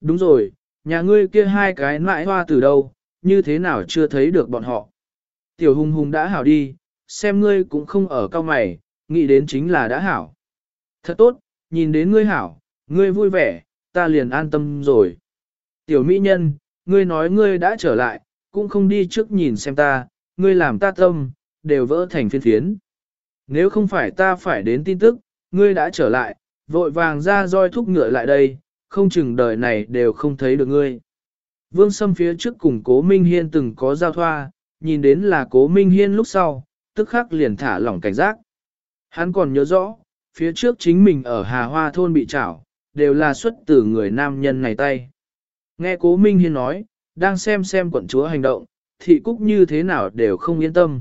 Đúng rồi, nhà ngươi kia hai cái nãi hoa từ đâu, như thế nào chưa thấy được bọn họ. Tiểu hùng hùng đã hảo đi, xem ngươi cũng không ở cao mày, nghĩ đến chính là đã hảo. Thật tốt, nhìn đến ngươi hảo, ngươi vui vẻ, ta liền an tâm rồi. Tiểu mỹ nhân, ngươi nói ngươi đã trở lại, cũng không đi trước nhìn xem ta, ngươi làm ta tâm, đều vỡ thành phiên phiến. Nếu không phải ta phải đến tin tức, ngươi đã trở lại, vội vàng ra roi thúc ngựa lại đây, không chừng đời này đều không thấy được ngươi. Vương Sâm phía trước cùng Cố Minh Hiên từng có giao thoa, nhìn đến là Cố Minh Hiên lúc sau, tức khắc liền thả lỏng cảnh giác. Hắn còn nhớ rõ, phía trước chính mình ở Hà Hoa thôn bị trảo, đều là xuất từ người nam nhân này tay. Nghe Cố Minh Hiên nói, đang xem xem quận chúa hành động, thị cúc như thế nào đều không yên tâm.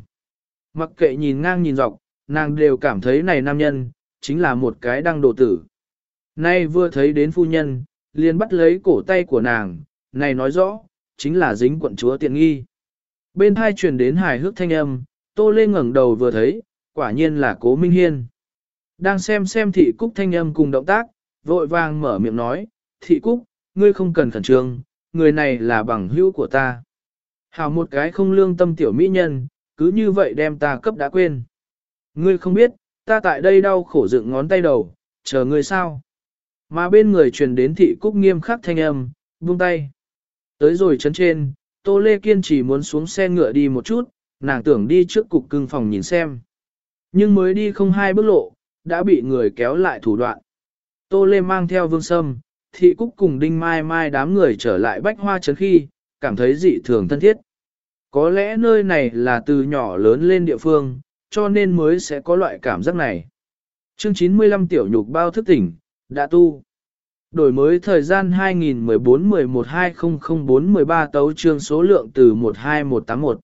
Mặc kệ nhìn ngang nhìn dọc, nàng đều cảm thấy này nam nhân, chính là một cái đăng đồ tử. Nay vừa thấy đến phu nhân, liền bắt lấy cổ tay của nàng, này nói rõ, chính là dính quận chúa tiện nghi. Bên hai truyền đến hài hước thanh âm, tô lê ngẩng đầu vừa thấy, quả nhiên là cố minh hiên. Đang xem xem thị cúc thanh âm cùng động tác, vội vàng mở miệng nói, thị cúc, ngươi không cần khẩn trương, người này là bằng hữu của ta. Hảo một cái không lương tâm tiểu mỹ nhân, cứ như vậy đem ta cấp đã quên. Ngươi không biết, ta tại đây đau khổ dựng ngón tay đầu, chờ ngươi sao. Mà bên người truyền đến thị cúc nghiêm khắc thanh âm, buông tay. Tới rồi chấn trên, Tô Lê kiên trì muốn xuống xe ngựa đi một chút, nàng tưởng đi trước cục cưng phòng nhìn xem. Nhưng mới đi không hai bước lộ, đã bị người kéo lại thủ đoạn. Tô Lê mang theo vương sâm, thị cúc cùng đinh mai mai đám người trở lại bách hoa chấn khi, cảm thấy dị thường thân thiết. Có lẽ nơi này là từ nhỏ lớn lên địa phương, cho nên mới sẽ có loại cảm giác này. Chương 95 tiểu nhục bao thức tỉnh, đã tu. Đổi mới thời gian 2014-11-2004-13 tấu chương số lượng từ 12181.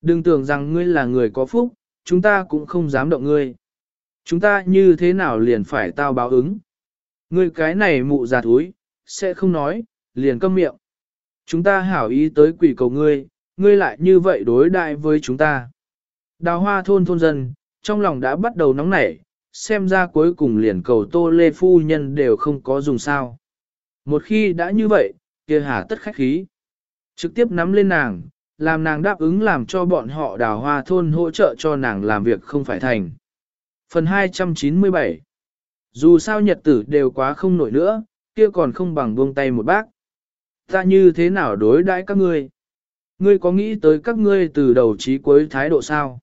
Đừng tưởng rằng ngươi là người có phúc, chúng ta cũng không dám động ngươi. Chúng ta như thế nào liền phải tao báo ứng. Ngươi cái này mụ già thúi, sẽ không nói, liền câm miệng. Chúng ta hảo ý tới quỷ cầu ngươi, ngươi lại như vậy đối đại với chúng ta. Đào hoa thôn thôn dân, trong lòng đã bắt đầu nóng nảy, xem ra cuối cùng liền cầu tô lê phu nhân đều không có dùng sao. Một khi đã như vậy, kia hà tất khách khí. Trực tiếp nắm lên nàng, làm nàng đáp ứng làm cho bọn họ đào hoa thôn hỗ trợ cho nàng làm việc không phải thành. Phần 297 Dù sao nhật tử đều quá không nổi nữa, kia còn không bằng buông tay một bác. Ta như thế nào đối đãi các ngươi? Ngươi có nghĩ tới các ngươi từ đầu chí cuối thái độ sao?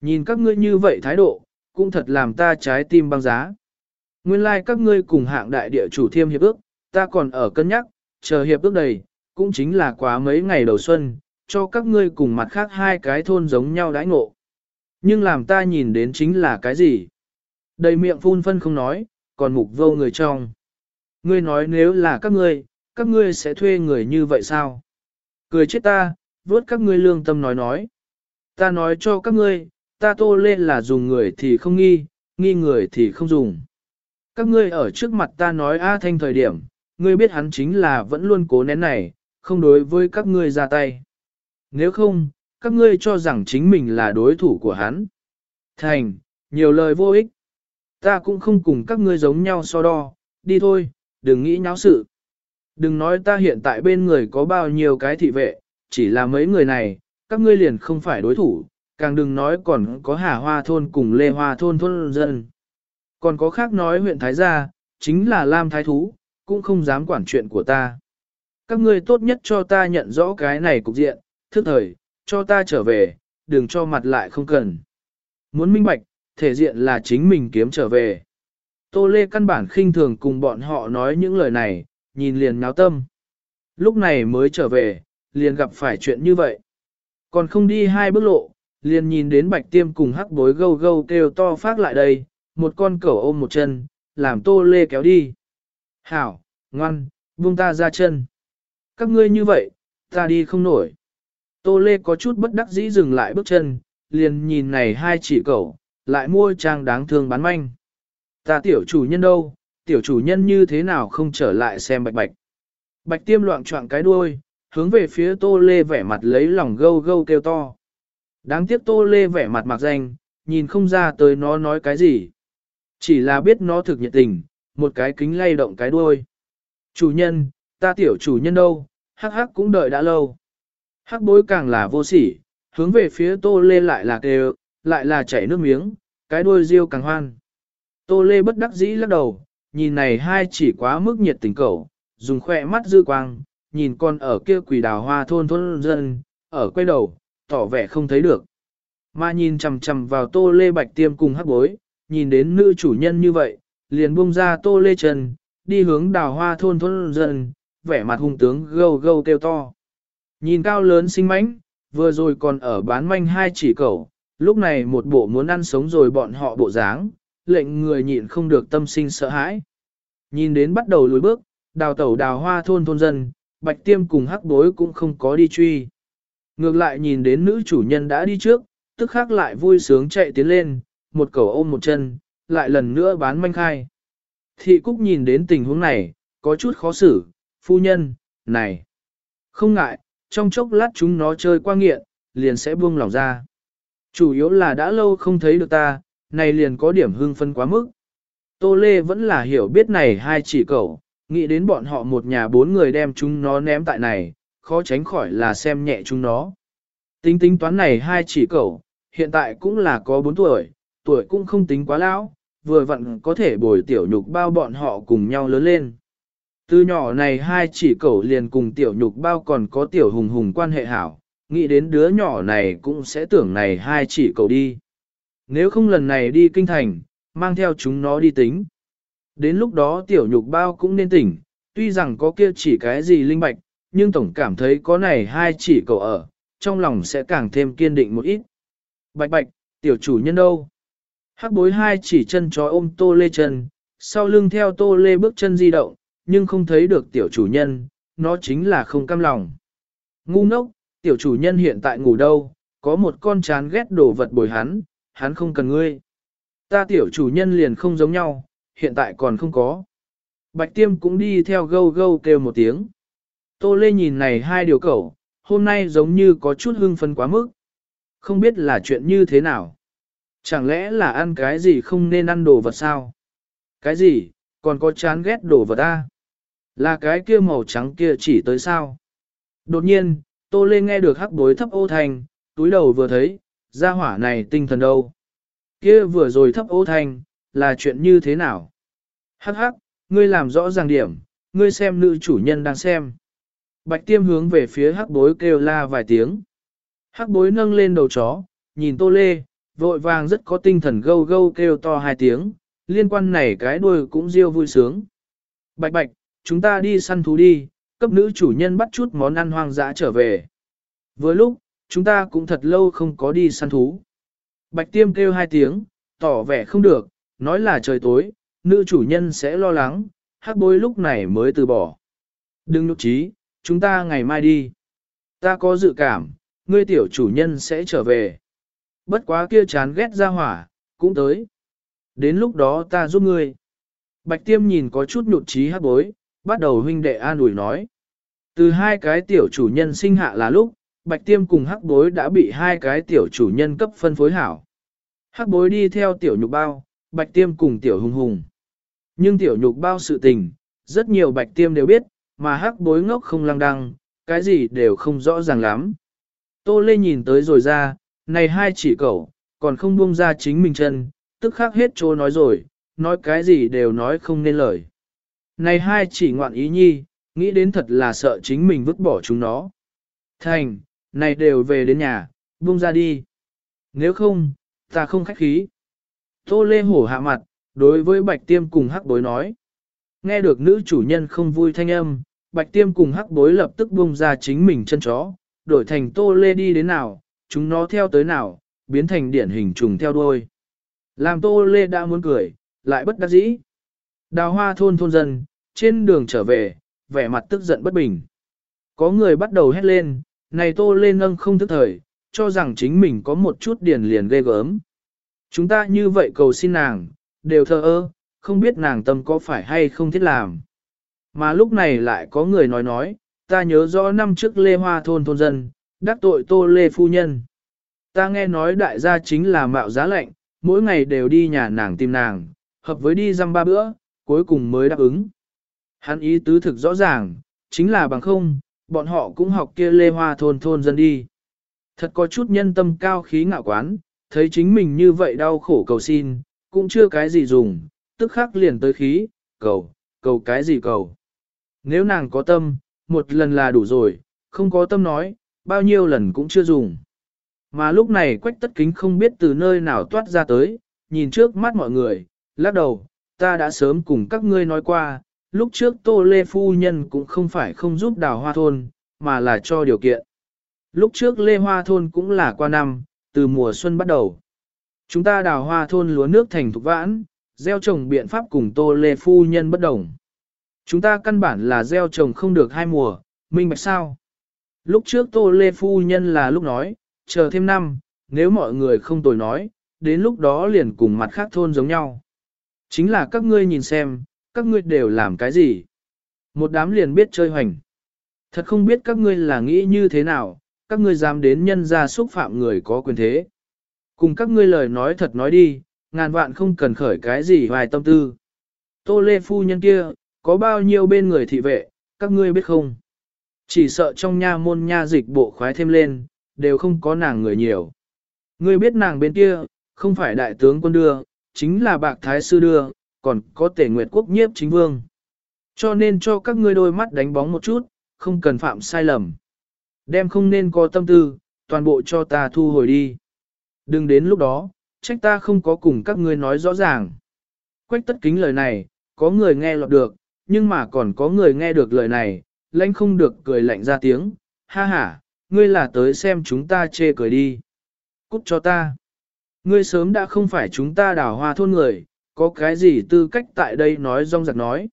Nhìn các ngươi như vậy thái độ, cũng thật làm ta trái tim băng giá. Nguyên lai like các ngươi cùng hạng đại địa chủ thiêm hiệp ước, ta còn ở cân nhắc, chờ hiệp ước đầy, cũng chính là quá mấy ngày đầu xuân, cho các ngươi cùng mặt khác hai cái thôn giống nhau đãi ngộ. Nhưng làm ta nhìn đến chính là cái gì? Đầy miệng phun phân không nói, còn mục vô người trong. Ngươi nói nếu là các ngươi, các ngươi sẽ thuê người như vậy sao? Cười chết ta, vuốt các ngươi lương tâm nói nói. Ta nói cho các ngươi, ta tô lên là dùng người thì không nghi, nghi người thì không dùng. Các ngươi ở trước mặt ta nói A Thanh thời điểm, ngươi biết hắn chính là vẫn luôn cố nén này, không đối với các ngươi ra tay. Nếu không, các ngươi cho rằng chính mình là đối thủ của hắn. Thành, nhiều lời vô ích. Ta cũng không cùng các ngươi giống nhau so đo, đi thôi, đừng nghĩ nháo sự. Đừng nói ta hiện tại bên người có bao nhiêu cái thị vệ, chỉ là mấy người này, các ngươi liền không phải đối thủ, càng đừng nói còn có Hà Hoa thôn cùng Lê Hoa thôn thôn dân. Còn có khác nói huyện Thái Gia, chính là Lam Thái Thú, cũng không dám quản chuyện của ta. Các ngươi tốt nhất cho ta nhận rõ cái này cục diện, thức thời, cho ta trở về, đừng cho mặt lại không cần. Muốn minh bạch, thể diện là chính mình kiếm trở về. Tô Lê căn bản khinh thường cùng bọn họ nói những lời này, nhìn liền náo tâm. Lúc này mới trở về, liền gặp phải chuyện như vậy. Còn không đi hai bước lộ, liền nhìn đến bạch tiêm cùng hắc bối gâu gâu kêu to phát lại đây, một con cẩu ôm một chân, làm tô lê kéo đi. Hảo, ngoan, buông ta ra chân. Các ngươi như vậy, ta đi không nổi. Tô lê có chút bất đắc dĩ dừng lại bước chân, liền nhìn này hai chỉ cẩu, lại mua trang đáng thương bán manh. Ta tiểu chủ nhân đâu, tiểu chủ nhân như thế nào không trở lại xem bạch bạch. Bạch tiêm loạn trọng cái đuôi, hướng về phía tô lê vẻ mặt lấy lòng gâu gâu kêu to. Đáng tiếc tô lê vẻ mặt mạc danh, nhìn không ra tới nó nói cái gì. Chỉ là biết nó thực nhiệt tình, một cái kính lay động cái đuôi. Chủ nhân, Ta tiểu chủ nhân đâu, hắc hắc cũng đợi đã lâu. Hắc bối càng là vô sỉ, hướng về phía tô lê lại là kêu, lại là chảy nước miếng, cái đuôi riêu càng hoan. Tô lê bất đắc dĩ lắc đầu, nhìn này hai chỉ quá mức nhiệt tình cầu, dùng khoe mắt dư quang, nhìn con ở kia quỷ đào hoa thôn thôn dân, ở quay đầu, tỏ vẻ không thấy được. Mà nhìn chằm chằm vào tô lê bạch tiêm cùng hắc bối, nhìn đến nữ chủ nhân như vậy, liền buông ra tô lê chân, đi hướng đào hoa thôn thôn dân, vẻ mặt hung tướng gâu gâu kêu to. Nhìn cao lớn xinh mánh, vừa rồi còn ở bán manh hai chỉ cẩu, lúc này một bộ muốn ăn sống rồi bọn họ bộ dáng, lệnh người nhịn không được tâm sinh sợ hãi. Nhìn đến bắt đầu lùi bước, đào tẩu đào hoa thôn thôn dân, bạch tiêm cùng hắc bối cũng không có đi truy. Ngược lại nhìn đến nữ chủ nhân đã đi trước, tức khắc lại vui sướng chạy tiến lên, một cầu ôm một chân, lại lần nữa bán manh khai. Thị Cúc nhìn đến tình huống này, có chút khó xử, phu nhân, này. Không ngại, trong chốc lát chúng nó chơi qua nghiện, liền sẽ buông lòng ra. Chủ yếu là đã lâu không thấy được ta, này liền có điểm hưng phân quá mức. Tô Lê vẫn là hiểu biết này hai chỉ cậu, nghĩ đến bọn họ một nhà bốn người đem chúng nó ném tại này, khó tránh khỏi là xem nhẹ chúng nó. Tính tính toán này hai chỉ cẩu, hiện tại cũng là có bốn tuổi, tuổi cũng không tính quá lão, vừa vặn có thể bồi tiểu nhục bao bọn họ cùng nhau lớn lên. Từ nhỏ này hai chỉ cẩu liền cùng tiểu nhục bao còn có tiểu hùng hùng quan hệ hảo, nghĩ đến đứa nhỏ này cũng sẽ tưởng này hai chỉ cậu đi. Nếu không lần này đi kinh thành, mang theo chúng nó đi tính. Đến lúc đó tiểu nhục bao cũng nên tỉnh, tuy rằng có kia chỉ cái gì linh bạch, nhưng tổng cảm thấy có này hai chỉ cậu ở, trong lòng sẽ càng thêm kiên định một ít. Bạch bạch, tiểu chủ nhân đâu? Hắc bối hai chỉ chân chó ôm tô lê chân, sau lưng theo tô lê bước chân di động, nhưng không thấy được tiểu chủ nhân, nó chính là không cam lòng. Ngu ngốc, tiểu chủ nhân hiện tại ngủ đâu, có một con chán ghét đồ vật bồi hắn, hắn không cần ngươi. Ta tiểu chủ nhân liền không giống nhau, hiện tại còn không có. Bạch tiêm cũng đi theo gâu gâu kêu một tiếng. Tô Lê nhìn này hai điều cẩu, hôm nay giống như có chút hưng phấn quá mức. Không biết là chuyện như thế nào. Chẳng lẽ là ăn cái gì không nên ăn đồ vật sao? Cái gì, còn có chán ghét đồ vật ta? Là cái kia màu trắng kia chỉ tới sao? Đột nhiên, Tô Lê nghe được hắc bối thấp ô thành, túi đầu vừa thấy, ra hỏa này tinh thần đâu? Kia vừa rồi thấp ô thành, là chuyện như thế nào? Hắc hắc, ngươi làm rõ ràng điểm, ngươi xem nữ chủ nhân đang xem. Bạch tiêm hướng về phía hắc bối kêu la vài tiếng. Hắc bối nâng lên đầu chó, nhìn tô lê, vội vàng rất có tinh thần gâu gâu kêu to hai tiếng, liên quan này cái đuôi cũng riêu vui sướng. Bạch bạch, chúng ta đi săn thú đi, cấp nữ chủ nhân bắt chút món ăn hoang dã trở về. Vừa lúc, chúng ta cũng thật lâu không có đi săn thú. Bạch tiêm kêu hai tiếng, tỏ vẻ không được, nói là trời tối, nữ chủ nhân sẽ lo lắng, hắc bối lúc này mới từ bỏ. Đừng nhục trí, chúng ta ngày mai đi. Ta có dự cảm, ngươi tiểu chủ nhân sẽ trở về. Bất quá kia chán ghét ra hỏa, cũng tới. Đến lúc đó ta giúp ngươi. Bạch tiêm nhìn có chút nhụt chí hát bối, bắt đầu huynh đệ an ủi nói. Từ hai cái tiểu chủ nhân sinh hạ là lúc, bạch tiêm cùng hắc bối đã bị hai cái tiểu chủ nhân cấp phân phối hảo. Hắc bối đi theo tiểu nhục bao, bạch tiêm cùng tiểu hùng hùng. Nhưng tiểu nhục bao sự tình, rất nhiều bạch tiêm đều biết, mà hắc bối ngốc không lăng đăng, cái gì đều không rõ ràng lắm. Tô Lê nhìn tới rồi ra, này hai chỉ cẩu, còn không buông ra chính mình chân, tức khắc hết trô nói rồi, nói cái gì đều nói không nên lời. Này hai chỉ ngoạn ý nhi, nghĩ đến thật là sợ chính mình vứt bỏ chúng nó. Thành, này đều về đến nhà, buông ra đi. Nếu không, ta không khách khí. Tô Lê hổ hạ mặt, đối với bạch tiêm cùng hắc bối nói. Nghe được nữ chủ nhân không vui thanh âm, bạch tiêm cùng hắc bối lập tức buông ra chính mình chân chó, đổi thành tô lê đi đến nào, chúng nó theo tới nào, biến thành điển hình trùng theo đuôi. Làm tô lê đã muốn cười, lại bất đắc dĩ. Đào hoa thôn thôn dân, trên đường trở về, vẻ mặt tức giận bất bình. Có người bắt đầu hét lên, này tô lê nâng không thức thời, cho rằng chính mình có một chút điển liền ghê gớm. Chúng ta như vậy cầu xin nàng, đều thờ ơ, không biết nàng tâm có phải hay không thiết làm. Mà lúc này lại có người nói nói, ta nhớ rõ năm trước Lê Hoa thôn thôn dân, đắc tội tô Lê Phu Nhân. Ta nghe nói đại gia chính là mạo giá lệnh, mỗi ngày đều đi nhà nàng tìm nàng, hợp với đi dăm ba bữa, cuối cùng mới đáp ứng. Hắn ý tứ thực rõ ràng, chính là bằng không, bọn họ cũng học kia lê hoa thôn thôn dân đi. Thật có chút nhân tâm cao khí ngạo quán, thấy chính mình như vậy đau khổ cầu xin, cũng chưa cái gì dùng, tức khắc liền tới khí, cầu, cầu cái gì cầu. Nếu nàng có tâm, một lần là đủ rồi, không có tâm nói, bao nhiêu lần cũng chưa dùng. Mà lúc này quách tất kính không biết từ nơi nào toát ra tới, nhìn trước mắt mọi người, lắc đầu, ta đã sớm cùng các ngươi nói qua, lúc trước Tô Lê Phu Nhân cũng không phải không giúp đào hoa thôn, mà là cho điều kiện. Lúc trước Lê Hoa Thôn cũng là qua năm, từ mùa xuân bắt đầu. Chúng ta đào hoa thôn lúa nước thành thục vãn, gieo trồng biện pháp cùng Tô Lê Phu Nhân bất đồng. Chúng ta căn bản là gieo trồng không được hai mùa, minh bạch sao? Lúc trước Tô Lê Phu Nhân là lúc nói, chờ thêm năm, nếu mọi người không tồi nói, đến lúc đó liền cùng mặt khác thôn giống nhau. Chính là các ngươi nhìn xem, các ngươi đều làm cái gì? Một đám liền biết chơi hoành. Thật không biết các ngươi là nghĩ như thế nào, các ngươi dám đến nhân ra xúc phạm người có quyền thế. Cùng các ngươi lời nói thật nói đi, ngàn vạn không cần khởi cái gì hoài tâm tư. Tô Lê Phu nhân kia, có bao nhiêu bên người thị vệ, các ngươi biết không? Chỉ sợ trong nha môn nha dịch bộ khoái thêm lên, đều không có nàng người nhiều. Ngươi biết nàng bên kia, không phải đại tướng quân đưa, chính là bạc thái sư đưa, còn có tể nguyệt quốc nhiếp chính vương. Cho nên cho các ngươi đôi mắt đánh bóng một chút, không cần phạm sai lầm. Đem không nên có tâm tư, toàn bộ cho ta thu hồi đi. Đừng đến lúc đó, trách ta không có cùng các ngươi nói rõ ràng. Quách tất kính lời này, có người nghe lọt được, nhưng mà còn có người nghe được lời này, lãnh không được cười lạnh ra tiếng, ha ha, ngươi là tới xem chúng ta chê cười đi. Cút cho ta. Ngươi sớm đã không phải chúng ta đào hoa thôn người, có cái gì tư cách tại đây nói rong giặc nói.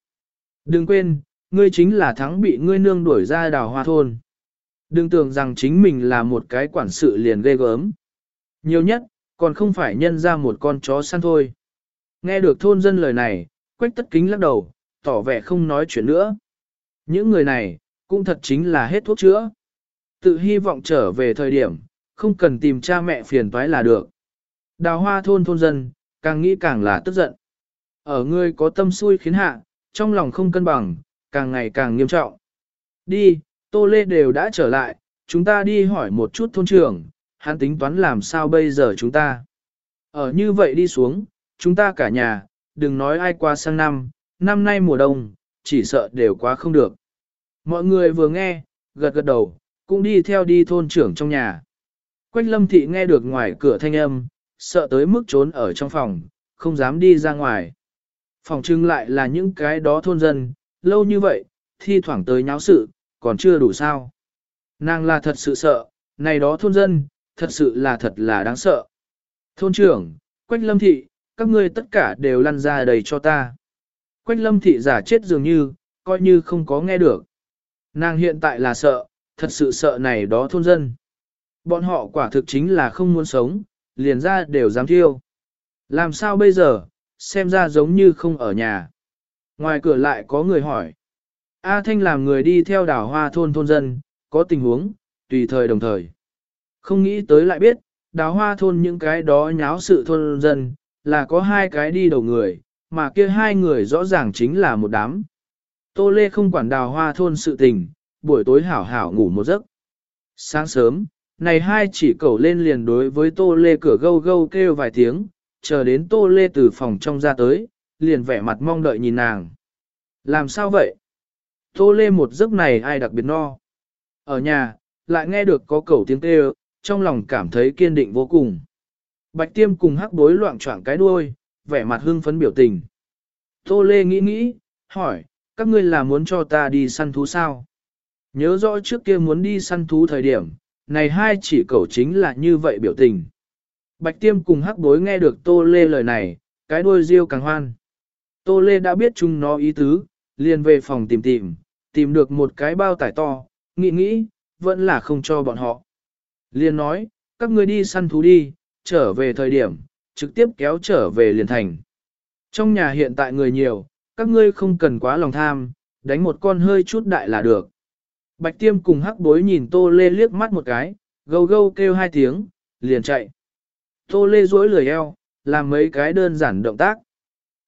Đừng quên, ngươi chính là thắng bị ngươi nương đuổi ra đào hoa thôn. Đừng tưởng rằng chính mình là một cái quản sự liền ghê gớm. Nhiều nhất, còn không phải nhân ra một con chó săn thôi. Nghe được thôn dân lời này, quách tất kính lắc đầu, tỏ vẻ không nói chuyện nữa. Những người này, cũng thật chính là hết thuốc chữa. Tự hy vọng trở về thời điểm, không cần tìm cha mẹ phiền toái là được. Đào hoa thôn thôn dân, càng nghĩ càng là tức giận. Ở ngươi có tâm xui khiến hạ, trong lòng không cân bằng, càng ngày càng nghiêm trọng. Đi, Tô Lê đều đã trở lại, chúng ta đi hỏi một chút thôn trưởng, hắn tính toán làm sao bây giờ chúng ta. Ở như vậy đi xuống, chúng ta cả nhà, đừng nói ai qua sang năm, năm nay mùa đông, chỉ sợ đều quá không được. Mọi người vừa nghe, gật gật đầu, cũng đi theo đi thôn trưởng trong nhà. Quách lâm thị nghe được ngoài cửa thanh âm, sợ tới mức trốn ở trong phòng, không dám đi ra ngoài. Phòng trưng lại là những cái đó thôn dân, lâu như vậy, thi thoảng tới nháo sự, còn chưa đủ sao. Nàng là thật sự sợ, này đó thôn dân, thật sự là thật là đáng sợ. Thôn trưởng, Quách Lâm Thị, các ngươi tất cả đều lăn ra đầy cho ta. Quách Lâm Thị giả chết dường như, coi như không có nghe được. Nàng hiện tại là sợ, thật sự sợ này đó thôn dân. Bọn họ quả thực chính là không muốn sống, liền ra đều dám thiêu. Làm sao bây giờ, xem ra giống như không ở nhà. Ngoài cửa lại có người hỏi. A Thanh làm người đi theo đảo hoa thôn thôn dân, có tình huống, tùy thời đồng thời. Không nghĩ tới lại biết, đào hoa thôn những cái đó nháo sự thôn dân, là có hai cái đi đầu người, mà kia hai người rõ ràng chính là một đám. Tô Lê không quản đào hoa thôn sự tình, buổi tối hảo hảo ngủ một giấc. Sáng sớm, này hai chỉ cẩu lên liền đối với Tô Lê cửa gâu gâu kêu vài tiếng, chờ đến Tô Lê từ phòng trong ra tới, liền vẻ mặt mong đợi nhìn nàng. Làm sao vậy? Tô Lê một giấc này ai đặc biệt no. Ở nhà, lại nghe được có cẩu tiếng kêu, trong lòng cảm thấy kiên định vô cùng. Bạch tiêm cùng hắc bối loạn choạng cái đuôi, vẻ mặt hưng phấn biểu tình. Tô Lê nghĩ nghĩ, hỏi, các ngươi là muốn cho ta đi săn thú sao? Nhớ rõ trước kia muốn đi săn thú thời điểm, này hai chỉ cẩu chính là như vậy biểu tình. Bạch tiêm cùng hắc bối nghe được Tô Lê lời này, cái đuôi riêu càng hoan. Tô Lê đã biết chúng nó ý tứ, liền về phòng tìm tìm, tìm được một cái bao tải to, nghĩ nghĩ, vẫn là không cho bọn họ. Liền nói, các ngươi đi săn thú đi, trở về thời điểm, trực tiếp kéo trở về liền thành. Trong nhà hiện tại người nhiều, các ngươi không cần quá lòng tham, đánh một con hơi chút đại là được. Bạch tiêm cùng hắc bối nhìn tô lê liếc mắt một cái, gâu gâu kêu hai tiếng, liền chạy. Tô lê duỗi lười eo, làm mấy cái đơn giản động tác.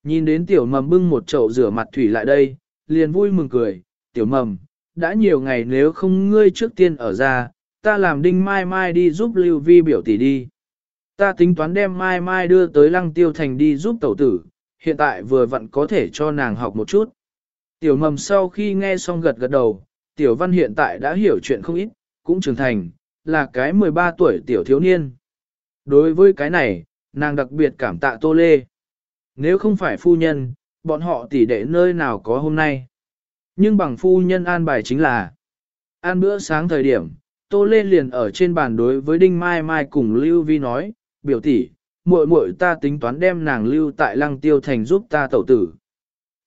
Nhìn đến tiểu mầm bưng một chậu rửa mặt thủy lại đây, liền vui mừng cười, tiểu mầm, đã nhiều ngày nếu không ngươi trước tiên ở ra, ta làm đinh mai mai đi giúp lưu vi biểu tỷ đi. Ta tính toán đem mai mai đưa tới lăng tiêu thành đi giúp tẩu tử, hiện tại vừa vặn có thể cho nàng học một chút. Tiểu mầm sau khi nghe xong gật gật đầu, tiểu văn hiện tại đã hiểu chuyện không ít, cũng trưởng thành, là cái 13 tuổi tiểu thiếu niên. Đối với cái này, nàng đặc biệt cảm tạ Tô Lê. Nếu không phải phu nhân, bọn họ tỉ đệ nơi nào có hôm nay. Nhưng bằng phu nhân an bài chính là ăn bữa sáng thời điểm, Tô Lê liền ở trên bàn đối với Đinh Mai Mai cùng Lưu Vi nói, biểu tỷ, muội muội ta tính toán đem nàng lưu tại lăng tiêu thành giúp ta tẩu tử.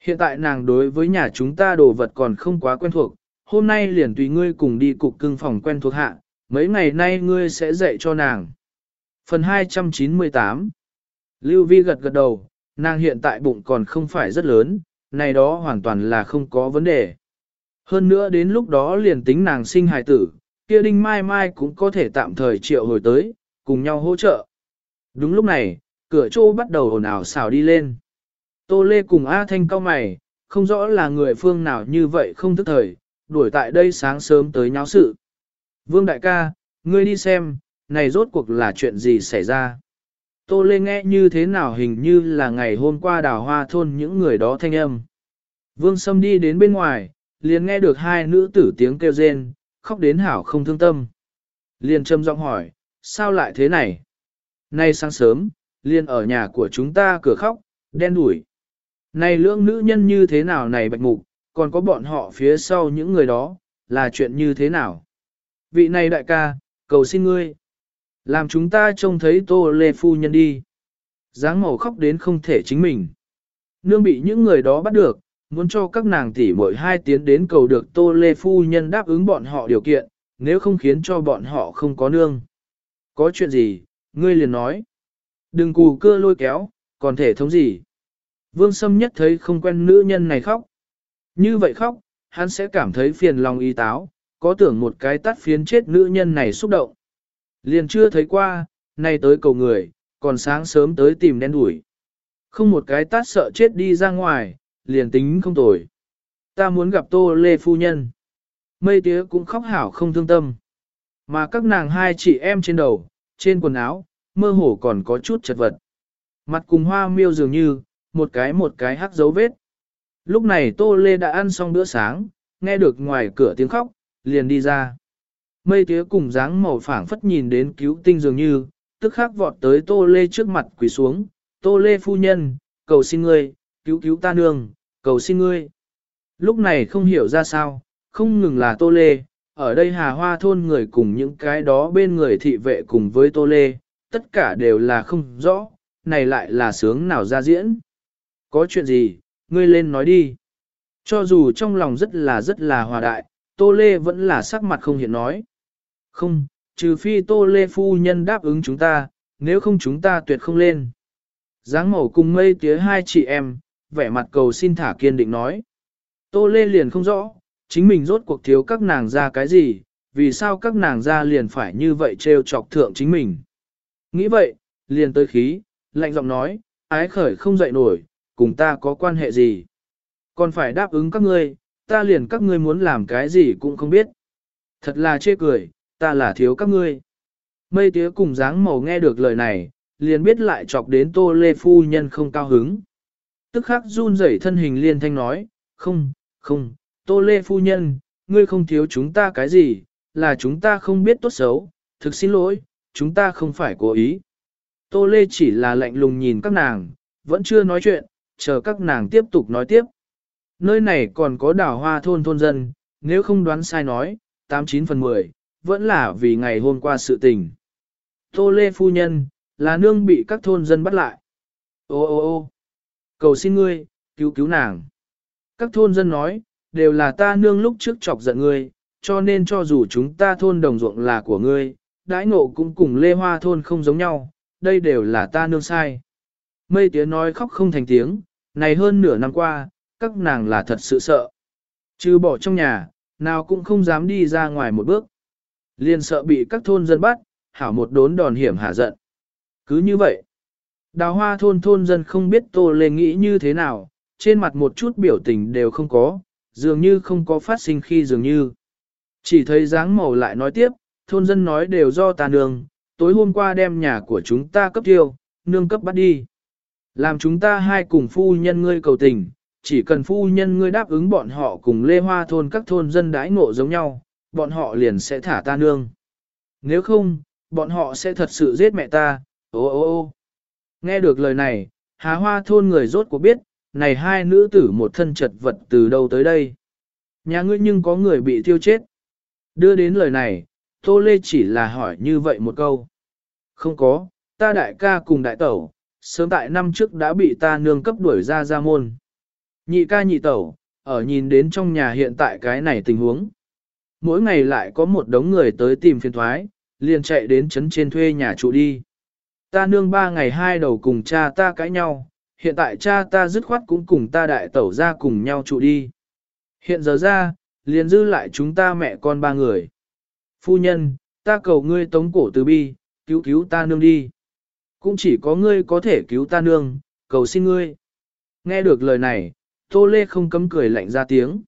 Hiện tại nàng đối với nhà chúng ta đồ vật còn không quá quen thuộc, hôm nay liền tùy ngươi cùng đi cục cưng phòng quen thuộc hạ, mấy ngày nay ngươi sẽ dạy cho nàng. Phần 298 Lưu Vi gật gật đầu, nàng hiện tại bụng còn không phải rất lớn, này đó hoàn toàn là không có vấn đề. Hơn nữa đến lúc đó liền tính nàng sinh hài tử, kia đinh mai mai cũng có thể tạm thời triệu hồi tới, cùng nhau hỗ trợ. Đúng lúc này, cửa chỗ bắt đầu ồn ào xào đi lên. Tô Lê cùng A Thanh cao mày, không rõ là người phương nào như vậy không thức thời, đuổi tại đây sáng sớm tới nháo sự. Vương đại ca, ngươi đi xem, này rốt cuộc là chuyện gì xảy ra. Tô Lê nghe như thế nào hình như là ngày hôm qua đào hoa thôn những người đó thanh âm. Vương Sâm đi đến bên ngoài, liền nghe được hai nữ tử tiếng kêu rên, khóc đến hảo không thương tâm. Liền trầm giọng hỏi, sao lại thế này? Nay sáng sớm, liền ở nhà của chúng ta cửa khóc, đen đủi. Này lưỡng nữ nhân như thế nào này bạch mục, còn có bọn họ phía sau những người đó, là chuyện như thế nào? Vị này đại ca, cầu xin ngươi. Làm chúng ta trông thấy tô lê phu nhân đi. dáng màu khóc đến không thể chính mình. Nương bị những người đó bắt được, muốn cho các nàng tỷ mỗi hai tiến đến cầu được tô lê phu nhân đáp ứng bọn họ điều kiện, nếu không khiến cho bọn họ không có nương. Có chuyện gì, ngươi liền nói. Đừng cù cơ lôi kéo, còn thể thống gì. Vương Sâm nhất thấy không quen nữ nhân này khóc. Như vậy khóc, hắn sẽ cảm thấy phiền lòng y táo, có tưởng một cái tắt phiến chết nữ nhân này xúc động. Liền chưa thấy qua, nay tới cầu người, còn sáng sớm tới tìm đen đuổi. Không một cái tát sợ chết đi ra ngoài, liền tính không tồi. Ta muốn gặp Tô Lê Phu Nhân. Mây tía cũng khóc hảo không thương tâm. Mà các nàng hai chị em trên đầu, trên quần áo, mơ hồ còn có chút chật vật. Mặt cùng hoa miêu dường như, một cái một cái hắc dấu vết. Lúc này Tô Lê đã ăn xong bữa sáng, nghe được ngoài cửa tiếng khóc, liền đi ra. Mây tía cùng dáng màu phảng phất nhìn đến cứu tinh dường như, tức khắc vọt tới Tô Lê trước mặt quỳ xuống, Tô Lê phu nhân, cầu xin ngươi, cứu cứu ta nương, cầu xin ngươi. Lúc này không hiểu ra sao, không ngừng là Tô Lê, ở đây hà hoa thôn người cùng những cái đó bên người thị vệ cùng với Tô Lê, tất cả đều là không rõ, này lại là sướng nào ra diễn. Có chuyện gì, ngươi lên nói đi. Cho dù trong lòng rất là rất là hòa đại, Tô Lê vẫn là sắc mặt không hiện nói. Không, trừ phi Tô Lê phu nhân đáp ứng chúng ta, nếu không chúng ta tuyệt không lên. Giáng mẫu cùng mây tía hai chị em, vẻ mặt cầu xin thả kiên định nói. Tô Lê liền không rõ, chính mình rốt cuộc thiếu các nàng ra cái gì, vì sao các nàng ra liền phải như vậy trêu chọc thượng chính mình. Nghĩ vậy, liền tới khí, lạnh giọng nói, ái khởi không dậy nổi, cùng ta có quan hệ gì. Còn phải đáp ứng các ngươi, ta liền các ngươi muốn làm cái gì cũng không biết. Thật là chê cười, ta là thiếu các ngươi. Mây tía cùng dáng màu nghe được lời này, liền biết lại chọc đến tô lê phu nhân không cao hứng. Tức khắc run rẩy thân hình liên thanh nói, không, không, tô lê phu nhân, ngươi không thiếu chúng ta cái gì, là chúng ta không biết tốt xấu, thực xin lỗi, chúng ta không phải cố ý. Tô lê chỉ là lạnh lùng nhìn các nàng, vẫn chưa nói chuyện, chờ các nàng tiếp tục nói tiếp. Nơi này còn có đảo hoa thôn thôn dân, nếu không đoán sai nói, 89 phần 10, vẫn là vì ngày hôm qua sự tình. Tô Lê Phu Nhân, là nương bị các thôn dân bắt lại. Ô ô ô cầu xin ngươi, cứu cứu nàng. Các thôn dân nói, đều là ta nương lúc trước chọc giận ngươi, cho nên cho dù chúng ta thôn đồng ruộng là của ngươi, đãi ngộ cũng cùng Lê Hoa thôn không giống nhau, đây đều là ta nương sai. Mây tía nói khóc không thành tiếng, này hơn nửa năm qua, các nàng là thật sự sợ. Chứ bỏ trong nhà, nào cũng không dám đi ra ngoài một bước. Liền sợ bị các thôn dân bắt, hảo một đốn đòn hiểm hạ giận. Cứ như vậy, đào hoa thôn thôn dân không biết Tô Lê nghĩ như thế nào, trên mặt một chút biểu tình đều không có, dường như không có phát sinh khi dường như. Chỉ thấy dáng màu lại nói tiếp, thôn dân nói đều do ta nương, tối hôm qua đem nhà của chúng ta cấp tiêu, nương cấp bắt đi. Làm chúng ta hai cùng phu nhân ngươi cầu tình, chỉ cần phu nhân ngươi đáp ứng bọn họ cùng lê hoa thôn các thôn dân đãi ngộ giống nhau, bọn họ liền sẽ thả ta nương. Nếu không, bọn họ sẽ thật sự giết mẹ ta, ô ô ô. Nghe được lời này, hà hoa thôn người rốt cuộc biết, này hai nữ tử một thân chật vật từ đâu tới đây. Nhà ngươi nhưng có người bị thiêu chết. Đưa đến lời này, Tô Lê chỉ là hỏi như vậy một câu. Không có, ta đại ca cùng đại tẩu, sớm tại năm trước đã bị ta nương cấp đuổi ra ra môn. Nhị ca nhị tẩu, ở nhìn đến trong nhà hiện tại cái này tình huống. Mỗi ngày lại có một đống người tới tìm phiền thoái, liền chạy đến trấn trên thuê nhà trụ đi. Ta nương ba ngày hai đầu cùng cha ta cãi nhau, hiện tại cha ta dứt khoát cũng cùng ta đại tẩu ra cùng nhau trụ đi. Hiện giờ ra, liền dư lại chúng ta mẹ con ba người. Phu nhân, ta cầu ngươi tống cổ từ bi, cứu cứu ta nương đi. Cũng chỉ có ngươi có thể cứu ta nương, cầu xin ngươi. Nghe được lời này, Tô Lê không cấm cười lạnh ra tiếng.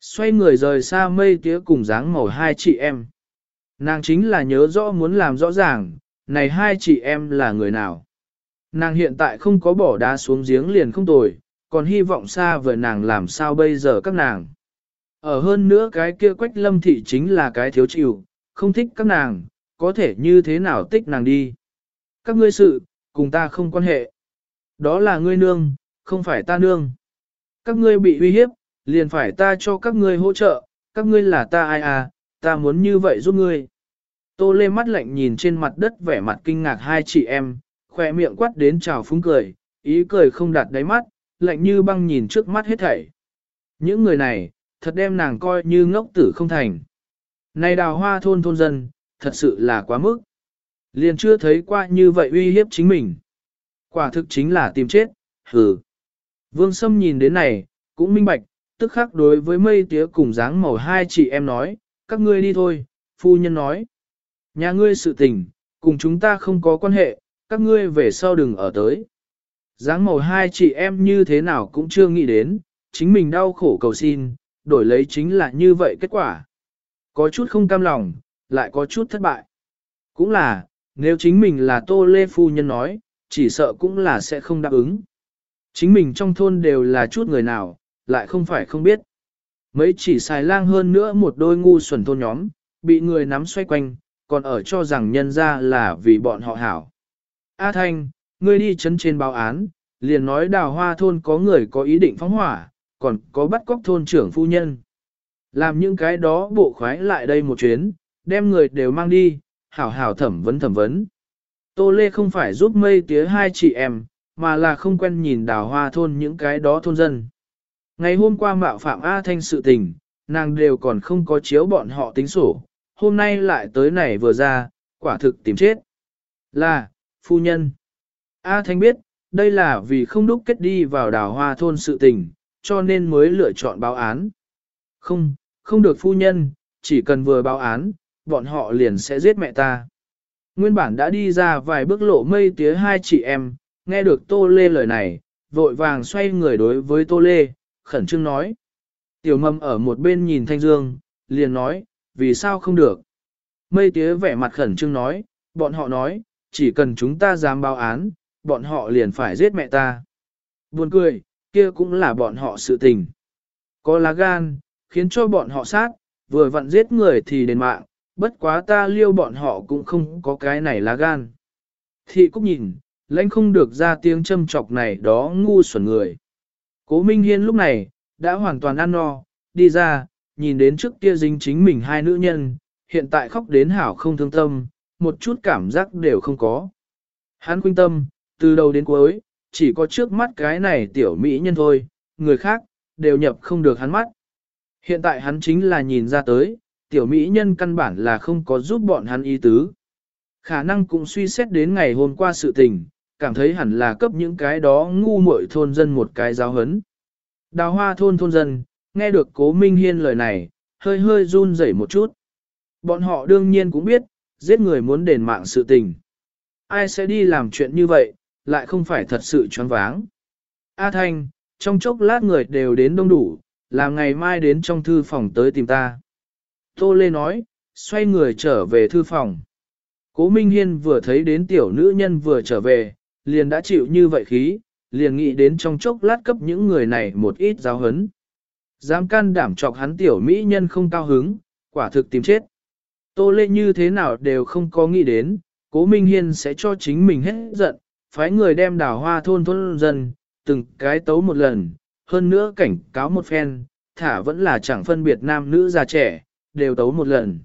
Xoay người rời xa mây tía cùng dáng màu hai chị em. Nàng chính là nhớ rõ muốn làm rõ ràng, này hai chị em là người nào. Nàng hiện tại không có bỏ đá xuống giếng liền không tồi, còn hy vọng xa vời nàng làm sao bây giờ các nàng. Ở hơn nữa cái kia quách lâm thị chính là cái thiếu chịu, không thích các nàng, có thể như thế nào tích nàng đi. Các ngươi sự, cùng ta không quan hệ. Đó là ngươi nương, không phải ta nương. Các ngươi bị uy hiếp, liền phải ta cho các ngươi hỗ trợ, các ngươi là ta ai à, ta muốn như vậy giúp ngươi. Tô lê mắt lạnh nhìn trên mặt đất vẻ mặt kinh ngạc hai chị em, khỏe miệng quát đến trào phúng cười, ý cười không đặt đáy mắt, lạnh như băng nhìn trước mắt hết thảy. Những người này, thật đem nàng coi như ngốc tử không thành. Này đào hoa thôn thôn dân, thật sự là quá mức. Liền chưa thấy qua như vậy uy hiếp chính mình. Quả thực chính là tìm chết, hừ. Vương Sâm nhìn đến này, cũng minh bạch, tức khắc đối với mây tía cùng dáng màu hai chị em nói, các ngươi đi thôi, phu nhân nói. Nhà ngươi sự tình, cùng chúng ta không có quan hệ, các ngươi về sau đừng ở tới. Dáng màu hai chị em như thế nào cũng chưa nghĩ đến, chính mình đau khổ cầu xin, đổi lấy chính là như vậy kết quả. Có chút không cam lòng, lại có chút thất bại. Cũng là, nếu chính mình là Tô Lê Phu Nhân nói, chỉ sợ cũng là sẽ không đáp ứng. Chính mình trong thôn đều là chút người nào, lại không phải không biết. Mấy chỉ xài lang hơn nữa một đôi ngu xuẩn thôn nhóm, bị người nắm xoay quanh, còn ở cho rằng nhân ra là vì bọn họ hảo. A Thanh, ngươi đi chấn trên báo án, liền nói đào hoa thôn có người có ý định phóng hỏa, còn có bắt cóc thôn trưởng phu nhân. Làm những cái đó bộ khoái lại đây một chuyến, đem người đều mang đi, hảo hảo thẩm vấn thẩm vấn. Tô Lê không phải giúp mây tía hai chị em, mà là không quen nhìn đào hoa thôn những cái đó thôn dân. Ngày hôm qua mạo phạm A Thanh sự tình, nàng đều còn không có chiếu bọn họ tính sổ, hôm nay lại tới này vừa ra, quả thực tìm chết. Là, phu nhân. A Thanh biết, đây là vì không đúc kết đi vào đào hoa thôn sự tình, cho nên mới lựa chọn báo án. Không, không được phu nhân, chỉ cần vừa báo án, bọn họ liền sẽ giết mẹ ta. Nguyên bản đã đi ra vài bước lộ mây tía hai chị em, nghe được Tô Lê lời này, vội vàng xoay người đối với Tô Lê, khẩn trương nói. Tiểu mầm ở một bên nhìn Thanh Dương, liền nói, vì sao không được. Mây tía vẻ mặt khẩn trương nói, bọn họ nói, chỉ cần chúng ta dám báo án, bọn họ liền phải giết mẹ ta. Buồn cười, kia cũng là bọn họ sự tình. Có lá gan, khiến cho bọn họ sát, vừa vặn giết người thì đền mạng, bất quá ta liêu bọn họ cũng không có cái này lá gan. Thị Cúc nhìn, lãnh không được ra tiếng châm chọc này đó ngu xuẩn người. Cố Minh Hiên lúc này, đã hoàn toàn ăn no, đi ra, nhìn đến trước kia dính chính mình hai nữ nhân, hiện tại khóc đến hảo không thương tâm, một chút cảm giác đều không có. Hắn khuyên tâm, từ đầu đến cuối, chỉ có trước mắt cái này tiểu mỹ nhân thôi, người khác, đều nhập không được hắn mắt. Hiện tại hắn chính là nhìn ra tới, tiểu mỹ nhân căn bản là không có giúp bọn hắn ý tứ. Khả năng cũng suy xét đến ngày hôm qua sự tình, cảm thấy hẳn là cấp những cái đó ngu muội thôn dân một cái giáo hấn. Đào hoa thôn thôn dân, nghe được cố Minh Hiên lời này, hơi hơi run rẩy một chút. Bọn họ đương nhiên cũng biết, giết người muốn đền mạng sự tình. Ai sẽ đi làm chuyện như vậy, lại không phải thật sự choáng váng. A Thanh, trong chốc lát người đều đến đông đủ, làm ngày mai đến trong thư phòng tới tìm ta. Tô Lê nói, xoay người trở về thư phòng. Cố Minh Hiên vừa thấy đến tiểu nữ nhân vừa trở về, liền đã chịu như vậy khí, liền nghĩ đến trong chốc lát cấp những người này một ít giáo hấn. Dám can đảm chọc hắn tiểu mỹ nhân không cao hứng, quả thực tìm chết. Tô Lê như thế nào đều không có nghĩ đến, Cố Minh Hiên sẽ cho chính mình hết giận, phái người đem đào hoa thôn thôn dân, từng cái tấu một lần, hơn nữa cảnh cáo một phen, thả vẫn là chẳng phân biệt nam nữ già trẻ, đều tấu một lần.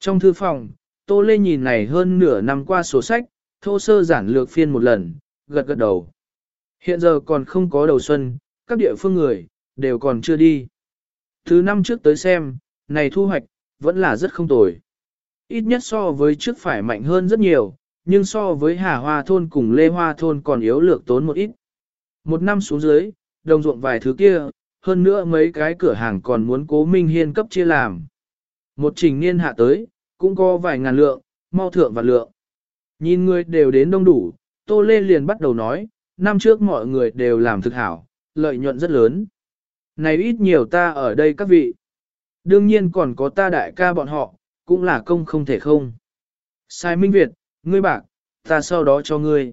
Trong thư phòng, Tô Lê nhìn này hơn nửa năm qua sổ sách, thô sơ giản lược phiên một lần, gật gật đầu. Hiện giờ còn không có đầu xuân, các địa phương người, đều còn chưa đi. Thứ năm trước tới xem, này thu hoạch, vẫn là rất không tồi. Ít nhất so với trước phải mạnh hơn rất nhiều, nhưng so với Hà Hoa Thôn cùng Lê Hoa Thôn còn yếu lược tốn một ít. Một năm xuống dưới, đồng ruộng vài thứ kia, hơn nữa mấy cái cửa hàng còn muốn cố Minh Hiên cấp chia làm. Một trình niên hạ tới, cũng có vài ngàn lượng, mau thượng và lượng. Nhìn người đều đến đông đủ, Tô Lê liền bắt đầu nói, năm trước mọi người đều làm thực hảo, lợi nhuận rất lớn. Này ít nhiều ta ở đây các vị. Đương nhiên còn có ta đại ca bọn họ, cũng là công không thể không. Sai Minh Việt, ngươi bạc, ta sau đó cho ngươi.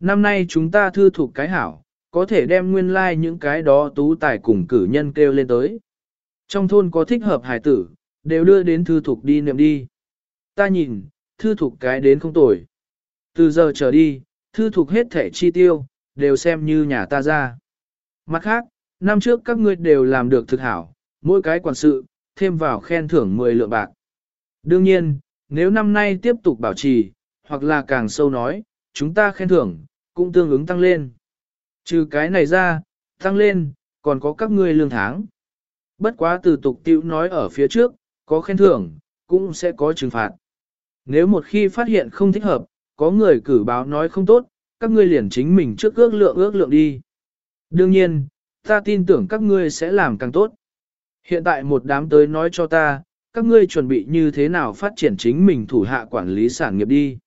Năm nay chúng ta thư thuộc cái hảo, có thể đem nguyên lai like những cái đó tú tài cùng cử nhân kêu lên tới. Trong thôn có thích hợp hải tử, đều đưa đến thư thuộc đi niệm đi. Ta nhìn, thư thuộc cái đến không tồi. Từ giờ trở đi, thư thuộc hết thể chi tiêu, đều xem như nhà ta ra. Mặt khác, năm trước các ngươi đều làm được thực hảo, mỗi cái quản sự, thêm vào khen thưởng 10 lượng bạc. Đương nhiên, nếu năm nay tiếp tục bảo trì, hoặc là càng sâu nói, chúng ta khen thưởng, cũng tương ứng tăng lên. Trừ cái này ra, tăng lên, còn có các ngươi lương tháng. Bất quá từ tục tiêu nói ở phía trước, có khen thưởng, cũng sẽ có trừng phạt. Nếu một khi phát hiện không thích hợp, có người cử báo nói không tốt, các ngươi liền chính mình trước ước lượng ước lượng đi. Đương nhiên, ta tin tưởng các ngươi sẽ làm càng tốt. Hiện tại một đám tới nói cho ta, các ngươi chuẩn bị như thế nào phát triển chính mình thủ hạ quản lý sản nghiệp đi.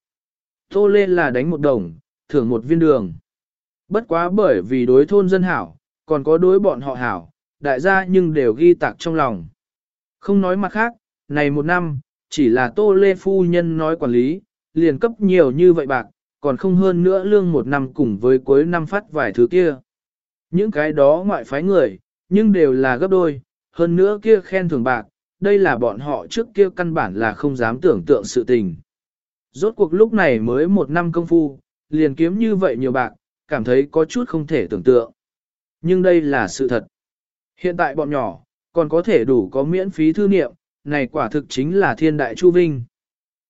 Tô Lê là đánh một đồng, thưởng một viên đường. Bất quá bởi vì đối thôn dân hảo, còn có đối bọn họ hảo, đại gia nhưng đều ghi tạc trong lòng. Không nói mặt khác, này một năm, chỉ là Tô Lê Phu Nhân nói quản lý, liền cấp nhiều như vậy bạc, còn không hơn nữa lương một năm cùng với cuối năm phát vài thứ kia. Những cái đó ngoại phái người, nhưng đều là gấp đôi, hơn nữa kia khen thưởng bạc, đây là bọn họ trước kia căn bản là không dám tưởng tượng sự tình. Rốt cuộc lúc này mới một năm công phu, liền kiếm như vậy nhiều bạc, cảm thấy có chút không thể tưởng tượng. Nhưng đây là sự thật. Hiện tại bọn nhỏ, còn có thể đủ có miễn phí thư niệm, này quả thực chính là thiên đại chu vinh.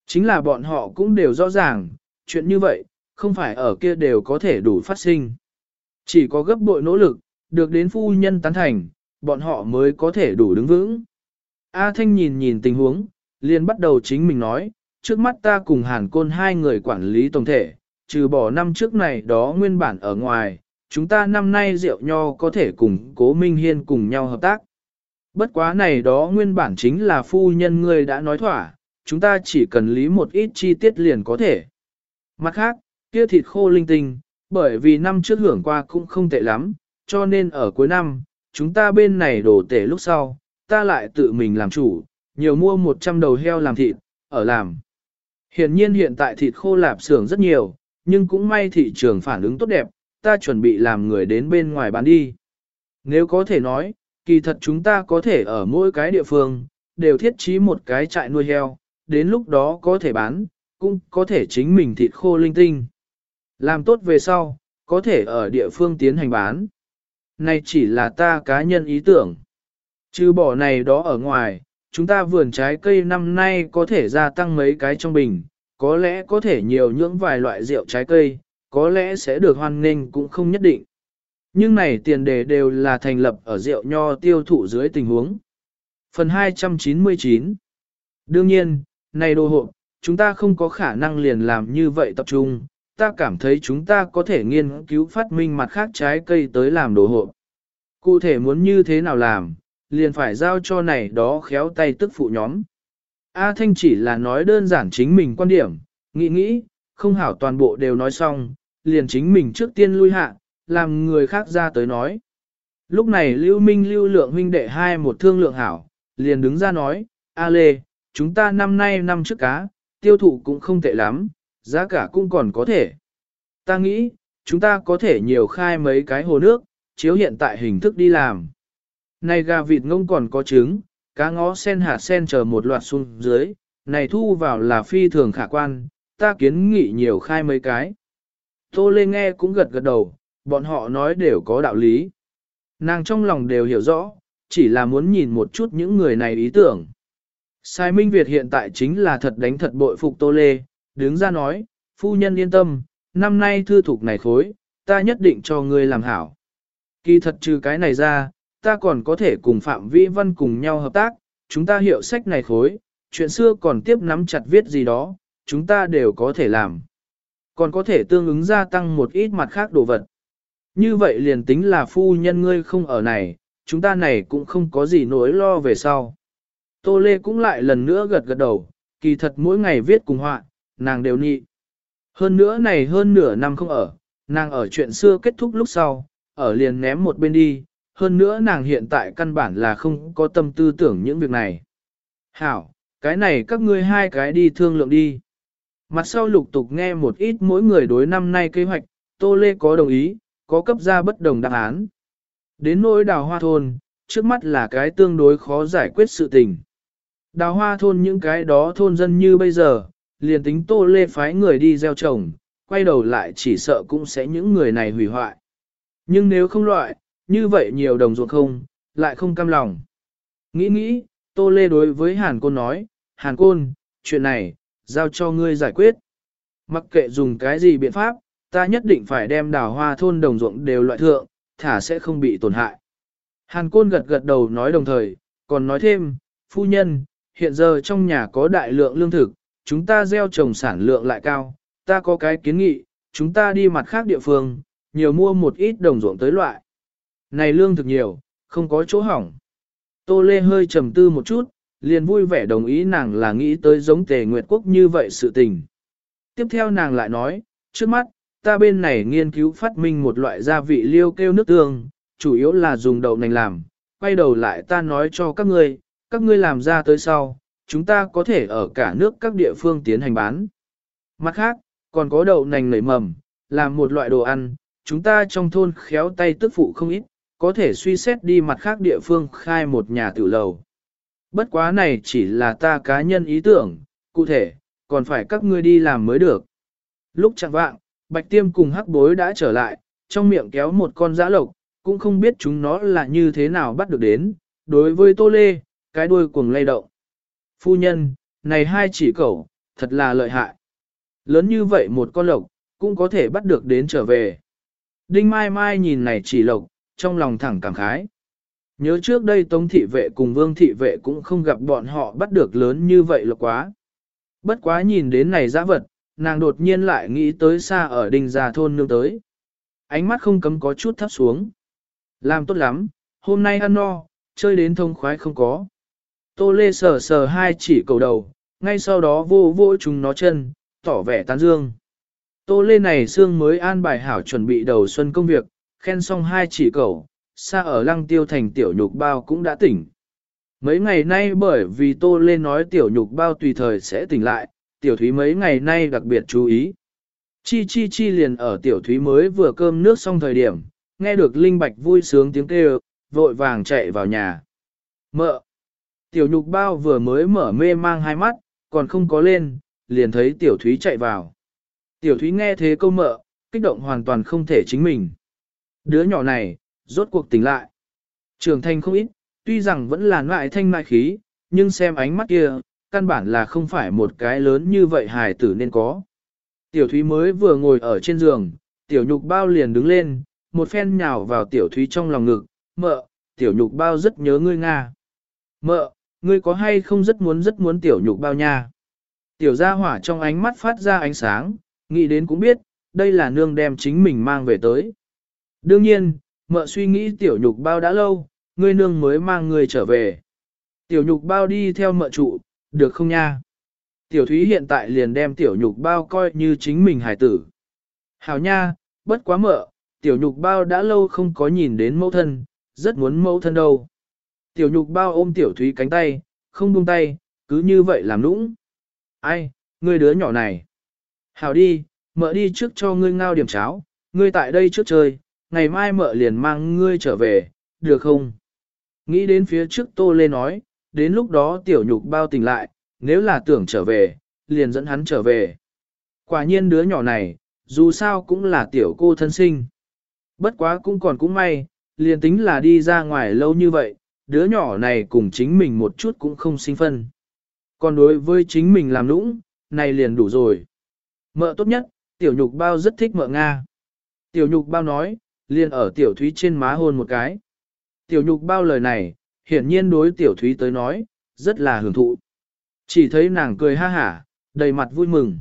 Chính là bọn họ cũng đều rõ ràng, chuyện như vậy, không phải ở kia đều có thể đủ phát sinh. Chỉ có gấp bội nỗ lực, được đến phu nhân tán thành, bọn họ mới có thể đủ đứng vững. A Thanh nhìn nhìn tình huống, liền bắt đầu chính mình nói, trước mắt ta cùng Hàn Côn hai người quản lý tổng thể, trừ bỏ năm trước này đó nguyên bản ở ngoài, chúng ta năm nay rượu nho có thể cùng Cố Minh Hiên cùng nhau hợp tác. Bất quá này đó nguyên bản chính là phu nhân ngươi đã nói thỏa, chúng ta chỉ cần lý một ít chi tiết liền có thể. Mặt khác, kia thịt khô linh tinh, bởi vì năm trước hưởng qua cũng không tệ lắm, cho nên ở cuối năm, chúng ta bên này đổ tể lúc sau, ta lại tự mình làm chủ, nhiều mua 100 đầu heo làm thịt, ở làm. Hiện nhiên hiện tại thịt khô lạp xưởng rất nhiều, nhưng cũng may thị trường phản ứng tốt đẹp, ta chuẩn bị làm người đến bên ngoài bán đi. Nếu có thể nói, kỳ thật chúng ta có thể ở mỗi cái địa phương, đều thiết trí một cái trại nuôi heo, đến lúc đó có thể bán, cũng có thể chính mình thịt khô linh tinh. Làm tốt về sau, có thể ở địa phương tiến hành bán. Này chỉ là ta cá nhân ý tưởng. Chứ bỏ này đó ở ngoài, chúng ta vườn trái cây năm nay có thể gia tăng mấy cái trong bình, có lẽ có thể nhiều những vài loại rượu trái cây, có lẽ sẽ được hoan nghênh cũng không nhất định. Nhưng này tiền đề đều là thành lập ở rượu nho tiêu thụ dưới tình huống. Phần 299 Đương nhiên, này đồ hộ, chúng ta không có khả năng liền làm như vậy tập trung, ta cảm thấy chúng ta có thể nghiên cứu phát minh mặt khác trái cây tới làm đồ hộ. Cụ thể muốn như thế nào làm, liền phải giao cho này đó khéo tay tức phụ nhóm. A Thanh chỉ là nói đơn giản chính mình quan điểm, nghĩ nghĩ, không hảo toàn bộ đều nói xong, liền chính mình trước tiên lui hạ, làm người khác ra tới nói. Lúc này Lưu Minh lưu lượng huynh đệ hai một thương lượng hảo, liền đứng ra nói, A Lê, chúng ta năm nay năm trước cá, tiêu thụ cũng không tệ lắm, giá cả cũng còn có thể. Ta nghĩ, chúng ta có thể nhiều khai mấy cái hồ nước, chiếu hiện tại hình thức đi làm. Này gà vịt ngông còn có trứng, cá ngó sen hạt sen chờ một loạt xuống dưới, này thu vào là phi thường khả quan, ta kiến nghị nhiều khai mấy cái. Tô Lê nghe cũng gật gật đầu, bọn họ nói đều có đạo lý. Nàng trong lòng đều hiểu rõ, chỉ là muốn nhìn một chút những người này ý tưởng. Sai Minh Việt hiện tại chính là thật đánh thật bội phục Tô Lê, đứng ra nói, phu nhân yên tâm, năm nay thư thục này khối, ta nhất định cho ngươi làm hảo. Kỳ thật trừ cái này ra, ta còn có thể cùng Phạm Vĩ Văn cùng nhau hợp tác, chúng ta hiệu sách này khối, chuyện xưa còn tiếp nắm chặt viết gì đó, chúng ta đều có thể làm. Còn có thể tương ứng gia tăng một ít mặt khác đồ vật. Như vậy liền tính là phu nhân ngươi không ở này, chúng ta này cũng không có gì nỗi lo về sau. Tô Lê cũng lại lần nữa gật gật đầu, kỳ thật mỗi ngày viết cùng họa, nàng đều nhị. Hơn nữa này hơn nửa năm không ở, nàng ở chuyện xưa kết thúc lúc sau, ở liền ném một bên đi, hơn nữa nàng hiện tại căn bản là không có tâm tư tưởng những việc này. Hảo, cái này các ngươi hai cái đi thương lượng đi. Mặt sau lục tục nghe một ít mỗi người đối năm nay kế hoạch, Tô Lê có đồng ý, có cấp ra bất đồng đáp án. Đến nỗi đào hoa thôn, trước mắt là cái tương đối khó giải quyết sự tình. Đào hoa thôn những cái đó thôn dân như bây giờ, liền tính Tô Lê phái người đi gieo trồng, quay đầu lại chỉ sợ cũng sẽ những người này hủy hoại. Nhưng nếu không loại, như vậy nhiều đồng ruộng không, lại không cam lòng. Nghĩ nghĩ, Tô Lê đối với Hàn Côn nói, Hàn Côn, chuyện này, giao cho ngươi giải quyết. Mặc kệ dùng cái gì biện pháp, ta nhất định phải đem đào hoa thôn đồng ruộng đều loại thượng, thả sẽ không bị tổn hại. Hàn Côn gật gật đầu nói đồng thời, còn nói thêm, phu nhân, hiện giờ trong nhà có đại lượng lương thực, chúng ta gieo trồng sản lượng lại cao, ta có cái kiến nghị, chúng ta đi mặt khác địa phương, nhiều mua một ít đồng ruộng tới loại. Này lương thực nhiều, không có chỗ hỏng. Tô Lê hơi trầm tư một chút, liền vui vẻ đồng ý nàng là nghĩ tới giống tề nguyệt quốc như vậy sự tình. Tiếp theo nàng lại nói, trước mắt, ta bên này nghiên cứu phát minh một loại gia vị liêu kêu nước tương, chủ yếu là dùng đậu nành làm. Quay đầu lại ta nói cho các ngươi, các ngươi làm ra tới sau, chúng ta có thể ở cả nước các địa phương tiến hành bán. Mặt khác, còn có đậu nành nảy mầm, làm một loại đồ ăn, chúng ta trong thôn khéo tay tức phụ không ít, có thể suy xét đi mặt khác địa phương khai một nhà tử lầu. Bất quá này chỉ là ta cá nhân ý tưởng, cụ thể, còn phải các ngươi đi làm mới được. Lúc chẳng vạng, bạch tiêm cùng hắc bối đã trở lại, trong miệng kéo một con giã lộc, cũng không biết chúng nó là như thế nào bắt được đến. Đối với tô lê, cái đuôi cuồng lay động. Phu nhân, này hai chỉ cẩu, thật là lợi hại. Lớn như vậy một con lộc, cũng có thể bắt được đến trở về. Đinh Mai Mai nhìn này chỉ lộc, trong lòng thẳng cảm khái. Nhớ trước đây Tống thị vệ cùng Vương thị vệ cũng không gặp bọn họ bắt được lớn như vậy là quá. Bất quá nhìn đến này giã vật, nàng đột nhiên lại nghĩ tới xa ở đình già thôn nương tới. Ánh mắt không cấm có chút thấp xuống. Làm tốt lắm, hôm nay ăn no, chơi đến thông khoái không có. Tô Lê sờ sờ hai chỉ cầu đầu, ngay sau đó vô vô chúng nó chân, tỏ vẻ tán dương. Tô Lê này xương mới an bài hảo chuẩn bị đầu xuân công việc, khen xong hai chỉ cầu, xa ở lăng tiêu thành tiểu nhục bao cũng đã tỉnh. Mấy ngày nay bởi vì Tô Lê nói tiểu nhục bao tùy thời sẽ tỉnh lại, tiểu thúy mấy ngày nay đặc biệt chú ý. Chi chi chi liền ở tiểu thúy mới vừa cơm nước xong thời điểm, nghe được Linh Bạch vui sướng tiếng kêu, vội vàng chạy vào nhà. Mợ! Tiểu nhục bao vừa mới mở mê mang hai mắt, còn không có lên, liền thấy tiểu thúy chạy vào. Tiểu thúy nghe thế câu mợ, kích động hoàn toàn không thể chính mình. Đứa nhỏ này, rốt cuộc tỉnh lại. Trường thanh không ít, tuy rằng vẫn là loại thanh mại khí, nhưng xem ánh mắt kia, căn bản là không phải một cái lớn như vậy hài tử nên có. Tiểu thúy mới vừa ngồi ở trên giường, tiểu nhục bao liền đứng lên, một phen nhào vào tiểu thúy trong lòng ngực, mợ, tiểu nhục bao rất nhớ ngươi Nga. Mợ, ngươi có hay không rất muốn rất muốn tiểu nhục bao nha. Tiểu gia hỏa trong ánh mắt phát ra ánh sáng, nghĩ đến cũng biết, đây là nương đem chính mình mang về tới. Đương nhiên, mợ suy nghĩ tiểu nhục bao đã lâu, ngươi nương mới mang người trở về. Tiểu nhục bao đi theo mợ trụ, được không nha? Tiểu thúy hiện tại liền đem tiểu nhục bao coi như chính mình hải tử. Hảo nha, bất quá mợ, tiểu nhục bao đã lâu không có nhìn đến mẫu thân, rất muốn mẫu thân đâu. Tiểu nhục bao ôm tiểu thúy cánh tay, không buông tay, cứ như vậy làm nũng. Ai, ngươi đứa nhỏ này. Hảo đi, mợ đi trước cho ngươi ngao điểm cháo, ngươi tại đây trước chơi, ngày mai mợ liền mang ngươi trở về, được không? Nghĩ đến phía trước tô lê nói, đến lúc đó tiểu nhục bao tỉnh lại, nếu là tưởng trở về, liền dẫn hắn trở về. Quả nhiên đứa nhỏ này, dù sao cũng là tiểu cô thân sinh. Bất quá cũng còn cũng may, liền tính là đi ra ngoài lâu như vậy, đứa nhỏ này cùng chính mình một chút cũng không sinh phân. Còn đối với chính mình làm nũng, này liền đủ rồi. Mợ tốt nhất, tiểu nhục bao rất thích mợ Nga. Tiểu nhục bao nói, liền ở tiểu thúy trên má hôn một cái. Tiểu nhục bao lời này, hiển nhiên đối tiểu thúy tới nói, rất là hưởng thụ. Chỉ thấy nàng cười ha hả, đầy mặt vui mừng.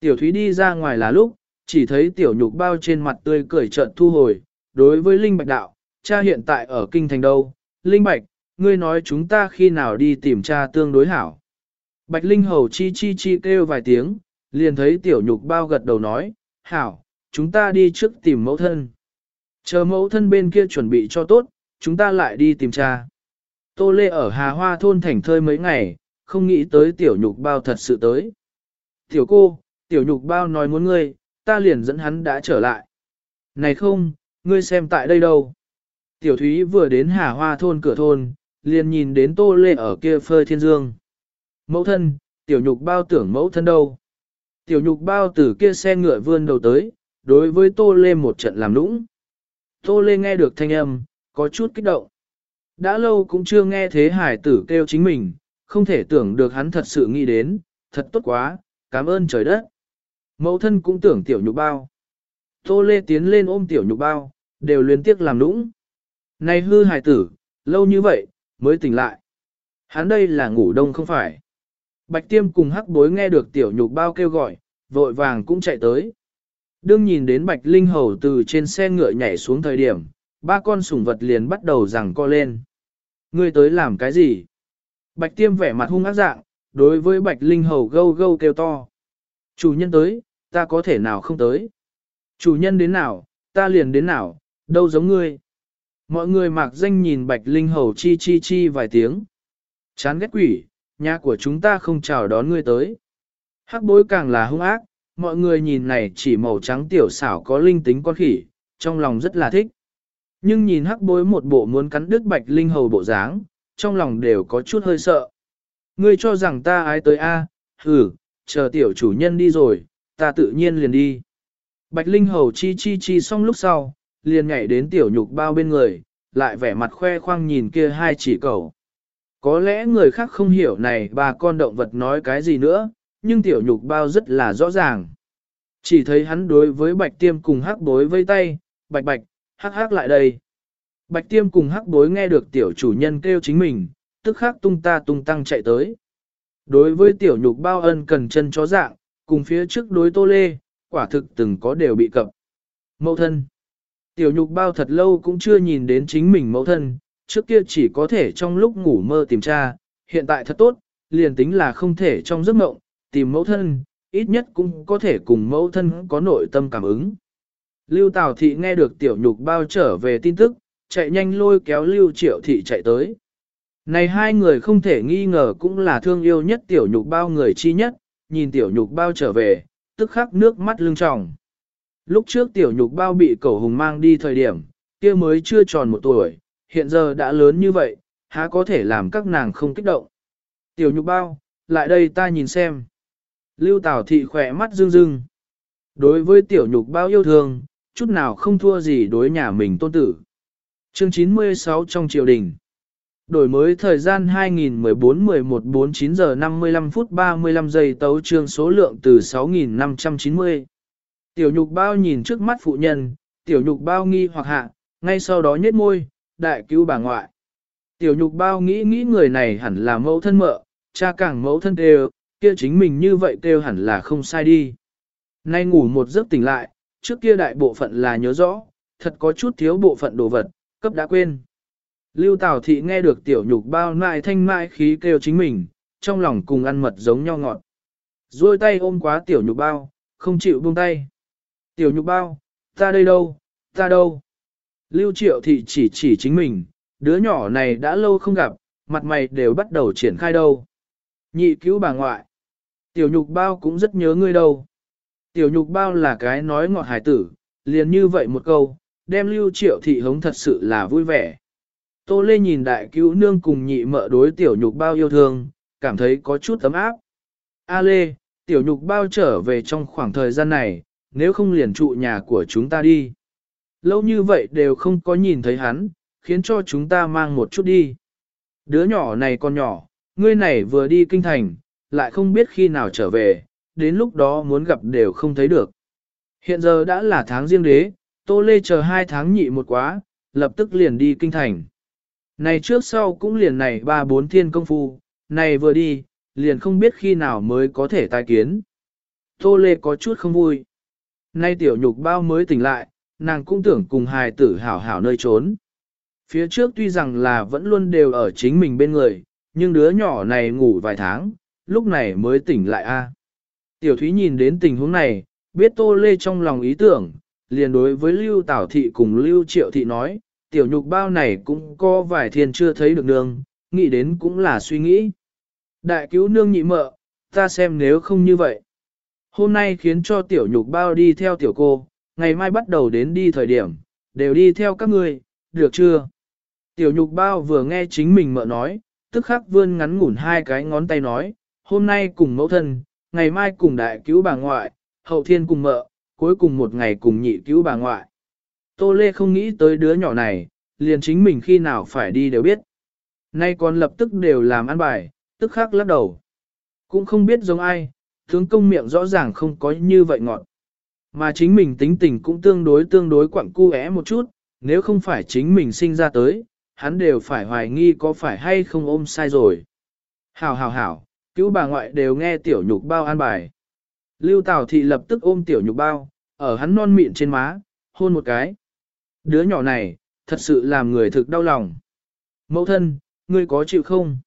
Tiểu thúy đi ra ngoài là lúc, chỉ thấy tiểu nhục bao trên mặt tươi cười trợn thu hồi. Đối với Linh Bạch Đạo, cha hiện tại ở kinh thành đâu? Linh Bạch, ngươi nói chúng ta khi nào đi tìm cha tương đối hảo. Bạch Linh Hầu chi chi chi kêu vài tiếng, liền thấy tiểu nhục bao gật đầu nói, hảo, chúng ta đi trước tìm mẫu thân. Chờ mẫu thân bên kia chuẩn bị cho tốt, chúng ta lại đi tìm cha. Tô Lê ở Hà Hoa thôn thành thơi mấy ngày, không nghĩ tới tiểu nhục bao thật sự tới. Tiểu cô, tiểu nhục bao nói muốn ngươi, ta liền dẫn hắn đã trở lại. Này không, ngươi xem tại đây đâu. Tiểu Thúy vừa đến Hà Hoa thôn cửa thôn, liền nhìn đến Tô Lê ở kia phơi thiên dương. Mẫu thân, tiểu nhục bao tưởng mẫu thân đâu. Tiểu nhục bao từ kia xe ngựa vươn đầu tới, đối với Tô Lê một trận làm nũng. Tô Lê nghe được thanh âm, có chút kích động. Đã lâu cũng chưa nghe thế hải tử kêu chính mình, không thể tưởng được hắn thật sự nghĩ đến, thật tốt quá, cảm ơn trời đất. Mẫu thân cũng tưởng tiểu nhục bao. Tô Lê tiến lên ôm tiểu nhục bao, đều liên tiếc làm nũng. Này hư hải tử, lâu như vậy, mới tỉnh lại. Hắn đây là ngủ đông không phải. Bạch tiêm cùng hắc bối nghe được tiểu nhục bao kêu gọi, vội vàng cũng chạy tới. Đương nhìn đến bạch linh hầu từ trên xe ngựa nhảy xuống thời điểm, ba con sủng vật liền bắt đầu rằng co lên. Ngươi tới làm cái gì? Bạch tiêm vẻ mặt hung ác dạng, đối với bạch linh hầu gâu gâu kêu to. Chủ nhân tới, ta có thể nào không tới? Chủ nhân đến nào, ta liền đến nào, đâu giống ngươi. Mọi người mặc danh nhìn bạch linh hầu chi chi chi vài tiếng. Chán ghét quỷ, nhà của chúng ta không chào đón ngươi tới. Hắc bối càng là hung ác, mọi người nhìn này chỉ màu trắng tiểu xảo có linh tính con khỉ, trong lòng rất là thích. Nhưng nhìn hắc bối một bộ muốn cắn đứt bạch linh hầu bộ dáng, trong lòng đều có chút hơi sợ. Ngươi cho rằng ta ai tới a? À? hừ, chờ tiểu chủ nhân đi rồi, ta tự nhiên liền đi. Bạch linh hầu chi chi chi xong lúc sau, liền nhảy đến tiểu nhục bao bên người, lại vẻ mặt khoe khoang nhìn kia hai chỉ cầu. Có lẽ người khác không hiểu này bà con động vật nói cái gì nữa, nhưng tiểu nhục bao rất là rõ ràng. Chỉ thấy hắn đối với bạch tiêm cùng hắc bối vây tay, bạch bạch, hắc hắc lại đây. Bạch tiêm cùng hắc bối nghe được tiểu chủ nhân kêu chính mình, tức khắc tung ta tung tăng chạy tới. Đối với tiểu nhục bao ân cần chân chó dạng, cùng phía trước đối tô lê, quả thực từng có đều bị cập. Mẫu thân. Tiểu nhục bao thật lâu cũng chưa nhìn đến chính mình mẫu thân, trước kia chỉ có thể trong lúc ngủ mơ tìm tra, hiện tại thật tốt, liền tính là không thể trong giấc mộng, tìm mẫu thân, ít nhất cũng có thể cùng mẫu thân có nội tâm cảm ứng. Lưu Tào Thị nghe được tiểu nhục bao trở về tin tức, chạy nhanh lôi kéo Lưu Triệu Thị chạy tới. Này hai người không thể nghi ngờ cũng là thương yêu nhất tiểu nhục bao người chi nhất, nhìn tiểu nhục bao trở về, tức khắc nước mắt lưng tròng. Lúc trước tiểu nhục bao bị cẩu hùng mang đi thời điểm, kia mới chưa tròn một tuổi, hiện giờ đã lớn như vậy, há có thể làm các nàng không kích động. Tiểu nhục bao, lại đây ta nhìn xem. Lưu Tào Thị khỏe mắt rưng rưng. Đối với tiểu nhục bao yêu thương, chút nào không thua gì đối nhà mình tôn tử. Chương 96 trong triều đình. Đổi mới thời gian 2014-11-49 giờ 55 phút 35 giây tấu trương số lượng từ 6.590. Tiểu nhục bao nhìn trước mắt phụ nhân, tiểu nhục bao nghi hoặc hạ, ngay sau đó nhếch môi, đại cứu bà ngoại. Tiểu nhục bao nghĩ nghĩ người này hẳn là mẫu thân mợ, cha càng mẫu thân đều, kia chính mình như vậy kêu hẳn là không sai đi. Nay ngủ một giấc tỉnh lại, trước kia đại bộ phận là nhớ rõ, thật có chút thiếu bộ phận đồ vật, cấp đã quên. Lưu Tào Thị nghe được tiểu nhục bao nại thanh mại khí kêu chính mình, trong lòng cùng ăn mật giống nhau ngọt. Rồi tay ôm quá tiểu nhục bao, không chịu buông tay. Tiểu nhục bao, ta đây đâu, ta đâu. Lưu triệu thị chỉ chỉ chính mình, đứa nhỏ này đã lâu không gặp, mặt mày đều bắt đầu triển khai đâu. Nhị cứu bà ngoại. Tiểu nhục bao cũng rất nhớ ngươi đâu. Tiểu nhục bao là cái nói ngọt hải tử, liền như vậy một câu, đem lưu triệu thị hống thật sự là vui vẻ. Tô Lê nhìn đại cứu nương cùng nhị mợ đối tiểu nhục bao yêu thương, cảm thấy có chút tấm áp. A Lê, tiểu nhục bao trở về trong khoảng thời gian này, nếu không liền trụ nhà của chúng ta đi. Lâu như vậy đều không có nhìn thấy hắn, khiến cho chúng ta mang một chút đi. Đứa nhỏ này còn nhỏ, ngươi này vừa đi kinh thành, lại không biết khi nào trở về, đến lúc đó muốn gặp đều không thấy được. Hiện giờ đã là tháng riêng đế, Tô Lê chờ hai tháng nhị một quá, lập tức liền đi kinh thành. Này trước sau cũng liền này ba bốn thiên công phu, này vừa đi, liền không biết khi nào mới có thể tai kiến. Tô Lê có chút không vui. Nay tiểu nhục bao mới tỉnh lại, nàng cũng tưởng cùng hài tử hảo hảo nơi trốn. Phía trước tuy rằng là vẫn luôn đều ở chính mình bên người, nhưng đứa nhỏ này ngủ vài tháng, lúc này mới tỉnh lại a. Tiểu Thúy nhìn đến tình huống này, biết Tô Lê trong lòng ý tưởng, liền đối với Lưu Tảo Thị cùng Lưu Triệu Thị nói, tiểu nhục bao này cũng có vài thiên chưa thấy được nương, nghĩ đến cũng là suy nghĩ. Đại cứu nương nhị mợ, ta xem nếu không như vậy. Hôm nay khiến cho tiểu nhục bao đi theo tiểu cô, ngày mai bắt đầu đến đi thời điểm, đều đi theo các ngươi, được chưa? Tiểu nhục bao vừa nghe chính mình mợ nói, tức khắc vươn ngắn ngủn hai cái ngón tay nói, hôm nay cùng mẫu thân, ngày mai cùng đại cứu bà ngoại, hậu thiên cùng mợ, cuối cùng một ngày cùng nhị cứu bà ngoại. Tô Lê không nghĩ tới đứa nhỏ này, liền chính mình khi nào phải đi đều biết. Nay còn lập tức đều làm ăn bài, tức khắc lắc đầu. Cũng không biết giống ai, tướng công miệng rõ ràng không có như vậy ngọn Mà chính mình tính tình cũng tương đối tương đối quặng cu é một chút, nếu không phải chính mình sinh ra tới, hắn đều phải hoài nghi có phải hay không ôm sai rồi. Hảo hảo hảo, cứu bà ngoại đều nghe tiểu nhục bao an bài. Lưu Tào Thị lập tức ôm tiểu nhục bao, ở hắn non mịn trên má, hôn một cái. Đứa nhỏ này, thật sự làm người thực đau lòng. Mẫu thân, ngươi có chịu không?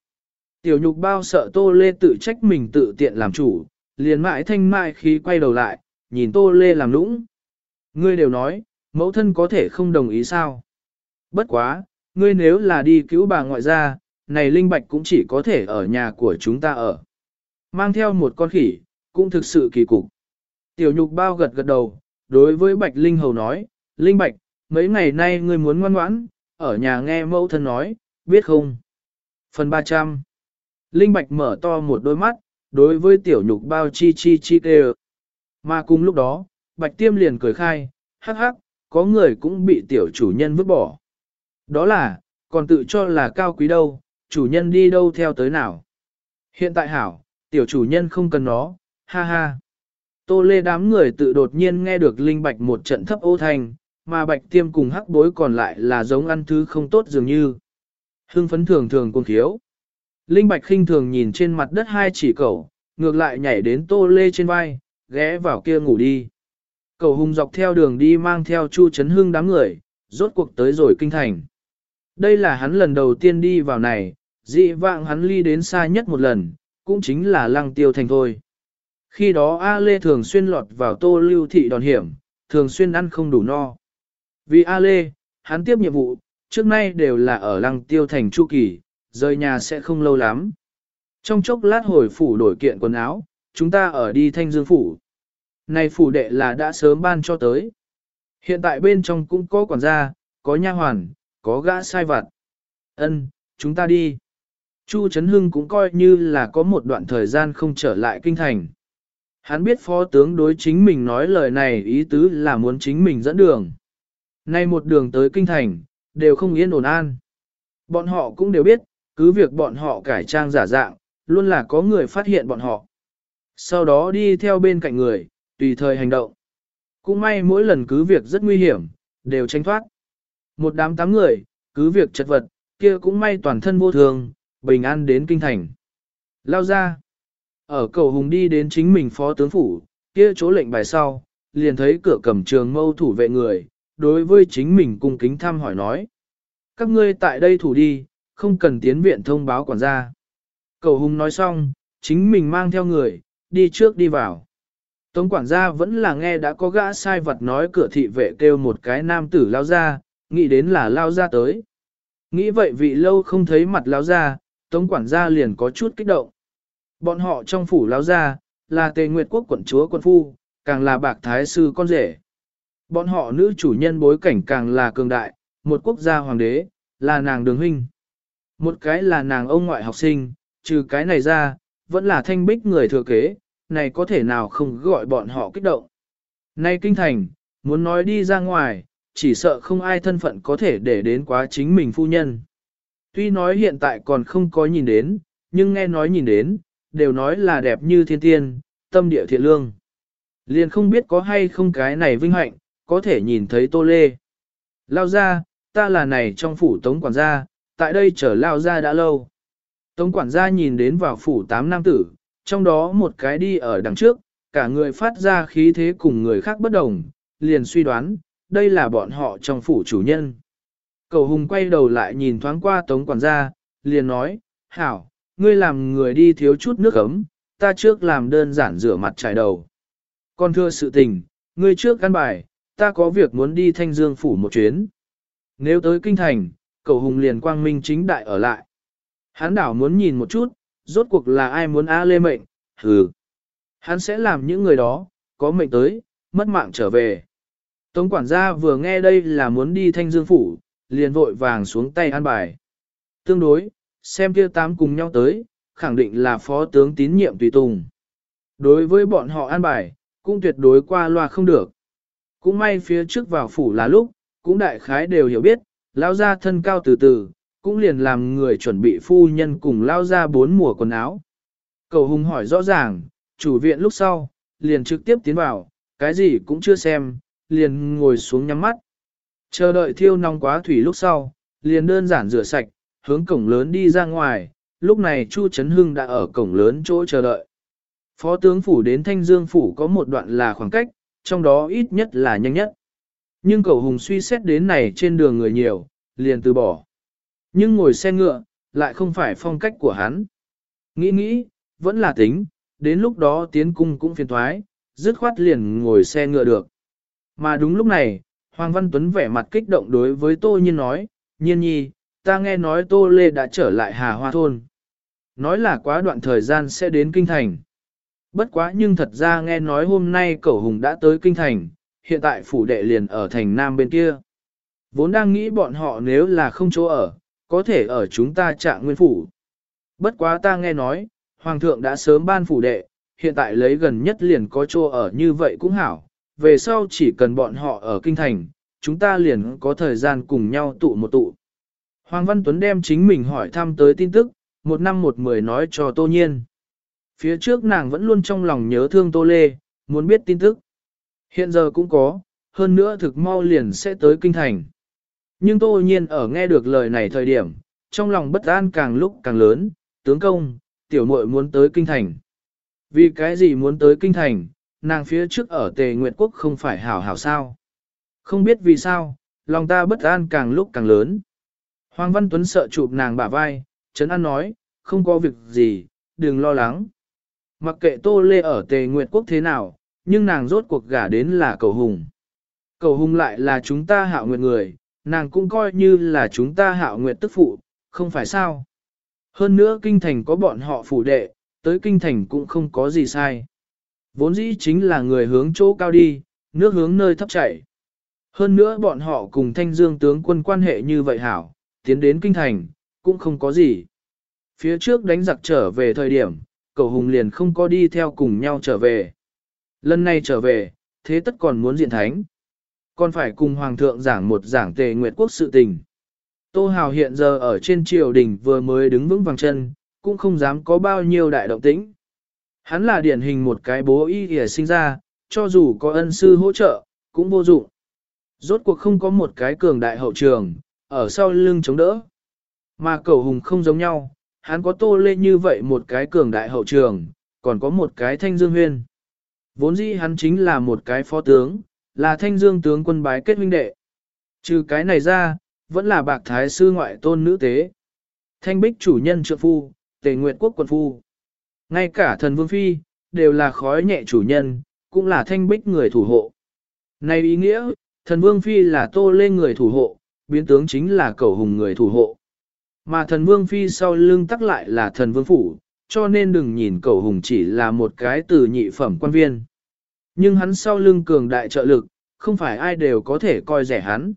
Tiểu nhục bao sợ Tô Lê tự trách mình tự tiện làm chủ, liền mãi thanh mại khi quay đầu lại, nhìn Tô Lê làm lũng. Ngươi đều nói, mẫu thân có thể không đồng ý sao? Bất quá, ngươi nếu là đi cứu bà ngoại ra, này Linh Bạch cũng chỉ có thể ở nhà của chúng ta ở. Mang theo một con khỉ, cũng thực sự kỳ cục. Tiểu nhục bao gật gật đầu, đối với Bạch Linh Hầu nói, Linh Bạch, mấy ngày nay ngươi muốn ngoan ngoãn, ở nhà nghe mẫu thân nói, biết không? Phần 300 Linh Bạch mở to một đôi mắt, đối với tiểu nhục bao chi chi chi kêu. Mà cùng lúc đó, Bạch Tiêm liền cười khai, hắc hắc, có người cũng bị tiểu chủ nhân vứt bỏ. Đó là, còn tự cho là cao quý đâu, chủ nhân đi đâu theo tới nào. Hiện tại hảo, tiểu chủ nhân không cần nó, ha ha. Tô lê đám người tự đột nhiên nghe được linh bạch một trận thấp ô thành, mà bạch tiêm cùng hắc bối còn lại là giống ăn thứ không tốt dường như. Hưng phấn thường thường cuồng thiếu. Linh bạch khinh thường nhìn trên mặt đất hai chỉ cẩu, ngược lại nhảy đến tô lê trên vai, ghé vào kia ngủ đi. Cầu hùng dọc theo đường đi mang theo chu chấn hương đám người, rốt cuộc tới rồi kinh thành. Đây là hắn lần đầu tiên đi vào này, dị vạng hắn ly đến xa nhất một lần, cũng chính là lăng tiêu thành thôi. Khi đó A Lê thường xuyên lọt vào tô lưu thị đòn hiểm, thường xuyên ăn không đủ no. Vì A Lê, hắn tiếp nhiệm vụ, trước nay đều là ở lăng tiêu thành chu kỳ, rời nhà sẽ không lâu lắm. Trong chốc lát hồi phủ đổi kiện quần áo, chúng ta ở đi thanh dương phủ. Này phủ đệ là đã sớm ban cho tới. Hiện tại bên trong cũng có quản gia, có nha hoàn, có gã sai vặt. Ân, chúng ta đi. Chu Trấn Hưng cũng coi như là có một đoạn thời gian không trở lại kinh thành. Hắn biết phó tướng đối chính mình nói lời này ý tứ là muốn chính mình dẫn đường. Nay một đường tới kinh thành, đều không yên ổn an. Bọn họ cũng đều biết, cứ việc bọn họ cải trang giả dạng, luôn là có người phát hiện bọn họ. Sau đó đi theo bên cạnh người, tùy thời hành động. Cũng may mỗi lần cứ việc rất nguy hiểm, đều tránh thoát. Một đám tám người, cứ việc chật vật, kia cũng may toàn thân vô thường, bình an đến kinh thành. Lao ra. Ở cầu hùng đi đến chính mình phó tướng phủ, kia chỗ lệnh bài sau, liền thấy cửa cầm trường mâu thủ vệ người, đối với chính mình cung kính thăm hỏi nói. Các ngươi tại đây thủ đi, không cần tiến viện thông báo quản gia. Cầu hùng nói xong, chính mình mang theo người, đi trước đi vào. Tống quản gia vẫn là nghe đã có gã sai vật nói cửa thị vệ kêu một cái nam tử lao ra, nghĩ đến là lao ra tới. Nghĩ vậy vị lâu không thấy mặt lao ra, tống quản gia liền có chút kích động. Bọn họ trong phủ lao ra, là tề nguyệt quốc quận chúa quân phu, càng là bạc thái sư con rể. Bọn họ nữ chủ nhân bối cảnh càng là cường đại, một quốc gia hoàng đế, là nàng đường huynh. Một cái là nàng ông ngoại học sinh, trừ cái này ra, vẫn là thanh bích người thừa kế, này có thể nào không gọi bọn họ kích động. Nay kinh thành, muốn nói đi ra ngoài, chỉ sợ không ai thân phận có thể để đến quá chính mình phu nhân. Tuy nói hiện tại còn không có nhìn đến, nhưng nghe nói nhìn đến, đều nói là đẹp như thiên tiên, tâm địa thiện lương. Liền không biết có hay không cái này vinh hạnh, có thể nhìn thấy tô lê. Lao ra, ta là này trong phủ tống quản gia, tại đây chờ lao ra đã lâu. Tống quản gia nhìn đến vào phủ tám nam tử, trong đó một cái đi ở đằng trước, cả người phát ra khí thế cùng người khác bất đồng, liền suy đoán, đây là bọn họ trong phủ chủ nhân. Cầu hùng quay đầu lại nhìn thoáng qua tống quản gia, liền nói, hảo, ngươi làm người đi thiếu chút nước ấm, ta trước làm đơn giản rửa mặt trải đầu. Còn thưa sự tình, ngươi trước căn bài, ta có việc muốn đi thanh dương phủ một chuyến. Nếu tới kinh thành, cầu hùng liền quang minh chính đại ở lại. Hắn đảo muốn nhìn một chút, rốt cuộc là ai muốn A lê mệnh, hừ. Hắn sẽ làm những người đó, có mệnh tới, mất mạng trở về. Tống quản gia vừa nghe đây là muốn đi thanh dương phủ, liền vội vàng xuống tay an bài. Tương đối, xem kia tám cùng nhau tới, khẳng định là phó tướng tín nhiệm tùy tùng. Đối với bọn họ an bài, cũng tuyệt đối qua loa không được. Cũng may phía trước vào phủ là lúc, cũng đại khái đều hiểu biết, lao ra thân cao từ từ, cũng liền làm người chuẩn bị phu nhân cùng lao ra bốn mùa quần áo. Cầu hùng hỏi rõ ràng, chủ viện lúc sau, liền trực tiếp tiến vào, cái gì cũng chưa xem, liền ngồi xuống nhắm mắt. Chờ đợi thiêu nóng quá thủy lúc sau, liền đơn giản rửa sạch, hướng cổng lớn đi ra ngoài, lúc này Chu Trấn Hưng đã ở cổng lớn chỗ chờ đợi. Phó tướng phủ đến Thanh Dương phủ có một đoạn là khoảng cách, trong đó ít nhất là nhanh nhất. Nhưng cầu hùng suy xét đến này trên đường người nhiều, liền từ bỏ. Nhưng ngồi xe ngựa, lại không phải phong cách của hắn. Nghĩ nghĩ, vẫn là tính, đến lúc đó tiến cung cũng phiền thoái, dứt khoát liền ngồi xe ngựa được. Mà đúng lúc này, Hoàng Văn Tuấn vẻ mặt kích động đối với Tô Nhiên nói, Nhiên nhi, ta nghe nói Tô Lê đã trở lại Hà Hoa Thôn. Nói là quá đoạn thời gian sẽ đến Kinh Thành. Bất quá nhưng thật ra nghe nói hôm nay cẩu hùng đã tới Kinh Thành, hiện tại phủ đệ liền ở thành Nam bên kia. Vốn đang nghĩ bọn họ nếu là không chỗ ở, có thể ở chúng ta trạng nguyên phủ. Bất quá ta nghe nói, Hoàng thượng đã sớm ban phủ đệ, hiện tại lấy gần nhất liền có chỗ ở như vậy cũng hảo, về sau chỉ cần bọn họ ở kinh thành, chúng ta liền có thời gian cùng nhau tụ một tụ. Hoàng Văn Tuấn đem chính mình hỏi thăm tới tin tức, một năm một mười nói cho Tô Nhiên. Phía trước nàng vẫn luôn trong lòng nhớ thương Tô Lê, muốn biết tin tức. Hiện giờ cũng có, hơn nữa thực mau liền sẽ tới kinh thành. Nhưng Tô Nhiên ở nghe được lời này thời điểm, trong lòng bất an càng lúc càng lớn, tướng công, tiểu muội muốn tới kinh thành. Vì cái gì muốn tới kinh thành, nàng phía trước ở tề nguyệt quốc không phải hảo hảo sao. Không biết vì sao, lòng ta bất an càng lúc càng lớn. Hoàng Văn Tuấn sợ chụp nàng bả vai, Trấn An nói, không có việc gì, đừng lo lắng. Mặc kệ Tô Lê ở tề nguyệt quốc thế nào, nhưng nàng rốt cuộc gả đến là cầu hùng. Cầu hùng lại là chúng ta hạo nguyệt người, nàng cũng coi như là chúng ta hạo nguyệt tức phụ, không phải sao. Hơn nữa kinh thành có bọn họ phủ đệ, tới kinh thành cũng không có gì sai. Vốn dĩ chính là người hướng chỗ cao đi, nước hướng nơi thấp chảy. Hơn nữa bọn họ cùng thanh dương tướng quân quan hệ như vậy hảo, tiến đến kinh thành, cũng không có gì. Phía trước đánh giặc trở về thời điểm, cầu hùng liền không có đi theo cùng nhau trở về. Lần này trở về, thế tất còn muốn diện thánh. Còn phải cùng hoàng thượng giảng một giảng tề nguyệt quốc sự tình. Tô Hào hiện giờ ở trên triều đình vừa mới đứng vững vàng chân, cũng không dám có bao nhiêu đại động tĩnh. Hắn là điển hình một cái bố y hề sinh ra, cho dù có ân sư hỗ trợ, cũng vô dụng. Rốt cuộc không có một cái cường đại hậu trường, ở sau lưng chống đỡ. Mà cầu hùng không giống nhau, hắn có tô lê như vậy một cái cường đại hậu trường, còn có một cái thanh dương huyên. Vốn dĩ hắn chính là một cái phó tướng, là thanh dương tướng quân bái kết huynh đệ. Trừ cái này ra, vẫn là bạc thái sư ngoại tôn nữ tế. Thanh bích chủ nhân trượng phu, tề nguyệt quốc quân phu. Ngay cả thần vương phi, đều là khói nhẹ chủ nhân, cũng là thanh bích người thủ hộ. Này ý nghĩa, thần vương phi là tô lên người thủ hộ, biến tướng chính là cầu hùng người thủ hộ. Mà thần vương phi sau lưng tắc lại là thần vương phủ, cho nên đừng nhìn cầu hùng chỉ là một cái từ nhị phẩm quan viên. Nhưng hắn sau lưng cường đại trợ lực, không phải ai đều có thể coi rẻ hắn.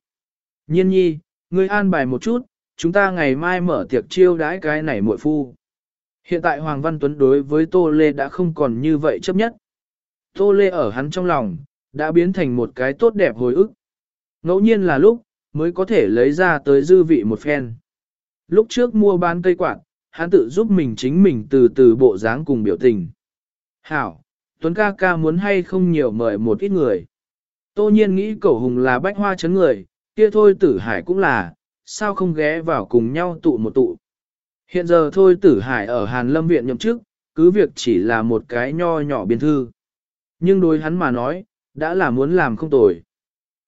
Nhiên nhi, ngươi an bài một chút, chúng ta ngày mai mở tiệc chiêu đãi cái này muội phu. Hiện tại Hoàng Văn Tuấn đối với Tô Lê đã không còn như vậy chấp nhất. Tô Lê ở hắn trong lòng, đã biến thành một cái tốt đẹp hồi ức. Ngẫu nhiên là lúc, mới có thể lấy ra tới dư vị một phen. Lúc trước mua bán cây quạt, hắn tự giúp mình chính mình từ từ bộ dáng cùng biểu tình. Hảo, Tuấn ca ca muốn hay không nhiều mời một ít người. Tô nhiên nghĩ cậu hùng là bách hoa chấn người, kia thôi tử hải cũng là, sao không ghé vào cùng nhau tụ một tụ. Hiện giờ thôi tử hải ở Hàn Lâm Viện nhậm chức, cứ việc chỉ là một cái nho nhỏ biên thư. Nhưng đối hắn mà nói, đã là muốn làm không tồi.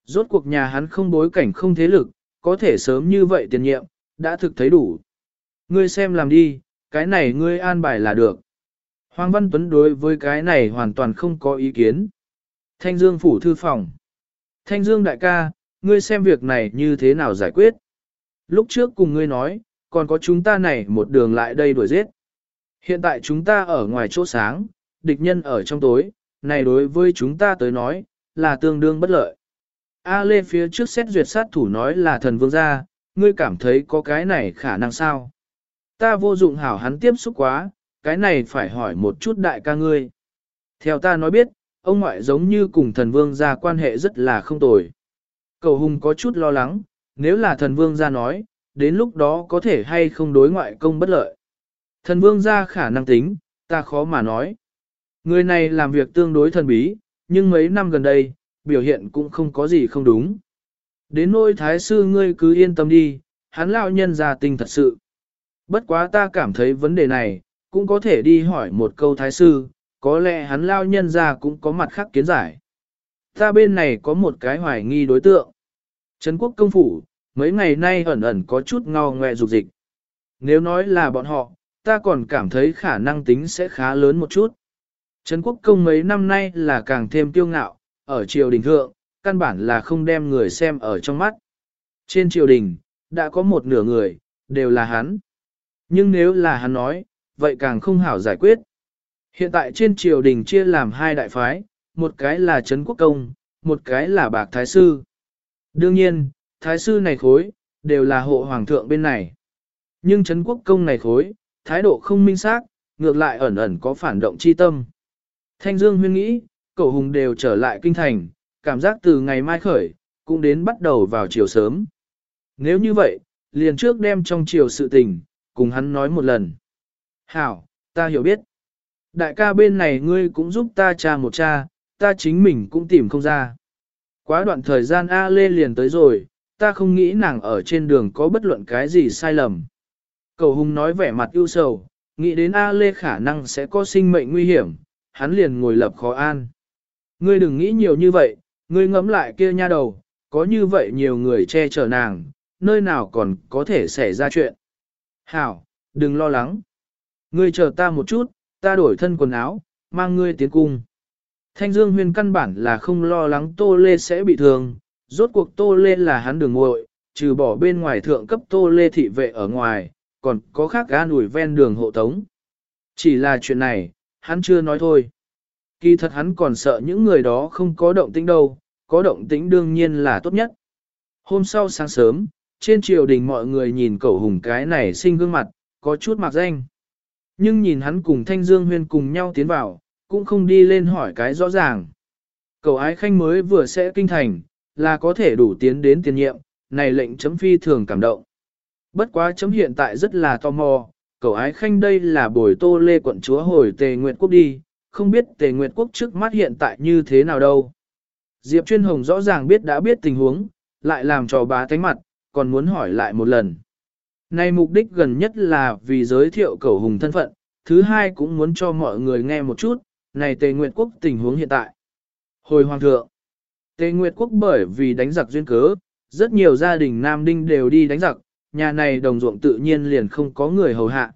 Rốt cuộc nhà hắn không bối cảnh không thế lực, có thể sớm như vậy tiền nhiệm, đã thực thấy đủ. Ngươi xem làm đi, cái này ngươi an bài là được. Hoàng Văn Tuấn đối với cái này hoàn toàn không có ý kiến. Thanh Dương phủ thư phòng. Thanh Dương đại ca, ngươi xem việc này như thế nào giải quyết. Lúc trước cùng ngươi nói, còn có chúng ta này một đường lại đây đuổi giết. Hiện tại chúng ta ở ngoài chỗ sáng, địch nhân ở trong tối, này đối với chúng ta tới nói, là tương đương bất lợi. A Lê phía trước xét duyệt sát thủ nói là thần vương gia, ngươi cảm thấy có cái này khả năng sao? Ta vô dụng hảo hắn tiếp xúc quá, cái này phải hỏi một chút đại ca ngươi. Theo ta nói biết, ông ngoại giống như cùng thần vương gia quan hệ rất là không tồi. Cầu hùng có chút lo lắng, nếu là thần vương gia nói, đến lúc đó có thể hay không đối ngoại công bất lợi. Thần vương gia khả năng tính, ta khó mà nói. Người này làm việc tương đối thần bí, nhưng mấy năm gần đây, biểu hiện cũng không có gì không đúng. Đến nỗi thái sư ngươi cứ yên tâm đi, hắn lão nhân gia tình thật sự. Bất quá ta cảm thấy vấn đề này, cũng có thể đi hỏi một câu thái sư, có lẽ hắn lao nhân gia cũng có mặt khác kiến giải. Ta bên này có một cái hoài nghi đối tượng. Trấn quốc công phủ, mấy ngày nay ẩn ẩn có chút ngao ngoe dục dịch. Nếu nói là bọn họ, ta còn cảm thấy khả năng tính sẽ khá lớn một chút. Trấn quốc công mấy năm nay là càng thêm tiêu ngạo, ở triều đình thượng, căn bản là không đem người xem ở trong mắt. Trên triều đình, đã có một nửa người, đều là hắn. Nhưng nếu là hắn nói, vậy càng không hảo giải quyết. Hiện tại trên triều đình chia làm hai đại phái, một cái là Trấn Quốc Công, một cái là Bạc Thái Sư. Đương nhiên, Thái Sư này khối, đều là hộ hoàng thượng bên này. Nhưng Trấn Quốc Công này khối, thái độ không minh xác, ngược lại ẩn ẩn có phản động chi tâm. Thanh Dương huyên nghĩ, cậu hùng đều trở lại kinh thành, cảm giác từ ngày mai khởi, cũng đến bắt đầu vào chiều sớm. Nếu như vậy, liền trước đem trong chiều sự tình, cùng hắn nói một lần. Hảo, ta hiểu biết. Đại ca bên này ngươi cũng giúp ta tra một cha, ta chính mình cũng tìm không ra. Quá đoạn thời gian A Lê liền tới rồi, ta không nghĩ nàng ở trên đường có bất luận cái gì sai lầm. Cầu Hùng nói vẻ mặt ưu sầu, nghĩ đến A Lê khả năng sẽ có sinh mệnh nguy hiểm, hắn liền ngồi lập khó an. Ngươi đừng nghĩ nhiều như vậy, ngươi ngẫm lại kia nha đầu, có như vậy nhiều người che chở nàng, nơi nào còn có thể xảy ra chuyện. Hảo, đừng lo lắng. Ngươi chờ ta một chút, ta đổi thân quần áo, mang ngươi tiến cung. Thanh Dương Huyên căn bản là không lo lắng Tô Lê sẽ bị thương, rốt cuộc Tô Lê là hắn đường ngội, trừ bỏ bên ngoài thượng cấp Tô Lê thị vệ ở ngoài, còn có khác gan ủi ven đường hộ tống. Chỉ là chuyện này, hắn chưa nói thôi. Kỳ thật hắn còn sợ những người đó không có động tĩnh đâu, có động tĩnh đương nhiên là tốt nhất. Hôm sau sáng sớm, trên triều đình mọi người nhìn cậu hùng cái này sinh gương mặt, có chút mặc danh. Nhưng nhìn hắn cùng Thanh Dương Huyên cùng nhau tiến vào, cũng không đi lên hỏi cái rõ ràng. Cậu ái khanh mới vừa sẽ kinh thành, là có thể đủ tiến đến tiền nhiệm, này lệnh chấm phi thường cảm động. Bất quá chấm hiện tại rất là tò mò, cậu ái khanh đây là bồi tô lê quận chúa hồi tề nguyện quốc đi, không biết tề nguyện quốc trước mắt hiện tại như thế nào đâu. Diệp chuyên hồng rõ ràng biết đã biết tình huống, lại làm cho bá thánh mặt, còn muốn hỏi lại một lần. Này mục đích gần nhất là vì giới thiệu cậu hùng thân phận, thứ hai cũng muốn cho mọi người nghe một chút, này Tề Nguyệt Quốc tình huống hiện tại. Hồi Hoàng thượng, Tề Nguyệt Quốc bởi vì đánh giặc duyên cớ, rất nhiều gia đình Nam Đinh đều đi đánh giặc, nhà này đồng ruộng tự nhiên liền không có người hầu hạ.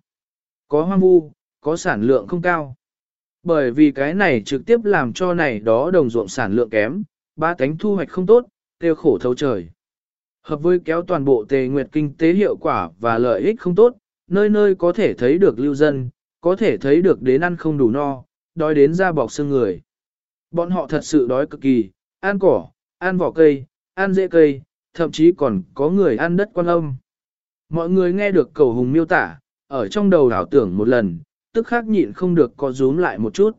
Có hoang vu, có sản lượng không cao. Bởi vì cái này trực tiếp làm cho này đó đồng ruộng sản lượng kém, ba cánh thu hoạch không tốt, tiêu khổ thấu trời. Hợp với kéo toàn bộ tề nguyệt kinh tế hiệu quả và lợi ích không tốt, nơi nơi có thể thấy được lưu dân, có thể thấy được đến ăn không đủ no, đói đến da bọc xương người. Bọn họ thật sự đói cực kỳ, ăn cỏ, ăn vỏ cây, ăn rễ cây, thậm chí còn có người ăn đất quan âm. Mọi người nghe được cầu hùng miêu tả, ở trong đầu đảo tưởng một lần, tức khắc nhịn không được có rúm lại một chút.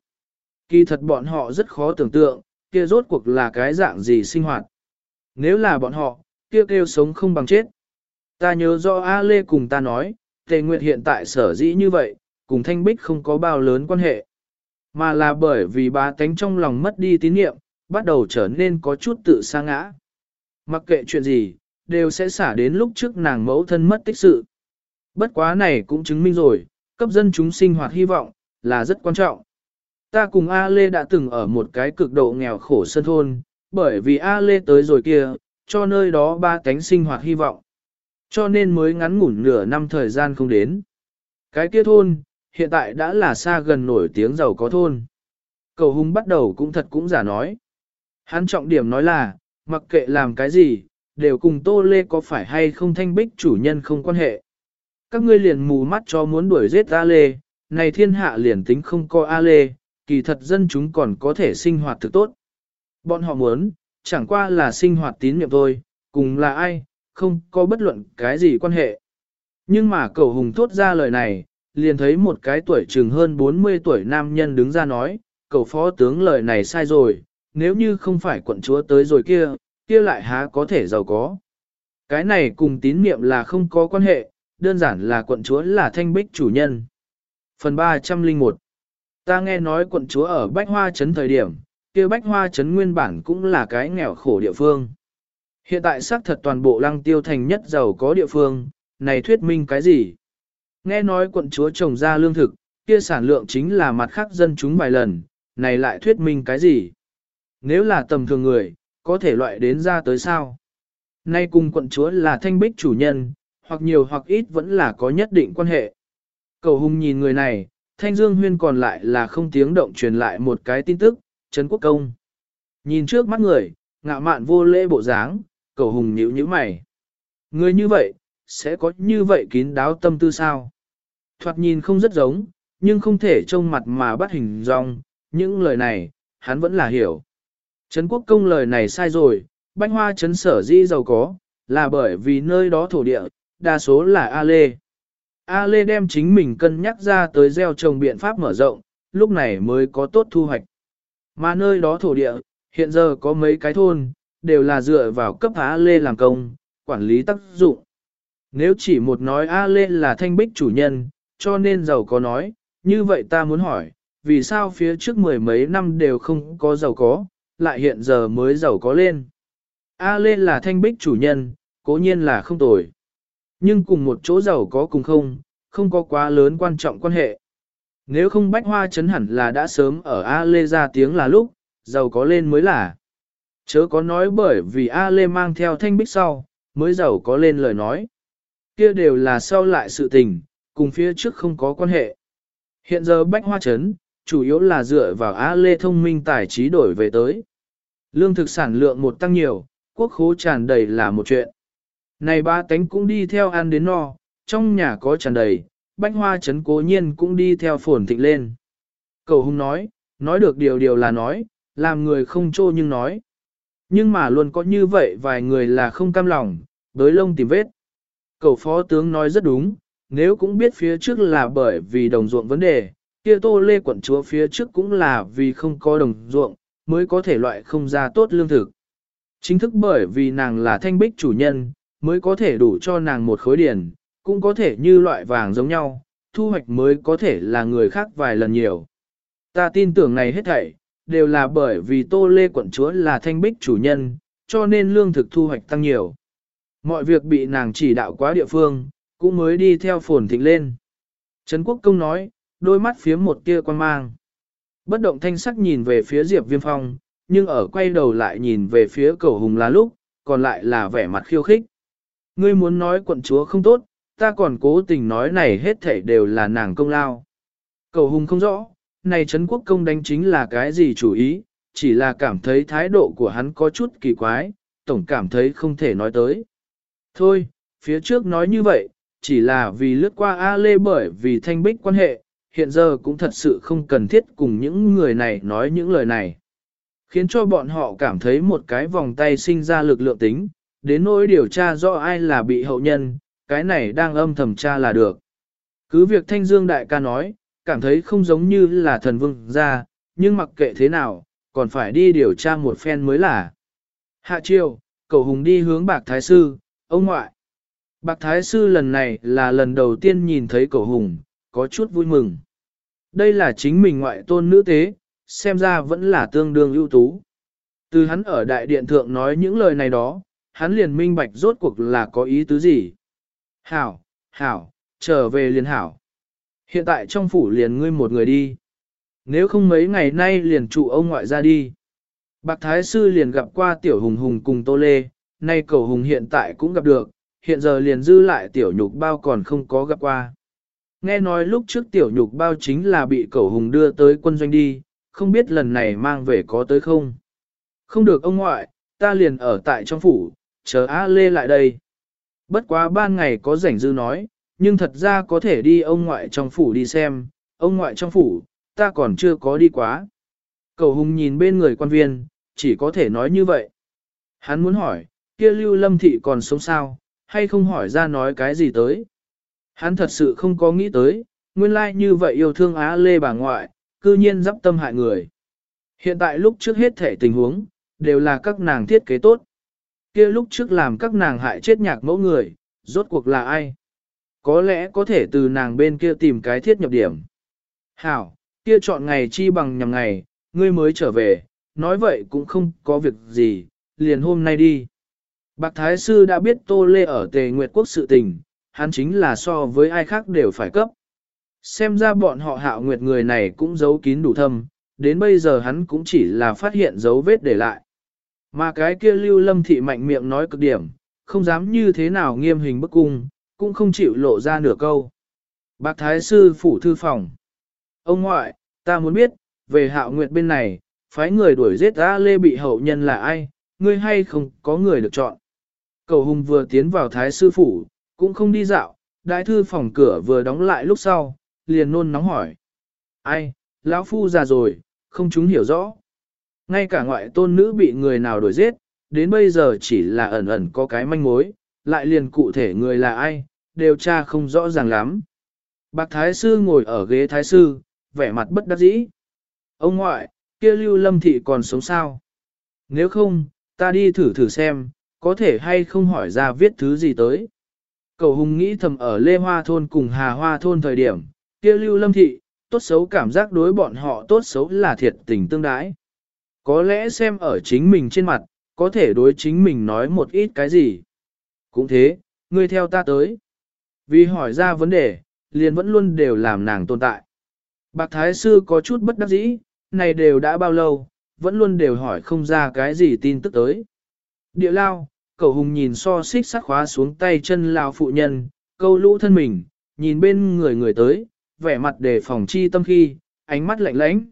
Kỳ thật bọn họ rất khó tưởng tượng, kia rốt cuộc là cái dạng gì sinh hoạt. Nếu là bọn họ, kia kêu, sống không bằng chết. Ta nhớ do A Lê cùng ta nói, Tề Nguyệt hiện tại sở dĩ như vậy, cùng Thanh Bích không có bao lớn quan hệ. Mà là bởi vì ba tánh trong lòng mất đi tín nhiệm bắt đầu trở nên có chút tự sa ngã. Mặc kệ chuyện gì, đều sẽ xả đến lúc trước nàng mẫu thân mất tích sự. Bất quá này cũng chứng minh rồi, cấp dân chúng sinh hoạt hy vọng, là rất quan trọng. Ta cùng A Lê đã từng ở một cái cực độ nghèo khổ sân thôn, bởi vì A Lê tới rồi kia, cho nơi đó ba cánh sinh hoạt hy vọng. Cho nên mới ngắn ngủn nửa năm thời gian không đến. Cái kia thôn, hiện tại đã là xa gần nổi tiếng giàu có thôn. Cầu hung bắt đầu cũng thật cũng giả nói. Hắn trọng điểm nói là, mặc kệ làm cái gì, đều cùng Tô Lê có phải hay không thanh bích chủ nhân không quan hệ. Các ngươi liền mù mắt cho muốn đuổi giết A Lê, này thiên hạ liền tính không coi A Lê, kỳ thật dân chúng còn có thể sinh hoạt thực tốt. Bọn họ muốn, chẳng qua là sinh hoạt tín nhiệm thôi, cùng là ai, không có bất luận cái gì quan hệ. Nhưng mà cậu hùng thốt ra lời này, liền thấy một cái tuổi chừng hơn 40 tuổi nam nhân đứng ra nói, cậu phó tướng lời này sai rồi, nếu như không phải quận chúa tới rồi kia, kia lại há có thể giàu có. Cái này cùng tín niệm là không có quan hệ, đơn giản là quận chúa là thanh bích chủ nhân. Phần 301 Ta nghe nói quận chúa ở Bách Hoa Trấn thời điểm, kia Bách Hoa Trấn nguyên bản cũng là cái nghèo khổ địa phương. Hiện tại xác thật toàn bộ lăng tiêu thành nhất giàu có địa phương, này thuyết minh cái gì? Nghe nói quận chúa trồng ra lương thực, kia sản lượng chính là mặt khác dân chúng vài lần, này lại thuyết minh cái gì? Nếu là tầm thường người, có thể loại đến ra tới sao? Nay cùng quận chúa là thanh bích chủ nhân, hoặc nhiều hoặc ít vẫn là có nhất định quan hệ. Cầu hùng nhìn người này, thanh dương huyên còn lại là không tiếng động truyền lại một cái tin tức, Trấn Quốc Công. Nhìn trước mắt người, ngạo mạn vô lễ bộ dáng, cầu hùng nhíu nhíu mày. Người như vậy, sẽ có như vậy kín đáo tâm tư sao? Thoạt nhìn không rất giống, nhưng không thể trông mặt mà bắt hình dong, những lời này, hắn vẫn là hiểu. Trấn quốc công lời này sai rồi, bánh hoa trấn sở di giàu có, là bởi vì nơi đó thổ địa, đa số là A Lê. A Lê đem chính mình cân nhắc ra tới gieo trồng biện pháp mở rộng, lúc này mới có tốt thu hoạch. Mà nơi đó thổ địa, hiện giờ có mấy cái thôn, đều là dựa vào cấp A Lê làm công, quản lý tác dụng. Nếu chỉ một nói A Lê là thanh bích chủ nhân, cho nên giàu có nói, như vậy ta muốn hỏi, vì sao phía trước mười mấy năm đều không có giàu có, lại hiện giờ mới giàu có lên. A Lê là thanh bích chủ nhân, cố nhiên là không tồi. Nhưng cùng một chỗ giàu có cùng không, không có quá lớn quan trọng quan hệ. Nếu không bách hoa chấn hẳn là đã sớm ở A Lê ra tiếng là lúc, giàu có lên mới là. Chớ có nói bởi vì A Lê mang theo thanh bích sau, mới giàu có lên lời nói. Kia đều là sau lại sự tình, cùng phía trước không có quan hệ. Hiện giờ bách hoa chấn, chủ yếu là dựa vào A Lê thông minh tài trí đổi về tới. Lương thực sản lượng một tăng nhiều, quốc khố tràn đầy là một chuyện. Này ba tánh cũng đi theo ăn đến no, trong nhà có tràn đầy, bách hoa trấn cố nhiên cũng đi theo phồn thịnh lên. Cầu hung nói, nói được điều điều là nói, làm người không trô nhưng nói. Nhưng mà luôn có như vậy vài người là không cam lòng, đối lông tìm vết. Cầu phó tướng nói rất đúng, nếu cũng biết phía trước là bởi vì đồng ruộng vấn đề, kia tô lê quận chúa phía trước cũng là vì không có đồng ruộng, mới có thể loại không ra tốt lương thực. Chính thức bởi vì nàng là thanh bích chủ nhân, mới có thể đủ cho nàng một khối điển, cũng có thể như loại vàng giống nhau, thu hoạch mới có thể là người khác vài lần nhiều. Ta tin tưởng này hết thảy, đều là bởi vì Tô Lê quận chúa là thanh bích chủ nhân, cho nên lương thực thu hoạch tăng nhiều. Mọi việc bị nàng chỉ đạo quá địa phương, cũng mới đi theo phồn thịnh lên. Trấn Quốc Công nói, đôi mắt phía một tia quan mang. Bất động thanh sắc nhìn về phía Diệp Viêm Phong, nhưng ở quay đầu lại nhìn về phía cầu hùng là lúc, còn lại là vẻ mặt khiêu khích. Ngươi muốn nói quận chúa không tốt, ta còn cố tình nói này hết thảy đều là nàng công lao. Cầu hùng không rõ, này Trấn Quốc Công đánh chính là cái gì chủ ý, chỉ là cảm thấy thái độ của hắn có chút kỳ quái, tổng cảm thấy không thể nói tới. Thôi, phía trước nói như vậy, chỉ là vì lướt qua A Lê bởi vì thanh bích quan hệ, hiện giờ cũng thật sự không cần thiết cùng những người này nói những lời này. Khiến cho bọn họ cảm thấy một cái vòng tay sinh ra lực lượng tính, đến nỗi điều tra rõ ai là bị hậu nhân, cái này đang âm thầm tra là được. Cứ việc Thanh Dương Đại ca nói, cảm thấy không giống như là thần vương ra, nhưng mặc kệ thế nào, còn phải đi điều tra một phen mới là. Hạ triều, cậu hùng đi hướng bạc thái sư, ông ngoại. Bạc thái sư lần này là lần đầu tiên nhìn thấy cậu hùng, có chút vui mừng. Đây là chính mình ngoại tôn nữ tế, xem ra vẫn là tương đương ưu tú. Từ hắn ở đại điện thượng nói những lời này đó, hắn liền minh bạch rốt cuộc là có ý tứ gì. Hảo, hảo, trở về liền hảo. Hiện tại trong phủ liền ngươi một người đi. Nếu không mấy ngày nay liền trụ ông ngoại ra đi. Bạc Thái Sư liền gặp qua Tiểu Hùng Hùng cùng Tô Lê, nay cầu Hùng hiện tại cũng gặp được, hiện giờ liền dư lại Tiểu Nhục Bao còn không có gặp qua. Nghe nói lúc trước Tiểu Nhục Bao chính là bị cầu Hùng đưa tới quân doanh đi, không biết lần này mang về có tới không. Không được ông ngoại, ta liền ở tại trong phủ, chờ A Lê lại đây. Bất quá ban ngày có rảnh dư nói, nhưng thật ra có thể đi ông ngoại trong phủ đi xem, ông ngoại trong phủ, ta còn chưa có đi quá. Cầu hùng nhìn bên người quan viên, chỉ có thể nói như vậy. Hắn muốn hỏi, kia lưu lâm thị còn sống sao, hay không hỏi ra nói cái gì tới. Hắn thật sự không có nghĩ tới, nguyên lai như vậy yêu thương Á Lê bà ngoại, cư nhiên dắp tâm hại người. Hiện tại lúc trước hết thể tình huống, đều là các nàng thiết kế tốt. kia lúc trước làm các nàng hại chết nhạc mẫu người, rốt cuộc là ai? Có lẽ có thể từ nàng bên kia tìm cái thiết nhập điểm. Hảo, kia chọn ngày chi bằng nhằm ngày, ngươi mới trở về, nói vậy cũng không có việc gì, liền hôm nay đi. Bạc Thái Sư đã biết Tô Lê ở Tề Nguyệt Quốc sự tình, hắn chính là so với ai khác đều phải cấp. Xem ra bọn họ hạo nguyệt người này cũng giấu kín đủ thâm, đến bây giờ hắn cũng chỉ là phát hiện dấu vết để lại. Mà cái kia lưu lâm thị mạnh miệng nói cực điểm, không dám như thế nào nghiêm hình bức cung, cũng không chịu lộ ra nửa câu. Bác Thái Sư Phủ Thư Phòng Ông ngoại, ta muốn biết, về hạo nguyệt bên này, phái người đuổi giết A Lê bị hậu nhân là ai, ngươi hay không có người được chọn. Cầu Hùng vừa tiến vào Thái Sư Phủ, cũng không đi dạo, đại thư phòng cửa vừa đóng lại lúc sau, liền nôn nóng hỏi. Ai, lão phu già rồi, không chúng hiểu rõ. Ngay cả ngoại tôn nữ bị người nào đuổi giết, đến bây giờ chỉ là ẩn ẩn có cái manh mối, lại liền cụ thể người là ai, đều tra không rõ ràng lắm. Bạc Thái Sư ngồi ở ghế Thái Sư, vẻ mặt bất đắc dĩ. Ông ngoại, kia lưu lâm thị còn sống sao? Nếu không, ta đi thử thử xem, có thể hay không hỏi ra viết thứ gì tới. Cầu hùng nghĩ thầm ở Lê Hoa Thôn cùng Hà Hoa Thôn thời điểm, kia lưu lâm thị, tốt xấu cảm giác đối bọn họ tốt xấu là thiệt tình tương đái. Có lẽ xem ở chính mình trên mặt, có thể đối chính mình nói một ít cái gì. Cũng thế, ngươi theo ta tới. Vì hỏi ra vấn đề, liền vẫn luôn đều làm nàng tồn tại. Bạc Thái Sư có chút bất đắc dĩ, này đều đã bao lâu, vẫn luôn đều hỏi không ra cái gì tin tức tới. Địa lao, cậu hùng nhìn so xích sắt khóa xuống tay chân lao phụ nhân, câu lũ thân mình, nhìn bên người người tới, vẻ mặt đề phòng chi tâm khi, ánh mắt lạnh lãnh.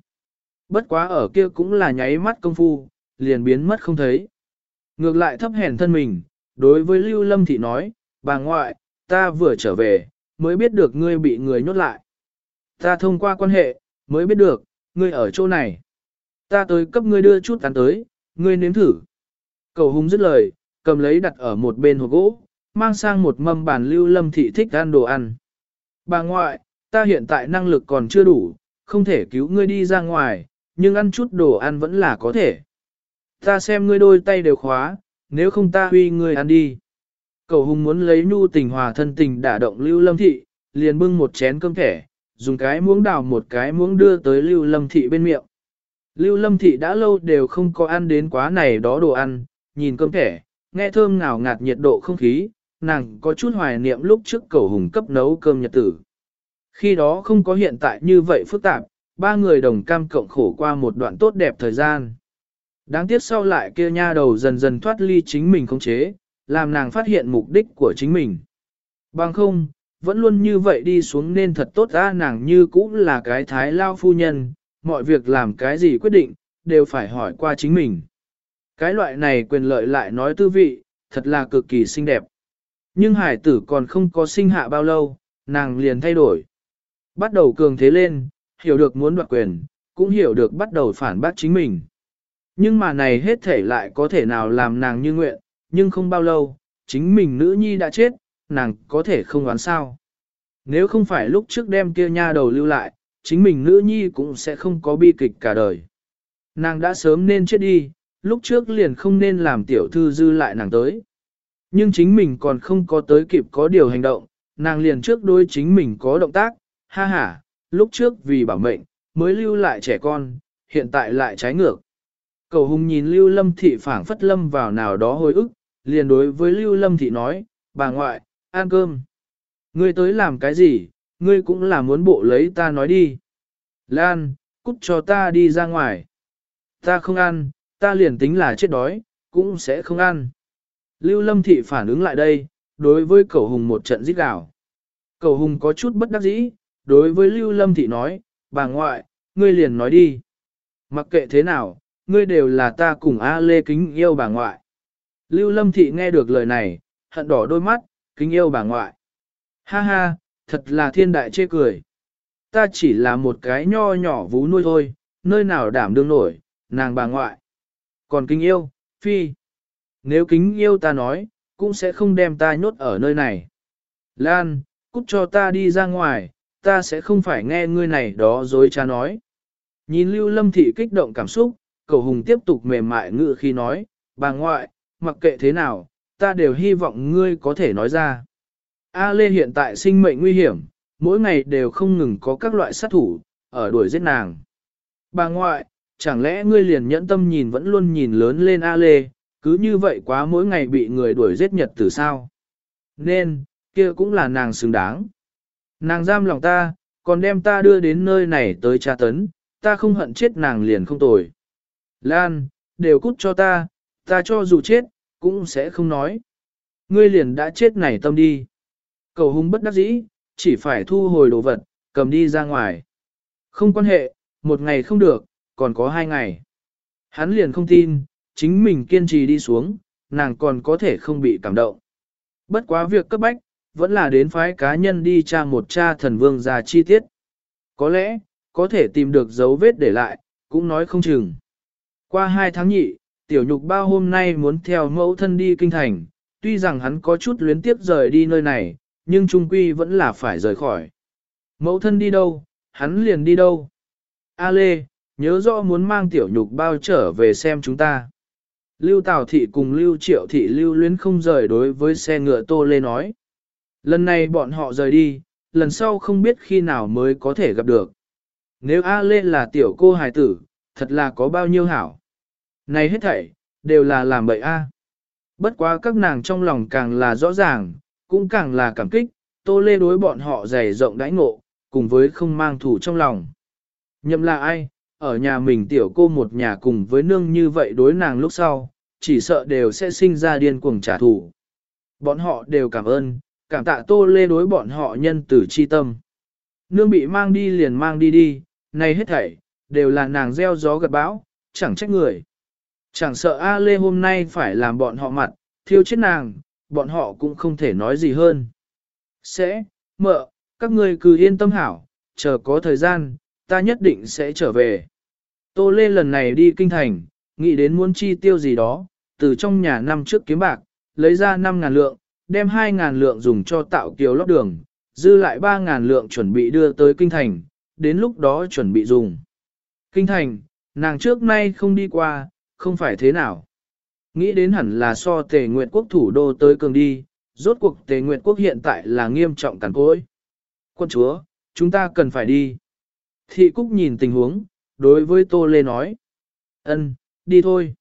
Bất quá ở kia cũng là nháy mắt công phu, liền biến mất không thấy. Ngược lại thấp hèn thân mình, đối với Lưu Lâm Thị nói, bà ngoại, ta vừa trở về, mới biết được ngươi bị người nhốt lại. Ta thông qua quan hệ, mới biết được, ngươi ở chỗ này. Ta tới cấp ngươi đưa chút tán tới, ngươi nếm thử. Cầu hùng dứt lời, cầm lấy đặt ở một bên hộp gỗ, mang sang một mâm bàn Lưu Lâm Thị thích ăn đồ ăn. Bà ngoại, ta hiện tại năng lực còn chưa đủ, không thể cứu ngươi đi ra ngoài, nhưng ăn chút đồ ăn vẫn là có thể. Ta xem ngươi đôi tay đều khóa, nếu không ta huy ngươi ăn đi. Cầu hùng muốn lấy nhu tình hòa thân tình đả động lưu lâm thị, liền bưng một chén cơm thẻ, dùng cái muỗng đào một cái muỗng đưa tới lưu lâm thị bên miệng. Lưu lâm thị đã lâu đều không có ăn đến quá này đó đồ ăn, nhìn cơm thẻ, nghe thơm ngào ngạt nhiệt độ không khí, nàng có chút hoài niệm lúc trước cầu hùng cấp nấu cơm nhật tử. Khi đó không có hiện tại như vậy phức tạp, ba người đồng cam cộng khổ qua một đoạn tốt đẹp thời gian. Đáng tiếc sau lại kia nha đầu dần dần thoát ly chính mình không chế, làm nàng phát hiện mục đích của chính mình. Bằng không, vẫn luôn như vậy đi xuống nên thật tốt ra nàng như cũng là cái thái lao phu nhân, mọi việc làm cái gì quyết định, đều phải hỏi qua chính mình. Cái loại này quyền lợi lại nói tư vị, thật là cực kỳ xinh đẹp. Nhưng hải tử còn không có sinh hạ bao lâu, nàng liền thay đổi. Bắt đầu cường thế lên, hiểu được muốn đoạt quyền, cũng hiểu được bắt đầu phản bác chính mình. Nhưng mà này hết thể lại có thể nào làm nàng như nguyện, nhưng không bao lâu, chính mình nữ nhi đã chết, nàng có thể không đoán sao. Nếu không phải lúc trước đem kia nha đầu lưu lại, chính mình nữ nhi cũng sẽ không có bi kịch cả đời. Nàng đã sớm nên chết đi, lúc trước liền không nên làm tiểu thư dư lại nàng tới. Nhưng chính mình còn không có tới kịp có điều hành động, nàng liền trước đôi chính mình có động tác, ha ha, lúc trước vì bảo mệnh, mới lưu lại trẻ con, hiện tại lại trái ngược. Cầu hùng nhìn lưu lâm thị phảng phất lâm vào nào đó hồi ức, liền đối với lưu lâm thị nói, bà ngoại, ăn cơm. Ngươi tới làm cái gì, ngươi cũng là muốn bộ lấy ta nói đi. Lan, cút cho ta đi ra ngoài. Ta không ăn, ta liền tính là chết đói, cũng sẽ không ăn. Lưu Lâm Thị phản ứng lại đây, đối với cầu hùng một trận giết gào. Cầu hùng có chút bất đắc dĩ, đối với Lưu Lâm Thị nói, bà ngoại, ngươi liền nói đi. Mặc kệ thế nào, ngươi đều là ta cùng A Lê kính yêu bà ngoại. Lưu Lâm Thị nghe được lời này, hận đỏ đôi mắt, kính yêu bà ngoại. Ha ha, thật là thiên đại chê cười. Ta chỉ là một cái nho nhỏ vú nuôi thôi, nơi nào đảm đương nổi, nàng bà ngoại. Còn kính yêu, phi. Nếu kính yêu ta nói, cũng sẽ không đem ta nhốt ở nơi này. Lan, cút cho ta đi ra ngoài, ta sẽ không phải nghe ngươi này đó dối cha nói. Nhìn Lưu Lâm Thị kích động cảm xúc, cầu hùng tiếp tục mềm mại ngự khi nói, bà ngoại, mặc kệ thế nào, ta đều hy vọng ngươi có thể nói ra. A Lê hiện tại sinh mệnh nguy hiểm, mỗi ngày đều không ngừng có các loại sát thủ, ở đuổi giết nàng. Bà ngoại, chẳng lẽ ngươi liền nhẫn tâm nhìn vẫn luôn nhìn lớn lên A Lê, cứ như vậy quá mỗi ngày bị người đuổi giết nhật từ sao? Nên, kia cũng là nàng xứng đáng. Nàng giam lòng ta, còn đem ta đưa đến nơi này tới tra tấn, ta không hận chết nàng liền không tồi. Lan, đều cút cho ta, ta cho dù chết, cũng sẽ không nói. Ngươi liền đã chết này tâm đi. Cầu hung bất đắc dĩ, chỉ phải thu hồi đồ vật, cầm đi ra ngoài. Không quan hệ, một ngày không được, còn có hai ngày. Hắn liền không tin, chính mình kiên trì đi xuống, nàng còn có thể không bị cảm động. Bất quá việc cấp bách, vẫn là đến phái cá nhân đi tra một cha thần vương ra chi tiết. Có lẽ, có thể tìm được dấu vết để lại, cũng nói không chừng. Qua hai tháng nhị, tiểu nhục bao hôm nay muốn theo mẫu thân đi kinh thành, tuy rằng hắn có chút luyến tiếp rời đi nơi này, nhưng trung quy vẫn là phải rời khỏi. Mẫu thân đi đâu, hắn liền đi đâu. A Lê, nhớ rõ muốn mang tiểu nhục bao trở về xem chúng ta. Lưu Tào Thị cùng Lưu Triệu Thị lưu luyến không rời đối với xe ngựa Tô Lê nói. Lần này bọn họ rời đi, lần sau không biết khi nào mới có thể gặp được. Nếu A Lê là tiểu cô hài tử, thật là có bao nhiêu hảo. Này hết thảy, đều là làm bậy A. Bất quá các nàng trong lòng càng là rõ ràng, cũng càng là cảm kích, Tô Lê đối bọn họ dày rộng đãi ngộ, cùng với không mang thủ trong lòng. Nhậm là ai, ở nhà mình tiểu cô một nhà cùng với nương như vậy đối nàng lúc sau, chỉ sợ đều sẽ sinh ra điên cuồng trả thù. Bọn họ đều cảm ơn, cảm tạ Tô Lê đối bọn họ nhân tử chi tâm. Nương bị mang đi liền mang đi đi, này hết thảy, đều là nàng gieo gió gật bão, chẳng trách người. Chẳng sợ A Lê hôm nay phải làm bọn họ mặt, thiêu chết nàng, bọn họ cũng không thể nói gì hơn. Sẽ, mợ, các ngươi cứ yên tâm hảo, chờ có thời gian, ta nhất định sẽ trở về. Tô Lê lần này đi kinh thành, nghĩ đến muốn chi tiêu gì đó, từ trong nhà năm trước kiếm bạc, lấy ra 5.000 lượng, đem 2.000 lượng dùng cho tạo kiều lót đường, dư lại 3.000 lượng chuẩn bị đưa tới kinh thành, đến lúc đó chuẩn bị dùng. Kinh thành, nàng trước nay không đi qua, không phải thế nào. Nghĩ đến hẳn là so tề nguyện quốc thủ đô tới cường đi, rốt cuộc tề nguyện quốc hiện tại là nghiêm trọng cản cối. Quân chúa, chúng ta cần phải đi. Thị Cúc nhìn tình huống, đối với Tô Lê nói. ân, đi thôi.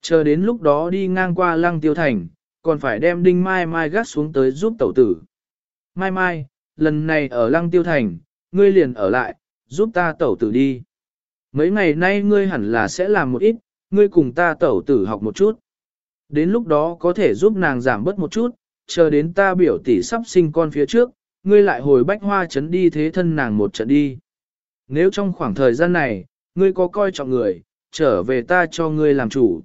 Chờ đến lúc đó đi ngang qua lăng tiêu thành, còn phải đem đinh mai mai gắt xuống tới giúp tẩu tử. Mai mai, lần này ở lăng tiêu thành, ngươi liền ở lại, giúp ta tẩu tử đi. Mấy ngày nay ngươi hẳn là sẽ làm một ít, ngươi cùng ta tẩu tử học một chút. Đến lúc đó có thể giúp nàng giảm bớt một chút, chờ đến ta biểu tỷ sắp sinh con phía trước, ngươi lại hồi bách hoa chấn đi thế thân nàng một trận đi. Nếu trong khoảng thời gian này, ngươi có coi trọng người, trở về ta cho ngươi làm chủ.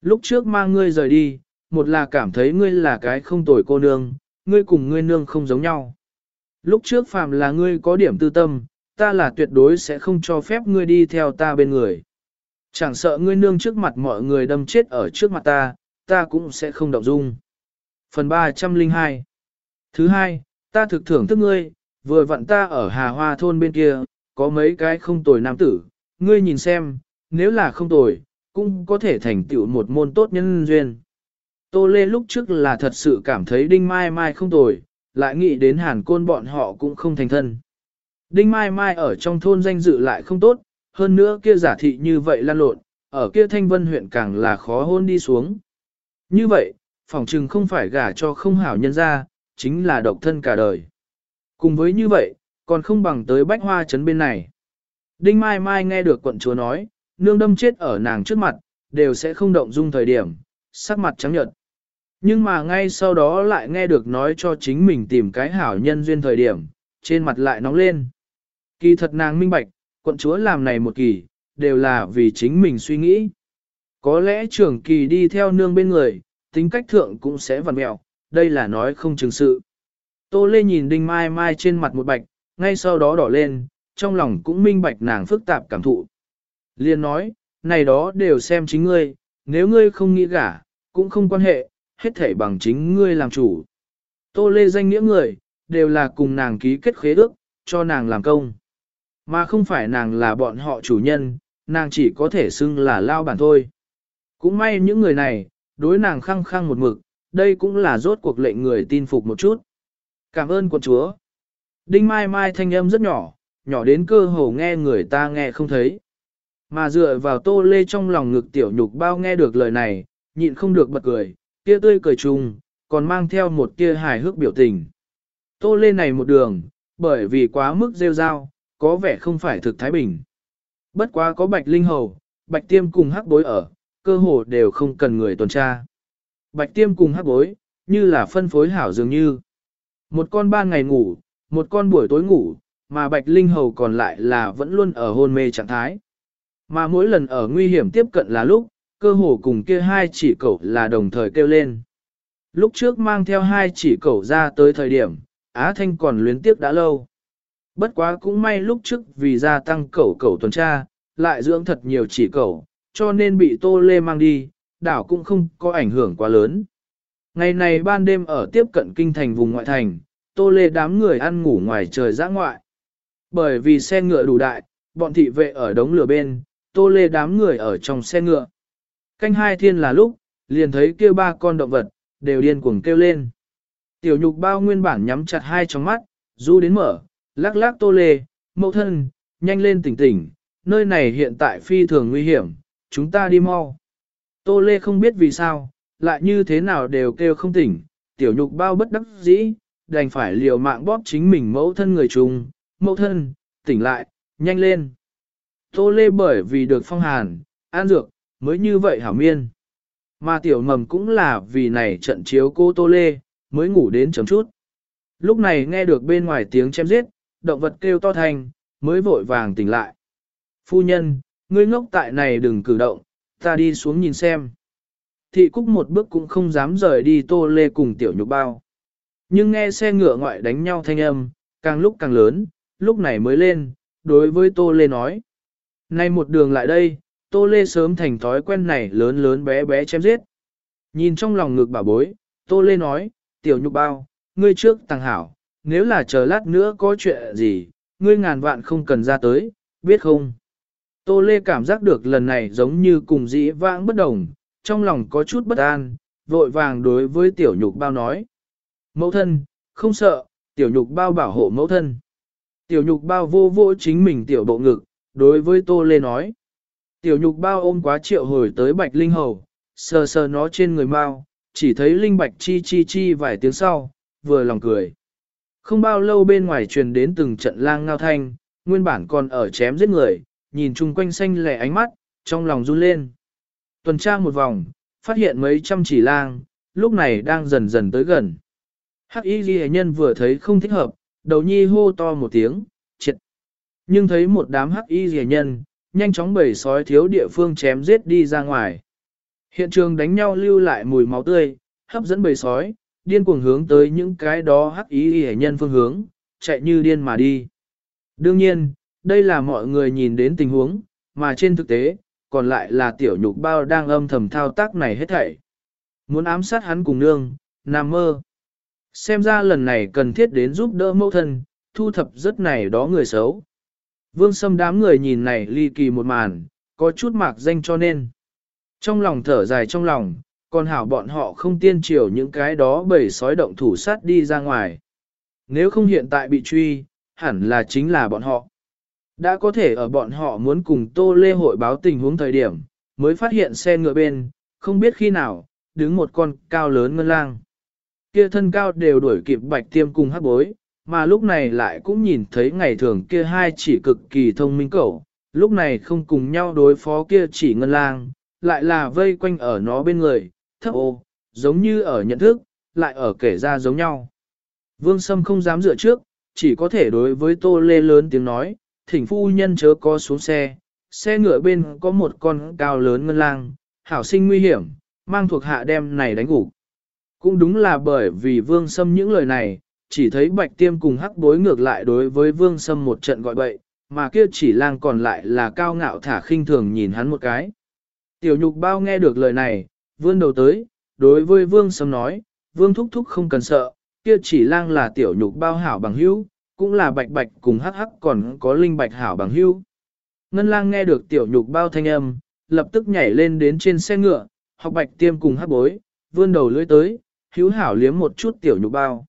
Lúc trước mang ngươi rời đi, một là cảm thấy ngươi là cái không tồi cô nương, ngươi cùng ngươi nương không giống nhau. Lúc trước phàm là ngươi có điểm tư tâm, ta là tuyệt đối sẽ không cho phép ngươi đi theo ta bên người. Chẳng sợ ngươi nương trước mặt mọi người đâm chết ở trước mặt ta, ta cũng sẽ không động dung. Phần 302 Thứ hai, ta thực thưởng thức ngươi, vừa vặn ta ở Hà Hoa thôn bên kia, có mấy cái không tồi nam tử, ngươi nhìn xem, nếu là không tồi, cũng có thể thành tựu một môn tốt nhân duyên. Tô Lê lúc trước là thật sự cảm thấy Đinh Mai Mai không tồi, lại nghĩ đến hàn côn bọn họ cũng không thành thân. Đinh Mai Mai ở trong thôn danh dự lại không tốt, hơn nữa kia giả thị như vậy lan lộn, ở kia thanh vân huyện càng là khó hôn đi xuống. Như vậy, phòng trừng không phải gả cho không hảo nhân ra, chính là độc thân cả đời. Cùng với như vậy, còn không bằng tới bách hoa trấn bên này. Đinh Mai Mai nghe được quận chúa nói, nương đâm chết ở nàng trước mặt, đều sẽ không động dung thời điểm, sắc mặt trắng nhợt. Nhưng mà ngay sau đó lại nghe được nói cho chính mình tìm cái hảo nhân duyên thời điểm, trên mặt lại nóng lên. Kỳ thật nàng minh bạch, quận chúa làm này một kỳ, đều là vì chính mình suy nghĩ. Có lẽ trưởng kỳ đi theo nương bên người, tính cách thượng cũng sẽ vằn mẹo, đây là nói không chừng sự. Tô Lê nhìn Đinh Mai Mai trên mặt một bạch, ngay sau đó đỏ lên, trong lòng cũng minh bạch nàng phức tạp cảm thụ. Liên nói, này đó đều xem chính ngươi, nếu ngươi không nghĩ gả, cũng không quan hệ, hết thể bằng chính ngươi làm chủ. Tô Lê danh nghĩa người, đều là cùng nàng ký kết khế ước, cho nàng làm công. Mà không phải nàng là bọn họ chủ nhân, nàng chỉ có thể xưng là lao bản thôi. Cũng may những người này, đối nàng khăng khăng một mực, đây cũng là rốt cuộc lệnh người tin phục một chút. Cảm ơn quân chúa. Đinh mai mai thanh âm rất nhỏ, nhỏ đến cơ hồ nghe người ta nghe không thấy. Mà dựa vào tô lê trong lòng ngực tiểu nhục bao nghe được lời này, nhịn không được bật cười, kia tươi cười chung, còn mang theo một tia hài hước biểu tình. Tô lê này một đường, bởi vì quá mức rêu rao, có vẻ không phải thực thái bình. Bất quá có bạch linh hầu, bạch tiêm cùng hắc bối ở, cơ hồ đều không cần người tuần tra. Bạch tiêm cùng hắc bối, như là phân phối hảo dường như. Một con ba ngày ngủ, một con buổi tối ngủ, mà bạch linh hầu còn lại là vẫn luôn ở hôn mê trạng thái. Mà mỗi lần ở nguy hiểm tiếp cận là lúc, cơ hồ cùng kia hai chỉ cẩu là đồng thời kêu lên. Lúc trước mang theo hai chỉ cẩu ra tới thời điểm, Á Thanh còn luyến tiếc đã lâu. Bất quá cũng may lúc trước vì gia tăng cẩu cẩu tuần tra, lại dưỡng thật nhiều chỉ cẩu, cho nên bị Tô Lê mang đi, đảo cũng không có ảnh hưởng quá lớn. Ngày này ban đêm ở tiếp cận kinh thành vùng ngoại thành, Tô Lê đám người ăn ngủ ngoài trời giã ngoại. Bởi vì xe ngựa đủ đại, bọn thị vệ ở đống lửa bên, Tô Lê đám người ở trong xe ngựa. Canh hai thiên là lúc, liền thấy kêu ba con động vật, đều điên cuồng kêu lên. Tiểu nhục bao nguyên bản nhắm chặt hai trong mắt, du đến mở, lắc lắc Tô Lê, mẫu thân, nhanh lên tỉnh tỉnh, nơi này hiện tại phi thường nguy hiểm, chúng ta đi mau. Tô Lê không biết vì sao, lại như thế nào đều kêu không tỉnh, tiểu nhục bao bất đắc dĩ, đành phải liều mạng bóp chính mình mẫu thân người trùng, mẫu thân, tỉnh lại, nhanh lên. Tô Lê bởi vì được phong hàn, an dược, mới như vậy hảo miên. Mà tiểu mầm cũng là vì này trận chiếu cô Tô Lê, mới ngủ đến chấm chút. Lúc này nghe được bên ngoài tiếng chém giết, động vật kêu to thành, mới vội vàng tỉnh lại. Phu nhân, ngươi ngốc tại này đừng cử động, ta đi xuống nhìn xem. Thị Cúc một bước cũng không dám rời đi Tô Lê cùng tiểu nhục bao. Nhưng nghe xe ngựa ngoại đánh nhau thanh âm, càng lúc càng lớn, lúc này mới lên, đối với Tô Lê nói. Nay một đường lại đây, Tô Lê sớm thành thói quen này lớn lớn bé bé chém giết. Nhìn trong lòng ngực bà bối, Tô Lê nói, tiểu nhục bao, ngươi trước tăng hảo, nếu là chờ lát nữa có chuyện gì, ngươi ngàn vạn không cần ra tới, biết không? Tô Lê cảm giác được lần này giống như cùng dĩ vãng bất đồng, trong lòng có chút bất an, vội vàng đối với tiểu nhục bao nói. Mẫu thân, không sợ, tiểu nhục bao bảo hộ mẫu thân. Tiểu nhục bao vô vô chính mình tiểu bộ ngực, đối với Tô Lê nói. Tiểu nhục bao ôm quá triệu hồi tới bạch linh hầu, sờ sờ nó trên người mau, chỉ thấy linh bạch chi chi chi vài tiếng sau, vừa lòng cười. Không bao lâu bên ngoài truyền đến từng trận lang ngao thanh, nguyên bản còn ở chém giết người, nhìn chung quanh xanh lẻ ánh mắt, trong lòng run lên. Tuần tra một vòng, phát hiện mấy trăm chỉ lang, lúc này đang dần dần tới gần. Hắc y ghi nhân vừa thấy không thích hợp, đầu nhi hô to một tiếng, triệt. Nhưng thấy một đám hắc y ghi nhân, nhanh chóng bầy sói thiếu địa phương chém giết đi ra ngoài. Hiện trường đánh nhau lưu lại mùi máu tươi, hấp dẫn bầy sói, điên cuồng hướng tới những cái đó hắc y ghi nhân phương hướng, chạy như điên mà đi. Đương nhiên, đây là mọi người nhìn đến tình huống, mà trên thực tế, còn lại là tiểu nhục bao đang âm thầm thao tác này hết thảy. Muốn ám sát hắn cùng nương, nằm mơ. Xem ra lần này cần thiết đến giúp đỡ mẫu thân, thu thập rất này đó người xấu. Vương Sâm đám người nhìn này ly kỳ một màn, có chút mạc danh cho nên. Trong lòng thở dài trong lòng, còn hảo bọn họ không tiên triều những cái đó bầy sói động thủ sát đi ra ngoài. Nếu không hiện tại bị truy, hẳn là chính là bọn họ. Đã có thể ở bọn họ muốn cùng Tô Lê hội báo tình huống thời điểm, mới phát hiện xe ngựa bên, không biết khi nào, đứng một con cao lớn ngân lang. Kia thân cao đều đuổi kịp bạch tiêm cùng hắc bối, mà lúc này lại cũng nhìn thấy ngày thường kia hai chỉ cực kỳ thông minh cẩu, lúc này không cùng nhau đối phó kia chỉ ngân lang, lại là vây quanh ở nó bên người, thấp ô, giống như ở nhận thức, lại ở kể ra giống nhau. Vương Sâm không dám dựa trước, chỉ có thể đối với Tô Lê lớn tiếng nói, thỉnh phu nhân chớ có xuống xe, xe ngựa bên có một con cao lớn ngân lang, hảo sinh nguy hiểm, mang thuộc hạ đem này đánh gục. Cũng đúng là bởi vì Vương Sâm những lời này, chỉ thấy bạch tiêm cùng hắc bối ngược lại đối với Vương Sâm một trận gọi bậy, mà kia chỉ lang còn lại là cao ngạo thả khinh thường nhìn hắn một cái. Tiểu nhục bao nghe được lời này, vươn đầu tới, đối với Vương Sâm nói, Vương thúc thúc không cần sợ, kia chỉ lang là tiểu nhục bao hảo bằng hữu, cũng là bạch bạch cùng hắc hắc còn có linh bạch hảo bằng hữu. Ngân lang nghe được tiểu nhục bao thanh âm, lập tức nhảy lên đến trên xe ngựa, học bạch tiêm cùng hắc bối, vươn đầu lưỡi tới, hữu hảo liếm một chút tiểu nhục bao.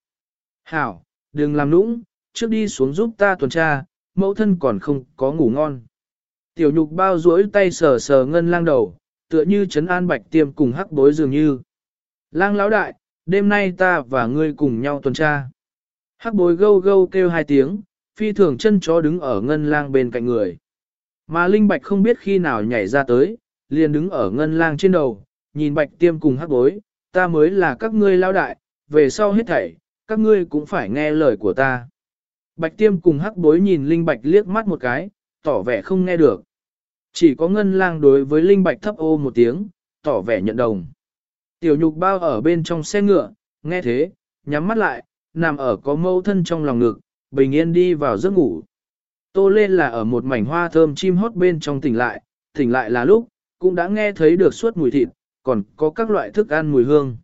Hảo, đừng làm nũng, trước đi xuống giúp ta tuần tra, mẫu thân còn không có ngủ ngon. Tiểu nhục bao duỗi tay sờ sờ ngân lang đầu, tựa như chấn an bạch tiêm cùng hắc bối dường như. Lang lão đại, đêm nay ta và ngươi cùng nhau tuần tra. Hắc bối gâu gâu kêu hai tiếng, phi thường chân chó đứng ở ngân lang bên cạnh người. Mà Linh Bạch không biết khi nào nhảy ra tới, liền đứng ở ngân lang trên đầu, nhìn Bạch tiêm cùng hắc bối, ta mới là các ngươi lao đại, về sau hết thảy, các ngươi cũng phải nghe lời của ta. Bạch tiêm cùng hắc bối nhìn Linh Bạch liếc mắt một cái, tỏ vẻ không nghe được. Chỉ có ngân lang đối với Linh Bạch thấp ô một tiếng, tỏ vẻ nhận đồng. Tiểu nhục bao ở bên trong xe ngựa, nghe thế, nhắm mắt lại, nằm ở có mâu thân trong lòng ngực, bình yên đi vào giấc ngủ. Tô lên là ở một mảnh hoa thơm chim hót bên trong tỉnh lại, tỉnh lại là lúc, cũng đã nghe thấy được suốt mùi thịt, còn có các loại thức ăn mùi hương.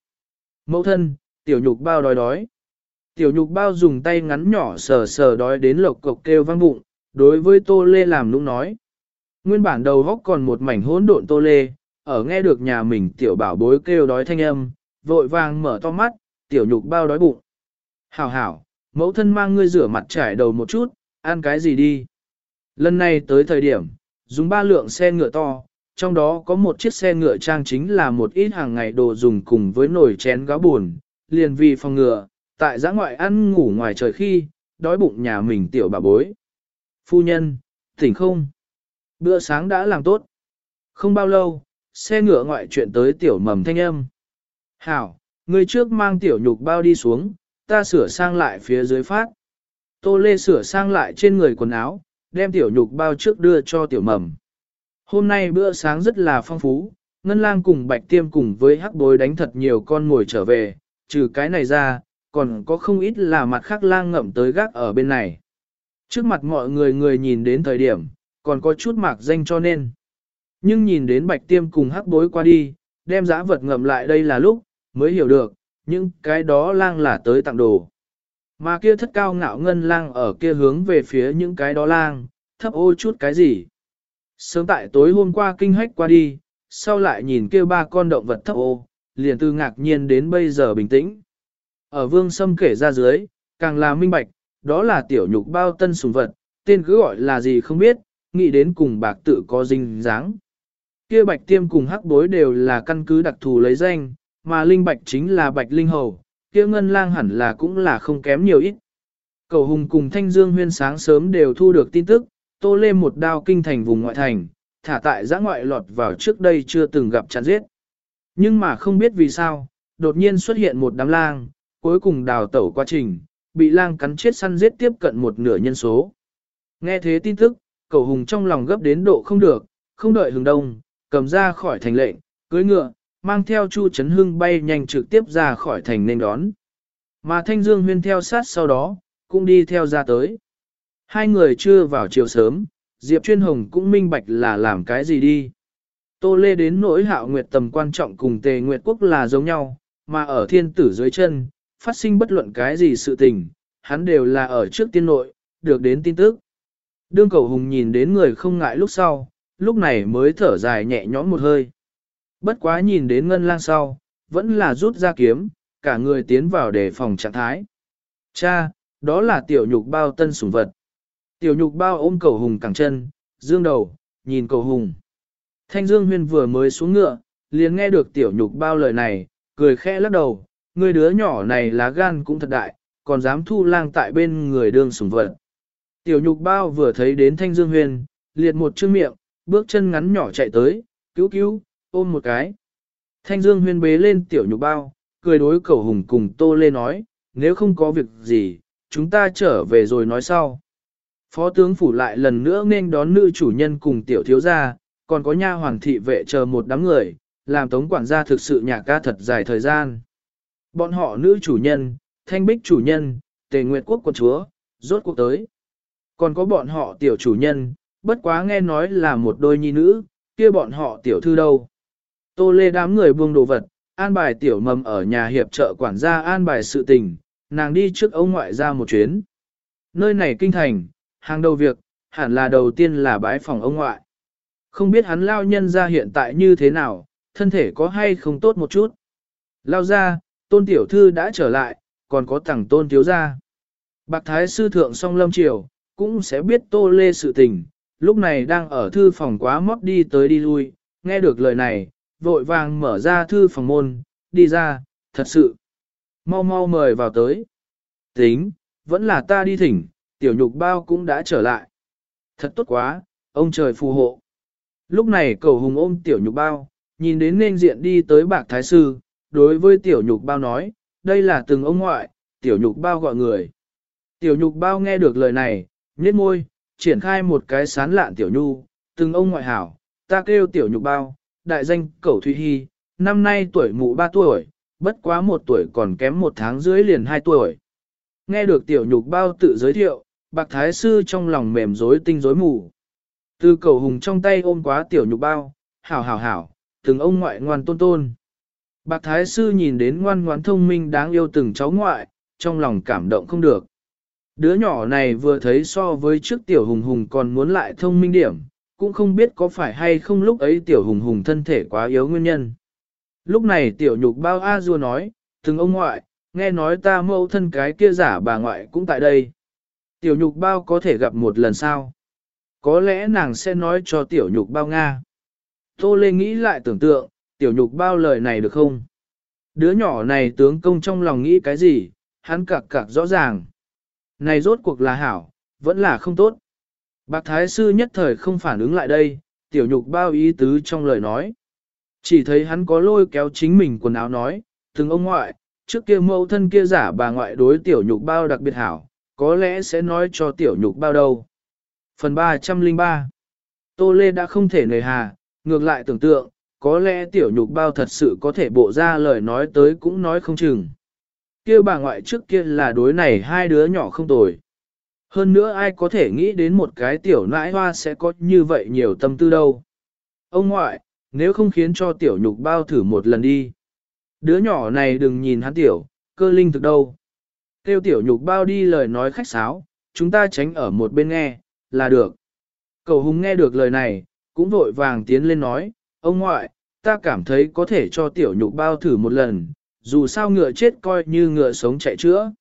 Mẫu thân, tiểu nhục bao đói đói. Tiểu nhục bao dùng tay ngắn nhỏ sờ sờ đói đến lộc cộc kêu vang bụng, đối với tô lê làm nũng nói. Nguyên bản đầu góc còn một mảnh hỗn độn tô lê, ở nghe được nhà mình tiểu bảo bối kêu đói thanh âm, vội vàng mở to mắt, tiểu nhục bao đói bụng. Hảo hảo, mẫu thân mang ngươi rửa mặt trải đầu một chút, ăn cái gì đi. Lần này tới thời điểm, dùng ba lượng xe ngựa to, trong đó có một chiếc xe ngựa trang chính là một ít hàng ngày đồ dùng cùng với nồi chén gáo buồn, liền vì phòng ngựa, tại giã ngoại ăn ngủ ngoài trời khi, đói bụng nhà mình tiểu bà bối. Phu nhân, tỉnh không? Bữa sáng đã làm tốt. Không bao lâu, xe ngựa ngoại chuyện tới tiểu mầm thanh âm. Hảo, người trước mang tiểu nhục bao đi xuống, ta sửa sang lại phía dưới phát. Tô Lê sửa sang lại trên người quần áo, đem tiểu nhục bao trước đưa cho tiểu mầm. Hôm nay bữa sáng rất là phong phú, Ngân Lang cùng Bạch Tiêm cùng với hắc bối đánh thật nhiều con ngồi trở về, trừ cái này ra, còn có không ít là mặt khác lang ngậm tới gác ở bên này. Trước mặt mọi người người nhìn đến thời điểm, còn có chút mạc danh cho nên. Nhưng nhìn đến Bạch Tiêm cùng hắc bối qua đi, đem giã vật ngậm lại đây là lúc, mới hiểu được, những cái đó lang là tới tặng đồ. Mà kia thất cao ngạo ngân lang ở kia hướng về phía những cái đó lang, thấp ô chút cái gì. Sớm tại tối hôm qua kinh hách qua đi, sau lại nhìn kia ba con động vật thấp ô, liền từ ngạc nhiên đến bây giờ bình tĩnh. Ở vương sâm kể ra dưới, càng là minh bạch, đó là tiểu nhục bao tân sùng vật, tên cứ gọi là gì không biết, nghĩ đến cùng bạc tự có dinh dáng. Kia bạch tiêm cùng hắc bối đều là căn cứ đặc thù lấy danh, mà linh bạch chính là bạch linh hầu, kia ngân lang hẳn là cũng là không kém nhiều ít. Cầu hùng cùng thanh dương huyên sáng sớm đều thu được tin tức, tô lên một đao kinh thành vùng ngoại thành, thả tại giã ngoại lọt vào trước đây chưa từng gặp chặn giết. Nhưng mà không biết vì sao, đột nhiên xuất hiện một đám lang, cuối cùng đào tẩu quá trình, bị lang cắn chết săn giết tiếp cận một nửa nhân số. Nghe thế tin tức, cầu hùng trong lòng gấp đến độ không được, không đợi hừng đông, cầm ra khỏi thành lệnh, cưới ngựa, mang theo Chu Trấn Hưng bay nhanh trực tiếp ra khỏi thành nên đón. Mà Thanh Dương Huyên theo sát sau đó, cũng đi theo ra tới. Hai người chưa vào chiều sớm, Diệp Chuyên Hồng cũng minh bạch là làm cái gì đi. Tô Lê đến nỗi hạo nguyệt tầm quan trọng cùng tề nguyệt quốc là giống nhau, mà ở thiên tử dưới chân, phát sinh bất luận cái gì sự tình, hắn đều là ở trước tiên nội, được đến tin tức. Đương cầu hùng nhìn đến người không ngại lúc sau, lúc này mới thở dài nhẹ nhõm một hơi. Bất quá nhìn đến ngân lang sau, vẫn là rút ra kiếm, cả người tiến vào để phòng trạng thái. Cha, đó là tiểu nhục bao tân sủng vật. Tiểu nhục bao ôm cầu hùng cẳng chân, dương đầu, nhìn cầu hùng. Thanh Dương Huyên vừa mới xuống ngựa, liền nghe được tiểu nhục bao lời này, cười khẽ lắc đầu, người đứa nhỏ này lá gan cũng thật đại, còn dám thu lang tại bên người đương sủng vật. Tiểu nhục bao vừa thấy đến Thanh Dương Huyên, liệt một chương miệng, bước chân ngắn nhỏ chạy tới, cứu cứu, ôm một cái. Thanh Dương Huyên bế lên tiểu nhục bao, cười đối cầu hùng cùng Tô Lê nói, nếu không có việc gì, chúng ta trở về rồi nói sau. Phó tướng phủ lại lần nữa nên đón nữ chủ nhân cùng tiểu thiếu gia, còn có nha hoàng thị vệ chờ một đám người, làm tống quản gia thực sự nhà ca thật dài thời gian. Bọn họ nữ chủ nhân, thanh bích chủ nhân, tề nguyệt quốc quân chúa, rốt cuộc tới. Còn có bọn họ tiểu chủ nhân, bất quá nghe nói là một đôi nhi nữ, kia bọn họ tiểu thư đâu. Tô lê đám người buông đồ vật, an bài tiểu mầm ở nhà hiệp trợ quản gia an bài sự tình, nàng đi trước ông ngoại ra một chuyến. Nơi này kinh thành, hàng đầu việc, hẳn là đầu tiên là bái phòng ông ngoại. Không biết hắn lao nhân ra hiện tại như thế nào, thân thể có hay không tốt một chút. Lao ra, tôn tiểu thư đã trở lại, còn có thằng tôn thiếu gia. Bạc thái sư thượng song lâm triều, cũng sẽ biết tô lê sự tình, lúc này đang ở thư phòng quá mót đi tới đi lui, nghe được lời này, vội vàng mở ra thư phòng môn, đi ra, thật sự. Mau mau mời vào tới. Tính, vẫn là ta đi thỉnh, tiểu nhục bao cũng đã trở lại. Thật tốt quá, ông trời phù hộ. Lúc này cầu hùng ôm tiểu nhục bao, nhìn đến nên diện đi tới bạc thái sư, đối với tiểu nhục bao nói, đây là từng ông ngoại, tiểu nhục bao gọi người. Tiểu nhục bao nghe được lời này, nhếch môi, triển khai một cái sán lạn tiểu nhu, từng ông ngoại hảo, ta kêu tiểu nhục bao, đại danh cẩu Thụy Hy, năm nay tuổi mụ ba tuổi, bất quá một tuổi còn kém một tháng dưới liền hai tuổi. Nghe được tiểu nhục bao tự giới thiệu, bạc thái sư trong lòng mềm rối tinh rối mù. Từ cầu hùng trong tay ôm quá tiểu nhục bao, hảo hảo hảo, từng ông ngoại ngoan tôn tôn. Bạc thái sư nhìn đến ngoan ngoãn thông minh đáng yêu từng cháu ngoại, trong lòng cảm động không được. Đứa nhỏ này vừa thấy so với trước tiểu hùng hùng còn muốn lại thông minh điểm, cũng không biết có phải hay không lúc ấy tiểu hùng hùng thân thể quá yếu nguyên nhân. Lúc này tiểu nhục bao a dua nói, từng ông ngoại, nghe nói ta mâu thân cái kia giả bà ngoại cũng tại đây. Tiểu nhục bao có thể gặp một lần sao? Có lẽ nàng sẽ nói cho tiểu nhục bao Nga. Tô Lê nghĩ lại tưởng tượng, tiểu nhục bao lời này được không? Đứa nhỏ này tướng công trong lòng nghĩ cái gì, hắn cạc cạc rõ ràng. Này rốt cuộc là hảo, vẫn là không tốt. Bạc Thái Sư nhất thời không phản ứng lại đây, tiểu nhục bao ý tứ trong lời nói. Chỉ thấy hắn có lôi kéo chính mình quần áo nói, từng ông ngoại, trước kia mẫu thân kia giả bà ngoại đối tiểu nhục bao đặc biệt hảo, có lẽ sẽ nói cho tiểu nhục bao đâu. Phần 303 Tô Lê đã không thể nề hà, ngược lại tưởng tượng, có lẽ tiểu nhục bao thật sự có thể bộ ra lời nói tới cũng nói không chừng. kia bà ngoại trước kia là đối này hai đứa nhỏ không tồi. Hơn nữa ai có thể nghĩ đến một cái tiểu nãi hoa sẽ có như vậy nhiều tâm tư đâu. Ông ngoại, nếu không khiến cho tiểu nhục bao thử một lần đi. Đứa nhỏ này đừng nhìn hắn tiểu, cơ linh thực đâu. Tiêu tiểu nhục bao đi lời nói khách sáo, chúng ta tránh ở một bên nghe, là được. Cầu hùng nghe được lời này, cũng vội vàng tiến lên nói, ông ngoại, ta cảm thấy có thể cho tiểu nhục bao thử một lần, dù sao ngựa chết coi như ngựa sống chạy chữa.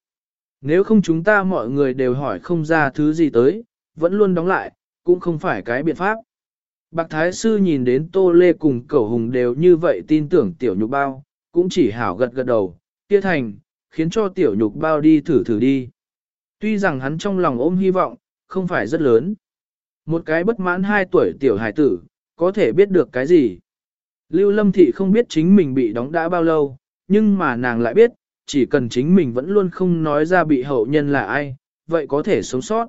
Nếu không chúng ta mọi người đều hỏi không ra thứ gì tới, vẫn luôn đóng lại, cũng không phải cái biện pháp. Bạc Thái Sư nhìn đến Tô Lê cùng Cẩu Hùng đều như vậy tin tưởng tiểu nhục bao, cũng chỉ hảo gật gật đầu, kia thành, khiến cho tiểu nhục bao đi thử thử đi. Tuy rằng hắn trong lòng ôm hy vọng, không phải rất lớn. Một cái bất mãn 2 tuổi tiểu hải tử, có thể biết được cái gì. Lưu Lâm Thị không biết chính mình bị đóng đã bao lâu, nhưng mà nàng lại biết, chỉ cần chính mình vẫn luôn không nói ra bị hậu nhân là ai, vậy có thể sống sót.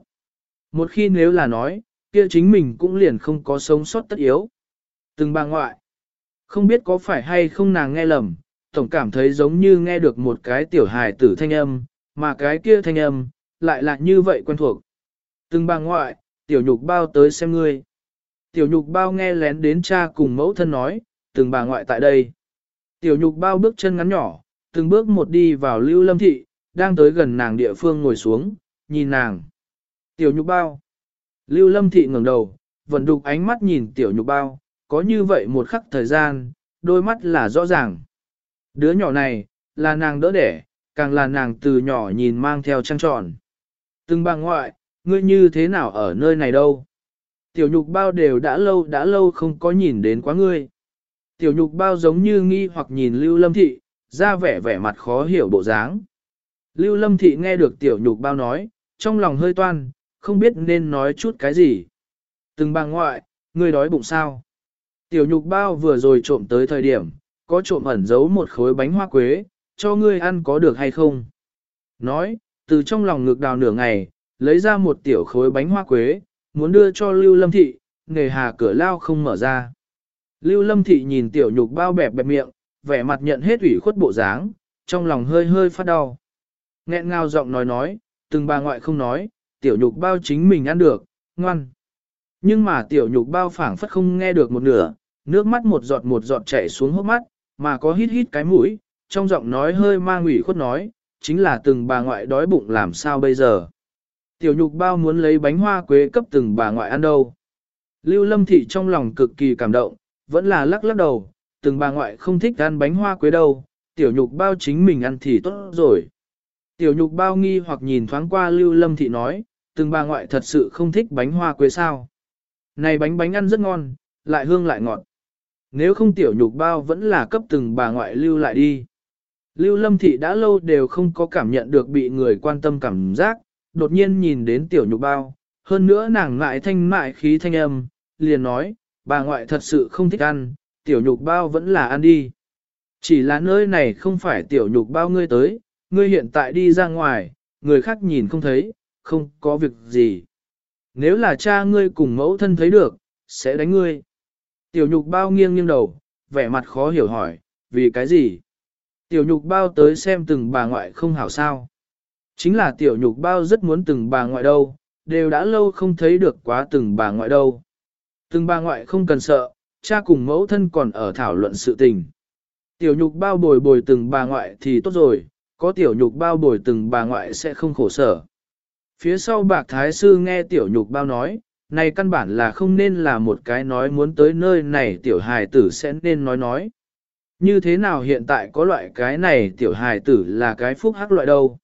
Một khi nếu là nói, kia chính mình cũng liền không có sống sót tất yếu. Từng bà ngoại, Không biết có phải hay không nàng nghe lầm, tổng cảm thấy giống như nghe được một cái tiểu hài tử thanh âm, mà cái kia thanh âm, lại là như vậy quen thuộc. Từng bà ngoại, tiểu nhục bao tới xem ngươi. Tiểu nhục bao nghe lén đến cha cùng mẫu thân nói, từng bà ngoại tại đây. Tiểu nhục bao bước chân ngắn nhỏ, từng bước một đi vào lưu lâm thị, đang tới gần nàng địa phương ngồi xuống, nhìn nàng. Tiểu nhục bao. Lưu lâm thị ngẩng đầu, vẫn đục ánh mắt nhìn tiểu nhục bao, có như vậy một khắc thời gian, đôi mắt là rõ ràng. Đứa nhỏ này, là nàng đỡ đẻ, càng là nàng từ nhỏ nhìn mang theo trăng tròn. Từng bà ngoại, ngươi như thế nào ở nơi này đâu? Tiểu nhục bao đều đã lâu đã lâu không có nhìn đến quá ngươi. Tiểu nhục bao giống như nghi hoặc nhìn Lưu Lâm Thị, ra vẻ vẻ mặt khó hiểu bộ dáng. Lưu Lâm Thị nghe được tiểu nhục bao nói, trong lòng hơi toan, không biết nên nói chút cái gì. Từng bà ngoại, ngươi đói bụng sao? Tiểu nhục bao vừa rồi trộm tới thời điểm, có trộm ẩn giấu một khối bánh hoa quế, cho ngươi ăn có được hay không? Nói, từ trong lòng ngực đào nửa ngày, lấy ra một tiểu khối bánh hoa quế, muốn đưa cho Lưu Lâm Thị, nghề hà cửa lao không mở ra. Lưu Lâm Thị nhìn tiểu nhục bao bẹp bẹp miệng, vẻ mặt nhận hết ủy khuất bộ dáng, trong lòng hơi hơi phát đau. Nghẹn ngào giọng nói nói, từng bà ngoại không nói, tiểu nhục bao chính mình ăn được, ngoan. Nhưng mà tiểu nhục bao phảng phất không nghe được một nửa, nước mắt một giọt một giọt chảy xuống hốc mắt, mà có hít hít cái mũi, trong giọng nói hơi mang ủy khuất nói, chính là từng bà ngoại đói bụng làm sao bây giờ. Tiểu nhục bao muốn lấy bánh hoa quế cấp từng bà ngoại ăn đâu. Lưu Lâm Thị trong lòng cực kỳ cảm động, vẫn là lắc lắc đầu, từng bà ngoại không thích ăn bánh hoa quế đâu, tiểu nhục bao chính mình ăn thì tốt rồi. Tiểu nhục bao nghi hoặc nhìn thoáng qua Lưu Lâm Thị nói, từng bà ngoại thật sự không thích bánh hoa quế sao. Này bánh bánh ăn rất ngon, lại hương lại ngọt. Nếu không tiểu nhục bao vẫn là cấp từng bà ngoại lưu lại đi. Lưu Lâm Thị đã lâu đều không có cảm nhận được bị người quan tâm cảm giác, đột nhiên nhìn đến tiểu nhục bao, hơn nữa nàng ngại thanh mại khí thanh âm, liền nói, bà ngoại thật sự không thích ăn, tiểu nhục bao vẫn là ăn đi. Chỉ là nơi này không phải tiểu nhục bao ngươi tới, ngươi hiện tại đi ra ngoài, người khác nhìn không thấy, không có việc gì. Nếu là cha ngươi cùng mẫu thân thấy được, sẽ đánh ngươi. Tiểu nhục bao nghiêng nghiêng đầu, vẻ mặt khó hiểu hỏi, vì cái gì? Tiểu nhục bao tới xem từng bà ngoại không hảo sao. Chính là tiểu nhục bao rất muốn từng bà ngoại đâu, đều đã lâu không thấy được quá từng bà ngoại đâu. Từng bà ngoại không cần sợ, cha cùng mẫu thân còn ở thảo luận sự tình. Tiểu nhục bao bồi bồi từng bà ngoại thì tốt rồi, có tiểu nhục bao bồi từng bà ngoại sẽ không khổ sở. Phía sau bạc thái sư nghe tiểu nhục bao nói, này căn bản là không nên là một cái nói muốn tới nơi này tiểu hài tử sẽ nên nói nói. Như thế nào hiện tại có loại cái này tiểu hài tử là cái phúc hắc loại đâu.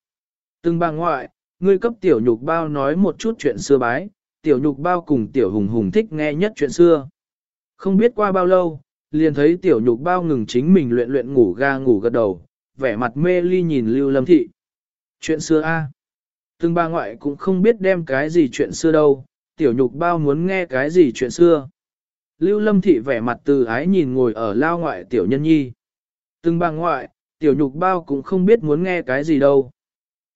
Từng bà ngoại, ngươi cấp tiểu nhục bao nói một chút chuyện xưa bái, tiểu nhục bao cùng tiểu hùng hùng thích nghe nhất chuyện xưa. Không biết qua bao lâu, liền thấy tiểu nhục bao ngừng chính mình luyện luyện ngủ ga ngủ gật đầu, vẻ mặt mê ly nhìn lưu lâm thị. Chuyện xưa a Từng bà ngoại cũng không biết đem cái gì chuyện xưa đâu, tiểu nhục bao muốn nghe cái gì chuyện xưa. Lưu lâm thị vẻ mặt từ ái nhìn ngồi ở lao ngoại tiểu nhân nhi. Từng bà ngoại, tiểu nhục bao cũng không biết muốn nghe cái gì đâu.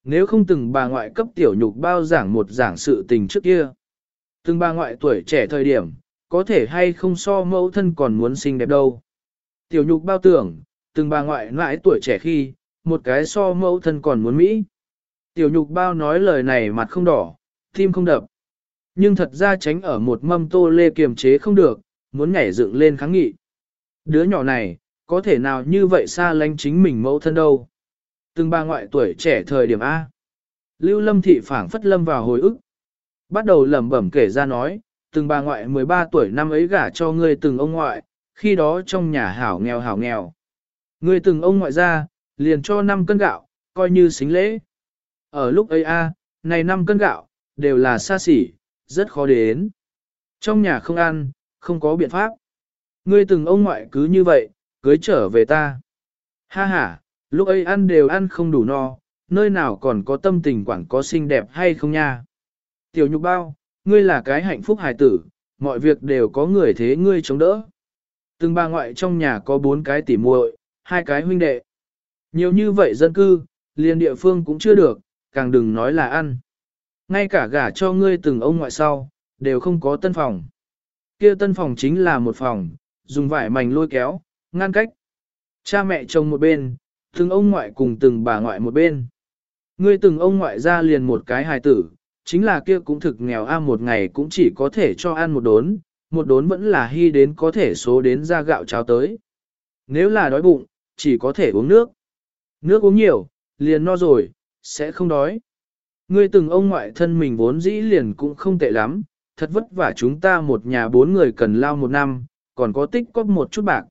Nếu không từng bà ngoại cấp tiểu nhục bao giảng một giảng sự tình trước kia. Từng bà ngoại tuổi trẻ thời điểm, có thể hay không so mẫu thân còn muốn xinh đẹp đâu. Tiểu nhục bao tưởng, từng bà ngoại lại tuổi trẻ khi, một cái so mẫu thân còn muốn Mỹ. Tiểu nhục bao nói lời này mặt không đỏ, tim không đập. Nhưng thật ra tránh ở một mâm tô lê kiềm chế không được, muốn nhảy dựng lên kháng nghị. Đứa nhỏ này, có thể nào như vậy xa lánh chính mình mẫu thân đâu. Từng bà ngoại tuổi trẻ thời điểm A. Lưu lâm thị phảng phất lâm vào hồi ức. Bắt đầu lẩm bẩm kể ra nói, từng bà ngoại 13 tuổi năm ấy gả cho ngươi từng ông ngoại, khi đó trong nhà hảo nghèo hảo nghèo. Ngươi từng ông ngoại ra, liền cho 5 cân gạo, coi như xính lễ. Ở lúc ấy a, này 5 cân gạo, đều là xa xỉ, rất khó đến. Trong nhà không ăn, không có biện pháp. Ngươi từng ông ngoại cứ như vậy, cưới trở về ta. Ha ha, lúc ấy ăn đều ăn không đủ no, nơi nào còn có tâm tình quản có xinh đẹp hay không nha. Tiểu nhục bao, ngươi là cái hạnh phúc hài tử, mọi việc đều có người thế ngươi chống đỡ. Từng bà ngoại trong nhà có bốn cái tỉ muội, hai cái huynh đệ. Nhiều như vậy dân cư, liền địa phương cũng chưa được, càng đừng nói là ăn. Ngay cả gả cho ngươi từng ông ngoại sau, đều không có tân phòng. Kia tân phòng chính là một phòng, dùng vải mảnh lôi kéo, Ngăn cách. Cha mẹ chồng một bên, từng ông ngoại cùng từng bà ngoại một bên. Ngươi từng ông ngoại ra liền một cái hài tử, chính là kia cũng thực nghèo a một ngày cũng chỉ có thể cho ăn một đốn, một đốn vẫn là hy đến có thể số đến ra gạo cháo tới. Nếu là đói bụng, chỉ có thể uống nước. Nước uống nhiều, liền no rồi, sẽ không đói. Ngươi từng ông ngoại thân mình vốn dĩ liền cũng không tệ lắm, thật vất vả chúng ta một nhà bốn người cần lao một năm, còn có tích có một chút bạc.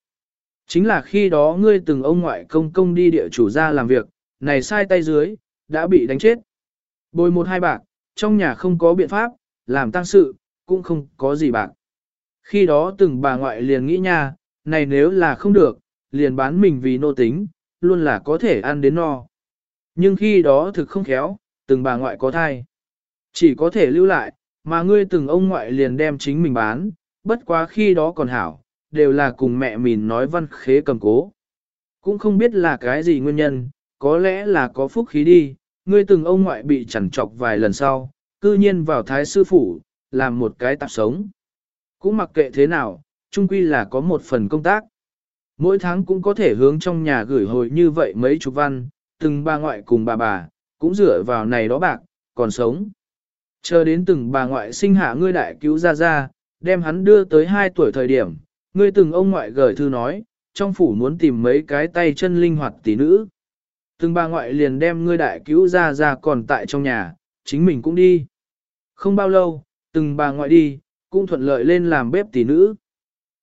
Chính là khi đó ngươi từng ông ngoại công công đi địa chủ ra làm việc, này sai tay dưới, đã bị đánh chết. Bồi một hai bạc, trong nhà không có biện pháp, làm tăng sự, cũng không có gì bạc. Khi đó từng bà ngoại liền nghĩ nha, này nếu là không được, liền bán mình vì nô tính, luôn là có thể ăn đến no. Nhưng khi đó thực không khéo, từng bà ngoại có thai. Chỉ có thể lưu lại, mà ngươi từng ông ngoại liền đem chính mình bán, bất quá khi đó còn hảo, đều là cùng mẹ mình nói văn khế cầm cố. Cũng không biết là cái gì nguyên nhân, có lẽ là có phúc khí đi, ngươi từng ông ngoại bị chằn trọc vài lần sau, cư nhiên vào thái sư phủ, làm một cái tạp sống. Cũng mặc kệ thế nào, chung quy là có một phần công tác. Mỗi tháng cũng có thể hướng trong nhà gửi hồi như vậy mấy chục văn, từng bà ngoại cùng bà bà, cũng dựa vào này đó bạc, còn sống. Chờ đến từng bà ngoại sinh hạ ngươi đại cứu ra ra, đem hắn đưa tới 2 tuổi thời điểm, ngươi từng ông ngoại gửi thư nói, trong phủ muốn tìm mấy cái tay chân linh hoạt tỷ nữ. Từng bà ngoại liền đem ngươi đại cứu ra ra còn tại trong nhà, chính mình cũng đi. Không bao lâu, từng bà ngoại đi, cũng thuận lợi lên làm bếp tỷ nữ.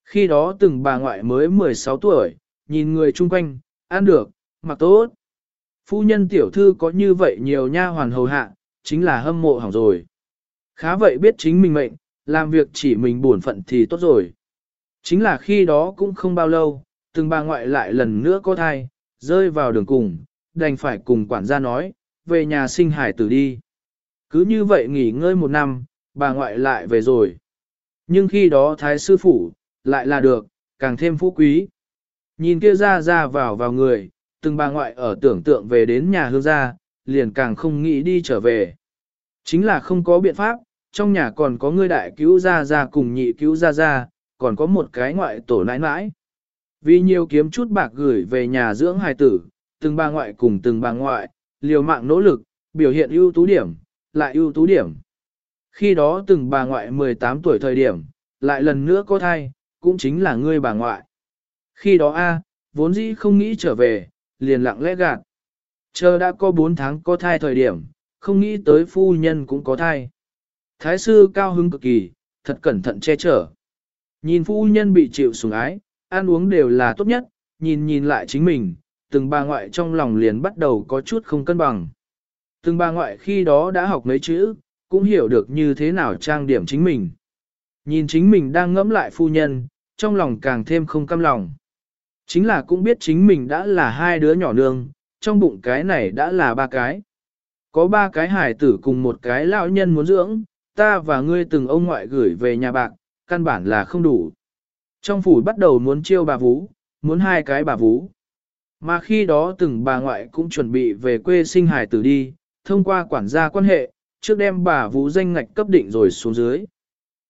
Khi đó từng bà ngoại mới 16 tuổi, nhìn người chung quanh, ăn được, mặc tốt. Phu nhân tiểu thư có như vậy nhiều nha hoàn hầu hạ, chính là hâm mộ hỏng rồi. Khá vậy biết chính mình mệnh, làm việc chỉ mình buồn phận thì tốt rồi. Chính là khi đó cũng không bao lâu, từng bà ngoại lại lần nữa có thai, rơi vào đường cùng, đành phải cùng quản gia nói, về nhà sinh hải tử đi. Cứ như vậy nghỉ ngơi một năm, bà ngoại lại về rồi. Nhưng khi đó thái sư phủ, lại là được, càng thêm phú quý. Nhìn kia ra ra vào vào người, từng bà ngoại ở tưởng tượng về đến nhà hương gia, liền càng không nghĩ đi trở về. Chính là không có biện pháp, trong nhà còn có người đại cứu gia gia cùng nhị cứu gia gia, còn có một cái ngoại tổ nãi nãi. Vì nhiều kiếm chút bạc gửi về nhà dưỡng hài tử, từng bà ngoại cùng từng bà ngoại, liều mạng nỗ lực, biểu hiện ưu tú điểm, lại ưu tú điểm. Khi đó từng bà ngoại 18 tuổi thời điểm, lại lần nữa có thai, cũng chính là ngươi bà ngoại. Khi đó A, vốn dĩ không nghĩ trở về, liền lặng lẽ gạt. Chờ đã có 4 tháng có thai thời điểm, không nghĩ tới phu nhân cũng có thai. Thái sư cao hứng cực kỳ, thật cẩn thận che chở. Nhìn phu nhân bị chịu sủng ái, ăn uống đều là tốt nhất, nhìn nhìn lại chính mình, từng bà ngoại trong lòng liền bắt đầu có chút không cân bằng. Từng bà ngoại khi đó đã học mấy chữ, cũng hiểu được như thế nào trang điểm chính mình. Nhìn chính mình đang ngẫm lại phu nhân, trong lòng càng thêm không căm lòng. Chính là cũng biết chính mình đã là hai đứa nhỏ nương, trong bụng cái này đã là ba cái. Có ba cái hải tử cùng một cái lão nhân muốn dưỡng, ta và ngươi từng ông ngoại gửi về nhà bạc, căn bản là không đủ. Trong phủ bắt đầu muốn chiêu bà vú, muốn hai cái bà vú. Mà khi đó từng bà ngoại cũng chuẩn bị về quê sinh hải tử đi, thông qua quản gia quan hệ, trước đem bà vú danh ngạch cấp định rồi xuống dưới.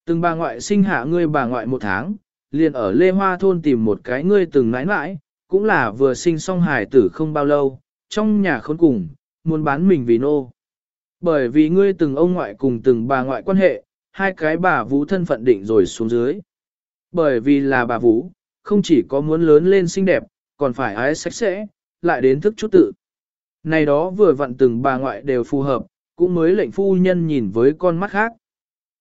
Từng bà ngoại sinh hạ ngươi bà ngoại một tháng, liền ở Lê Hoa Thôn tìm một cái ngươi từng nãi nãi, cũng là vừa sinh xong hài tử không bao lâu, trong nhà khốn cùng, muốn bán mình vì nô. Bởi vì ngươi từng ông ngoại cùng từng bà ngoại quan hệ, hai cái bà vũ thân phận định rồi xuống dưới. Bởi vì là bà vũ, không chỉ có muốn lớn lên xinh đẹp, còn phải ái sạch sẽ, lại đến thức chút tự. Này đó vừa vặn từng bà ngoại đều phù hợp, cũng mới lệnh phu nhân nhìn với con mắt khác.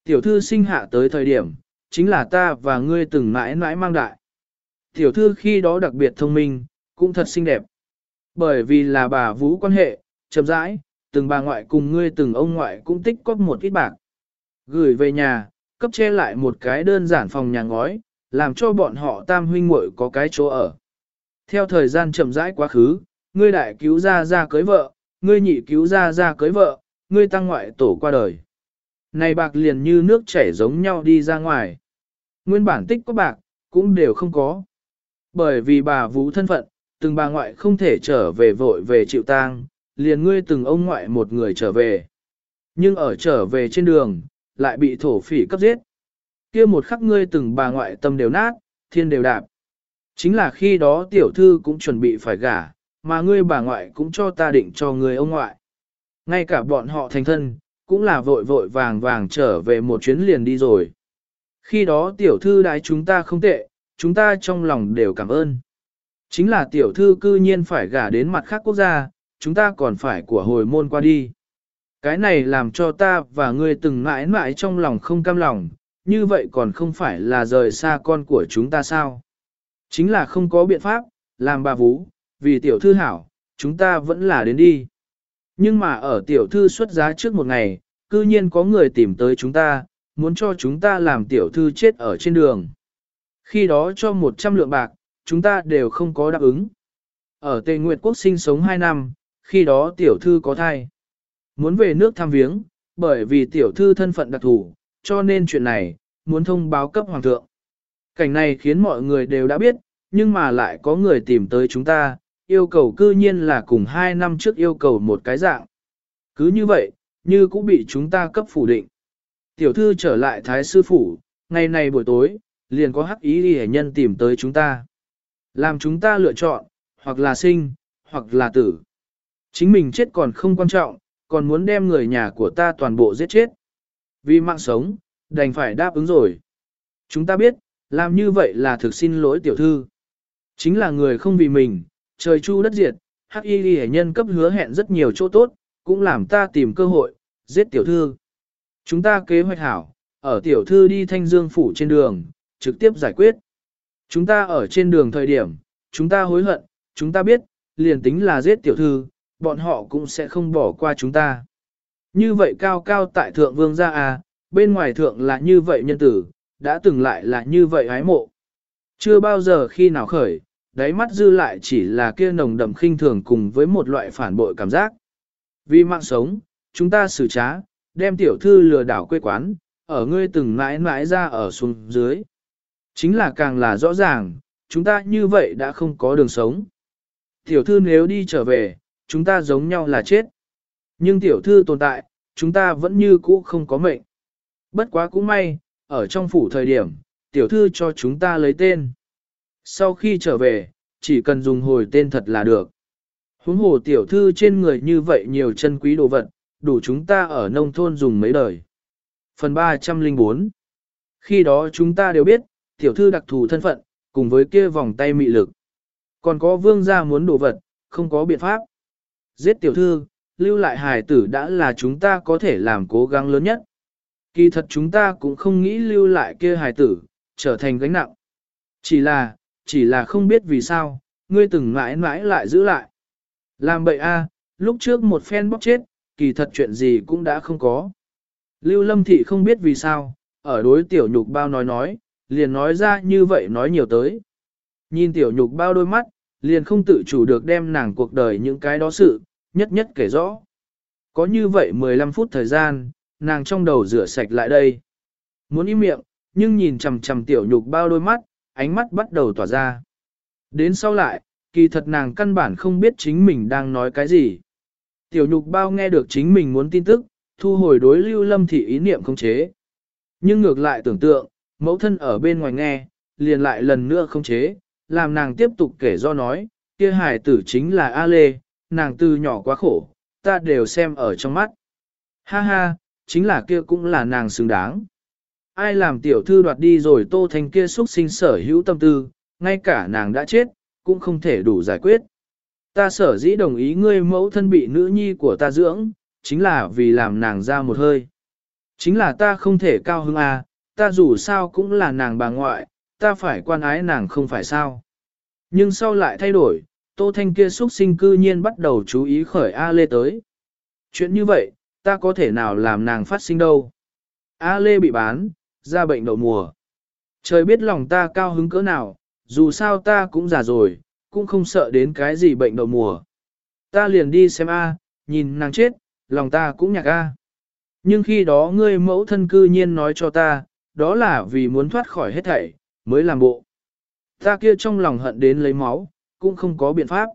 Tiểu thư sinh hạ tới thời điểm, chính là ta và ngươi từng mãi mãi mang đại. Tiểu thư khi đó đặc biệt thông minh, cũng thật xinh đẹp. Bởi vì là bà vũ quan hệ, chậm rãi, từng bà ngoại cùng ngươi từng ông ngoại cũng tích cóp một ít bạc. Gửi về nhà, cấp che lại một cái đơn giản phòng nhà ngói, làm cho bọn họ tam huynh muội có cái chỗ ở. Theo thời gian chậm rãi quá khứ, ngươi đại cứu ra ra cưới vợ, ngươi nhị cứu ra ra cưới vợ, ngươi tăng ngoại tổ qua đời. Này bạc liền như nước chảy giống nhau đi ra ngoài. Nguyên bản tích có bạc, cũng đều không có. Bởi vì bà vũ thân phận, từng bà ngoại không thể trở về vội về chịu tang, liền ngươi từng ông ngoại một người trở về. Nhưng ở trở về trên đường, lại bị thổ phỉ cấp giết. kia một khắc ngươi từng bà ngoại tâm đều nát, thiên đều đạp. Chính là khi đó tiểu thư cũng chuẩn bị phải gả, mà ngươi bà ngoại cũng cho ta định cho người ông ngoại. Ngay cả bọn họ thành thân, cũng là vội vội vàng vàng trở về một chuyến liền đi rồi. Khi đó tiểu thư đái chúng ta không tệ, chúng ta trong lòng đều cảm ơn. Chính là tiểu thư cư nhiên phải gả đến mặt khác quốc gia, chúng ta còn phải của hồi môn qua đi. Cái này làm cho ta và ngươi từng mãi mãi trong lòng không cam lòng, như vậy còn không phải là rời xa con của chúng ta sao? Chính là không có biện pháp, làm bà vú, vì tiểu thư hảo, chúng ta vẫn là đến đi. Nhưng mà ở tiểu thư xuất giá trước một ngày, cư nhiên có người tìm tới chúng ta, muốn cho chúng ta làm tiểu thư chết ở trên đường. Khi đó cho 100 lượng bạc, chúng ta đều không có đáp ứng. Ở Tây Nguyệt Quốc sinh sống 2 năm, khi đó tiểu thư có thai. Muốn về nước thăm viếng, bởi vì tiểu thư thân phận đặc thù, cho nên chuyện này, muốn thông báo cấp hoàng thượng. Cảnh này khiến mọi người đều đã biết, nhưng mà lại có người tìm tới chúng ta, yêu cầu cư nhiên là cùng 2 năm trước yêu cầu một cái dạng. Cứ như vậy, như cũng bị chúng ta cấp phủ định. Tiểu thư trở lại thái sư phủ, ngày này buổi tối, liền có hắc ý hệ nhân tìm tới chúng ta. Làm chúng ta lựa chọn, hoặc là sinh, hoặc là tử. Chính mình chết còn không quan trọng, còn muốn đem người nhà của ta toàn bộ giết chết. Vì mạng sống, đành phải đáp ứng rồi. Chúng ta biết, làm như vậy là thực xin lỗi tiểu thư. Chính là người không vì mình, trời chu đất diệt, hắc y hệ nhân cấp hứa hẹn rất nhiều chỗ tốt, cũng làm ta tìm cơ hội, giết tiểu thư. Chúng ta kế hoạch hảo, ở tiểu thư đi thanh dương phủ trên đường, trực tiếp giải quyết. Chúng ta ở trên đường thời điểm, chúng ta hối hận, chúng ta biết, liền tính là giết tiểu thư, bọn họ cũng sẽ không bỏ qua chúng ta. Như vậy cao cao tại thượng vương gia à, bên ngoài thượng là như vậy nhân tử, đã từng lại là như vậy ái mộ. Chưa bao giờ khi nào khởi, đáy mắt dư lại chỉ là kia nồng đậm khinh thường cùng với một loại phản bội cảm giác. Vì mạng sống, chúng ta xử trá, đem tiểu thư lừa đảo quê quán, ở ngươi từng mãi mãi ra ở xuống dưới. Chính là càng là rõ ràng, chúng ta như vậy đã không có đường sống. Tiểu thư nếu đi trở về, chúng ta giống nhau là chết. Nhưng tiểu thư tồn tại, chúng ta vẫn như cũ không có mệnh. Bất quá cũng may, ở trong phủ thời điểm, tiểu thư cho chúng ta lấy tên. Sau khi trở về, chỉ cần dùng hồi tên thật là được. Huống hồ tiểu thư trên người như vậy nhiều chân quý đồ vật, đủ chúng ta ở nông thôn dùng mấy đời. Phần 304 Khi đó chúng ta đều biết, tiểu thư đặc thù thân phận, cùng với kia vòng tay mị lực. Còn có vương gia muốn đồ vật, không có biện pháp. Giết tiểu thư, lưu lại hài tử đã là chúng ta có thể làm cố gắng lớn nhất. Kỳ thật chúng ta cũng không nghĩ lưu lại kia hài tử, trở thành gánh nặng. Chỉ là, chỉ là không biết vì sao, ngươi từng mãi mãi lại giữ lại. Làm bậy a, lúc trước một phen bóc chết, kỳ thật chuyện gì cũng đã không có. Lưu Lâm Thị không biết vì sao, ở đối tiểu nhục bao nói nói, liền nói ra như vậy nói nhiều tới. Nhìn tiểu nhục bao đôi mắt, liền không tự chủ được đem nàng cuộc đời những cái đó sự, nhất nhất kể rõ. Có như vậy 15 phút thời gian, nàng trong đầu rửa sạch lại đây. Muốn im miệng, nhưng nhìn chằm chằm tiểu nhục bao đôi mắt, ánh mắt bắt đầu tỏa ra. Đến sau lại, kỳ thật nàng căn bản không biết chính mình đang nói cái gì. Tiểu nhục bao nghe được chính mình muốn tin tức, thu hồi đối lưu lâm thị ý niệm không chế. Nhưng ngược lại tưởng tượng, mẫu thân ở bên ngoài nghe, liền lại lần nữa không chế, làm nàng tiếp tục kể do nói, kia hải tử chính là A Lê, nàng từ nhỏ quá khổ, ta đều xem ở trong mắt. Ha ha, chính là kia cũng là nàng xứng đáng. Ai làm tiểu thư đoạt đi rồi tô thành kia xuất sinh sở hữu tâm tư, ngay cả nàng đã chết, cũng không thể đủ giải quyết. Ta sở dĩ đồng ý ngươi mẫu thân bị nữ nhi của ta dưỡng, chính là vì làm nàng ra một hơi. Chính là ta không thể cao hứng à, ta dù sao cũng là nàng bà ngoại, ta phải quan ái nàng không phải sao. Nhưng sau lại thay đổi, Tô Thanh kia xuất sinh cư nhiên bắt đầu chú ý khởi A Lê tới. Chuyện như vậy, ta có thể nào làm nàng phát sinh đâu. A Lê bị bán, ra bệnh đậu mùa. Trời biết lòng ta cao hứng cỡ nào, dù sao ta cũng già rồi, cũng không sợ đến cái gì bệnh đầu mùa. Ta liền đi xem A, nhìn nàng chết, lòng ta cũng nhạc A. Nhưng khi đó ngươi mẫu thân cư nhiên nói cho ta, đó là vì muốn thoát khỏi hết thảy, mới làm bộ. Ta kia trong lòng hận đến lấy máu, cũng không có biện pháp.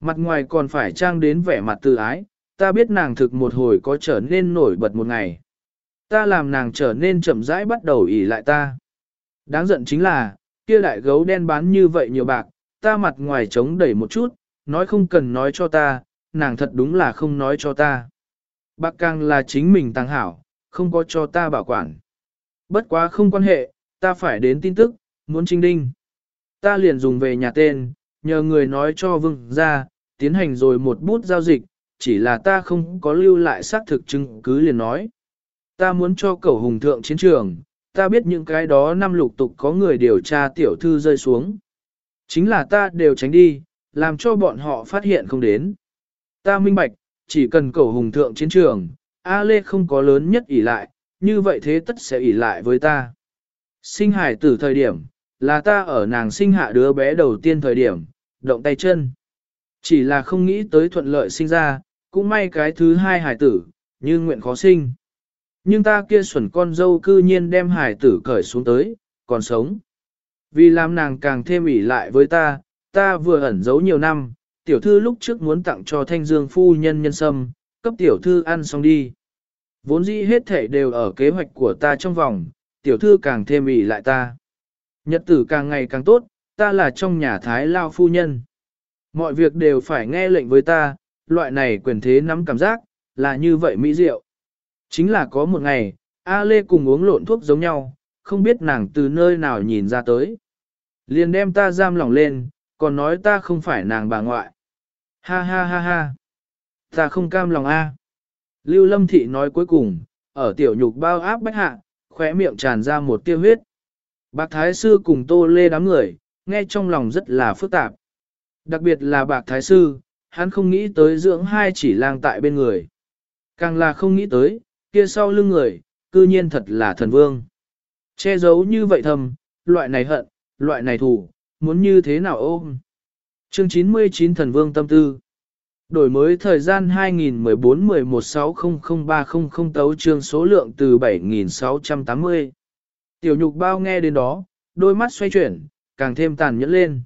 Mặt ngoài còn phải trang đến vẻ mặt tự ái, ta biết nàng thực một hồi có trở nên nổi bật một ngày. Ta làm nàng trở nên chậm rãi bắt đầu ỉ lại ta. Đáng giận chính là, kia đại gấu đen bán như vậy nhiều bạc, ta mặt ngoài trống đẩy một chút, nói không cần nói cho ta, nàng thật đúng là không nói cho ta. Bạc càng là chính mình tăng hảo, không có cho ta bảo quản. Bất quá không quan hệ, ta phải đến tin tức, muốn trinh đinh. Ta liền dùng về nhà tên, nhờ người nói cho vương ra, tiến hành rồi một bút giao dịch, chỉ là ta không có lưu lại xác thực chứng cứ liền nói. Ta muốn cho cẩu hùng thượng chiến trường, ta biết những cái đó năm lục tục có người điều tra tiểu thư rơi xuống. Chính là ta đều tránh đi, làm cho bọn họ phát hiện không đến. Ta minh bạch, chỉ cần cẩu hùng thượng chiến trường, A Lê không có lớn nhất ỷ lại, như vậy thế tất sẽ ỷ lại với ta. Sinh hải tử thời điểm, là ta ở nàng sinh hạ đứa bé đầu tiên thời điểm, động tay chân. Chỉ là không nghĩ tới thuận lợi sinh ra, cũng may cái thứ hai hải tử, như nguyện khó sinh. Nhưng ta kia xuẩn con dâu cư nhiên đem hải tử cởi xuống tới, còn sống. Vì làm nàng càng thêm ỉ lại với ta, ta vừa ẩn giấu nhiều năm, tiểu thư lúc trước muốn tặng cho thanh dương phu nhân nhân sâm, cấp tiểu thư ăn xong đi. Vốn dĩ hết thể đều ở kế hoạch của ta trong vòng, tiểu thư càng thêm ỉ lại ta. Nhật tử càng ngày càng tốt, ta là trong nhà thái lao phu nhân. Mọi việc đều phải nghe lệnh với ta, loại này quyền thế nắm cảm giác, là như vậy mỹ diệu. Chính là có một ngày, A Lê cùng uống lộn thuốc giống nhau, không biết nàng từ nơi nào nhìn ra tới. Liền đem ta giam lỏng lên, còn nói ta không phải nàng bà ngoại. Ha ha ha ha. Ta không cam lòng A. Lưu Lâm Thị nói cuối cùng, ở tiểu nhục bao áp bách hạ, khóe miệng tràn ra một tiêu huyết. Bạc Thái Sư cùng Tô Lê đám người, nghe trong lòng rất là phức tạp. Đặc biệt là Bạc Thái Sư, hắn không nghĩ tới dưỡng hai chỉ lang tại bên người. Càng là không nghĩ tới, kia sau lưng người, cư nhiên thật là thần vương. Che giấu như vậy thầm, loại này hận, loại này thù, muốn như thế nào ôm. Chương 99 Thần Vương Tâm Tư Đổi mới thời gian 2014-11-600300 tấu chương số lượng từ 7680. Tiểu nhục bao nghe đến đó, đôi mắt xoay chuyển, càng thêm tàn nhẫn lên.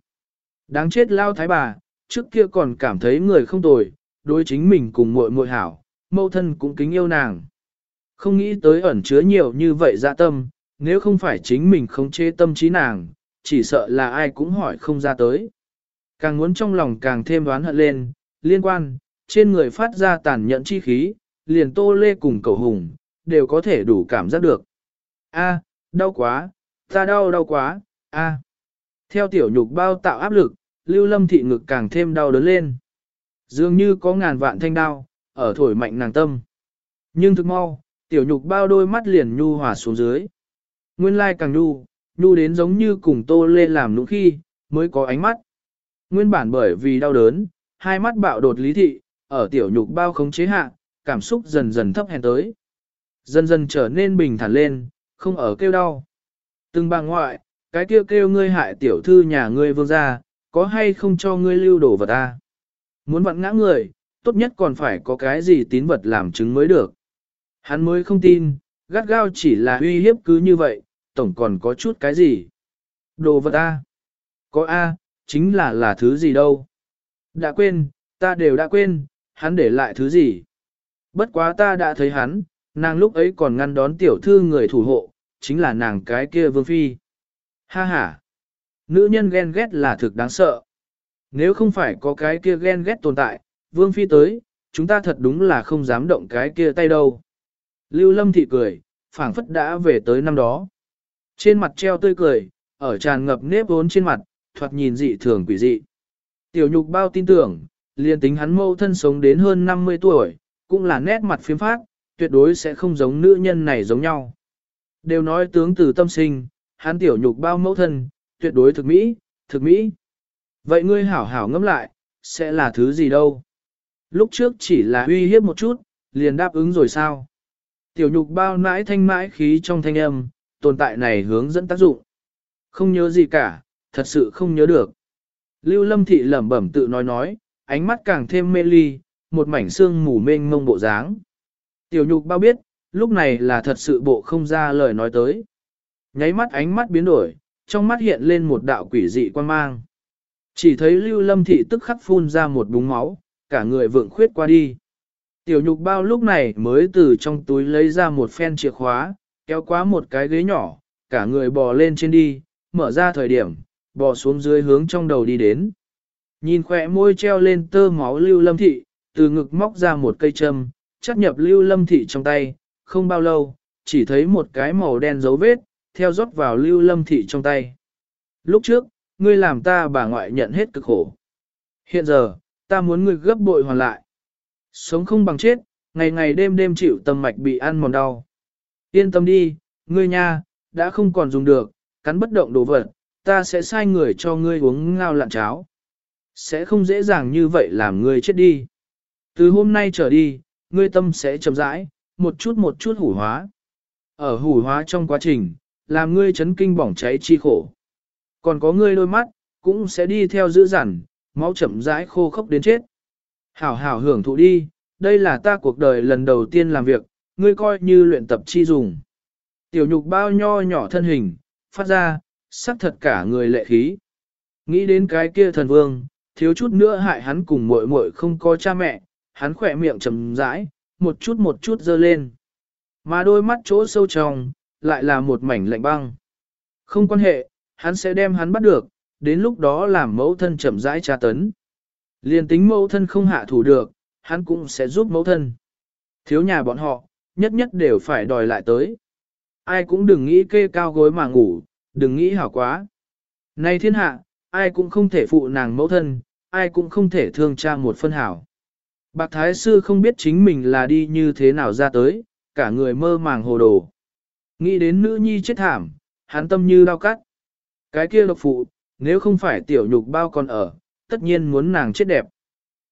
Đáng chết lao thái bà, trước kia còn cảm thấy người không tồi, đối chính mình cùng muội muội hảo, mâu thân cũng kính yêu nàng. Không nghĩ tới ẩn chứa nhiều như vậy dạ tâm, nếu không phải chính mình không chế tâm trí nàng, chỉ sợ là ai cũng hỏi không ra tới. Càng muốn trong lòng càng thêm đoán hận lên, liên quan, trên người phát ra tàn nhẫn chi khí, liền tô lê cùng cầu hùng, đều có thể đủ cảm giác được. A, đau quá, ta đau đau quá, a. Theo tiểu nhục bao tạo áp lực, lưu lâm thị ngực càng thêm đau đớn lên. Dường như có ngàn vạn thanh đau, ở thổi mạnh nàng tâm. Nhưng thực mau, tiểu nhục bao đôi mắt liền nhu hòa xuống dưới. Nguyên lai càng nhu, nhu đến giống như cùng tô lê làm nụ khi, mới có ánh mắt. Nguyên bản bởi vì đau đớn, hai mắt bạo đột lý thị, ở tiểu nhục bao khống chế hạ, cảm xúc dần dần thấp hèn tới. Dần dần trở nên bình thản lên, không ở kêu đau. Từng bà ngoại, cái kêu kêu ngươi hại tiểu thư nhà ngươi vương gia, có hay không cho ngươi lưu đổ vật ta? Muốn vặn ngã người, tốt nhất còn phải có cái gì tín vật làm chứng mới được. Hắn mới không tin, gắt gao chỉ là uy hiếp cứ như vậy, tổng còn có chút cái gì. Đồ vật A. Có A, chính là là thứ gì đâu. Đã quên, ta đều đã quên, hắn để lại thứ gì. Bất quá ta đã thấy hắn, nàng lúc ấy còn ngăn đón tiểu thư người thủ hộ, chính là nàng cái kia vương phi. Ha ha. Nữ nhân ghen ghét là thực đáng sợ. Nếu không phải có cái kia ghen ghét tồn tại, vương phi tới, chúng ta thật đúng là không dám động cái kia tay đâu. Lưu lâm thị cười, phảng phất đã về tới năm đó. Trên mặt treo tươi cười, ở tràn ngập nếp vốn trên mặt, thoạt nhìn dị thường quỷ dị. Tiểu nhục bao tin tưởng, liền tính hắn mâu thân sống đến hơn 50 tuổi, cũng là nét mặt phiếm phát, tuyệt đối sẽ không giống nữ nhân này giống nhau. Đều nói tướng từ tâm sinh, hắn tiểu nhục bao mẫu thân, tuyệt đối thực mỹ, thực mỹ. Vậy ngươi hảo hảo ngẫm lại, sẽ là thứ gì đâu? Lúc trước chỉ là uy hiếp một chút, liền đáp ứng rồi sao? Tiểu nhục bao nãi thanh mãi khí trong thanh âm, tồn tại này hướng dẫn tác dụng. Không nhớ gì cả, thật sự không nhớ được. Lưu Lâm Thị lẩm bẩm tự nói nói, ánh mắt càng thêm mê ly, một mảnh xương mù mênh mông bộ dáng. Tiểu nhục bao biết, lúc này là thật sự bộ không ra lời nói tới. Nháy mắt ánh mắt biến đổi, trong mắt hiện lên một đạo quỷ dị quan mang. Chỉ thấy Lưu Lâm Thị tức khắc phun ra một búng máu, cả người vượng khuyết qua đi. Tiểu nhục bao lúc này mới từ trong túi lấy ra một phen chìa khóa, kéo qua một cái ghế nhỏ, cả người bò lên trên đi, mở ra thời điểm, bò xuống dưới hướng trong đầu đi đến. Nhìn khỏe môi treo lên tơ máu lưu lâm thị, từ ngực móc ra một cây châm, chắc nhập lưu lâm thị trong tay, không bao lâu, chỉ thấy một cái màu đen dấu vết, theo rót vào lưu lâm thị trong tay. Lúc trước, ngươi làm ta bà ngoại nhận hết cực khổ. Hiện giờ, ta muốn ngươi gấp bội hoàn lại. Sống không bằng chết, ngày ngày đêm đêm chịu tâm mạch bị ăn mòn đau. Yên tâm đi, ngươi nha, đã không còn dùng được, cắn bất động đồ vật, ta sẽ sai người cho ngươi uống ngao lạn cháo. Sẽ không dễ dàng như vậy làm ngươi chết đi. Từ hôm nay trở đi, ngươi tâm sẽ chậm rãi, một chút một chút hủ hóa. Ở hủ hóa trong quá trình, làm ngươi chấn kinh bỏng cháy chi khổ. Còn có ngươi đôi mắt, cũng sẽ đi theo giữ dằn, máu chậm rãi khô khốc đến chết. Hảo hảo hưởng thụ đi, đây là ta cuộc đời lần đầu tiên làm việc, ngươi coi như luyện tập chi dùng. Tiểu nhục bao nho nhỏ thân hình, phát ra, sắc thật cả người lệ khí. Nghĩ đến cái kia thần vương, thiếu chút nữa hại hắn cùng muội muội không có cha mẹ, hắn khỏe miệng trầm rãi, một chút một chút dơ lên. Mà đôi mắt chỗ sâu trong, lại là một mảnh lạnh băng. Không quan hệ, hắn sẽ đem hắn bắt được, đến lúc đó làm mẫu thân chậm rãi tra tấn. Liên tính mẫu thân không hạ thủ được, hắn cũng sẽ giúp mẫu thân. Thiếu nhà bọn họ, nhất nhất đều phải đòi lại tới. Ai cũng đừng nghĩ kê cao gối mà ngủ, đừng nghĩ hảo quá. Này thiên hạ, ai cũng không thể phụ nàng mẫu thân, ai cũng không thể thương cha một phân hảo. Bạc Thái Sư không biết chính mình là đi như thế nào ra tới, cả người mơ màng hồ đồ. Nghĩ đến nữ nhi chết thảm, hắn tâm như đau cắt. Cái kia độc phụ, nếu không phải tiểu nhục bao còn ở, tất nhiên muốn nàng chết đẹp.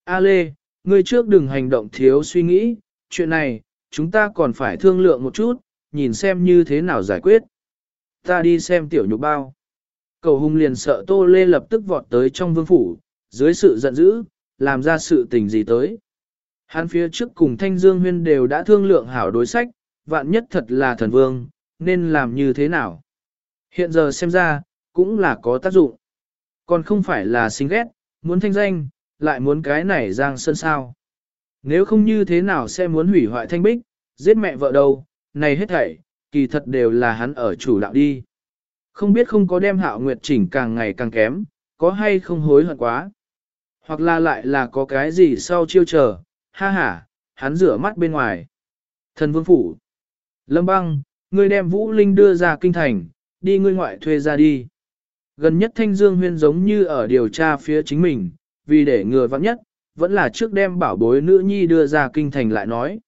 A Lê, ngươi trước đừng hành động thiếu suy nghĩ, chuyện này, chúng ta còn phải thương lượng một chút, nhìn xem như thế nào giải quyết. Ta đi xem tiểu nhục bao. Cầu hùng liền sợ Tô Lê lập tức vọt tới trong vương phủ, dưới sự giận dữ, làm ra sự tình gì tới. Hắn phía trước cùng Thanh Dương Huyên đều đã thương lượng hảo đối sách, vạn nhất thật là thần vương, nên làm như thế nào. Hiện giờ xem ra, cũng là có tác dụng. Còn không phải là xinh ghét, muốn thanh danh, lại muốn cái này giang sơn sao. Nếu không như thế nào sẽ muốn hủy hoại thanh bích, giết mẹ vợ đâu, này hết thảy, kỳ thật đều là hắn ở chủ đạo đi. Không biết không có đem hạo nguyệt chỉnh càng ngày càng kém, có hay không hối hận quá. Hoặc là lại là có cái gì sau chiêu chờ, ha ha, hắn rửa mắt bên ngoài. Thần vương phủ. Lâm băng, ngươi đem Vũ Linh đưa ra kinh thành, đi ngươi ngoại thuê ra đi. Gần nhất Thanh Dương Huyên giống như ở điều tra phía chính mình, vì để ngừa vắng nhất, vẫn là trước đem bảo bối nữ nhi đưa ra kinh thành lại nói.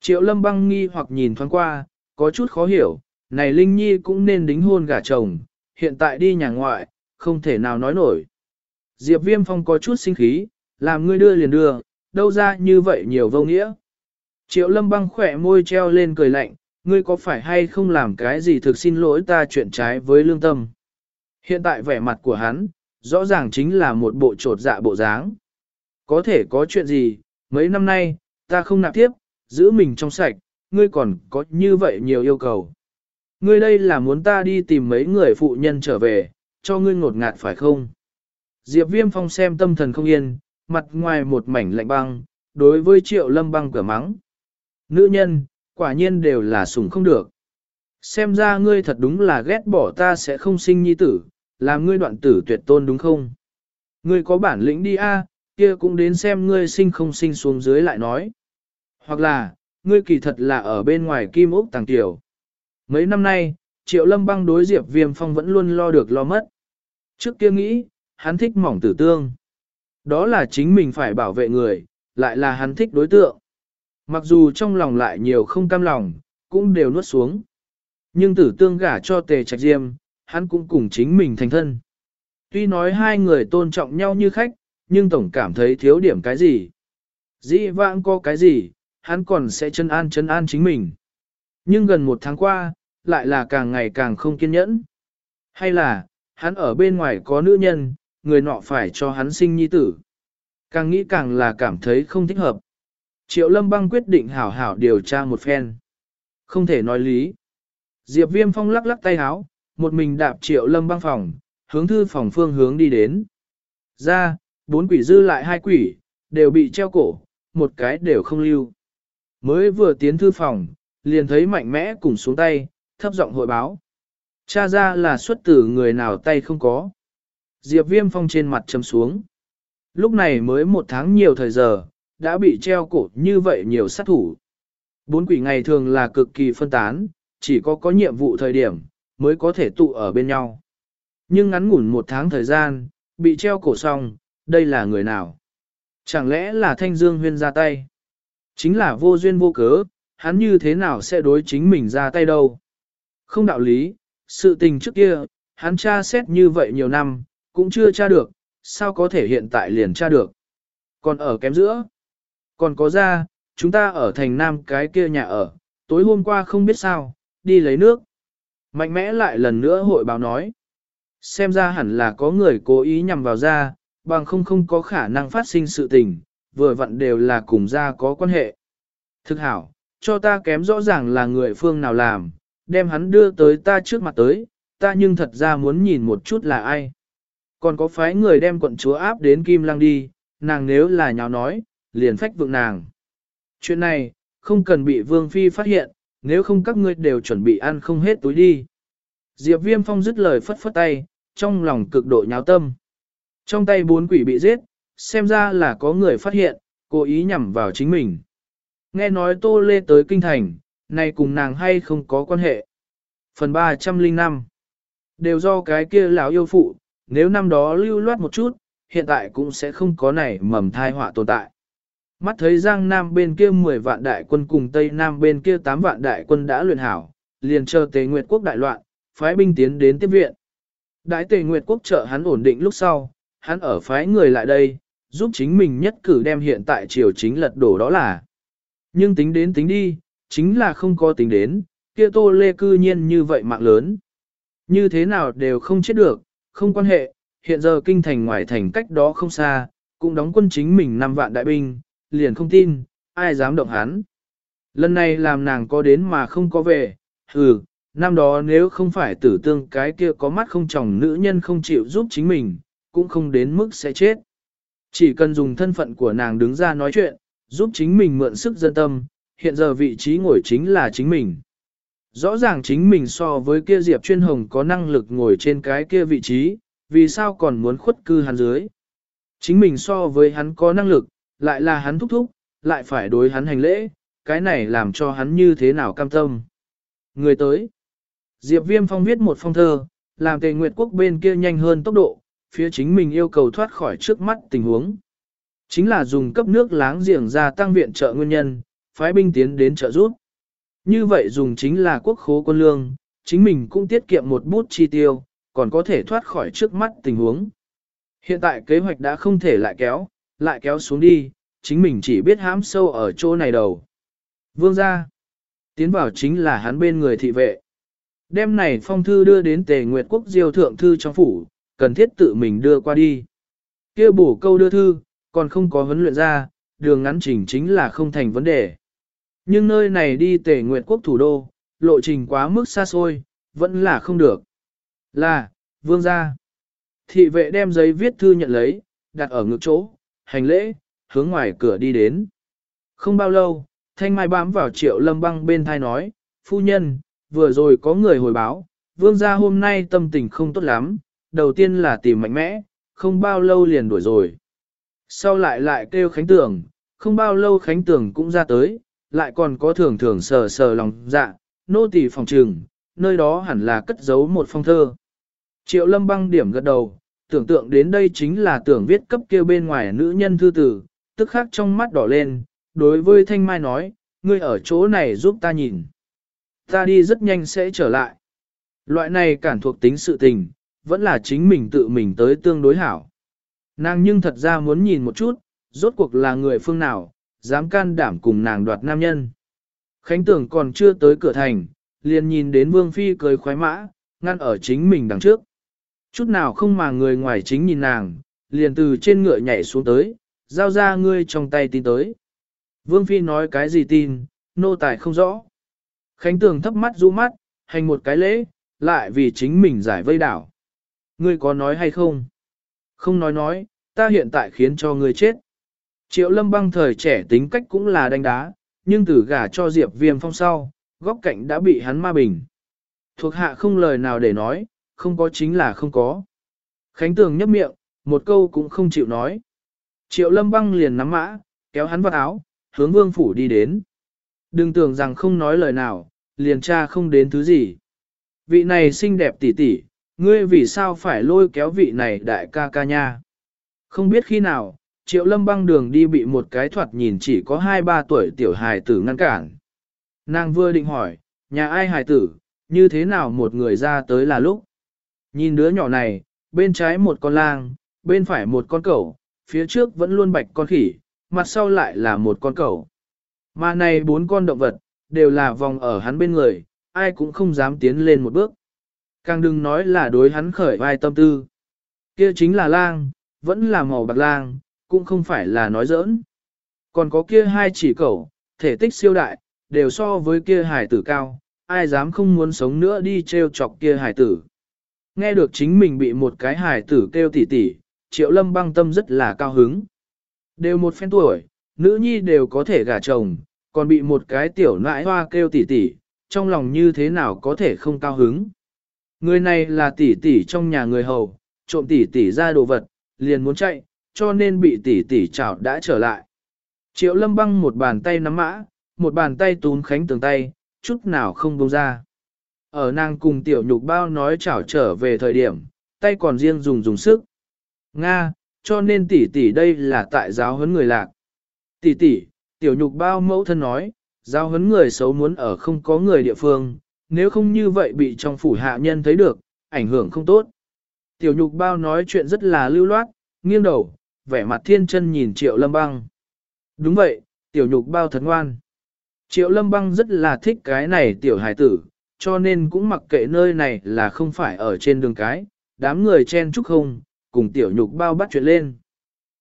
Triệu lâm băng nghi hoặc nhìn thoáng qua, có chút khó hiểu, này Linh Nhi cũng nên đính hôn gả chồng, hiện tại đi nhà ngoại, không thể nào nói nổi. Diệp Viêm Phong có chút sinh khí, làm ngươi đưa liền đưa, đâu ra như vậy nhiều vô nghĩa. Triệu lâm băng khỏe môi treo lên cười lạnh, ngươi có phải hay không làm cái gì thực xin lỗi ta chuyện trái với lương tâm. Hiện tại vẻ mặt của hắn, rõ ràng chính là một bộ trột dạ bộ dáng. Có thể có chuyện gì, mấy năm nay, ta không nạp tiếp, giữ mình trong sạch, ngươi còn có như vậy nhiều yêu cầu. Ngươi đây là muốn ta đi tìm mấy người phụ nhân trở về, cho ngươi ngột ngạt phải không? Diệp Viêm Phong xem tâm thần không yên, mặt ngoài một mảnh lạnh băng, đối với triệu lâm băng cửa mắng. Nữ nhân, quả nhiên đều là sủng không được. Xem ra ngươi thật đúng là ghét bỏ ta sẽ không sinh nhi tử, làm ngươi đoạn tử tuyệt tôn đúng không? Ngươi có bản lĩnh đi a, kia cũng đến xem ngươi sinh không sinh xuống dưới lại nói. Hoặc là, ngươi kỳ thật là ở bên ngoài kim ốc tàng tiểu. Mấy năm nay, triệu lâm băng đối diệp viêm phong vẫn luôn lo được lo mất. Trước kia nghĩ, hắn thích mỏng tử tương. Đó là chính mình phải bảo vệ người, lại là hắn thích đối tượng. Mặc dù trong lòng lại nhiều không cam lòng, cũng đều nuốt xuống. Nhưng tử tương gả cho tề trạch diêm, hắn cũng cùng chính mình thành thân. Tuy nói hai người tôn trọng nhau như khách, nhưng tổng cảm thấy thiếu điểm cái gì. Dĩ vãng có cái gì, hắn còn sẽ chân an chân an chính mình. Nhưng gần một tháng qua, lại là càng ngày càng không kiên nhẫn. Hay là, hắn ở bên ngoài có nữ nhân, người nọ phải cho hắn sinh nhi tử. Càng nghĩ càng là cảm thấy không thích hợp. Triệu Lâm Băng quyết định hảo hảo điều tra một phen. Không thể nói lý. Diệp Viêm Phong lắc lắc tay háo, một mình đạp Triệu Lâm Băng phòng, hướng thư phòng phương hướng đi đến. Ra, bốn quỷ dư lại hai quỷ, đều bị treo cổ, một cái đều không lưu. Mới vừa tiến thư phòng, liền thấy mạnh mẽ cùng xuống tay, thấp giọng hội báo. Cha ra là xuất tử người nào tay không có. Diệp Viêm Phong trên mặt chấm xuống. Lúc này mới một tháng nhiều thời giờ, đã bị treo cổ như vậy nhiều sát thủ. Bốn quỷ ngày thường là cực kỳ phân tán, chỉ có có nhiệm vụ thời điểm, mới có thể tụ ở bên nhau. Nhưng ngắn ngủn một tháng thời gian, bị treo cổ xong, đây là người nào? Chẳng lẽ là Thanh Dương Huyên ra tay? Chính là vô duyên vô cớ, hắn như thế nào sẽ đối chính mình ra tay đâu? Không đạo lý, sự tình trước kia, hắn tra xét như vậy nhiều năm, cũng chưa tra được, sao có thể hiện tại liền tra được? Còn ở kém giữa, còn có ra, chúng ta ở thành nam cái kia nhà ở, tối hôm qua không biết sao, đi lấy nước. Mạnh mẽ lại lần nữa hội báo nói. Xem ra hẳn là có người cố ý nhằm vào ra, bằng không không có khả năng phát sinh sự tình, vừa vặn đều là cùng ra có quan hệ. Thực hảo, cho ta kém rõ ràng là người phương nào làm, đem hắn đưa tới ta trước mặt tới, ta nhưng thật ra muốn nhìn một chút là ai. Còn có phái người đem quận chúa áp đến Kim Lăng đi, nàng nếu là nhào nói, liền phách vượng nàng. Chuyện này, không cần bị Vương Phi phát hiện, nếu không các ngươi đều chuẩn bị ăn không hết túi đi. Diệp Viêm Phong dứt lời phất phất tay, trong lòng cực độ nháo tâm. Trong tay bốn quỷ bị giết, xem ra là có người phát hiện, cố ý nhằm vào chính mình. Nghe nói Tô Lê tới kinh thành, này cùng nàng hay không có quan hệ. Phần 305 Đều do cái kia lão yêu phụ, nếu năm đó lưu loát một chút, hiện tại cũng sẽ không có này mầm thai họa tồn tại. Mắt thấy Giang Nam bên kia 10 vạn đại quân cùng Tây Nam bên kia 8 vạn đại quân đã luyện hảo, liền chờ Tề Nguyệt quốc đại loạn, phái binh tiến đến tiếp viện. Đại Tề Nguyệt quốc trợ hắn ổn định lúc sau, hắn ở phái người lại đây, giúp chính mình nhất cử đem hiện tại triều chính lật đổ đó là. Nhưng tính đến tính đi, chính là không có tính đến, kia tô lê cư nhiên như vậy mạng lớn. Như thế nào đều không chết được, không quan hệ, hiện giờ kinh thành ngoài thành cách đó không xa, cũng đóng quân chính mình 5 vạn đại binh, liền không tin, ai dám động hắn. Lần này làm nàng có đến mà không có về, hừ, năm đó nếu không phải tử tương cái kia có mắt không chồng nữ nhân không chịu giúp chính mình, cũng không đến mức sẽ chết. Chỉ cần dùng thân phận của nàng đứng ra nói chuyện, giúp chính mình mượn sức dân tâm, hiện giờ vị trí ngồi chính là chính mình. Rõ ràng chính mình so với kia Diệp chuyên hồng có năng lực ngồi trên cái kia vị trí, vì sao còn muốn khuất cư hắn dưới. Chính mình so với hắn có năng lực, lại là hắn thúc thúc, lại phải đối hắn hành lễ, cái này làm cho hắn như thế nào cam tâm. Người tới. Diệp Viêm Phong viết một phong thơ, làm tề nguyệt quốc bên kia nhanh hơn tốc độ, phía chính mình yêu cầu thoát khỏi trước mắt tình huống. Chính là dùng cấp nước láng giềng ra tăng viện trợ nguyên nhân, phái binh tiến đến trợ giúp. Như vậy dùng chính là quốc khố quân lương, chính mình cũng tiết kiệm một bút chi tiêu, còn có thể thoát khỏi trước mắt tình huống. Hiện tại kế hoạch đã không thể lại kéo, lại kéo xuống đi, chính mình chỉ biết hãm sâu ở chỗ này đầu. Vương ra, tiến vào chính là hắn bên người thị vệ. Đêm này phong thư đưa đến tề nguyệt quốc diêu thượng thư trong phủ, cần thiết tự mình đưa qua đi. kia bổ câu đưa thư, còn không có huấn luyện ra, đường ngắn trình chính là không thành vấn đề. Nhưng nơi này đi tề nguyệt quốc thủ đô, lộ trình quá mức xa xôi, vẫn là không được. Là, vương gia. Thị vệ đem giấy viết thư nhận lấy, đặt ở ngực chỗ, hành lễ, hướng ngoài cửa đi đến. Không bao lâu, thanh mai bám vào triệu lâm băng bên thai nói, phu nhân, vừa rồi có người hồi báo, vương gia hôm nay tâm tình không tốt lắm, đầu tiên là tìm mạnh mẽ, không bao lâu liền đuổi rồi. Sau lại lại kêu Khánh Tường, không bao lâu Khánh Tường cũng ra tới, lại còn có thường thường sờ sờ lòng dạ, nô tỳ phòng trừng, nơi đó hẳn là cất giấu một phong thơ. Triệu lâm băng điểm gật đầu, tưởng tượng đến đây chính là tưởng viết cấp kia bên ngoài nữ nhân thư tử, tức khắc trong mắt đỏ lên, đối với Thanh Mai nói, ngươi ở chỗ này giúp ta nhìn. Ta đi rất nhanh sẽ trở lại. Loại này cản thuộc tính sự tình, vẫn là chính mình tự mình tới tương đối hảo. Nàng nhưng thật ra muốn nhìn một chút, rốt cuộc là người phương nào, dám can đảm cùng nàng đoạt nam nhân. Khánh tưởng còn chưa tới cửa thành, liền nhìn đến Vương Phi cười khoái mã, ngăn ở chính mình đằng trước. Chút nào không mà người ngoài chính nhìn nàng, liền từ trên ngựa nhảy xuống tới, giao ra ngươi trong tay tin tới. Vương Phi nói cái gì tin, nô tài không rõ. Khánh tường thấp mắt rũ mắt, hành một cái lễ, lại vì chính mình giải vây đảo. Ngươi có nói hay không? Không nói nói, ta hiện tại khiến cho ngươi chết. Triệu lâm băng thời trẻ tính cách cũng là đánh đá, nhưng từ gả cho Diệp Viêm phong sau, góc cạnh đã bị hắn ma bình. Thuộc hạ không lời nào để nói, không có chính là không có. Khánh Tường nhấp miệng, một câu cũng không chịu nói. Triệu lâm băng liền nắm mã, kéo hắn vào áo, hướng vương phủ đi đến. Đừng tưởng rằng không nói lời nào, liền tra không đến thứ gì. Vị này xinh đẹp tỉ tỉ, ngươi vì sao phải lôi kéo vị này đại ca ca nha. Không biết khi nào, triệu lâm băng đường đi bị một cái thoạt nhìn chỉ có 2-3 tuổi tiểu hài tử ngăn cản. Nàng vừa định hỏi, nhà ai hài tử, như thế nào một người ra tới là lúc. Nhìn đứa nhỏ này, bên trái một con lang, bên phải một con cẩu, phía trước vẫn luôn bạch con khỉ, mặt sau lại là một con cẩu. Mà này bốn con động vật, đều là vòng ở hắn bên người, ai cũng không dám tiến lên một bước. Càng đừng nói là đối hắn khởi vai tâm tư. Kia chính là lang, vẫn là màu bạc lang, cũng không phải là nói giỡn. Còn có kia hai chỉ cẩu, thể tích siêu đại, đều so với kia hải tử cao, ai dám không muốn sống nữa đi treo chọc kia hải tử. Nghe được chính mình bị một cái hài tử kêu tỉ tỉ, triệu lâm băng tâm rất là cao hứng. Đều một phen tuổi, nữ nhi đều có thể gả chồng, còn bị một cái tiểu nãi hoa kêu tỉ tỉ, trong lòng như thế nào có thể không cao hứng. Người này là tỉ tỉ trong nhà người hầu, trộm tỉ tỉ ra đồ vật, liền muốn chạy, cho nên bị tỉ tỉ chảo đã trở lại. Triệu lâm băng một bàn tay nắm mã, một bàn tay túm khánh tường tay, chút nào không bông ra. Ở nàng cùng tiểu nhục bao nói chảo trở về thời điểm, tay còn riêng dùng dùng sức. Nga, cho nên tỷ tỷ đây là tại giáo huấn người lạc. Tỷ tỷ, tiểu nhục bao mẫu thân nói, giáo huấn người xấu muốn ở không có người địa phương, nếu không như vậy bị trong phủ hạ nhân thấy được, ảnh hưởng không tốt. Tiểu nhục bao nói chuyện rất là lưu loát, nghiêng đầu, vẻ mặt thiên chân nhìn triệu lâm băng. Đúng vậy, tiểu nhục bao thật ngoan. Triệu lâm băng rất là thích cái này tiểu hài tử, cho nên cũng mặc kệ nơi này là không phải ở trên đường cái, đám người chen chúc không, cùng tiểu nhục bao bắt chuyện lên.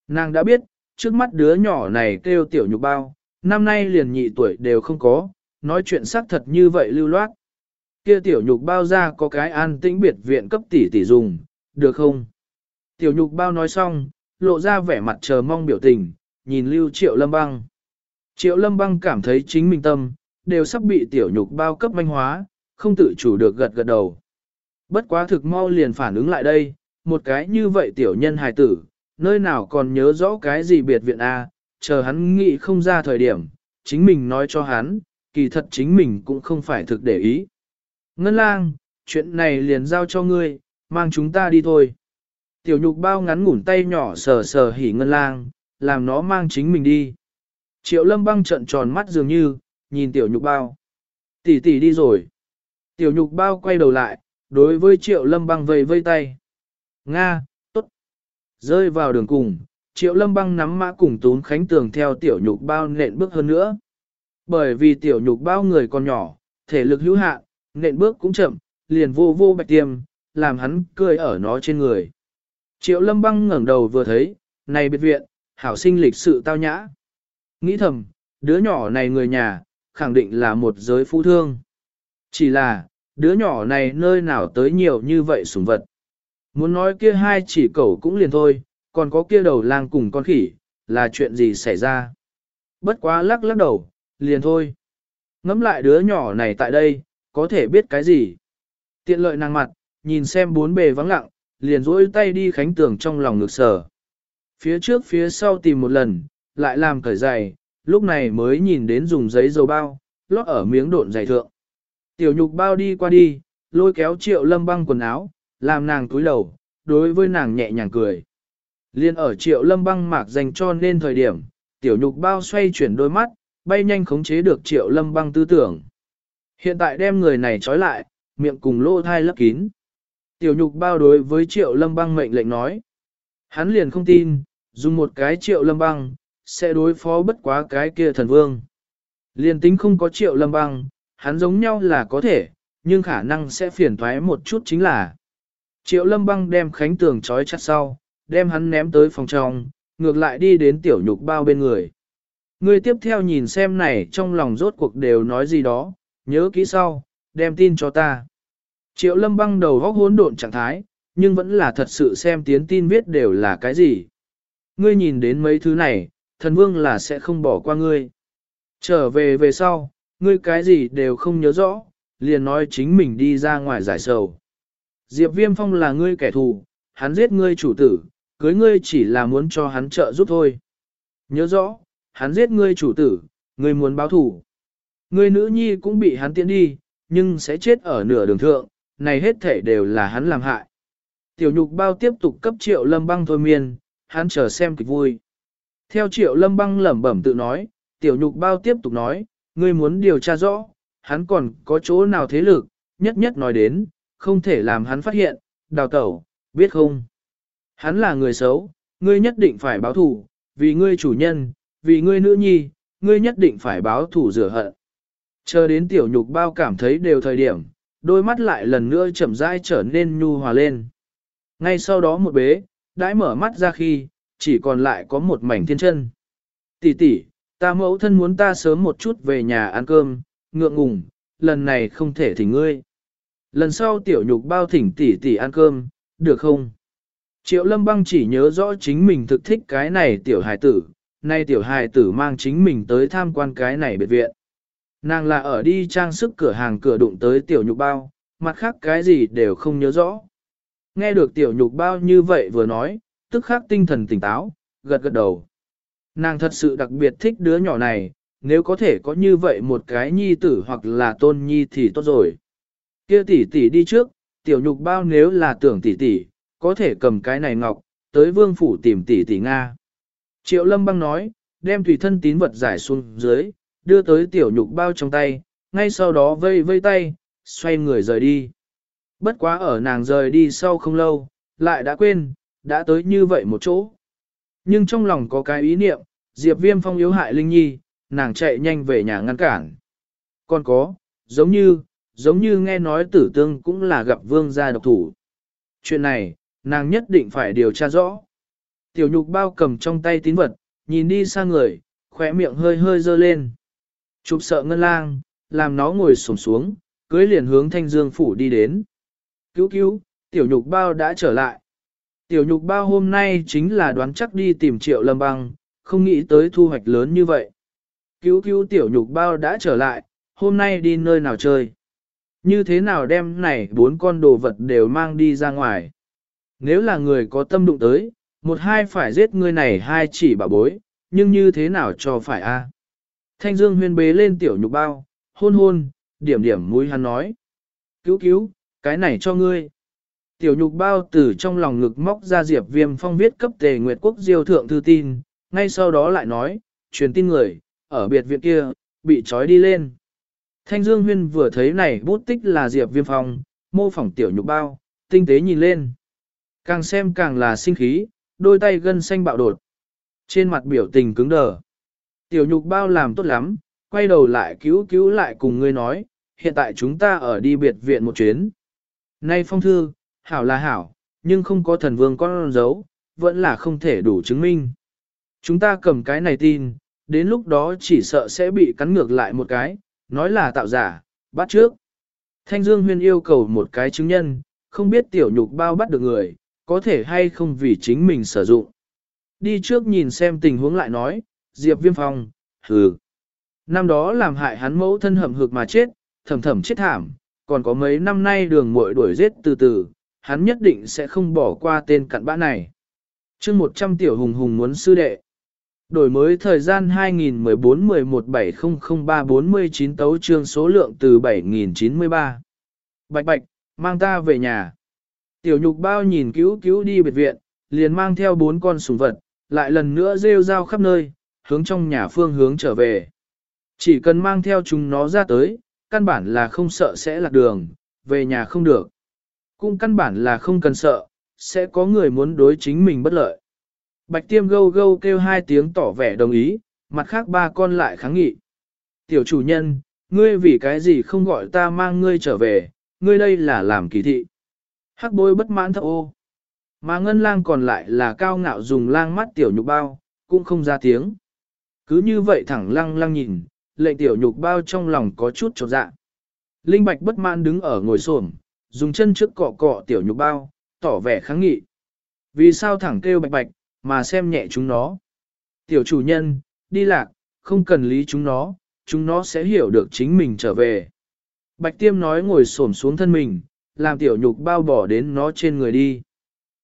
Nàng đã biết, trước mắt đứa nhỏ này kêu tiểu nhục bao, năm nay liền nhị tuổi đều không có, nói chuyện xác thật như vậy lưu loát. Kia tiểu nhục bao ra có cái an tĩnh biệt viện cấp tỷ tỷ dùng, được không? Tiểu nhục bao nói xong, lộ ra vẻ mặt chờ mong biểu tình, nhìn lưu triệu lâm băng. Triệu lâm băng cảm thấy chính mình tâm, đều sắp bị tiểu nhục bao cấp manh hóa, không tự chủ được gật gật đầu. Bất quá thực mau liền phản ứng lại đây, một cái như vậy tiểu nhân hài tử, nơi nào còn nhớ rõ cái gì biệt viện A, chờ hắn nghĩ không ra thời điểm, chính mình nói cho hắn, kỳ thật chính mình cũng không phải thực để ý. Ngân lang, chuyện này liền giao cho ngươi, mang chúng ta đi thôi. Tiểu nhục bao ngắn ngủn tay nhỏ sờ sờ hỉ ngân lang, làm nó mang chính mình đi. Triệu lâm băng trận tròn mắt dường như, nhìn tiểu nhục bao. Tỷ tỷ đi rồi. Tiểu nhục bao quay đầu lại, đối với triệu lâm băng vây vây tay. Nga, tốt. Rơi vào đường cùng, triệu lâm băng nắm mã cùng tún khánh tường theo tiểu nhục bao nện bước hơn nữa. Bởi vì tiểu nhục bao người còn nhỏ, thể lực hữu hạn, nện bước cũng chậm, liền vô vô bạch tiêm, làm hắn cười ở nó trên người. Triệu lâm băng ngẩng đầu vừa thấy, này biệt viện, hảo sinh lịch sự tao nhã. Nghĩ thầm, đứa nhỏ này người nhà, khẳng định là một giới phú thương. Chỉ là, đứa nhỏ này nơi nào tới nhiều như vậy sủng vật. Muốn nói kia hai chỉ cẩu cũng liền thôi, còn có kia đầu lang cùng con khỉ, là chuyện gì xảy ra. Bất quá lắc lắc đầu, liền thôi. Ngắm lại đứa nhỏ này tại đây, có thể biết cái gì. Tiện lợi nàng mặt, nhìn xem bốn bề vắng lặng, liền rỗi tay đi khánh tường trong lòng ngực sở. Phía trước phía sau tìm một lần, lại làm cởi giày, lúc này mới nhìn đến dùng giấy dầu bao, lót ở miếng độn giày thượng. Tiểu nhục bao đi qua đi, lôi kéo triệu lâm băng quần áo, làm nàng túi đầu, đối với nàng nhẹ nhàng cười. Liên ở triệu lâm băng mạc dành cho nên thời điểm, tiểu nhục bao xoay chuyển đôi mắt, bay nhanh khống chế được triệu lâm băng tư tưởng. Hiện tại đem người này trói lại, miệng cùng lỗ thai lấp kín. Tiểu nhục bao đối với triệu lâm băng mệnh lệnh nói. Hắn liền không tin, dùng một cái triệu lâm băng, sẽ đối phó bất quá cái kia thần vương. Liền tính không có triệu lâm băng, hắn giống nhau là có thể, nhưng khả năng sẽ phiền thoái một chút chính là. Triệu lâm băng đem khánh tường trói chặt sau, đem hắn ném tới phòng trong, ngược lại đi đến tiểu nhục bao bên người. Người tiếp theo nhìn xem này trong lòng rốt cuộc đều nói gì đó, nhớ kỹ sau, đem tin cho ta. Triệu lâm băng đầu góc hỗn độn trạng thái, nhưng vẫn là thật sự xem tiến tin viết đều là cái gì. Ngươi nhìn đến mấy thứ này, thần vương là sẽ không bỏ qua ngươi. Trở về về sau, ngươi cái gì đều không nhớ rõ, liền nói chính mình đi ra ngoài giải sầu. Diệp Viêm Phong là ngươi kẻ thù, hắn giết ngươi chủ tử, cưới ngươi chỉ là muốn cho hắn trợ giúp thôi. Nhớ rõ, hắn giết ngươi chủ tử, ngươi muốn báo thủ. Ngươi nữ nhi cũng bị hắn tiễn đi, nhưng sẽ chết ở nửa đường thượng, này hết thể đều là hắn làm hại. Tiểu nhục bao tiếp tục cấp triệu lâm băng thôi miên, hắn chờ xem kịch vui. Theo triệu lâm băng lẩm bẩm tự nói, tiểu nhục bao tiếp tục nói, ngươi muốn điều tra rõ, hắn còn có chỗ nào thế lực, nhất nhất nói đến, không thể làm hắn phát hiện, đào tẩu, biết không? Hắn là người xấu, ngươi nhất định phải báo thủ, vì ngươi chủ nhân, vì ngươi nữ nhi, ngươi nhất định phải báo thủ rửa hận. Chờ đến tiểu nhục bao cảm thấy đều thời điểm, đôi mắt lại lần nữa chậm rãi trở nên nhu hòa lên. Ngay sau đó một bế, đãi mở mắt ra khi, chỉ còn lại có một mảnh thiên chân. Tỷ tỷ, ta mẫu thân muốn ta sớm một chút về nhà ăn cơm, ngượng ngùng, lần này không thể thỉnh ngươi. Lần sau tiểu nhục bao thỉnh tỷ tỷ ăn cơm, được không? Triệu lâm băng chỉ nhớ rõ chính mình thực thích cái này tiểu hài tử, nay tiểu hài tử mang chính mình tới tham quan cái này biệt viện. Nàng là ở đi trang sức cửa hàng cửa đụng tới tiểu nhục bao, mặt khác cái gì đều không nhớ rõ. Nghe được tiểu nhục bao như vậy vừa nói, tức khắc tinh thần tỉnh táo, gật gật đầu. Nàng thật sự đặc biệt thích đứa nhỏ này, nếu có thể có như vậy một cái nhi tử hoặc là tôn nhi thì tốt rồi. Kia tỷ tỷ đi trước, tiểu nhục bao nếu là tưởng tỷ tỷ, có thể cầm cái này ngọc, tới vương phủ tìm tỷ tỷ Nga. Triệu lâm băng nói, đem tùy thân tín vật giải xuống dưới, đưa tới tiểu nhục bao trong tay, ngay sau đó vây vây tay, xoay người rời đi. Bất quá ở nàng rời đi sau không lâu, lại đã quên, đã tới như vậy một chỗ. Nhưng trong lòng có cái ý niệm, Diệp Viêm Phong yếu hại Linh Nhi, nàng chạy nhanh về nhà ngăn cản. Còn có, giống như, giống như nghe nói tử tương cũng là gặp vương gia độc thủ. Chuyện này, nàng nhất định phải điều tra rõ. Tiểu nhục bao cầm trong tay tín vật, nhìn đi xa người, khỏe miệng hơi hơi dơ lên. Chụp sợ ngân lang, làm nó ngồi sổm xuống, cưới liền hướng thanh dương phủ đi đến. Cứu cứu, tiểu nhục bao đã trở lại. Tiểu nhục bao hôm nay chính là đoán chắc đi tìm triệu lâm băng, không nghĩ tới thu hoạch lớn như vậy. Cứu cứu tiểu nhục bao đã trở lại, hôm nay đi nơi nào chơi. Như thế nào đem này bốn con đồ vật đều mang đi ra ngoài. Nếu là người có tâm đụng tới, một hai phải giết người này hai chỉ bảo bối, nhưng như thế nào cho phải a? Thanh Dương huyên bế lên tiểu nhục bao, hôn hôn, điểm điểm mũi hắn nói. Cứu cứu, cái này cho ngươi. Tiểu nhục bao từ trong lòng ngực móc ra Diệp Viêm Phong viết cấp tề Nguyệt Quốc diêu thượng thư tin, ngay sau đó lại nói, truyền tin người, ở biệt viện kia, bị trói đi lên. Thanh Dương Huyên vừa thấy này bút tích là Diệp Viêm Phong, mô phỏng tiểu nhục bao, tinh tế nhìn lên. Càng xem càng là sinh khí, đôi tay gân xanh bạo đột. Trên mặt biểu tình cứng đờ. Tiểu nhục bao làm tốt lắm, quay đầu lại cứu cứu lại cùng ngươi nói, hiện tại chúng ta ở đi biệt viện một chuyến. Nay phong thư, hảo là hảo, nhưng không có thần vương con dấu, vẫn là không thể đủ chứng minh. Chúng ta cầm cái này tin, đến lúc đó chỉ sợ sẽ bị cắn ngược lại một cái, nói là tạo giả, bắt trước. Thanh Dương Huyên yêu cầu một cái chứng nhân, không biết tiểu nhục bao bắt được người, có thể hay không vì chính mình sử dụng. Đi trước nhìn xem tình huống lại nói, Diệp Viêm Phong, hừ. Năm đó làm hại hắn mẫu thân hầm hực mà chết, thầm thầm chết thảm, còn có mấy năm nay đường muội đuổi giết từ từ, hắn nhất định sẽ không bỏ qua tên cặn bã này. chương 100 tiểu hùng hùng muốn sư đệ. Đổi mới thời gian 2014-11-700-349 tấu trương số lượng từ 7093. Bạch bạch, mang ta về nhà. Tiểu nhục bao nhìn cứu cứu đi biệt viện, liền mang theo bốn con sùng vật, lại lần nữa rêu rao khắp nơi, hướng trong nhà phương hướng trở về. Chỉ cần mang theo chúng nó ra tới, căn bản là không sợ sẽ lạc đường, về nhà không được. Cũng căn bản là không cần sợ, sẽ có người muốn đối chính mình bất lợi. Bạch tiêm gâu gâu kêu hai tiếng tỏ vẻ đồng ý, mặt khác ba con lại kháng nghị. Tiểu chủ nhân, ngươi vì cái gì không gọi ta mang ngươi trở về, ngươi đây là làm kỳ thị. Hắc bôi bất mãn thấp ô. Mà ngân lang còn lại là cao ngạo dùng lang mắt tiểu nhục bao, cũng không ra tiếng. Cứ như vậy thẳng lăng lăng nhìn, lệnh tiểu nhục bao trong lòng có chút trột dạ. Linh bạch bất mãn đứng ở ngồi xổm, dùng chân trước cọ cọ tiểu nhục bao, tỏ vẻ kháng nghị. Vì sao thẳng kêu bạch bạch, mà xem nhẹ chúng nó. Tiểu chủ nhân, đi lạc, không cần lý chúng nó, chúng nó sẽ hiểu được chính mình trở về. Bạch tiêm nói ngồi xổm xuống thân mình, làm tiểu nhục bao bỏ đến nó trên người đi.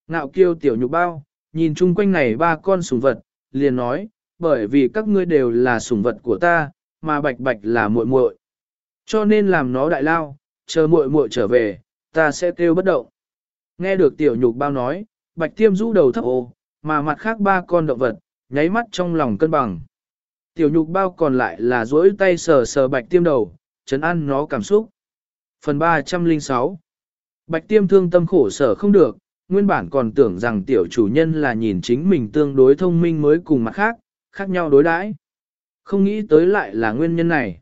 Ngạo kiêu tiểu nhục bao, nhìn chung quanh này ba con sủng vật, liền nói, bởi vì các ngươi đều là sủng vật của ta, mà bạch bạch là muội muội. Cho nên làm nó đại lao, chờ muội muội trở về, ta sẽ kêu bất động. Nghe được tiểu nhục bao nói, bạch tiêm rũ đầu thấp ô, mà mặt khác ba con động vật, nháy mắt trong lòng cân bằng. Tiểu nhục bao còn lại là duỗi tay sờ sờ bạch tiêm đầu, chấn ăn nó cảm xúc. Phần 306 Bạch tiêm thương tâm khổ sở không được, nguyên bản còn tưởng rằng tiểu chủ nhân là nhìn chính mình tương đối thông minh mới cùng mặt khác, khác nhau đối đãi. Không nghĩ tới lại là nguyên nhân này.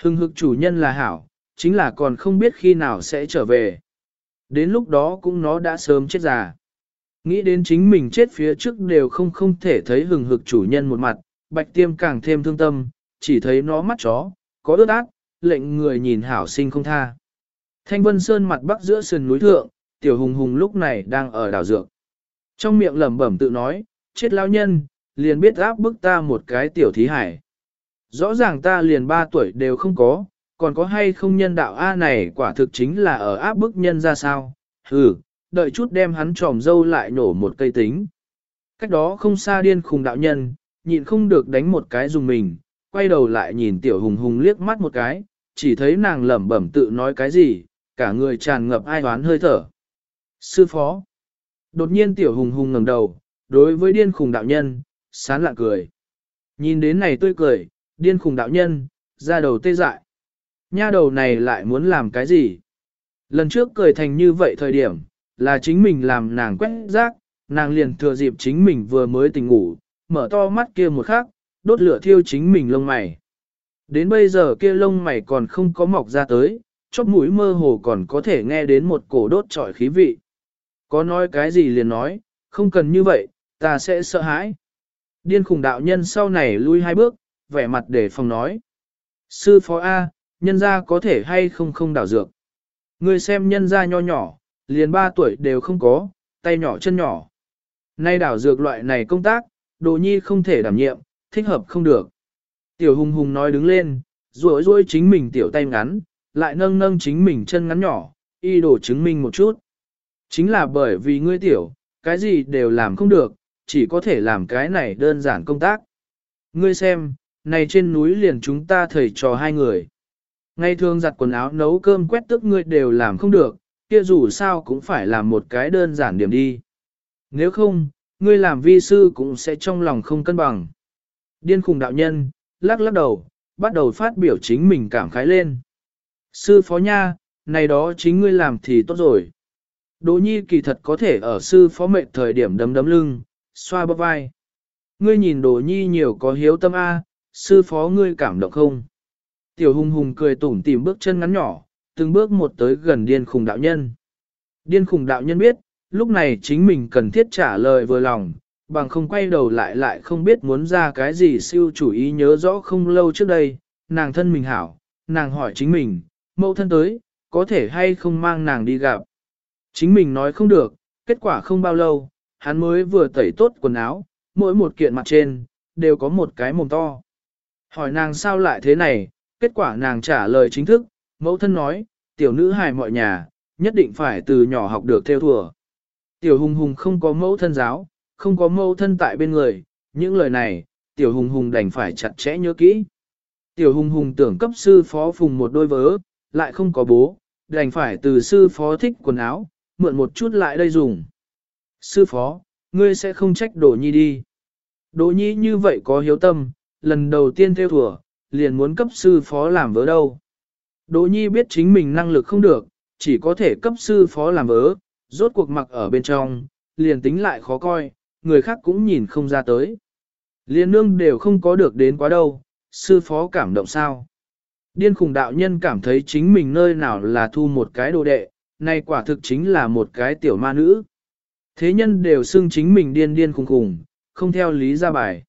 Hưng hực chủ nhân là hảo, chính là còn không biết khi nào sẽ trở về. Đến lúc đó cũng nó đã sớm chết già. Nghĩ đến chính mình chết phía trước đều không không thể thấy hừng hực chủ nhân một mặt, bạch tiêm càng thêm thương tâm, chỉ thấy nó mắt chó, có ướt át, lệnh người nhìn hảo sinh không tha. Thanh Vân Sơn mặt bắc giữa sườn núi thượng, tiểu hùng hùng lúc này đang ở đảo dược. Trong miệng lẩm bẩm tự nói, chết lao nhân, liền biết áp bức ta một cái tiểu thí hải. Rõ ràng ta liền ba tuổi đều không có, còn có hay không nhân đạo A này quả thực chính là ở áp bức nhân ra sao, hừ, đợi chút đem hắn tròm dâu lại nổ một cây tính. Cách đó không xa điên khùng đạo nhân, nhịn không được đánh một cái dùng mình, quay đầu lại nhìn tiểu hùng hùng liếc mắt một cái, chỉ thấy nàng lẩm bẩm tự nói cái gì, cả người tràn ngập ai hoán hơi thở. Sư phó. Đột nhiên tiểu hùng hùng ngẩng đầu, đối với điên khùng đạo nhân, sán lạ cười. Nhìn đến này tươi cười, điên khùng đạo nhân, ra đầu tê dại. Nha đầu này lại muốn làm cái gì? Lần trước cười thành như vậy thời điểm, là chính mình làm nàng quét rác, nàng liền thừa dịp chính mình vừa mới tỉnh ngủ, mở to mắt kia một khắc, đốt lửa thiêu chính mình lông mày. Đến bây giờ kia lông mày còn không có mọc ra tới, chóp mũi mơ hồ còn có thể nghe đến một cổ đốt trọi khí vị. Có nói cái gì liền nói, không cần như vậy, ta sẽ sợ hãi. Điên khủng đạo nhân sau này lui hai bước, vẻ mặt để phòng nói. Sư phó A, nhân gia có thể hay không không đảo dược. Ngươi xem nhân gia nho nhỏ, liền ba tuổi đều không có, tay nhỏ chân nhỏ. Nay đảo dược loại này công tác, đồ nhi không thể đảm nhiệm, thích hợp không được. Tiểu hùng hùng nói đứng lên, rủi rủi chính mình tiểu tay ngắn, lại nâng nâng chính mình chân ngắn nhỏ, y đồ chứng minh một chút. Chính là bởi vì ngươi tiểu, cái gì đều làm không được, chỉ có thể làm cái này đơn giản công tác. Ngươi xem, này trên núi liền chúng ta thầy trò hai người. Ngày thường giặt quần áo nấu cơm quét tức ngươi đều làm không được, kia dù sao cũng phải làm một cái đơn giản điểm đi. Nếu không, ngươi làm vi sư cũng sẽ trong lòng không cân bằng. Điên khùng đạo nhân, lắc lắc đầu, bắt đầu phát biểu chính mình cảm khái lên. Sư phó nha, này đó chính ngươi làm thì tốt rồi. Đỗ nhi kỳ thật có thể ở sư phó mệnh thời điểm đấm đấm lưng, xoa bắp vai. Ngươi nhìn Đỗ nhi nhiều có hiếu tâm A, sư phó ngươi cảm động không? Tiểu hùng hùng cười tủm tìm bước chân ngắn nhỏ, từng bước một tới gần điên khùng đạo nhân. Điên khùng đạo nhân biết, lúc này chính mình cần thiết trả lời vừa lòng, bằng không quay đầu lại lại không biết muốn ra cái gì siêu chủ ý nhớ rõ không lâu trước đây, nàng thân mình hảo, nàng hỏi chính mình, mẫu thân tới, có thể hay không mang nàng đi gặp. Chính mình nói không được, kết quả không bao lâu, hắn mới vừa tẩy tốt quần áo, mỗi một kiện mặt trên, đều có một cái mồm to. Hỏi nàng sao lại thế này, kết quả nàng trả lời chính thức, mẫu thân nói, tiểu nữ hài mọi nhà, nhất định phải từ nhỏ học được theo thùa. Tiểu hùng hùng không có mẫu thân giáo, không có mẫu thân tại bên người, những lời này, tiểu hùng hùng đành phải chặt chẽ nhớ kỹ. Tiểu hùng hùng tưởng cấp sư phó phùng một đôi vớ, lại không có bố, đành phải từ sư phó thích quần áo, mượn một chút lại đây dùng. Sư phó, ngươi sẽ không trách đổ nhi đi. Đỗ nhi như vậy có hiếu tâm, lần đầu tiên theo thùa, liền muốn cấp sư phó làm vớ đâu. Đỗ nhi biết chính mình năng lực không được, chỉ có thể cấp sư phó làm vớ, rốt cuộc mặc ở bên trong, liền tính lại khó coi, người khác cũng nhìn không ra tới. Liên nương đều không có được đến quá đâu, sư phó cảm động sao. Điên khùng đạo nhân cảm thấy chính mình nơi nào là thu một cái đồ đệ, này quả thực chính là một cái tiểu ma nữ. Thế nhân đều xưng chính mình điên điên khùng khùng, không theo lý ra bài.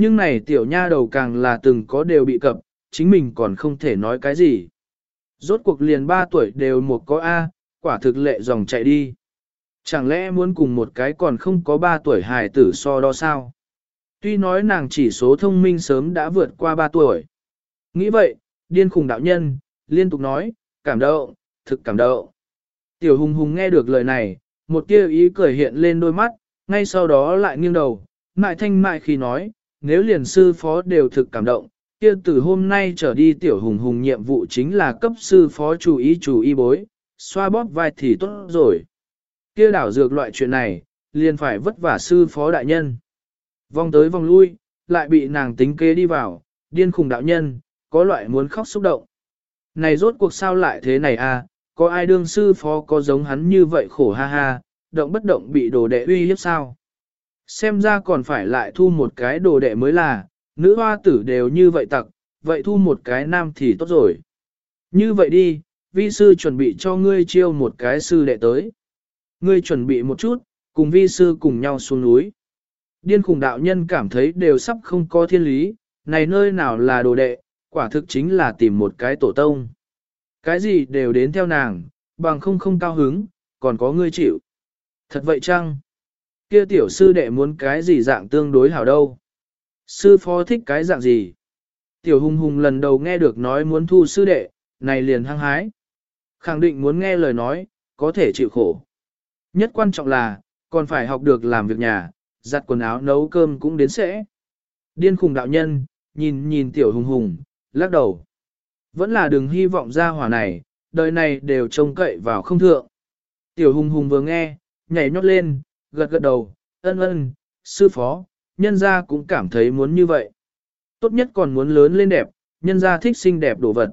Nhưng này tiểu nha đầu càng là từng có đều bị cập, chính mình còn không thể nói cái gì. Rốt cuộc liền 3 tuổi đều một có A, quả thực lệ dòng chạy đi. Chẳng lẽ muốn cùng một cái còn không có 3 tuổi hài tử so đo sao? Tuy nói nàng chỉ số thông minh sớm đã vượt qua 3 tuổi. Nghĩ vậy, điên khùng đạo nhân, liên tục nói, cảm động, thực cảm động. Tiểu hùng hùng nghe được lời này, một tia ý cười hiện lên đôi mắt, ngay sau đó lại nghiêng đầu, mại thanh mại khi nói, nếu liền sư phó đều thực cảm động, kia từ hôm nay trở đi tiểu hùng hùng nhiệm vụ chính là cấp sư phó chú ý chú ý bối, xoa bóp vai thì tốt rồi. Kia đảo dược loại chuyện này, liền phải vất vả sư phó đại nhân. Vòng tới vòng lui, lại bị nàng tính kế đi vào, điên khùng đạo nhân, có loại muốn khóc xúc động. Này rốt cuộc sao lại thế này à, có ai đương sư phó có giống hắn như vậy khổ ha ha, động bất động bị đồ đệ uy hiếp sao? Xem ra còn phải lại thu một cái đồ đệ mới là, nữ hoa tử đều như vậy tặc, vậy thu một cái nam thì tốt rồi. Như vậy đi, vi sư chuẩn bị cho ngươi chiêu một cái sư đệ tới. Ngươi chuẩn bị một chút, cùng vi sư cùng nhau xuống núi. Điên khùng đạo nhân cảm thấy đều sắp không có thiên lý, này nơi nào là đồ đệ, quả thực chính là tìm một cái tổ tông. Cái gì đều đến theo nàng, bằng không không cao hứng, còn có ngươi chịu. Thật vậy chăng? Kia tiểu sư đệ muốn cái gì dạng tương đối hảo đâu? Sư phó thích cái dạng gì? Tiểu hùng hùng lần đầu nghe được nói muốn thu sư đệ, này liền hăng hái. Khẳng định muốn nghe lời nói, có thể chịu khổ. Nhất quan trọng là, còn phải học được làm việc nhà, giặt quần áo nấu cơm cũng đến sẽ. Điên khùng đạo nhân, nhìn nhìn tiểu hùng hùng, lắc đầu. Vẫn là đừng hy vọng ra hỏa này, đời này đều trông cậy vào không thượng. Tiểu hùng hùng vừa nghe, nhảy nhót lên, gật gật đầu, ân ân, sư phó, nhân gia cũng cảm thấy muốn như vậy. Tốt nhất còn muốn lớn lên đẹp, nhân gia thích xinh đẹp đồ vật.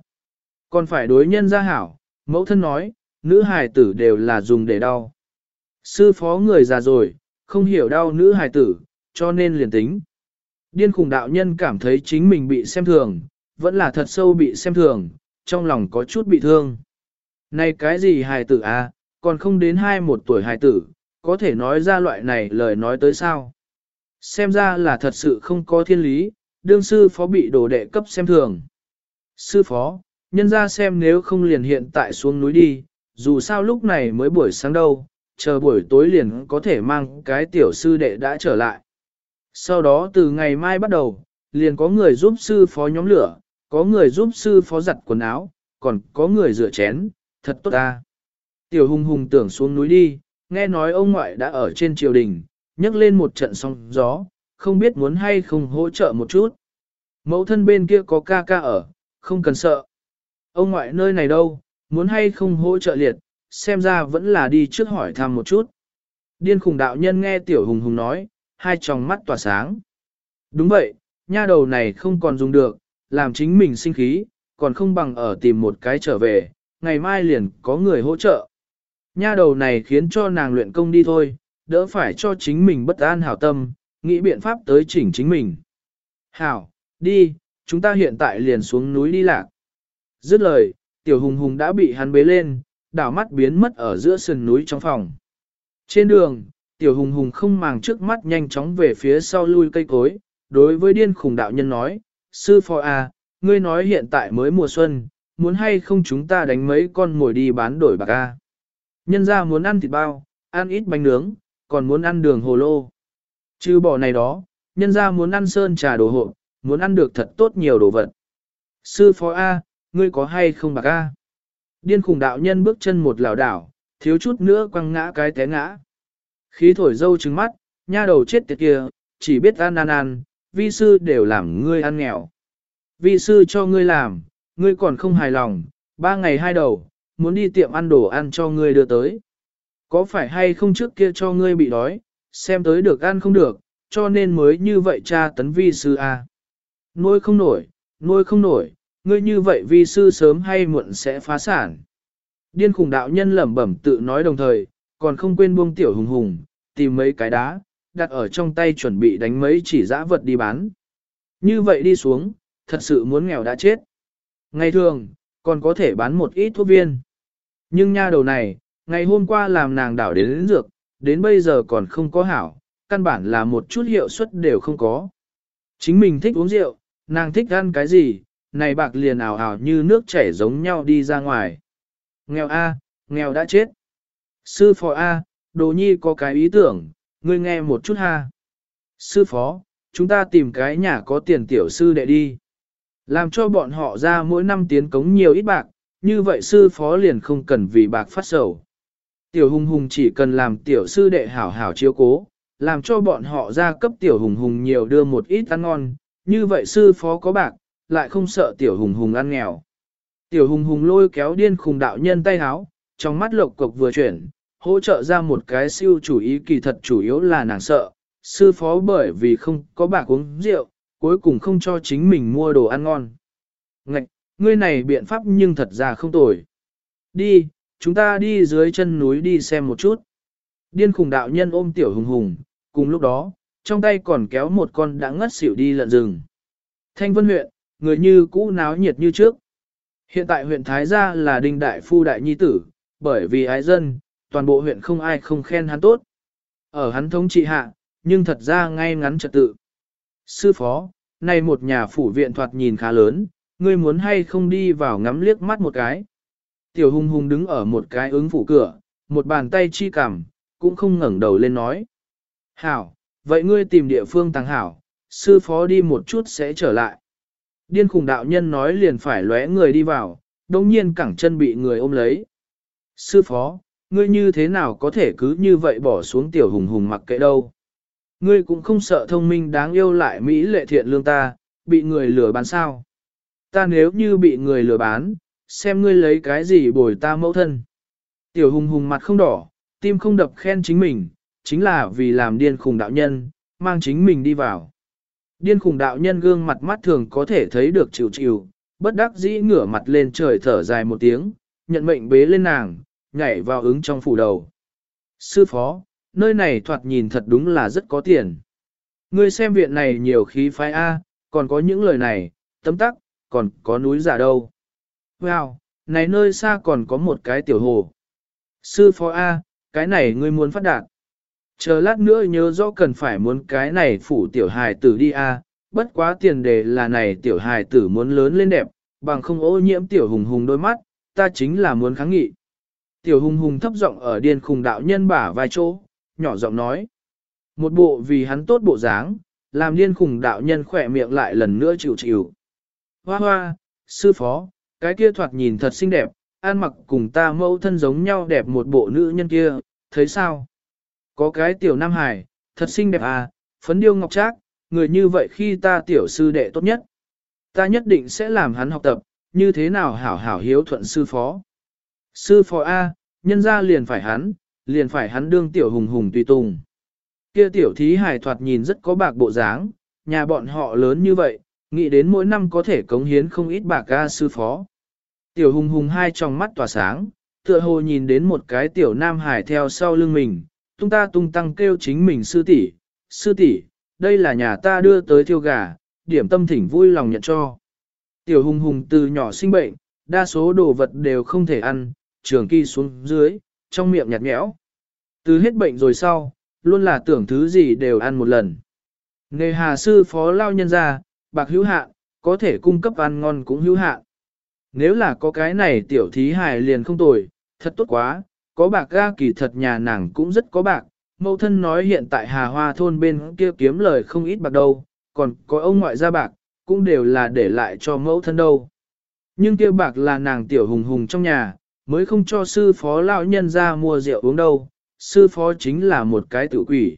Còn phải đối nhân gia hảo, mẫu thân nói, nữ hài tử đều là dùng để đau. Sư phó người già rồi, không hiểu đau nữ hài tử, cho nên liền tính. Điên khùng đạo nhân cảm thấy chính mình bị xem thường, vẫn là thật sâu bị xem thường, trong lòng có chút bị thương. Này cái gì hài tử à, còn không đến hai một tuổi hài tử, có thể nói ra loại này lời nói tới sao. Xem ra là thật sự không có thiên lý, đương sư phó bị đồ đệ cấp xem thường. Sư phó, nhân ra xem nếu không liền hiện tại xuống núi đi, dù sao lúc này mới buổi sáng đâu, chờ buổi tối liền có thể mang cái tiểu sư đệ đã trở lại. Sau đó từ ngày mai bắt đầu, liền có người giúp sư phó nhóm lửa, có người giúp sư phó giặt quần áo, còn có người rửa chén, thật tốt ta. Tiểu hùng hùng tưởng xuống núi đi, nghe nói ông ngoại đã ở trên triều đình, nhấc lên một trận sóng gió, không biết muốn hay không hỗ trợ một chút. Mẫu thân bên kia có ca ca ở, không cần sợ. Ông ngoại nơi này đâu, muốn hay không hỗ trợ liệt, xem ra vẫn là đi trước hỏi thăm một chút. Điên khùng đạo nhân nghe tiểu hùng hùng nói, hai tròng mắt tỏa sáng. Đúng vậy, nha đầu này không còn dùng được, làm chính mình sinh khí, còn không bằng ở tìm một cái trở về, ngày mai liền có người hỗ trợ. Nha đầu này khiến cho nàng luyện công đi thôi, đỡ phải cho chính mình bất an hảo tâm, nghĩ biện pháp tới chỉnh chính mình. Hảo, đi, chúng ta hiện tại liền xuống núi đi lạc. Dứt lời, tiểu hùng hùng đã bị hắn bế lên, đảo mắt biến mất ở giữa sườn núi trong phòng. Trên đường, tiểu hùng hùng không màng trước mắt nhanh chóng về phía sau lui cây cối, đối với điên khùng đạo nhân nói, sư phò à, ngươi nói hiện tại mới mùa xuân, muốn hay không chúng ta đánh mấy con ngồi đi bán đổi bạc a. Nhân ra muốn ăn thịt bao, ăn ít bánh nướng, còn muốn ăn đường hồ lô. Chứ bỏ này đó, nhân ra muốn ăn sơn trà đồ hộ, muốn ăn được thật tốt nhiều đồ vật. Sư phó A, ngươi có hay không bạc A? Điên khùng đạo nhân bước chân một lảo đảo, thiếu chút nữa quăng ngã cái té ngã. Khí thổi dâu trứng mắt, nha đầu chết tiệt kia, chỉ biết ăn ăn ăn, vi sư đều làm ngươi ăn nghèo. Vi sư cho ngươi làm, ngươi còn không hài lòng, ba ngày hai đầu, muốn đi tiệm ăn đồ ăn cho ngươi đưa tới. Có phải hay không trước kia cho ngươi bị đói, xem tới được ăn không được, cho nên mới như vậy cha tấn vi sư a. À. Nuôi không nổi, nuôi không nổi, ngươi như vậy vi sư sớm hay muộn sẽ phá sản. Điên khủng đạo nhân lẩm bẩm tự nói đồng thời, còn không quên buông tiểu hùng hùng, tìm mấy cái đá, đặt ở trong tay chuẩn bị đánh mấy chỉ dã vật đi bán. Như vậy đi xuống, thật sự muốn nghèo đã chết. Ngày thường, còn có thể bán một ít thuốc viên. Nhưng nha đầu này, ngày hôm qua làm nàng đảo đến, lĩnh dược, đến bây giờ còn không có hảo, căn bản là một chút hiệu suất đều không có. Chính mình thích uống rượu, nàng thích ăn cái gì, này bạc liền ảo ảo như nước chảy giống nhau đi ra ngoài. Nghèo A, nghèo đã chết. Sư phó A, đồ nhi có cái ý tưởng, ngươi nghe một chút ha. Sư phó, chúng ta tìm cái nhà có tiền tiểu sư đệ đi. Làm cho bọn họ ra mỗi năm tiến cống nhiều ít bạc, như vậy sư phó liền không cần vì bạc phát sầu. Tiểu hùng hùng chỉ cần làm tiểu sư đệ hảo hảo chiếu cố, làm cho bọn họ ra cấp tiểu hùng hùng nhiều đưa một ít ăn ngon, như vậy sư phó có bạc, lại không sợ tiểu hùng hùng ăn nghèo. Tiểu hùng hùng lôi kéo điên khùng đạo nhân tay háo, trong mắt lộc cục vừa chuyển, hỗ trợ ra một cái siêu chủ ý kỳ thật chủ yếu là nàng sợ, sư phó bởi vì không có bạc uống rượu, cuối cùng không cho chính mình mua đồ ăn ngon. Ngạch, ngươi này biện pháp nhưng thật ra không tồi. Đi, chúng ta đi dưới chân núi đi xem một chút. Điên khùng đạo nhân ôm tiểu hùng hùng, cùng lúc đó, trong tay còn kéo một con đã ngất xỉu đi lợn rừng. Thanh Vân huyện, người như cũ náo nhiệt như trước. Hiện tại huyện Thái Gia là đinh đại phu đại nhi tử, bởi vì ái dân, toàn bộ huyện không ai không khen hắn tốt. Ở hắn thống trị hạ, nhưng thật ra ngay ngắn trật tự. Sư phó, này một nhà phủ viện thoạt nhìn khá lớn, ngươi muốn hay không đi vào ngắm liếc mắt một cái. Tiểu hùng hùng đứng ở một cái ứng phủ cửa, một bàn tay chi cằm, cũng không ngẩng đầu lên nói. Hảo, vậy ngươi tìm địa phương tăng hảo, sư phó đi một chút sẽ trở lại. Điên khùng đạo nhân nói liền phải lóe người đi vào, đồng nhiên cẳng chân bị người ôm lấy. Sư phó, ngươi như thế nào có thể cứ như vậy bỏ xuống tiểu hùng hùng mặc kệ đâu. Ngươi cũng không sợ thông minh đáng yêu lại Mỹ lệ thiện lương ta, bị người lừa bán sao. Ta nếu như bị người lừa bán, xem ngươi lấy cái gì bồi ta mẫu thân. Tiểu hùng hùng mặt không đỏ, tim không đập khen chính mình, chính là vì làm điên khùng đạo nhân, mang chính mình đi vào. Điên khùng đạo nhân gương mặt mắt thường có thể thấy được chịu chịu, bất đắc dĩ ngửa mặt lên trời thở dài một tiếng, nhận mệnh bế lên nàng, nhảy vào ứng trong phủ đầu. Sư phó, nơi này thoạt nhìn thật đúng là rất có tiền. Ngươi xem viện này nhiều khí phái A, còn có những lời này, tấm tắc, còn có núi giả đâu. Wow, này nơi xa còn có một cái tiểu hồ. Sư phó A, cái này ngươi muốn phát đạt. Chờ lát nữa nhớ rõ cần phải muốn cái này phủ tiểu hài tử đi A, bất quá tiền đề là này tiểu hài tử muốn lớn lên đẹp, bằng không ô nhiễm tiểu hùng hùng đôi mắt, ta chính là muốn kháng nghị. Tiểu hùng hùng thấp giọng ở điên khùng đạo nhân bả vai chỗ, nhỏ giọng nói. Một bộ vì hắn tốt bộ dáng, làm điên khùng đạo nhân khỏe miệng lại lần nữa chịu chịu. Hoa hoa, sư phó, cái kia thoạt nhìn thật xinh đẹp, an mặc cùng ta mẫu thân giống nhau đẹp một bộ nữ nhân kia, thấy sao? Có cái tiểu nam hải, thật xinh đẹp à, phấn điêu ngọc trác, người như vậy khi ta tiểu sư đệ tốt nhất. Ta nhất định sẽ làm hắn học tập, như thế nào hảo hảo hiếu thuận sư phó. Sư phó A, nhân ra liền phải hắn, liền phải hắn đương tiểu hùng hùng tùy tùng. Kia tiểu thí hải thoạt nhìn rất có bạc bộ dáng, nhà bọn họ lớn như vậy, nghĩ đến mỗi năm có thể cống hiến không ít bạc ca sư phó. Tiểu hùng hùng hai trong mắt tỏa sáng, tựa hồ nhìn đến một cái tiểu nam hải theo sau lưng mình, tung ta tung tăng kêu chính mình sư tỷ, sư tỷ, đây là nhà ta đưa tới thiêu gà, điểm tâm thỉnh vui lòng nhận cho. Tiểu hùng hùng từ nhỏ sinh bệnh, đa số đồ vật đều không thể ăn, trường kỳ xuống dưới, trong miệng nhạt nhẽo. Từ hết bệnh rồi sau, luôn là tưởng thứ gì đều ăn một lần. Nghề hà sư phó lao nhân ra, bạc hữu hạn, có thể cung cấp ăn ngon cũng hữu hạn. Nếu là có cái này tiểu thí hài liền không tồi, thật tốt quá, có bạc ga kỳ thật nhà nàng cũng rất có bạc. Mẫu thân nói hiện tại hà hoa thôn bên kia kiếm lời không ít bạc đâu, còn có ông ngoại gia bạc, cũng đều là để lại cho mẫu thân đâu. Nhưng kia bạc là nàng tiểu hùng hùng trong nhà, mới không cho sư phó lão nhân ra mua rượu uống đâu, sư phó chính là một cái tự quỷ.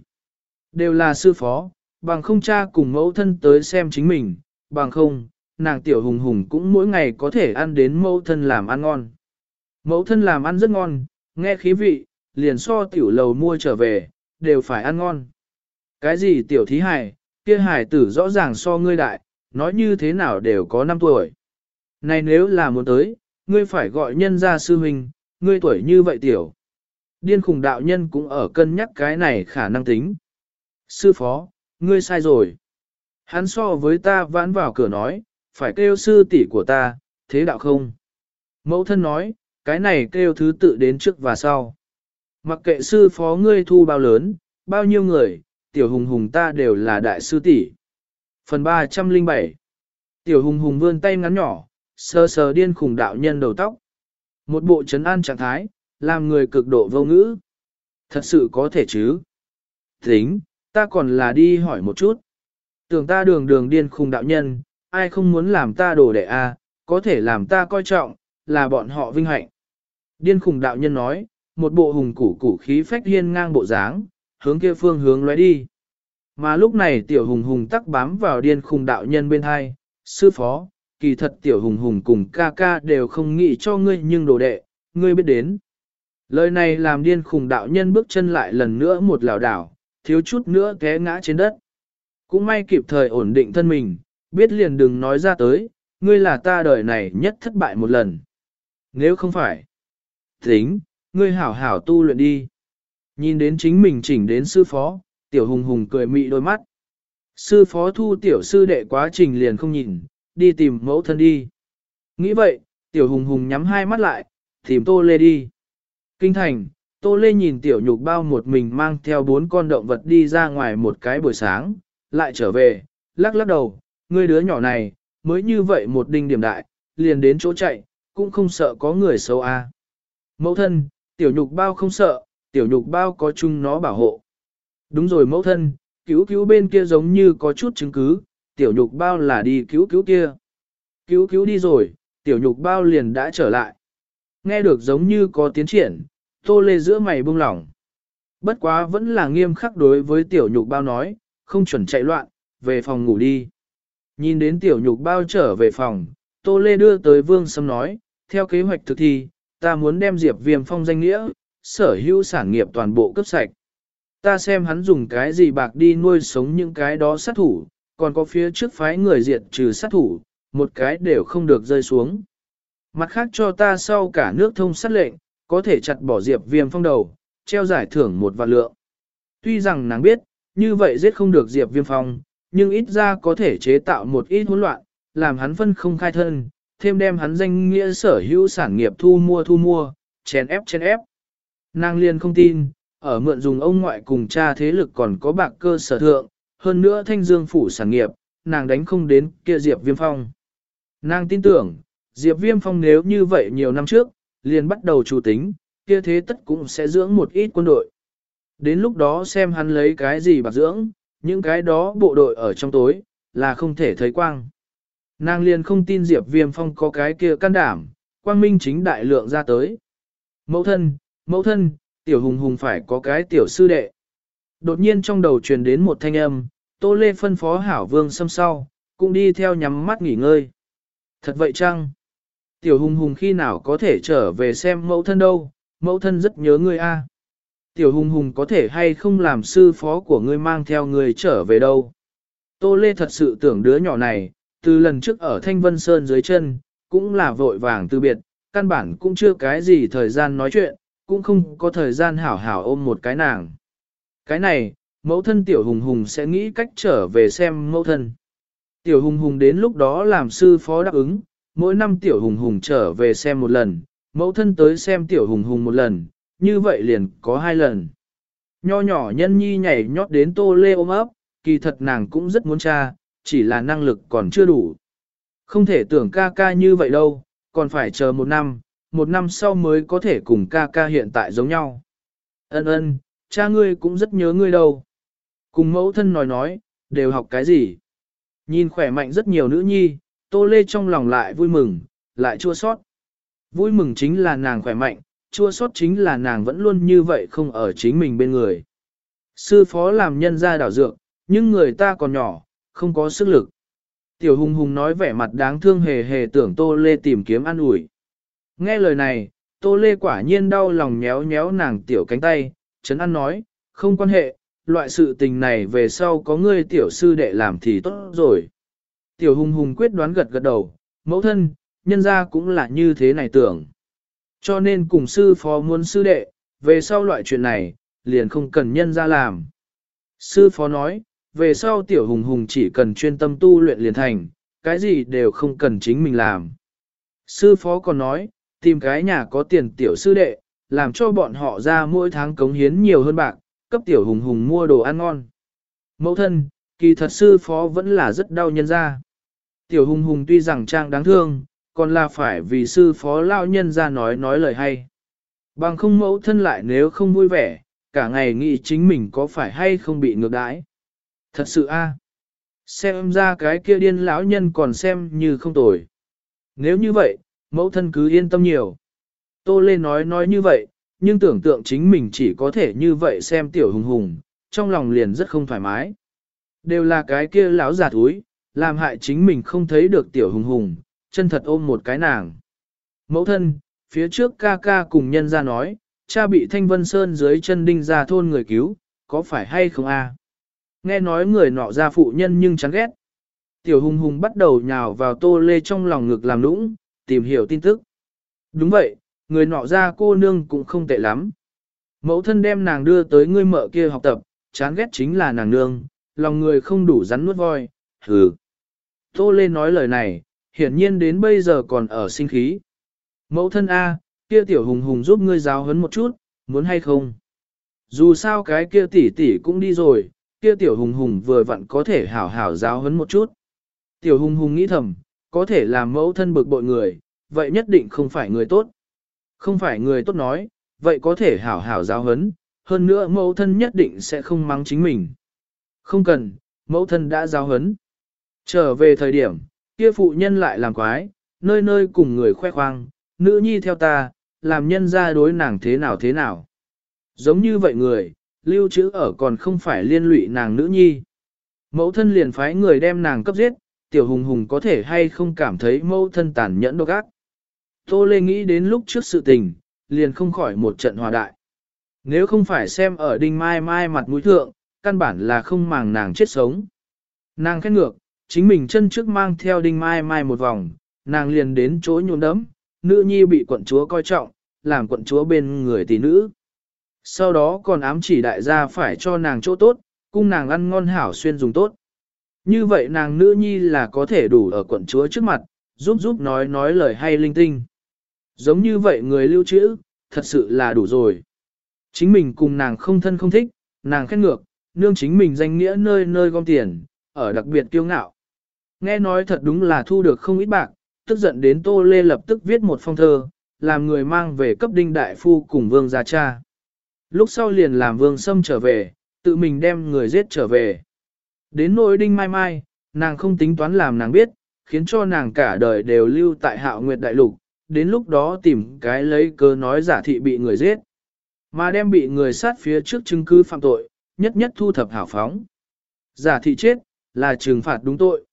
Đều là sư phó, bằng không cha cùng mẫu thân tới xem chính mình, bằng không, nàng tiểu hùng hùng cũng mỗi ngày có thể ăn đến mẫu thân làm ăn ngon. Mẫu thân làm ăn rất ngon, nghe khí vị, liền so tiểu lầu mua trở về, đều phải ăn ngon. Cái gì tiểu thí hải, kia hải tử rõ ràng so ngươi đại, nói như thế nào đều có 5 tuổi. Này nếu là muốn tới, ngươi phải gọi nhân ra sư huynh, ngươi tuổi như vậy tiểu. Điên khùng đạo nhân cũng ở cân nhắc cái này khả năng tính. Sư phó, ngươi sai rồi. Hắn so với ta vãn vào cửa nói, phải kêu sư tỷ của ta, thế đạo không? Mẫu thân nói, cái này kêu thứ tự đến trước và sau. Mặc kệ sư phó ngươi thu bao lớn, bao nhiêu người, tiểu hùng hùng ta đều là đại sư tỷ. Phần 307 Tiểu hùng hùng vươn tay ngắn nhỏ, sờ sờ điên khùng đạo nhân đầu tóc. Một bộ trấn an trạng thái, làm người cực độ vô ngữ. Thật sự có thể chứ? Tính, ta còn là đi hỏi một chút. Tưởng ta đường đường điên khùng đạo nhân, ai không muốn làm ta đồ đệ a, có thể làm ta coi trọng, là bọn họ vinh hạnh. Điên khùng đạo nhân nói, một bộ hùng củ củ khí phách hiên ngang bộ dáng, hướng kia phương hướng lóe đi. Mà lúc này tiểu hùng hùng tắc bám vào điên khùng đạo nhân bên hai, sư phó, kỳ thật tiểu hùng hùng cùng ca ca đều không nghĩ cho ngươi nhưng đồ đệ, ngươi biết đến. Lời này làm điên khùng đạo nhân bước chân lại lần nữa một lảo đảo, thiếu chút nữa té ngã trên đất. Cũng may kịp thời ổn định thân mình, biết liền đừng nói ra tới, ngươi là ta đời này nhất thất bại một lần. Nếu không phải, tính, ngươi hảo hảo tu luyện đi. Nhìn đến chính mình chỉnh đến sư phó, tiểu hùng hùng cười mị đôi mắt. Sư phó thu tiểu sư đệ quá trình liền không nhìn, đi tìm mẫu thân đi. Nghĩ vậy, tiểu hùng hùng nhắm hai mắt lại, tìm tô lê đi. Kinh thành, tô lê nhìn tiểu nhục bao một mình mang theo bốn con động vật đi ra ngoài một cái buổi sáng, lại trở về, lắc lắc đầu, ngươi đứa nhỏ này, mới như vậy một đinh điểm đại, liền đến chỗ chạy, cũng không sợ có người xấu a. À. Mẫu thân, tiểu nhục bao không sợ, tiểu nhục bao có chung nó bảo hộ. Đúng rồi mẫu thân, cứu cứu bên kia giống như có chút chứng cứ, tiểu nhục bao là đi cứu cứu kia. Cứu cứu đi rồi, tiểu nhục bao liền đã trở lại. Nghe được giống như có tiến triển, tô lê giữa mày buông lỏng. Bất quá vẫn là nghiêm khắc đối với tiểu nhục bao nói, không chuẩn chạy loạn, về phòng ngủ đi. Nhìn đến tiểu nhục bao trở về phòng, tô lê đưa tới vương sâm nói, theo kế hoạch thực thi, ta muốn đem diệp viêm phong danh nghĩa, sở hữu sản nghiệp toàn bộ cấp sạch. Ta xem hắn dùng cái gì bạc đi nuôi sống những cái đó sát thủ, còn có phía trước phái người diệt trừ sát thủ, một cái đều không được rơi xuống. Mặt khác cho ta sau cả nước thông sát lệnh, có thể chặt bỏ diệp viêm phong đầu, treo giải thưởng một vạn lượng. Tuy rằng nàng biết, như vậy giết không được diệp viêm phong, nhưng ít ra có thể chế tạo một ít hỗn loạn, làm hắn phân không khai thân, thêm đem hắn danh nghĩa sở hữu sản nghiệp thu mua thu mua, chèn ép chèn ép. Nàng liền không tin, ở mượn dùng ông ngoại cùng cha thế lực còn có bạc cơ sở thượng, hơn nữa thanh dương phủ sản nghiệp, nàng đánh không đến kia Diệp Viêm Phong. Nàng tin tưởng, Diệp Viêm Phong nếu như vậy nhiều năm trước, liền bắt đầu chủ tính, kia thế tất cũng sẽ dưỡng một ít quân đội. Đến lúc đó xem hắn lấy cái gì bạc dưỡng, những cái đó bộ đội ở trong tối, là không thể thấy quang. Nàng liền không tin Diệp Viêm Phong có cái kia can đảm, quang minh chính đại lượng ra tới. Mẫu thân, mẫu thân, tiểu hùng hùng phải có cái tiểu sư đệ. Đột nhiên trong đầu truyền đến một thanh âm, Tô Lê phân phó hảo vương xâm sau, cũng đi theo nhắm mắt nghỉ ngơi. Thật vậy chăng? Tiểu hùng hùng khi nào có thể trở về xem mẫu thân đâu, mẫu thân rất nhớ ngươi a. Tiểu hùng hùng có thể hay không làm sư phó của ngươi mang theo ngươi trở về đâu. Tô Lê thật sự tưởng đứa nhỏ này, từ lần trước ở Thanh Vân Sơn dưới chân, cũng là vội vàng từ biệt, căn bản cũng chưa cái gì thời gian nói chuyện, cũng không có thời gian hảo hảo ôm một cái nàng. Cái này, mẫu thân tiểu hùng hùng sẽ nghĩ cách trở về xem mẫu thân. Tiểu hùng hùng đến lúc đó làm sư phó đáp ứng, mỗi năm tiểu hùng hùng trở về xem một lần, mẫu thân tới xem tiểu hùng hùng một lần, như vậy liền có hai lần. Nho nhỏ nhân nhi nhảy nhót đến tô lê ôm ấp, kỳ thật nàng cũng rất muốn cha, chỉ là năng lực còn chưa đủ. Không thể tưởng ca ca như vậy đâu, còn phải chờ một năm, một năm sau mới có thể cùng ca ca hiện tại giống nhau. Ân ân, cha ngươi cũng rất nhớ ngươi đâu. Cùng mẫu thân nói nói, đều học cái gì. Nhìn khỏe mạnh rất nhiều nữ nhi, tô lê trong lòng lại vui mừng, lại chua sót. Vui mừng chính là nàng khỏe mạnh, chua sót chính là nàng vẫn luôn như vậy không ở chính mình bên người. Sư phó làm nhân gia đảo dược, nhưng người ta còn nhỏ, không có sức lực. Tiểu hùng hùng nói vẻ mặt đáng thương hề hề tưởng tô lê tìm kiếm ăn ủi Nghe lời này, Tô Lê quả nhiên đau lòng nhéo nhéo nàng tiểu cánh tay, Trấn An nói, không quan hệ, loại sự tình này về sau có ngươi tiểu sư đệ làm thì tốt rồi. Tiểu hùng hùng quyết đoán gật gật đầu, mẫu thân, nhân ra cũng là như thế này tưởng. Cho nên cùng sư phó muốn sư đệ, về sau loại chuyện này, liền không cần nhân ra làm. Sư phó nói, về sau tiểu hùng hùng chỉ cần chuyên tâm tu luyện liền thành, cái gì đều không cần chính mình làm. Sư phó còn nói, tìm cái nhà có tiền tiểu sư đệ, làm cho bọn họ ra mỗi tháng cống hiến nhiều hơn bạc, cấp tiểu hùng hùng mua đồ ăn ngon. Mẫu thân, kỳ thật sư phó vẫn là rất đau nhân ra. Tiểu hùng hùng tuy rằng trang đáng thương, còn là phải vì sư phó lao nhân ra nói nói lời hay. Bằng không mẫu thân lại nếu không vui vẻ, cả ngày nghĩ chính mình có phải hay không bị ngược đãi. Thật sự a Xem ra cái kia điên lão nhân còn xem như không tồi. Nếu như vậy, mẫu thân cứ yên tâm nhiều. Tô Lê nói nói như vậy, nhưng tưởng tượng chính mình chỉ có thể như vậy xem tiểu hùng hùng, trong lòng liền rất không thoải mái. Đều là cái kia lão giả thúi, làm hại chính mình không thấy được tiểu hùng hùng, chân thật ôm một cái nàng. Mẫu thân, phía trước ca ca cùng nhân ra nói, cha bị Thanh Vân Sơn dưới chân đinh ra thôn người cứu, có phải hay không a? Nghe nói người nọ ra phụ nhân nhưng chán ghét. Tiểu hùng hùng bắt đầu nhào vào tô lê trong lòng ngực làm nũng, tìm hiểu tin tức. Đúng vậy, người nọ ra cô nương cũng không tệ lắm. Mẫu thân đem nàng đưa tới ngươi mợ kia học tập, chán ghét chính là nàng nương, lòng người không đủ rắn nuốt voi, hừ. Tô Lê nói lời này, hiển nhiên đến bây giờ còn ở sinh khí. Mẫu thân A, kia tiểu hùng hùng giúp ngươi giáo huấn một chút, muốn hay không? Dù sao cái kia tỷ tỷ cũng đi rồi, kia tiểu hùng hùng vừa vặn có thể hảo hảo giáo huấn một chút. Tiểu hùng hùng nghĩ thầm, có thể làm mẫu thân bực bội người, vậy nhất định không phải người tốt. Không phải người tốt nói, vậy có thể hảo hảo giáo huấn, hơn nữa mẫu thân nhất định sẽ không mắng chính mình. Không cần, mẫu thân đã giáo huấn. Trở về thời điểm, kia phụ nhân lại làm quái, nơi nơi cùng người khoe khoang, nữ nhi theo ta, làm nhân ra đối nàng thế nào thế nào. Giống như vậy người, lưu trữ ở còn không phải liên lụy nàng nữ nhi. Mẫu thân liền phái người đem nàng cấp giết, tiểu hùng hùng có thể hay không cảm thấy mẫu thân tàn nhẫn độc ác. Tô Lê nghĩ đến lúc trước sự tình, liền không khỏi một trận hòa đại. Nếu không phải xem ở đinh mai mai mặt mũi thượng, căn bản là không màng nàng chết sống. Nàng khét ngược, chính mình chân trước mang theo đinh mai mai một vòng, nàng liền đến chỗ nhuộm đấm, nữ nhi bị quận chúa coi trọng, làm quận chúa bên người tỷ nữ. Sau đó còn ám chỉ đại gia phải cho nàng chỗ tốt, cung nàng ăn ngon hảo xuyên dùng tốt. Như vậy nàng nữ nhi là có thể đủ ở quận chúa trước mặt, giúp giúp nói nói lời hay linh tinh. Giống như vậy người lưu trữ, thật sự là đủ rồi. Chính mình cùng nàng không thân không thích, nàng khét ngược, nương chính mình danh nghĩa nơi nơi gom tiền, ở đặc biệt kiêu ngạo. Nghe nói thật đúng là thu được không ít bạc, tức giận đến Tô Lê lập tức viết một phong thơ, làm người mang về cấp đinh đại phu cùng vương gia cha. Lúc sau liền làm vương sâm trở về, tự mình đem người giết trở về. Đến nỗi đinh mai mai, nàng không tính toán làm nàng biết, khiến cho nàng cả đời đều lưu tại hạo nguyệt đại lục, đến lúc đó tìm cái lấy cơ nói giả thị bị người giết. Mà đem bị người sát phía trước chứng cứ phạm tội, nhất nhất thu thập hảo phóng. Giả thị chết, là trừng phạt đúng tội.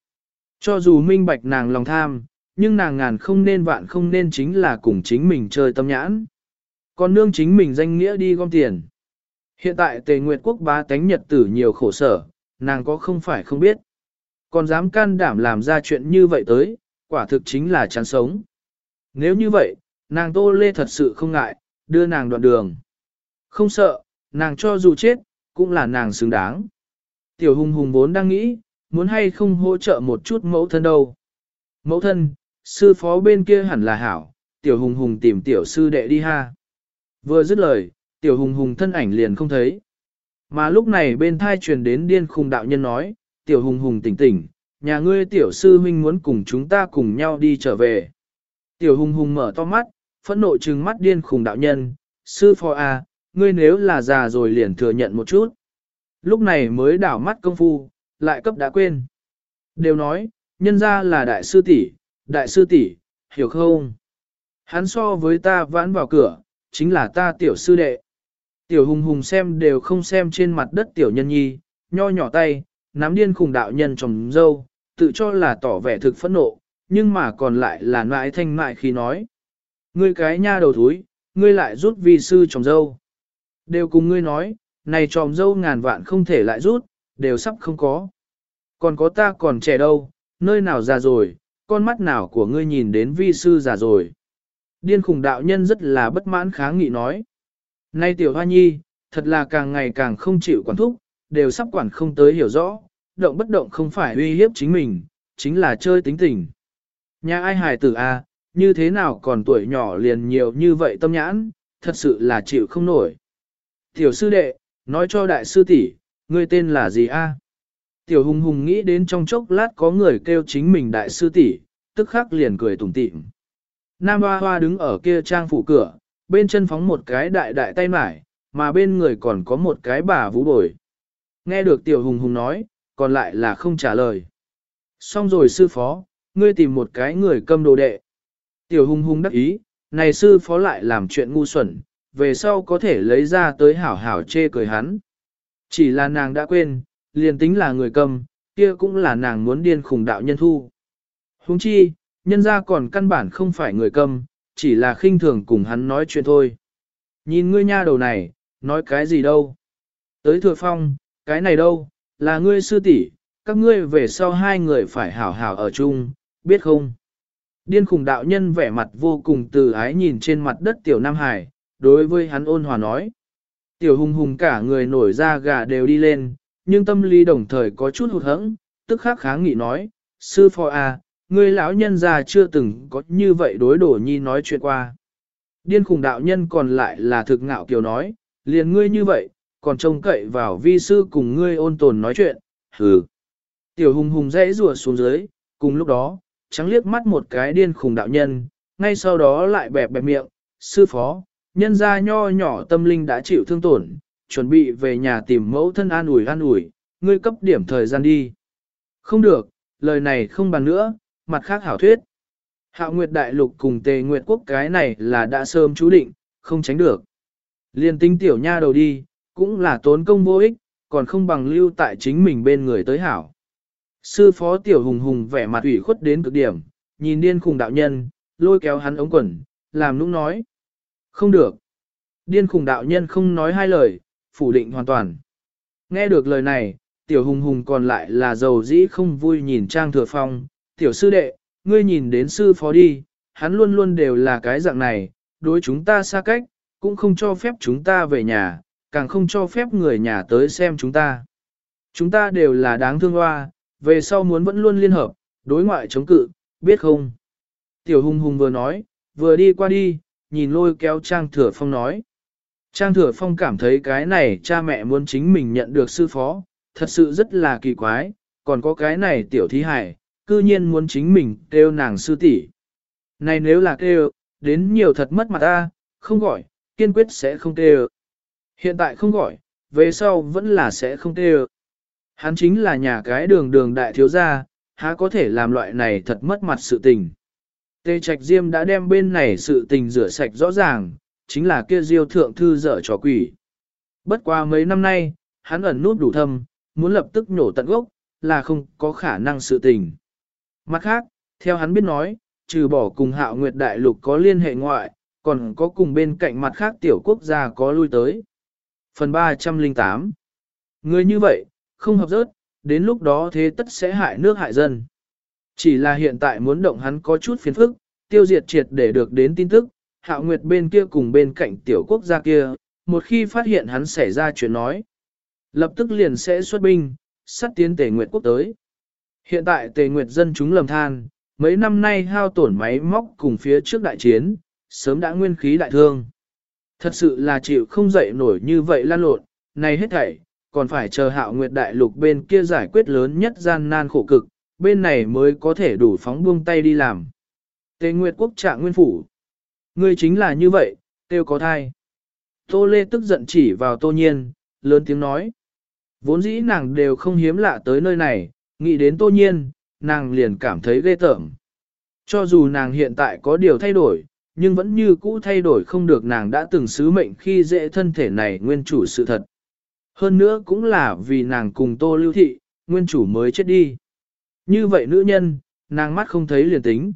Cho dù minh bạch nàng lòng tham, nhưng nàng ngàn không nên vạn không nên chính là cùng chính mình chơi tâm nhãn. Còn nương chính mình danh nghĩa đi gom tiền. Hiện tại tề nguyệt quốc bá tánh nhật tử nhiều khổ sở, nàng có không phải không biết. Còn dám can đảm làm ra chuyện như vậy tới, quả thực chính là chán sống. Nếu như vậy, nàng tô lê thật sự không ngại, đưa nàng đoạn đường. Không sợ, nàng cho dù chết, cũng là nàng xứng đáng. Tiểu hùng hùng vốn đang nghĩ, muốn hay không hỗ trợ một chút mẫu thân đâu. Mẫu thân, sư phó bên kia hẳn là hảo, tiểu hùng hùng tìm tiểu sư đệ đi ha. Vừa dứt lời, tiểu hùng hùng thân ảnh liền không thấy. Mà lúc này bên thai truyền đến điên khùng đạo nhân nói, tiểu hùng hùng tỉnh tỉnh, nhà ngươi tiểu sư huynh muốn cùng chúng ta cùng nhau đi trở về. Tiểu hùng hùng mở to mắt, phẫn nộ trừng mắt điên khùng đạo nhân, sư phó à, ngươi nếu là già rồi liền thừa nhận một chút. Lúc này mới đảo mắt công phu, lại cấp đã quên. Đều nói, nhân ra là đại sư tỷ, đại sư tỷ, hiểu không? Hắn so với ta vãn vào cửa, chính là ta tiểu sư đệ. Tiểu hùng hùng xem đều không xem trên mặt đất tiểu nhân nhi, nho nhỏ tay, nắm điên khùng đạo nhân trồng dâu, tự cho là tỏ vẻ thực phẫn nộ, nhưng mà còn lại là nãi thanh mại khi nói. Ngươi cái nha đầu thúi, ngươi lại rút vi sư trồng dâu. Đều cùng ngươi nói, này chồng dâu ngàn vạn không thể lại rút, đều sắp không có. Còn có ta còn trẻ đâu, nơi nào già rồi, con mắt nào của ngươi nhìn đến vi sư già rồi. Điên khùng đạo nhân rất là bất mãn kháng nghị nói. Nay tiểu hoa nhi, thật là càng ngày càng không chịu quản thúc, đều sắp quản không tới hiểu rõ, động bất động không phải uy hiếp chính mình, chính là chơi tính tình. Nhà ai hài tử a, à, như thế nào còn tuổi nhỏ liền nhiều như vậy tâm nhãn, thật sự là chịu không nổi. Tiểu sư đệ, nói cho đại sư tỷ, ngươi tên là gì a? Tiểu hùng hùng nghĩ đến trong chốc lát có người kêu chính mình đại sư tỷ, tức khắc liền cười tủm tỉm. Nam Hoa Hoa đứng ở kia trang phủ cửa, bên chân phóng một cái đại đại tay mải, mà bên người còn có một cái bà vũ bồi. Nghe được tiểu hùng hùng nói, còn lại là không trả lời. Xong rồi sư phó, ngươi tìm một cái người câm đồ đệ. Tiểu Hùng Hùng đắc ý, này sư phó lại làm chuyện ngu xuẩn, về sau có thể lấy ra tới hảo hảo chê cười hắn. Chỉ là nàng đã quên, liền tính là người cầm, kia cũng là nàng muốn điên khủng đạo nhân thu. Huống chi, nhân ra còn căn bản không phải người cầm, chỉ là khinh thường cùng hắn nói chuyện thôi. Nhìn ngươi nha đầu này, nói cái gì đâu. Tới thừa phong, cái này đâu, là ngươi sư tỷ, các ngươi về sau hai người phải hảo hảo ở chung, biết không? Điên khùng đạo nhân vẻ mặt vô cùng từ ái nhìn trên mặt đất tiểu Nam Hải, đối với hắn ôn hòa nói. Tiểu hùng hùng cả người nổi ra gà đều đi lên, nhưng tâm lý đồng thời có chút hụt hẫng, tức khắc kháng nghị nói, sư phò à, ngươi lão nhân già chưa từng có như vậy đối đổ nhi nói chuyện qua. Điên khùng đạo nhân còn lại là thực ngạo kiều nói, liền ngươi như vậy, còn trông cậy vào vi sư cùng ngươi ôn tồn nói chuyện, hừ. Tiểu hùng hùng dãy rùa xuống dưới, cùng lúc đó, trắng liếc mắt một cái điên khùng đạo nhân, ngay sau đó lại bẹp bẹp miệng, sư phó, nhân gia nho nhỏ tâm linh đã chịu thương tổn, chuẩn bị về nhà tìm mẫu thân an ủi an ủi, ngươi cấp điểm thời gian đi. Không được, lời này không bàn nữa, mặt khác hảo thuyết. Hạo Nguyệt Đại Lục cùng Tề Nguyệt Quốc cái này là đã sớm chú định, không tránh được. Liên tinh tiểu nha đầu đi, cũng là tốn công vô ích, còn không bằng lưu tại chính mình bên người tới hảo. Sư phó tiểu hùng hùng vẻ mặt ủy khuất đến cực điểm, nhìn điên khùng đạo nhân, lôi kéo hắn ống quần, làm nũng nói. Không được. Điên khùng đạo nhân không nói hai lời, phủ định hoàn toàn. Nghe được lời này, tiểu hùng hùng còn lại là giàu dĩ không vui nhìn Trang Thừa Phong, tiểu sư đệ, ngươi nhìn đến sư phó đi, hắn luôn luôn đều là cái dạng này, đối chúng ta xa cách, cũng không cho phép chúng ta về nhà, càng không cho phép người nhà tới xem chúng ta. Chúng ta đều là đáng thương hoa, về sau muốn vẫn luôn liên hợp, đối ngoại chống cự, biết không? Tiểu hùng hùng vừa nói, vừa đi qua đi, nhìn lôi kéo Trang Thừa Phong nói. Trang Thừa Phong cảm thấy cái này cha mẹ muốn chính mình nhận được sư phó, thật sự rất là kỳ quái, còn có cái này tiểu thí hải, cư nhiên muốn chính mình kêu nàng sư tỷ. Này nếu là kêu, đến nhiều thật mất mặt ta, không gọi, kiên quyết sẽ không kêu. Hiện tại không gọi, về sau vẫn là sẽ không kêu. Hắn chính là nhà cái đường đường đại thiếu gia, há có thể làm loại này thật mất mặt sự tình. Tê Trạch Diêm đã đem bên này sự tình rửa sạch rõ ràng, chính là kia diêu thượng thư dở trò quỷ. Bất qua mấy năm nay, hắn ẩn nút đủ thâm, muốn lập tức nổ tận gốc, là không có khả năng sự tình. Mặt khác, theo hắn biết nói, trừ bỏ cùng hạo nguyệt đại lục có liên hệ ngoại, còn có cùng bên cạnh mặt khác tiểu quốc gia có lui tới. Phần 308 Người như vậy, không hợp rớt, đến lúc đó thế tất sẽ hại nước hại dân. Chỉ là hiện tại muốn động hắn có chút phiền phức, tiêu diệt triệt để được đến tin tức, hạo nguyệt bên kia cùng bên cạnh tiểu quốc gia kia, một khi phát hiện hắn xảy ra chuyện nói, lập tức liền sẽ xuất binh, sát tiến tề nguyệt quốc tới. Hiện tại tề nguyệt dân chúng lầm than, mấy năm nay hao tổn máy móc cùng phía trước đại chiến, sớm đã nguyên khí đại thương. Thật sự là chịu không dậy nổi như vậy lan lộn, này hết thảy, còn phải chờ hạo nguyệt đại lục bên kia giải quyết lớn nhất gian nan khổ cực, bên này mới có thể đủ phóng buông tay đi làm. Tề Nguyệt Quốc trạng nguyên phủ. Ngươi chính là như vậy, tiêu có thai. Tô Lê tức giận chỉ vào Tô Nhiên, lớn tiếng nói. Vốn dĩ nàng đều không hiếm lạ tới nơi này, nghĩ đến Tô Nhiên, nàng liền cảm thấy ghê tởm. Cho dù nàng hiện tại có điều thay đổi, nhưng vẫn như cũ thay đổi không được nàng đã từng sứ mệnh khi dễ thân thể này nguyên chủ sự thật. Hơn nữa cũng là vì nàng cùng Tô Lưu Thị, nguyên chủ mới chết đi. Như vậy nữ nhân, nàng mắt không thấy liền tính.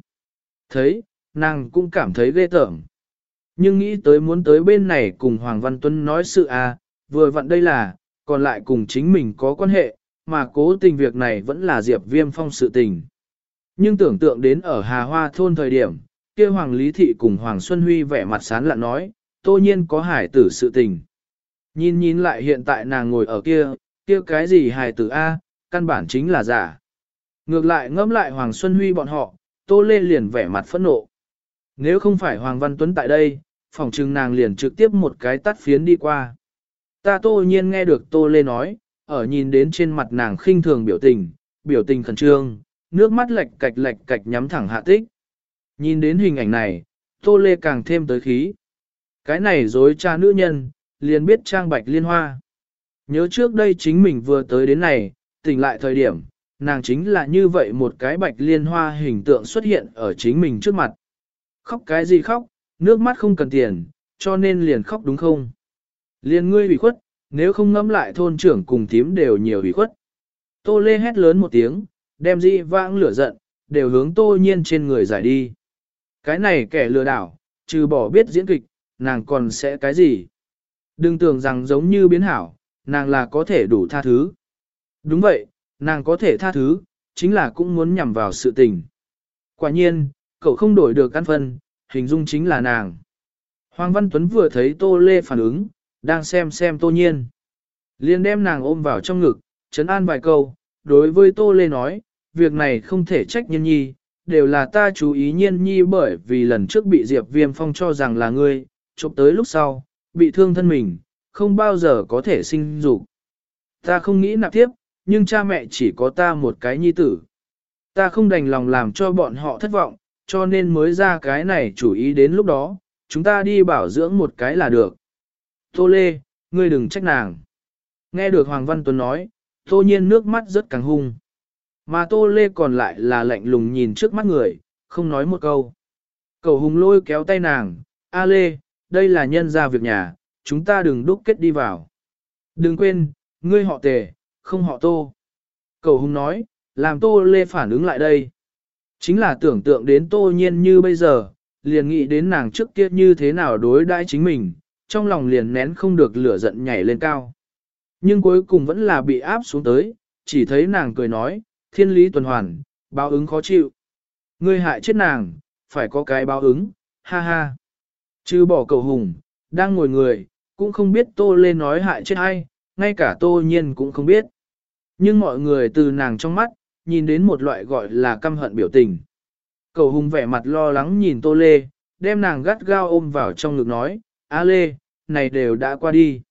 Thấy, nàng cũng cảm thấy ghê tởm. Nhưng nghĩ tới muốn tới bên này cùng Hoàng Văn Tuấn nói sự à, vừa vặn đây là, còn lại cùng chính mình có quan hệ, mà cố tình việc này vẫn là Diệp Viêm Phong sự tình. Nhưng tưởng tượng đến ở Hà Hoa thôn thời điểm, kia Hoàng Lý Thị cùng Hoàng Xuân Huy vẻ mặt sán lạ nói, tô nhiên có hải tử sự tình. Nhìn nhìn lại hiện tại nàng ngồi ở kia, kia cái gì hải tử A, căn bản chính là giả. Ngược lại ngẫm lại Hoàng Xuân Huy bọn họ, Tô Lê liền vẻ mặt phẫn nộ. Nếu không phải Hoàng Văn Tuấn tại đây, phòng trừng nàng liền trực tiếp một cái tắt phiến đi qua. Ta tô nhiên nghe được Tô Lê nói, ở nhìn đến trên mặt nàng khinh thường biểu tình, biểu tình khẩn trương, nước mắt lệch cạch lệch cạch nhắm thẳng hạ tích. Nhìn đến hình ảnh này, Tô Lê càng thêm tới khí. Cái này dối cha nữ nhân, liền biết trang bạch liên hoa. Nhớ trước đây chính mình vừa tới đến này, tỉnh lại thời điểm, nàng chính là như vậy một cái bạch liên hoa hình tượng xuất hiện ở chính mình trước mặt. Khóc cái gì khóc, nước mắt không cần tiền, cho nên liền khóc đúng không? Liền ngươi bị khuất, nếu không ngẫm lại thôn trưởng cùng tím đều nhiều bị khuất. Tô Lê hét lớn một tiếng, đem di vãng lửa giận, đều hướng tô nhiên trên người giải đi. Cái này kẻ lừa đảo, trừ bỏ biết diễn kịch, nàng còn sẽ cái gì? Đừng tưởng rằng giống như biến hảo, nàng là có thể đủ tha thứ. Đúng vậy, nàng có thể tha thứ, chính là cũng muốn nhằm vào sự tình. Quả nhiên, cậu không đổi được căn phân, hình dung chính là nàng. Hoàng Văn Tuấn vừa thấy Tô Lê phản ứng, đang xem xem Tô Nhiên. liền đem nàng ôm vào trong ngực, chấn an vài câu, đối với Tô Lê nói, việc này không thể trách nhân nhi, đều là ta chú ý nhiên nhi bởi vì lần trước bị Diệp Viêm Phong cho rằng là ngươi, chụp tới lúc sau, bị thương thân mình, không bao giờ có thể sinh dục. Ta không nghĩ nạp tiếp, nhưng cha mẹ chỉ có ta một cái nhi tử. Ta không đành lòng làm cho bọn họ thất vọng, cho nên mới ra cái này chủ ý đến lúc đó, chúng ta đi bảo dưỡng một cái là được. Tô Lê, ngươi đừng trách nàng. Nghe được Hoàng Văn Tuấn nói, tô nhiên nước mắt rất càng hung. Mà Tô Lê còn lại là lạnh lùng nhìn trước mắt người, không nói một câu. Cầu hùng lôi kéo tay nàng, A Lê, đây là nhân gia việc nhà, chúng ta đừng đúc kết đi vào. Đừng quên, ngươi họ tề, không họ tô. Cầu hùng nói, làm tô lê phản ứng lại đây. Chính là tưởng tượng đến tô nhiên như bây giờ, liền nghĩ đến nàng trước kia như thế nào đối đãi chính mình, trong lòng liền nén không được lửa giận nhảy lên cao. Nhưng cuối cùng vẫn là bị áp xuống tới, chỉ thấy nàng cười nói, thiên lý tuần hoàn, báo ứng khó chịu. Ngươi hại chết nàng, phải có cái báo ứng, ha ha. Chứ bỏ cầu hùng, đang ngồi người, cũng không biết tô lê nói hại chết ai, ngay cả tô nhiên cũng không biết. Nhưng mọi người từ nàng trong mắt, nhìn đến một loại gọi là căm hận biểu tình. Cầu hùng vẻ mặt lo lắng nhìn tô lê, đem nàng gắt gao ôm vào trong ngực nói, A lê, này đều đã qua đi.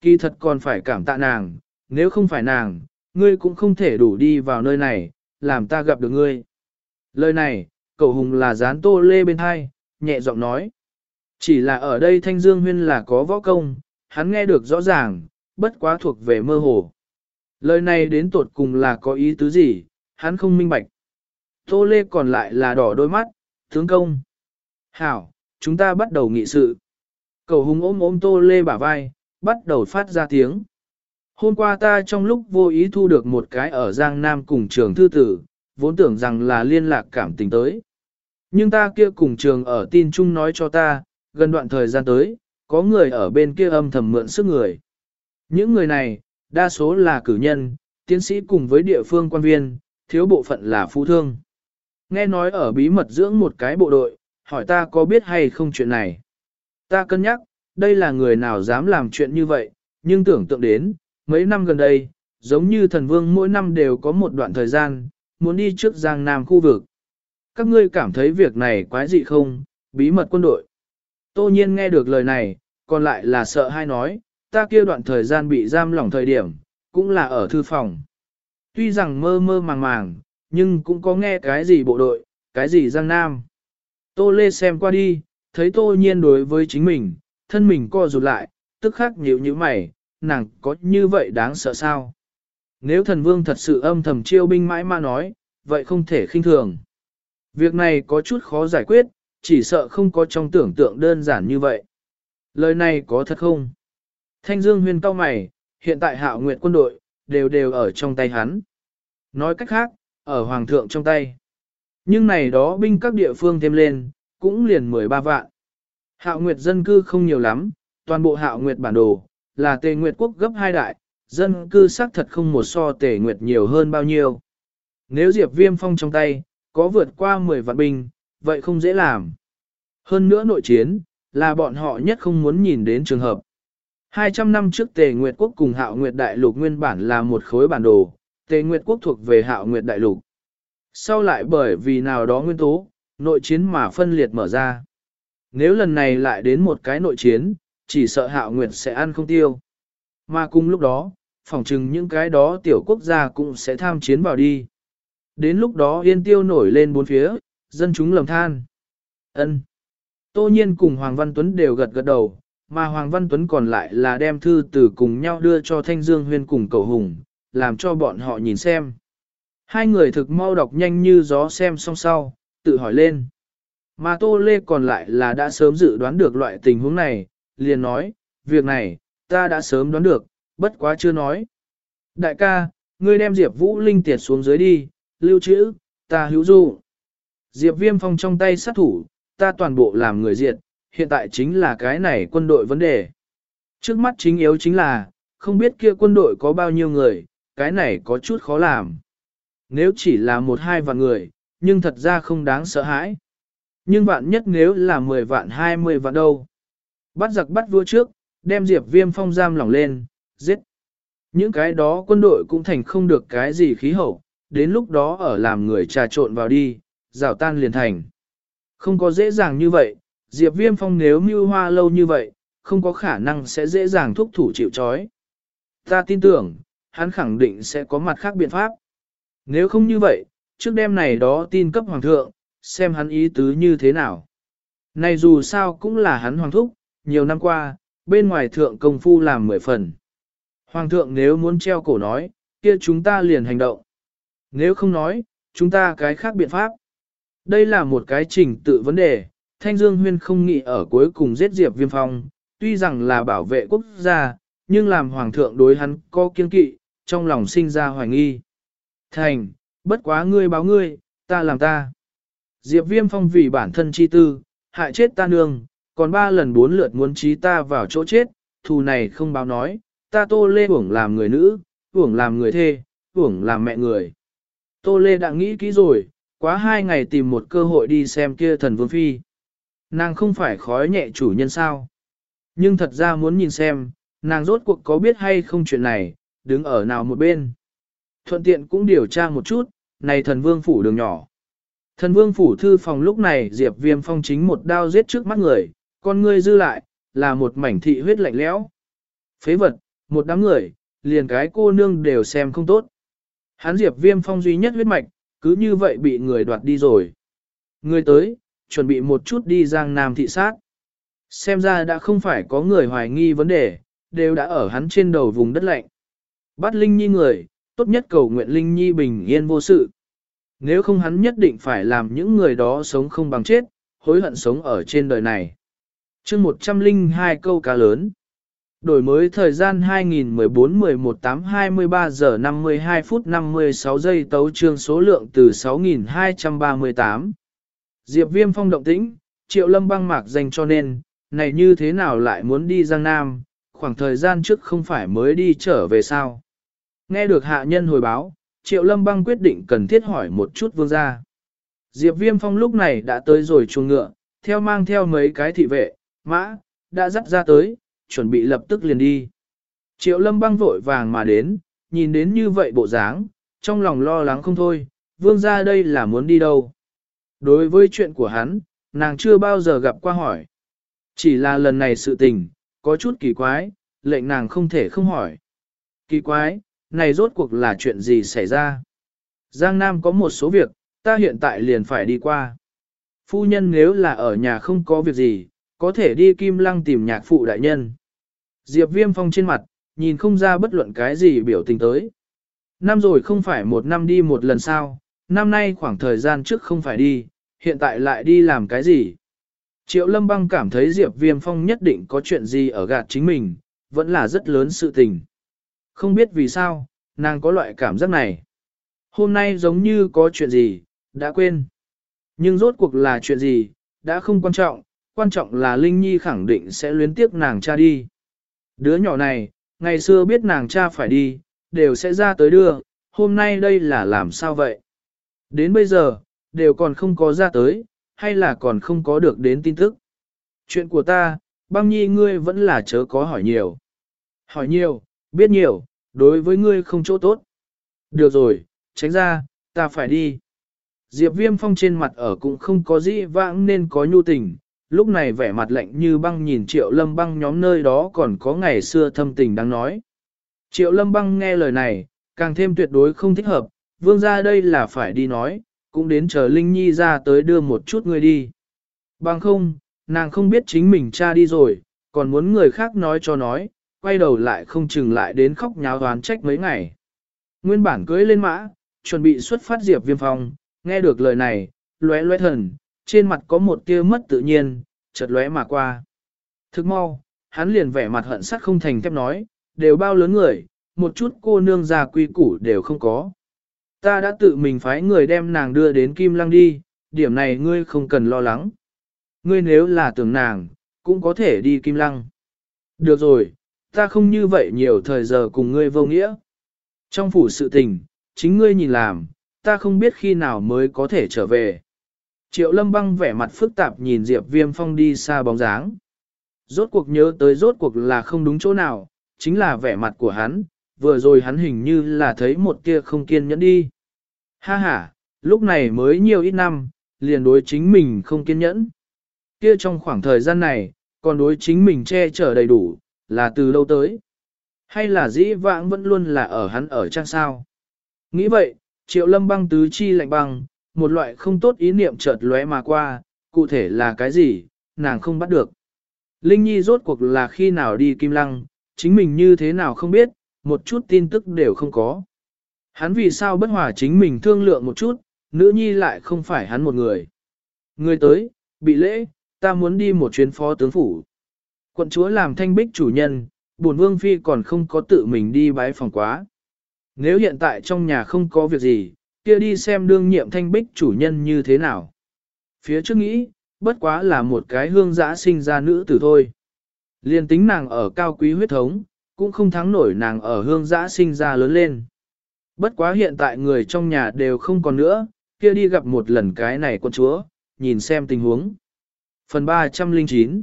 Kỳ thật còn phải cảm tạ nàng, nếu không phải nàng, ngươi cũng không thể đủ đi vào nơi này, làm ta gặp được ngươi. Lời này, cầu hùng là dán tô lê bên hai, nhẹ giọng nói. Chỉ là ở đây Thanh Dương Huyên là có võ công, hắn nghe được rõ ràng, bất quá thuộc về mơ hồ. Lời này đến tột cùng là có ý tứ gì, hắn không minh bạch. Tô Lê còn lại là đỏ đôi mắt, tướng công. Hảo, chúng ta bắt đầu nghị sự. Cầu hùng ôm ôm Tô Lê bả vai, bắt đầu phát ra tiếng. Hôm qua ta trong lúc vô ý thu được một cái ở Giang Nam cùng trường thư tử, vốn tưởng rằng là liên lạc cảm tình tới. Nhưng ta kia cùng trường ở tin chung nói cho ta, gần đoạn thời gian tới, có người ở bên kia âm thầm mượn sức người. Những người này, đa số là cử nhân, tiến sĩ cùng với địa phương quan viên, thiếu bộ phận là phú thương. Nghe nói ở bí mật dưỡng một cái bộ đội, hỏi ta có biết hay không chuyện này. Ta cân nhắc, đây là người nào dám làm chuyện như vậy, nhưng tưởng tượng đến, mấy năm gần đây, giống như thần vương mỗi năm đều có một đoạn thời gian, muốn đi trước Giang Nam khu vực. Các ngươi cảm thấy việc này quái dị không, bí mật quân đội. Tô nhiên nghe được lời này, còn lại là sợ hay nói, ta kia đoạn thời gian bị giam lỏng thời điểm, cũng là ở thư phòng. Tuy rằng mơ mơ màng màng, nhưng cũng có nghe cái gì bộ đội, cái gì Giang Nam. Tô Lê xem qua đi, thấy Tô Nhiên đối với chính mình, thân mình co rụt lại, tức khắc nhíu như mày, nàng có như vậy đáng sợ sao? Nếu thần vương thật sự âm thầm chiêu binh mãi mà nói, vậy không thể khinh thường. Việc này có chút khó giải quyết, chỉ sợ không có trong tưởng tượng đơn giản như vậy. Lời này có thật không? Thanh Dương huyền cao mày, hiện tại hạo nguyện quân đội, đều đều ở trong tay hắn. Nói cách khác, ở hoàng thượng trong tay. Nhưng này đó binh các địa phương thêm lên, cũng liền 13 vạn. Hạo nguyệt dân cư không nhiều lắm, toàn bộ hạo nguyệt bản đồ, là tề nguyệt quốc gấp hai đại, dân cư xác thật không một so tề nguyệt nhiều hơn bao nhiêu. Nếu diệp viêm phong trong tay, có vượt qua 10 vạn binh, vậy không dễ làm. Hơn nữa nội chiến, là bọn họ nhất không muốn nhìn đến trường hợp. 200 năm trước Tề Nguyệt Quốc cùng Hạo Nguyệt Đại Lục nguyên bản là một khối bản đồ, Tề Nguyệt Quốc thuộc về Hạo Nguyệt Đại Lục. Sau lại bởi vì nào đó nguyên tố, nội chiến mà phân liệt mở ra. Nếu lần này lại đến một cái nội chiến, chỉ sợ Hạo Nguyệt sẽ ăn không tiêu. Mà cùng lúc đó, phỏng chừng những cái đó tiểu quốc gia cũng sẽ tham chiến vào đi. Đến lúc đó yên tiêu nổi lên bốn phía, dân chúng lầm than. ân Tô nhiên cùng Hoàng Văn Tuấn đều gật gật đầu, mà Hoàng Văn Tuấn còn lại là đem thư từ cùng nhau đưa cho Thanh Dương Huyên cùng cầu hùng, làm cho bọn họ nhìn xem. Hai người thực mau đọc nhanh như gió xem xong sau, tự hỏi lên. Mà Tô Lê còn lại là đã sớm dự đoán được loại tình huống này, liền nói, việc này, ta đã sớm đoán được, bất quá chưa nói. Đại ca, ngươi đem Diệp Vũ Linh tiệt xuống dưới đi, lưu trữ, ta hữu dụ. Diệp Viêm Phong trong tay sát thủ, ta toàn bộ làm người diệt, hiện tại chính là cái này quân đội vấn đề. Trước mắt chính yếu chính là, không biết kia quân đội có bao nhiêu người, cái này có chút khó làm. Nếu chỉ là một hai vạn người, nhưng thật ra không đáng sợ hãi. Nhưng vạn nhất nếu là 10 vạn 20 vạn đâu. Bắt giặc bắt vua trước, đem Diệp Viêm Phong giam lỏng lên, giết. Những cái đó quân đội cũng thành không được cái gì khí hậu, đến lúc đó ở làm người trà trộn vào đi, rào tan liền thành. Không có dễ dàng như vậy, Diệp Viêm Phong nếu mưu hoa lâu như vậy, không có khả năng sẽ dễ dàng thúc thủ chịu chói. Ta tin tưởng, hắn khẳng định sẽ có mặt khác biện pháp. Nếu không như vậy, trước đêm này đó tin cấp hoàng thượng, xem hắn ý tứ như thế nào. Này dù sao cũng là hắn hoàng thúc, nhiều năm qua, bên ngoài thượng công phu làm mười phần. Hoàng thượng nếu muốn treo cổ nói, kia chúng ta liền hành động. Nếu không nói, chúng ta cái khác biện pháp. Đây là một cái trình tự vấn đề, Thanh Dương Huyên không nghĩ ở cuối cùng giết Diệp Viêm Phong, tuy rằng là bảo vệ quốc gia, nhưng làm hoàng thượng đối hắn có kiên kỵ, trong lòng sinh ra hoài nghi. Thành, bất quá ngươi báo ngươi, ta làm ta. Diệp Viêm Phong vì bản thân chi tư, hại chết ta nương, còn ba lần bốn lượt muốn trí ta vào chỗ chết, thù này không báo nói, ta Tô Lê uổng làm người nữ, uổng làm người thê, uổng làm mẹ người. Tô Lê đã nghĩ kỹ rồi, quá hai ngày tìm một cơ hội đi xem kia thần vương phi. Nàng không phải khói nhẹ chủ nhân sao. Nhưng thật ra muốn nhìn xem, nàng rốt cuộc có biết hay không chuyện này, đứng ở nào một bên. Thuận tiện cũng điều tra một chút, này thần vương phủ đường nhỏ. Thần vương phủ thư phòng lúc này Diệp Viêm Phong chính một đao giết trước mắt người, con ngươi dư lại, là một mảnh thị huyết lạnh lẽo. Phế vật, một đám người, liền cái cô nương đều xem không tốt. Hắn Diệp Viêm Phong duy nhất huyết mạch, cứ như vậy bị người đoạt đi rồi. Người tới, chuẩn bị một chút đi Giang Nam thị sát. Xem ra đã không phải có người hoài nghi vấn đề, đều đã ở hắn trên đầu vùng đất lạnh. Bắt Linh Nhi người, tốt nhất cầu nguyện Linh Nhi bình yên vô sự. Nếu không hắn nhất định phải làm những người đó sống không bằng chết, hối hận sống ở trên đời này. chương 102 câu cá lớn. Đổi mới thời gian 2014-11-8-23 giờ 52 phút 56 giây tấu trương số lượng từ 6.238. Diệp Viêm phong động tĩnh, triệu lâm băng mạc dành cho nên, này như thế nào lại muốn đi Giang Nam, khoảng thời gian trước không phải mới đi trở về sao. Nghe được hạ nhân hồi báo, triệu lâm băng quyết định cần thiết hỏi một chút vương gia. Diệp Viêm phong lúc này đã tới rồi chuồng ngựa, theo mang theo mấy cái thị vệ, mã, đã dắt ra tới, chuẩn bị lập tức liền đi. Triệu lâm băng vội vàng mà đến, nhìn đến như vậy bộ dáng, trong lòng lo lắng không thôi, vương gia đây là muốn đi đâu. Đối với chuyện của hắn, nàng chưa bao giờ gặp qua hỏi. Chỉ là lần này sự tình, có chút kỳ quái, lệnh nàng không thể không hỏi. Kỳ quái, này rốt cuộc là chuyện gì xảy ra? Giang Nam có một số việc, ta hiện tại liền phải đi qua. Phu nhân nếu là ở nhà không có việc gì, có thể đi Kim Lăng tìm nhạc phụ đại nhân. Diệp Viêm Phong trên mặt, nhìn không ra bất luận cái gì biểu tình tới. Năm rồi không phải một năm đi một lần sao, năm nay khoảng thời gian trước không phải đi, hiện tại lại đi làm cái gì. Triệu Lâm Băng cảm thấy Diệp Viêm Phong nhất định có chuyện gì ở gạt chính mình, vẫn là rất lớn sự tình. Không biết vì sao, nàng có loại cảm giác này. Hôm nay giống như có chuyện gì, đã quên. Nhưng rốt cuộc là chuyện gì, đã không quan trọng, quan trọng là Linh Nhi khẳng định sẽ luyến tiếc nàng cha đi. Đứa nhỏ này, ngày xưa biết nàng cha phải đi, đều sẽ ra tới đưa, hôm nay đây là làm sao vậy? Đến bây giờ, đều còn không có ra tới, hay là còn không có được đến tin tức. Chuyện của ta, băng nhi ngươi vẫn là chớ có hỏi nhiều. Hỏi nhiều, biết nhiều, đối với ngươi không chỗ tốt. Được rồi, tránh ra, ta phải đi. Diệp viêm phong trên mặt ở cũng không có gì vãng nên có nhu tình, lúc này vẻ mặt lạnh như băng nhìn triệu lâm băng nhóm nơi đó còn có ngày xưa thâm tình đang nói. Triệu lâm băng nghe lời này, càng thêm tuyệt đối không thích hợp, vương ra đây là phải đi nói, cũng đến chờ Linh Nhi ra tới đưa một chút người đi. Bằng không, nàng không biết chính mình cha đi rồi, còn muốn người khác nói cho nói, quay đầu lại không chừng lại đến khóc nháo đoán trách mấy ngày. Nguyên bản cưới lên mã, chuẩn bị xuất phát diệp viêm phong, nghe được lời này, lóe lóe thần, trên mặt có một tia mất tự nhiên, chợt lóe mà qua. Thức mau, hắn liền vẻ mặt hận sắt không thành thép nói, đều bao lớn người, một chút cô nương già quy củ đều không có. Ta đã tự mình phái người đem nàng đưa đến Kim Lăng đi, điểm này ngươi không cần lo lắng. Ngươi nếu là tưởng nàng, cũng có thể đi Kim Lăng. Được rồi, ta không như vậy nhiều thời giờ cùng ngươi vô nghĩa. Trong phủ sự tình, chính ngươi nhìn làm, ta không biết khi nào mới có thể trở về. Triệu lâm băng vẻ mặt phức tạp nhìn Diệp Viêm Phong đi xa bóng dáng. Rốt cuộc nhớ tới rốt cuộc là không đúng chỗ nào, chính là vẻ mặt của hắn, vừa rồi hắn hình như là thấy một tia không kiên nhẫn đi. Ha ha, lúc này mới nhiều ít năm, liền đối chính mình không kiên nhẫn. Kia trong khoảng thời gian này, còn đối chính mình che chở đầy đủ, là từ lâu tới. Hay là dĩ vãng vẫn luôn là ở hắn ở trang sao? Nghĩ vậy, triệu lâm băng tứ chi lạnh băng, một loại không tốt ý niệm chợt lóe mà qua, cụ thể là cái gì, nàng không bắt được. Linh Nhi rốt cuộc là khi nào đi Kim Lăng, chính mình như thế nào không biết, một chút tin tức đều không có. Hắn vì sao bất hòa chính mình thương lượng một chút, nữ nhi lại không phải hắn một người. Người tới, bị lễ, ta muốn đi một chuyến phó tướng phủ. Quận chúa làm thanh bích chủ nhân, buồn vương phi còn không có tự mình đi bái phòng quá. Nếu hiện tại trong nhà không có việc gì, kia đi xem đương nhiệm thanh bích chủ nhân như thế nào. Phía trước nghĩ, bất quá là một cái hương giã sinh ra nữ tử thôi. Liên tính nàng ở cao quý huyết thống, cũng không thắng nổi nàng ở hương giã sinh ra lớn lên. Bất quá hiện tại người trong nhà đều không còn nữa, kia đi gặp một lần cái này con chúa, nhìn xem tình huống. Phần 309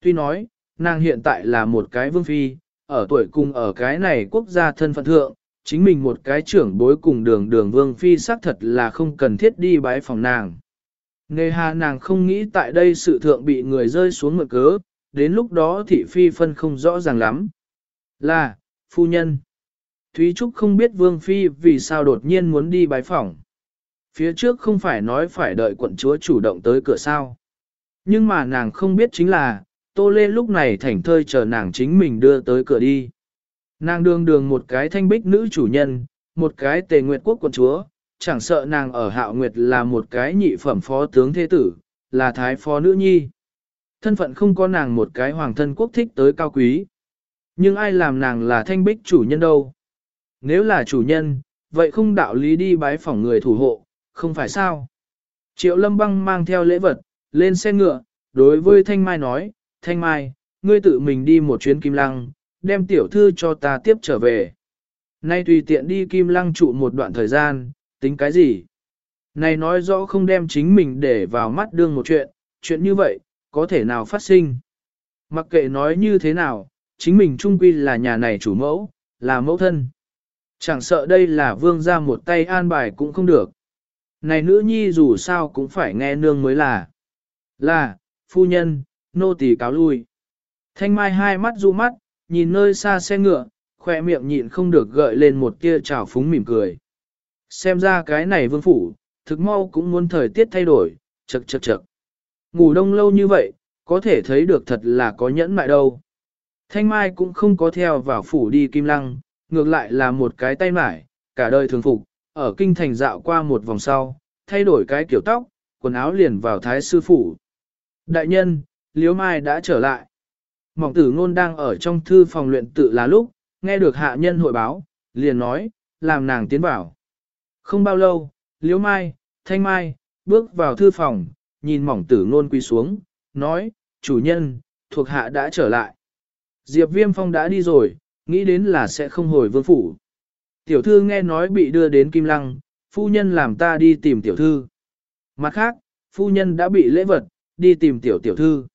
Tuy nói, nàng hiện tại là một cái vương phi, ở tuổi cùng ở cái này quốc gia thân phận thượng, chính mình một cái trưởng bối cùng đường đường vương phi xác thật là không cần thiết đi bái phòng nàng. Nề hà nàng không nghĩ tại đây sự thượng bị người rơi xuống mượn cớ, đến lúc đó thị phi phân không rõ ràng lắm. Là, phu nhân. Thúy Trúc không biết Vương Phi vì sao đột nhiên muốn đi bái phỏng. Phía trước không phải nói phải đợi quận chúa chủ động tới cửa sao. Nhưng mà nàng không biết chính là, Tô Lê lúc này thảnh thơi chờ nàng chính mình đưa tới cửa đi. Nàng đương đường một cái thanh bích nữ chủ nhân, một cái tề nguyệt quốc quận chúa, chẳng sợ nàng ở hạo nguyệt là một cái nhị phẩm phó tướng thế tử, là thái phó nữ nhi. Thân phận không có nàng một cái hoàng thân quốc thích tới cao quý. Nhưng ai làm nàng là thanh bích chủ nhân đâu? Nếu là chủ nhân, vậy không đạo lý đi bái phỏng người thủ hộ, không phải sao? Triệu lâm băng mang theo lễ vật, lên xe ngựa, đối với Thanh Mai nói, Thanh Mai, ngươi tự mình đi một chuyến Kim Lăng, đem tiểu thư cho ta tiếp trở về. Nay tùy tiện đi Kim Lăng trụ một đoạn thời gian, tính cái gì? Này nói rõ không đem chính mình để vào mắt đương một chuyện, chuyện như vậy, có thể nào phát sinh? Mặc kệ nói như thế nào, chính mình trung quy là nhà này chủ mẫu, là mẫu thân. Chẳng sợ đây là vương ra một tay an bài cũng không được. Này nữ nhi dù sao cũng phải nghe nương mới là. Là, phu nhân, nô tỳ cáo lui. Thanh mai hai mắt du mắt, nhìn nơi xa xe ngựa, khỏe miệng nhịn không được gợi lên một tia trào phúng mỉm cười. Xem ra cái này vương phủ, thực mau cũng muốn thời tiết thay đổi, chật chật chật. Ngủ đông lâu như vậy, có thể thấy được thật là có nhẫn mại đâu. Thanh Mai cũng không có theo vào phủ đi Kim Lăng, ngược lại là một cái tay mải, cả đời thường phục, ở kinh thành dạo qua một vòng sau, thay đổi cái kiểu tóc, quần áo liền vào thái sư phủ. Đại nhân, Liễu Mai đã trở lại. Mỏng tử ngôn đang ở trong thư phòng luyện tự là lúc, nghe được hạ nhân hội báo, liền nói, làm nàng tiến vào. Không bao lâu, Liễu Mai, Thanh Mai, bước vào thư phòng, nhìn mỏng tử ngôn quỳ xuống, nói, chủ nhân, thuộc hạ đã trở lại. Diệp Viêm Phong đã đi rồi, nghĩ đến là sẽ không hồi vương phủ. Tiểu thư nghe nói bị đưa đến Kim Lăng, phu nhân làm ta đi tìm tiểu thư. Mặt khác, phu nhân đã bị lễ vật, đi tìm tiểu tiểu thư.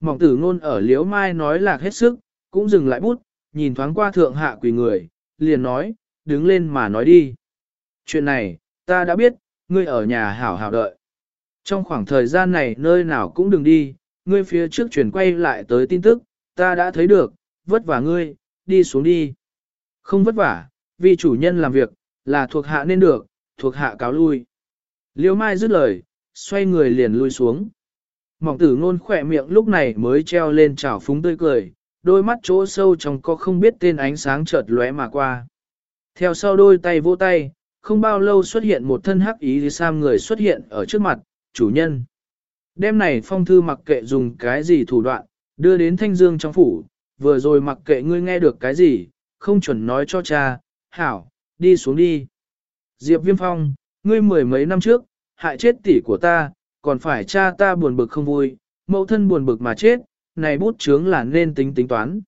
Mỏng tử ngôn ở liếu mai nói lạc hết sức, cũng dừng lại bút, nhìn thoáng qua thượng hạ quỳ người, liền nói, đứng lên mà nói đi. Chuyện này, ta đã biết, ngươi ở nhà hảo hảo đợi. Trong khoảng thời gian này nơi nào cũng đừng đi, ngươi phía trước chuyển quay lại tới tin tức, ta đã thấy được, vất vả ngươi, đi xuống đi. Không vất vả, vì chủ nhân làm việc, là thuộc hạ nên được, thuộc hạ cáo lui. Liêu Mai dứt lời, xoay người liền lui xuống. Mỏng tử ngôn khỏe miệng lúc này mới treo lên trào phúng tươi cười, đôi mắt chỗ sâu trong có không biết tên ánh sáng chợt lóe mà qua. Theo sau đôi tay vỗ tay, không bao lâu xuất hiện một thân hắc ý sam người xuất hiện ở trước mặt, chủ nhân. Đêm này phong thư mặc kệ dùng cái gì thủ đoạn, đưa đến thanh dương trong phủ, vừa rồi mặc kệ ngươi nghe được cái gì, không chuẩn nói cho cha, hảo, đi xuống đi. Diệp Viêm Phong, ngươi mười mấy năm trước, hại chết tỷ của ta, còn phải cha ta buồn bực không vui, mẫu thân buồn bực mà chết, này bút chướng là nên tính tính toán.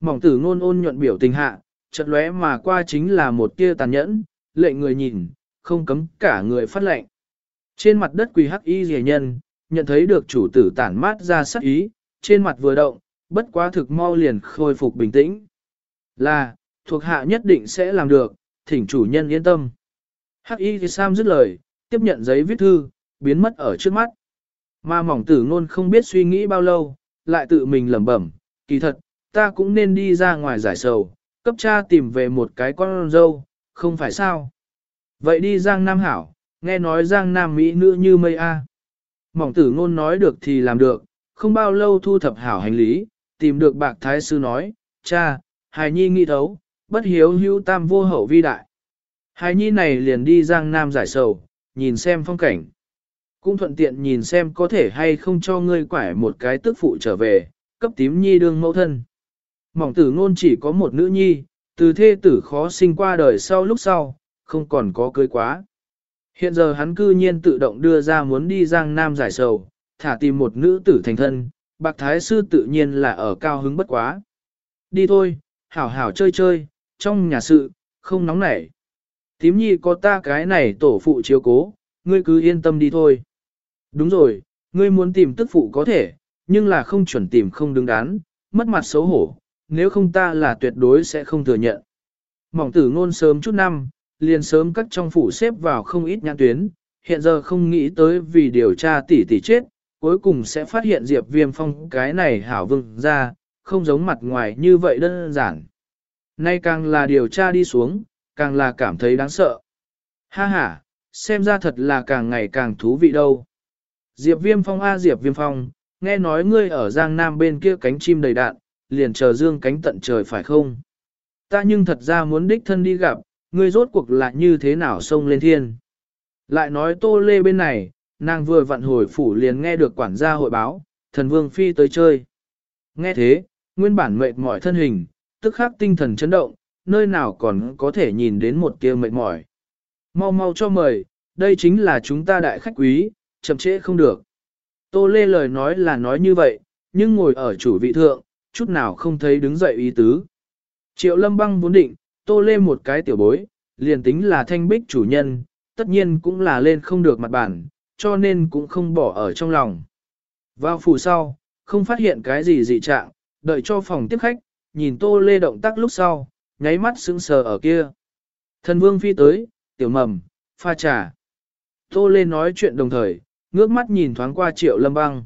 Mỏng tử ngôn ôn nhuận biểu tình hạ, chợt lóe mà qua chính là một tia tàn nhẫn, lệnh người nhìn, không cấm cả người phát lệnh. Trên mặt đất quỳ hắc y rẻ nhân, nhận thấy được chủ tử tản mát ra sắc ý, trên mặt vừa động, bất quá thực mau liền khôi phục bình tĩnh. Là, thuộc hạ nhất định sẽ làm được, thỉnh chủ nhân yên tâm. Hắc y Sam dứt lời, tiếp nhận giấy viết thư, biến mất ở trước mắt. Mà mỏng tử ngôn không biết suy nghĩ bao lâu, lại tự mình lẩm bẩm, kỳ thật, ta cũng nên đi ra ngoài giải sầu, cấp cha tìm về một cái con dâu, không phải sao. Vậy đi Giang Nam Hảo, nghe nói Giang Nam Mỹ nữ như mây A. Mỏng tử ngôn nói được thì làm được, không bao lâu thu thập hảo hành lý, tìm được bạc thái sư nói, cha, hài nhi nghĩ thấu, bất hiếu hữu tam vô hậu vi đại. Hài nhi này liền đi Giang Nam giải sầu, nhìn xem phong cảnh. Cũng thuận tiện nhìn xem có thể hay không cho ngươi quải một cái tức phụ trở về, cấp tím nhi đương mẫu thân. Mỏng tử ngôn chỉ có một nữ nhi, từ thê tử khó sinh qua đời sau lúc sau, không còn có cưới quá. Hiện giờ hắn cư nhiên tự động đưa ra muốn đi Giang Nam giải sầu, thả tìm một nữ tử thành thân, bạc thái sư tự nhiên là ở cao hứng bất quá. Đi thôi, hảo hảo chơi chơi, trong nhà sự, không nóng nảy. Tím nhi có ta cái này tổ phụ chiếu cố, ngươi cứ yên tâm đi thôi. Đúng rồi, ngươi muốn tìm tức phụ có thể, nhưng là không chuẩn tìm không đứng đắn, mất mặt xấu hổ, nếu không ta là tuyệt đối sẽ không thừa nhận. Mỏng tử ngôn sớm chút năm, liền sớm cắt trong phủ xếp vào không ít nhãn tuyến, hiện giờ không nghĩ tới vì điều tra tỷ tỷ chết, cuối cùng sẽ phát hiện Diệp Viêm Phong cái này hảo vương ra, không giống mặt ngoài như vậy đơn giản. Nay càng là điều tra đi xuống, càng là cảm thấy đáng sợ. Ha ha, xem ra thật là càng ngày càng thú vị đâu. Diệp Viêm Phong A Diệp Viêm Phong, nghe nói ngươi ở Giang Nam bên kia cánh chim đầy đạn, liền chờ dương cánh tận trời phải không? Ta nhưng thật ra muốn đích thân đi gặp, ngươi rốt cuộc là như thế nào xông lên thiên. Lại nói tô lê bên này, nàng vừa vặn hồi phủ liền nghe được quản gia hội báo, thần vương phi tới chơi. Nghe thế, nguyên bản mệt mỏi thân hình, tức khắc tinh thần chấn động, nơi nào còn có thể nhìn đến một kia mệt mỏi. Mau mau cho mời, đây chính là chúng ta đại khách quý, chậm trễ không được. Tô Lê lời nói là nói như vậy, nhưng ngồi ở chủ vị thượng, chút nào không thấy đứng dậy ý tứ. Triệu lâm băng vốn định, Tô Lê một cái tiểu bối, liền tính là thanh bích chủ nhân, tất nhiên cũng là lên không được mặt bản, cho nên cũng không bỏ ở trong lòng. Vào phủ sau, không phát hiện cái gì dị trạng, đợi cho phòng tiếp khách, nhìn Tô Lê động tác lúc sau, nháy mắt sững sờ ở kia. Thần vương phi tới, tiểu mầm, pha trà. Tô Lê nói chuyện đồng thời, ngước mắt nhìn thoáng qua triệu lâm băng.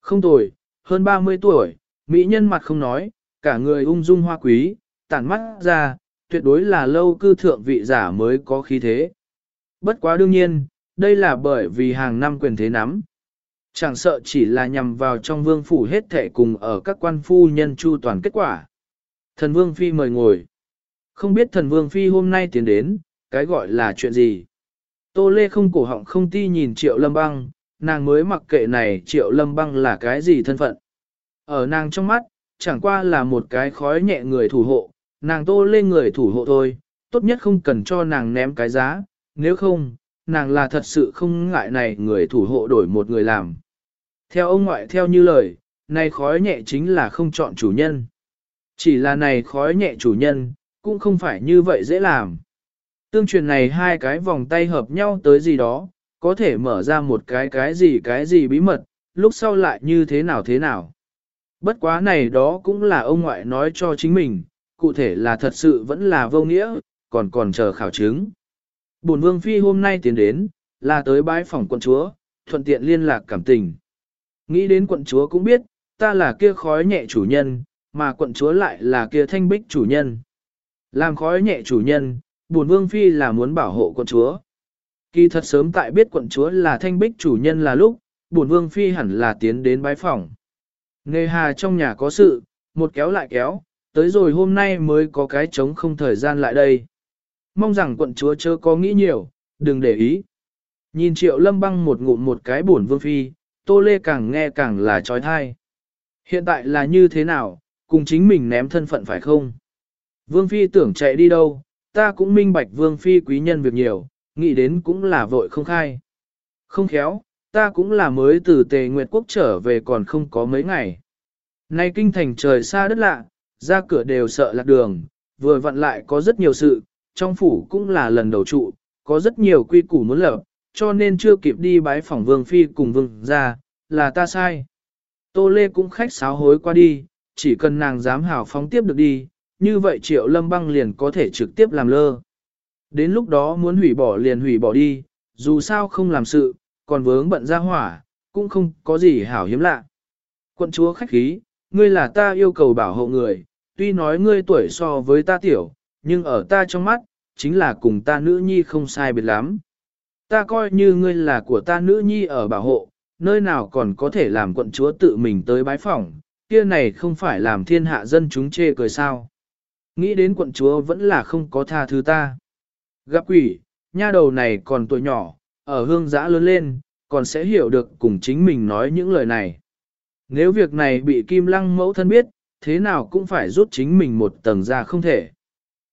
Không tuổi, hơn 30 tuổi, mỹ nhân mặt không nói, cả người ung dung hoa quý, tản mắt ra, tuyệt đối là lâu cư thượng vị giả mới có khí thế. Bất quá đương nhiên, đây là bởi vì hàng năm quyền thế nắm. Chẳng sợ chỉ là nhằm vào trong vương phủ hết thể cùng ở các quan phu nhân chu toàn kết quả. Thần vương phi mời ngồi. Không biết thần vương phi hôm nay tiến đến, cái gọi là chuyện gì. Tô Lê không cổ họng không ti nhìn triệu lâm băng, nàng mới mặc kệ này triệu lâm băng là cái gì thân phận. Ở nàng trong mắt, chẳng qua là một cái khói nhẹ người thủ hộ, nàng tô Lê người thủ hộ thôi, tốt nhất không cần cho nàng ném cái giá, nếu không, nàng là thật sự không ngại này người thủ hộ đổi một người làm. Theo ông ngoại theo như lời, này khói nhẹ chính là không chọn chủ nhân. Chỉ là này khói nhẹ chủ nhân, cũng không phải như vậy dễ làm. Tương truyền này hai cái vòng tay hợp nhau tới gì đó, có thể mở ra một cái cái gì cái gì bí mật, lúc sau lại như thế nào thế nào. Bất quá này đó cũng là ông ngoại nói cho chính mình, cụ thể là thật sự vẫn là vô nghĩa, còn còn chờ khảo chứng. Bổn vương phi hôm nay tiến đến, là tới bái phòng quận chúa, thuận tiện liên lạc cảm tình. Nghĩ đến quận chúa cũng biết, ta là kia khói nhẹ chủ nhân, mà quận chúa lại là kia thanh bích chủ nhân. Làm khói nhẹ chủ nhân, bổn vương phi là muốn bảo hộ quận chúa. Kỳ thật sớm tại biết quận chúa là thanh bích chủ nhân là lúc, bổn vương phi hẳn là tiến đến bái phòng. Nghe hà trong nhà có sự, một kéo lại kéo, tới rồi hôm nay mới có cái trống không thời gian lại đây. Mong rằng quận chúa chớ có nghĩ nhiều, đừng để ý. Nhìn triệu lâm băng một ngụm một cái buồn vương phi, Tô Lê càng nghe càng là trói thai. Hiện tại là như thế nào, cùng chính mình ném thân phận phải không? Vương Phi tưởng chạy đi đâu, ta cũng minh bạch Vương Phi quý nhân việc nhiều, nghĩ đến cũng là vội không khai. Không khéo, ta cũng là mới từ tề nguyệt quốc trở về còn không có mấy ngày. Nay kinh thành trời xa đất lạ, ra cửa đều sợ lạc đường, vừa vặn lại có rất nhiều sự, trong phủ cũng là lần đầu trụ, có rất nhiều quy củ muốn lập, cho nên chưa kịp đi bái phỏng vương phi cùng vương ra, là ta sai. Tô Lê cũng khách sáo hối qua đi, chỉ cần nàng dám hào phóng tiếp được đi, như vậy triệu lâm băng liền có thể trực tiếp làm lơ. Đến lúc đó muốn hủy bỏ liền hủy bỏ đi, dù sao không làm sự, còn vướng bận ra hỏa, cũng không có gì hảo hiếm lạ. Quận chúa khách khí, ngươi là ta yêu cầu bảo hộ người, tuy nói ngươi tuổi so với ta tiểu, nhưng ở ta trong mắt, chính là cùng ta nữ nhi không sai biệt lắm. Ta coi như ngươi là của ta nữ nhi ở bảo hộ, nơi nào còn có thể làm quận chúa tự mình tới bái phỏng, kia này không phải làm thiên hạ dân chúng chê cười sao. Nghĩ đến quận chúa vẫn là không có tha thứ ta. Gặp quỷ, nha đầu này còn tuổi nhỏ, ở hương giã lớn lên, còn sẽ hiểu được cùng chính mình nói những lời này. Nếu việc này bị kim lăng mẫu thân biết, thế nào cũng phải rút chính mình một tầng ra không thể.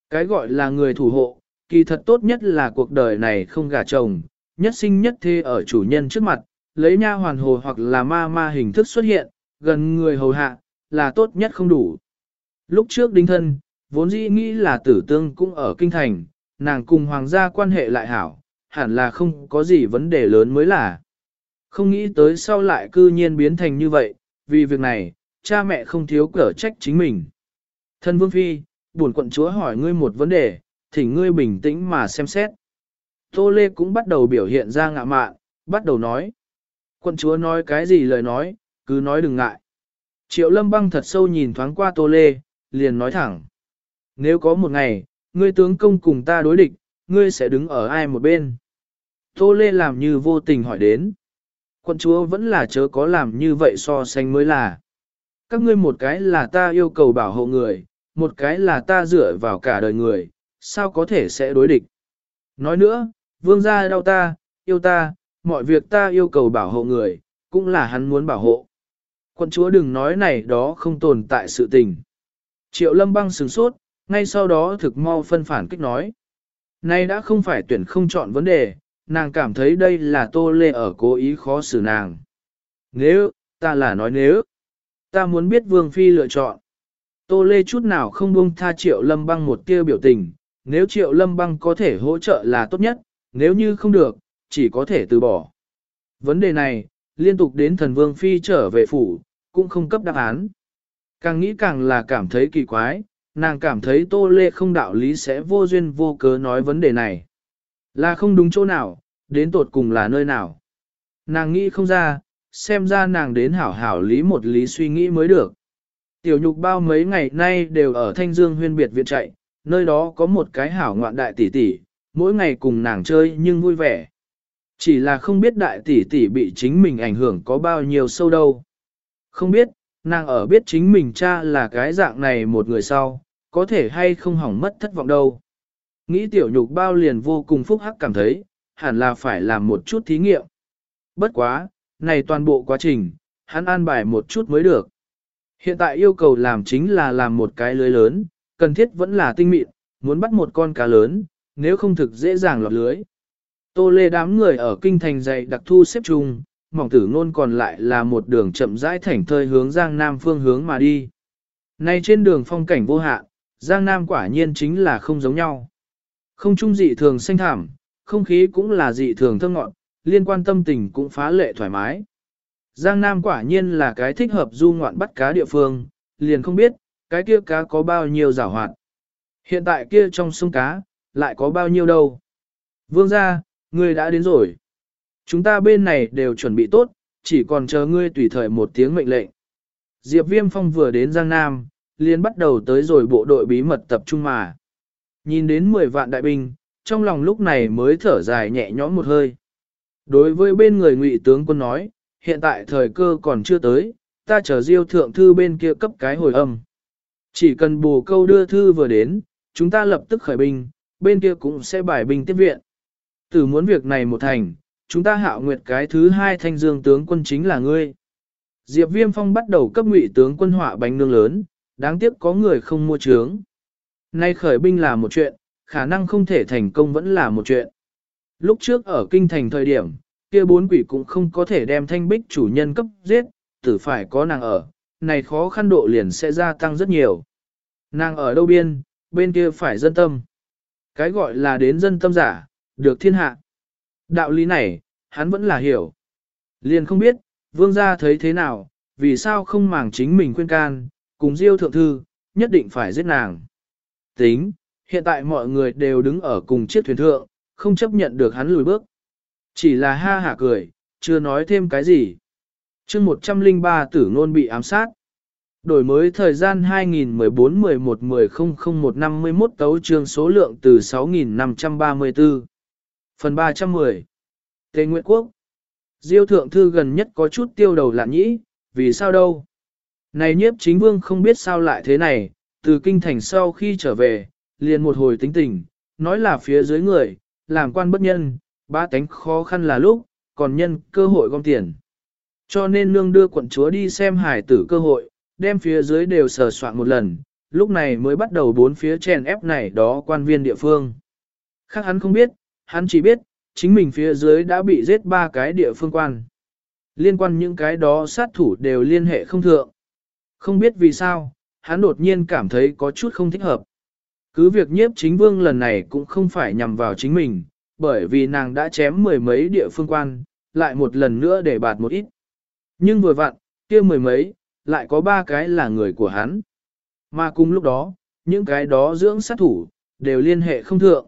Cái gọi là người thủ hộ, kỳ thật tốt nhất là cuộc đời này không gả chồng, nhất sinh nhất thê ở chủ nhân trước mặt, lấy nha hoàn hồ hoặc là ma ma hình thức xuất hiện, gần người hầu hạ, là tốt nhất không đủ. Lúc trước đính thân, vốn dĩ nghĩ là tử tương cũng ở kinh thành, nàng cùng hoàng gia quan hệ lại hảo, hẳn là không có gì vấn đề lớn mới là. Không nghĩ tới sau lại cư nhiên biến thành như vậy, vì việc này, cha mẹ không thiếu cở trách chính mình. Thân Vương Phi, buồn quận chúa hỏi ngươi một vấn đề, thỉnh ngươi bình tĩnh mà xem xét. Tô Lê cũng bắt đầu biểu hiện ra ngạ mạn, bắt đầu nói. Quận chúa nói cái gì lời nói, cứ nói đừng ngại. Triệu lâm băng thật sâu nhìn thoáng qua Tô Lê, liền nói thẳng. Nếu có một ngày, ngươi tướng công cùng ta đối địch, ngươi sẽ đứng ở ai một bên? Tô Lê làm như vô tình hỏi đến. Quận chúa vẫn là chớ có làm như vậy so sánh mới là. Các ngươi một cái là ta yêu cầu bảo hộ người, một cái là ta dựa vào cả đời người, sao có thể sẽ đối địch. Nói nữa, vương gia đau ta, yêu ta, mọi việc ta yêu cầu bảo hộ người, cũng là hắn muốn bảo hộ. quân chúa đừng nói này đó không tồn tại sự tình. Triệu lâm băng sừng sốt, ngay sau đó thực mau phân phản kích nói. Nay đã không phải tuyển không chọn vấn đề, nàng cảm thấy đây là tô lê ở cố ý khó xử nàng. Nếu, ta là nói nếu, ta muốn biết vương phi lựa chọn. Tô lê chút nào không buông tha triệu lâm băng một tia biểu tình, nếu triệu lâm băng có thể hỗ trợ là tốt nhất, nếu như không được, chỉ có thể từ bỏ. Vấn đề này, liên tục đến thần vương phi trở về phủ, cũng không cấp đáp án. Càng nghĩ càng là cảm thấy kỳ quái, nàng cảm thấy tô lê không đạo lý sẽ vô duyên vô cớ nói vấn đề này. Là không đúng chỗ nào, đến tột cùng là nơi nào. Nàng nghĩ không ra, xem ra nàng đến hảo hảo lý một lý suy nghĩ mới được. Tiểu nhục bao mấy ngày nay đều ở Thanh Dương huyên biệt viện chạy, nơi đó có một cái hảo ngoạn đại tỷ tỷ, mỗi ngày cùng nàng chơi nhưng vui vẻ. Chỉ là không biết đại tỷ tỷ bị chính mình ảnh hưởng có bao nhiêu sâu đâu. Không biết, nàng ở biết chính mình cha là cái dạng này một người sau, có thể hay không hỏng mất thất vọng đâu. Nghĩ tiểu nhục bao liền vô cùng phúc hắc cảm thấy, hẳn là phải làm một chút thí nghiệm. Bất quá, này toàn bộ quá trình, hắn an bài một chút mới được. Hiện tại yêu cầu làm chính là làm một cái lưới lớn, cần thiết vẫn là tinh mịn, muốn bắt một con cá lớn, nếu không thực dễ dàng lọt lưới. Tô lê đám người ở kinh thành dày đặc thu xếp chung, mỏng tử ngôn còn lại là một đường chậm rãi thảnh thơi hướng Giang Nam phương hướng mà đi. Nay trên đường phong cảnh vô hạn, Giang Nam quả nhiên chính là không giống nhau. Không trung dị thường xanh thảm, không khí cũng là dị thường thơm ngọn, liên quan tâm tình cũng phá lệ thoải mái. Giang Nam quả nhiên là cái thích hợp du ngoạn bắt cá địa phương, liền không biết, cái kia cá có bao nhiêu rảo hoạt. Hiện tại kia trong sông cá, lại có bao nhiêu đâu. Vương gia, ngươi đã đến rồi. Chúng ta bên này đều chuẩn bị tốt, chỉ còn chờ ngươi tùy thời một tiếng mệnh lệnh. Diệp Viêm Phong vừa đến Giang Nam, liền bắt đầu tới rồi bộ đội bí mật tập trung mà. Nhìn đến 10 vạn đại binh, trong lòng lúc này mới thở dài nhẹ nhõm một hơi. Đối với bên người ngụy tướng quân nói, hiện tại thời cơ còn chưa tới, ta chờ diêu thượng thư bên kia cấp cái hồi âm. Chỉ cần bù câu đưa thư vừa đến, chúng ta lập tức khởi binh, bên kia cũng sẽ bài binh tiếp viện. Từ muốn việc này một thành, chúng ta hạo nguyệt cái thứ hai thanh dương tướng quân chính là ngươi. Diệp Viêm Phong bắt đầu cấp ngụy tướng quân họa bánh nương lớn, đáng tiếc có người không mua trướng. Nay khởi binh là một chuyện, khả năng không thể thành công vẫn là một chuyện. Lúc trước ở kinh thành thời điểm, kia bốn quỷ cũng không có thể đem thanh bích chủ nhân cấp giết, tử phải có nàng ở, này khó khăn độ liền sẽ gia tăng rất nhiều. Nàng ở đâu biên, bên kia phải dân tâm. Cái gọi là đến dân tâm giả, được thiên hạ. Đạo lý này, hắn vẫn là hiểu. Liền không biết, vương gia thấy thế nào, vì sao không màng chính mình khuyên can, cùng diêu thượng thư, nhất định phải giết nàng. Tính, hiện tại mọi người đều đứng ở cùng chiếc thuyền thượng, không chấp nhận được hắn lùi bước. Chỉ là ha hả cười, chưa nói thêm cái gì. chương 103 tử ngôn bị ám sát. Đổi mới thời gian 2014-11-10-00-151 tấu trương số lượng từ 6.534. Phần 310. Tề Nguyễn Quốc. Diêu thượng thư gần nhất có chút tiêu đầu lạn nhĩ, vì sao đâu? Này nhiếp chính vương không biết sao lại thế này, từ kinh thành sau khi trở về, liền một hồi tính tình, nói là phía dưới người, làm quan bất nhân, ba tánh khó khăn là lúc, còn nhân cơ hội gom tiền. Cho nên nương đưa quận chúa đi xem hải tử cơ hội, đem phía dưới đều sờ soạn một lần, lúc này mới bắt đầu bốn phía chèn ép này đó quan viên địa phương. Khác hắn không biết, hắn chỉ biết, chính mình phía dưới đã bị giết ba cái địa phương quan. Liên quan những cái đó sát thủ đều liên hệ không thượng. Không biết vì sao, hắn đột nhiên cảm thấy có chút không thích hợp. Cứ việc nhiếp chính vương lần này cũng không phải nhằm vào chính mình, bởi vì nàng đã chém mười mấy địa phương quan, lại một lần nữa để bạt một ít. Nhưng vừa vặn, kia mười mấy, lại có ba cái là người của hắn. Mà cùng lúc đó, những cái đó dưỡng sát thủ, đều liên hệ không thượng.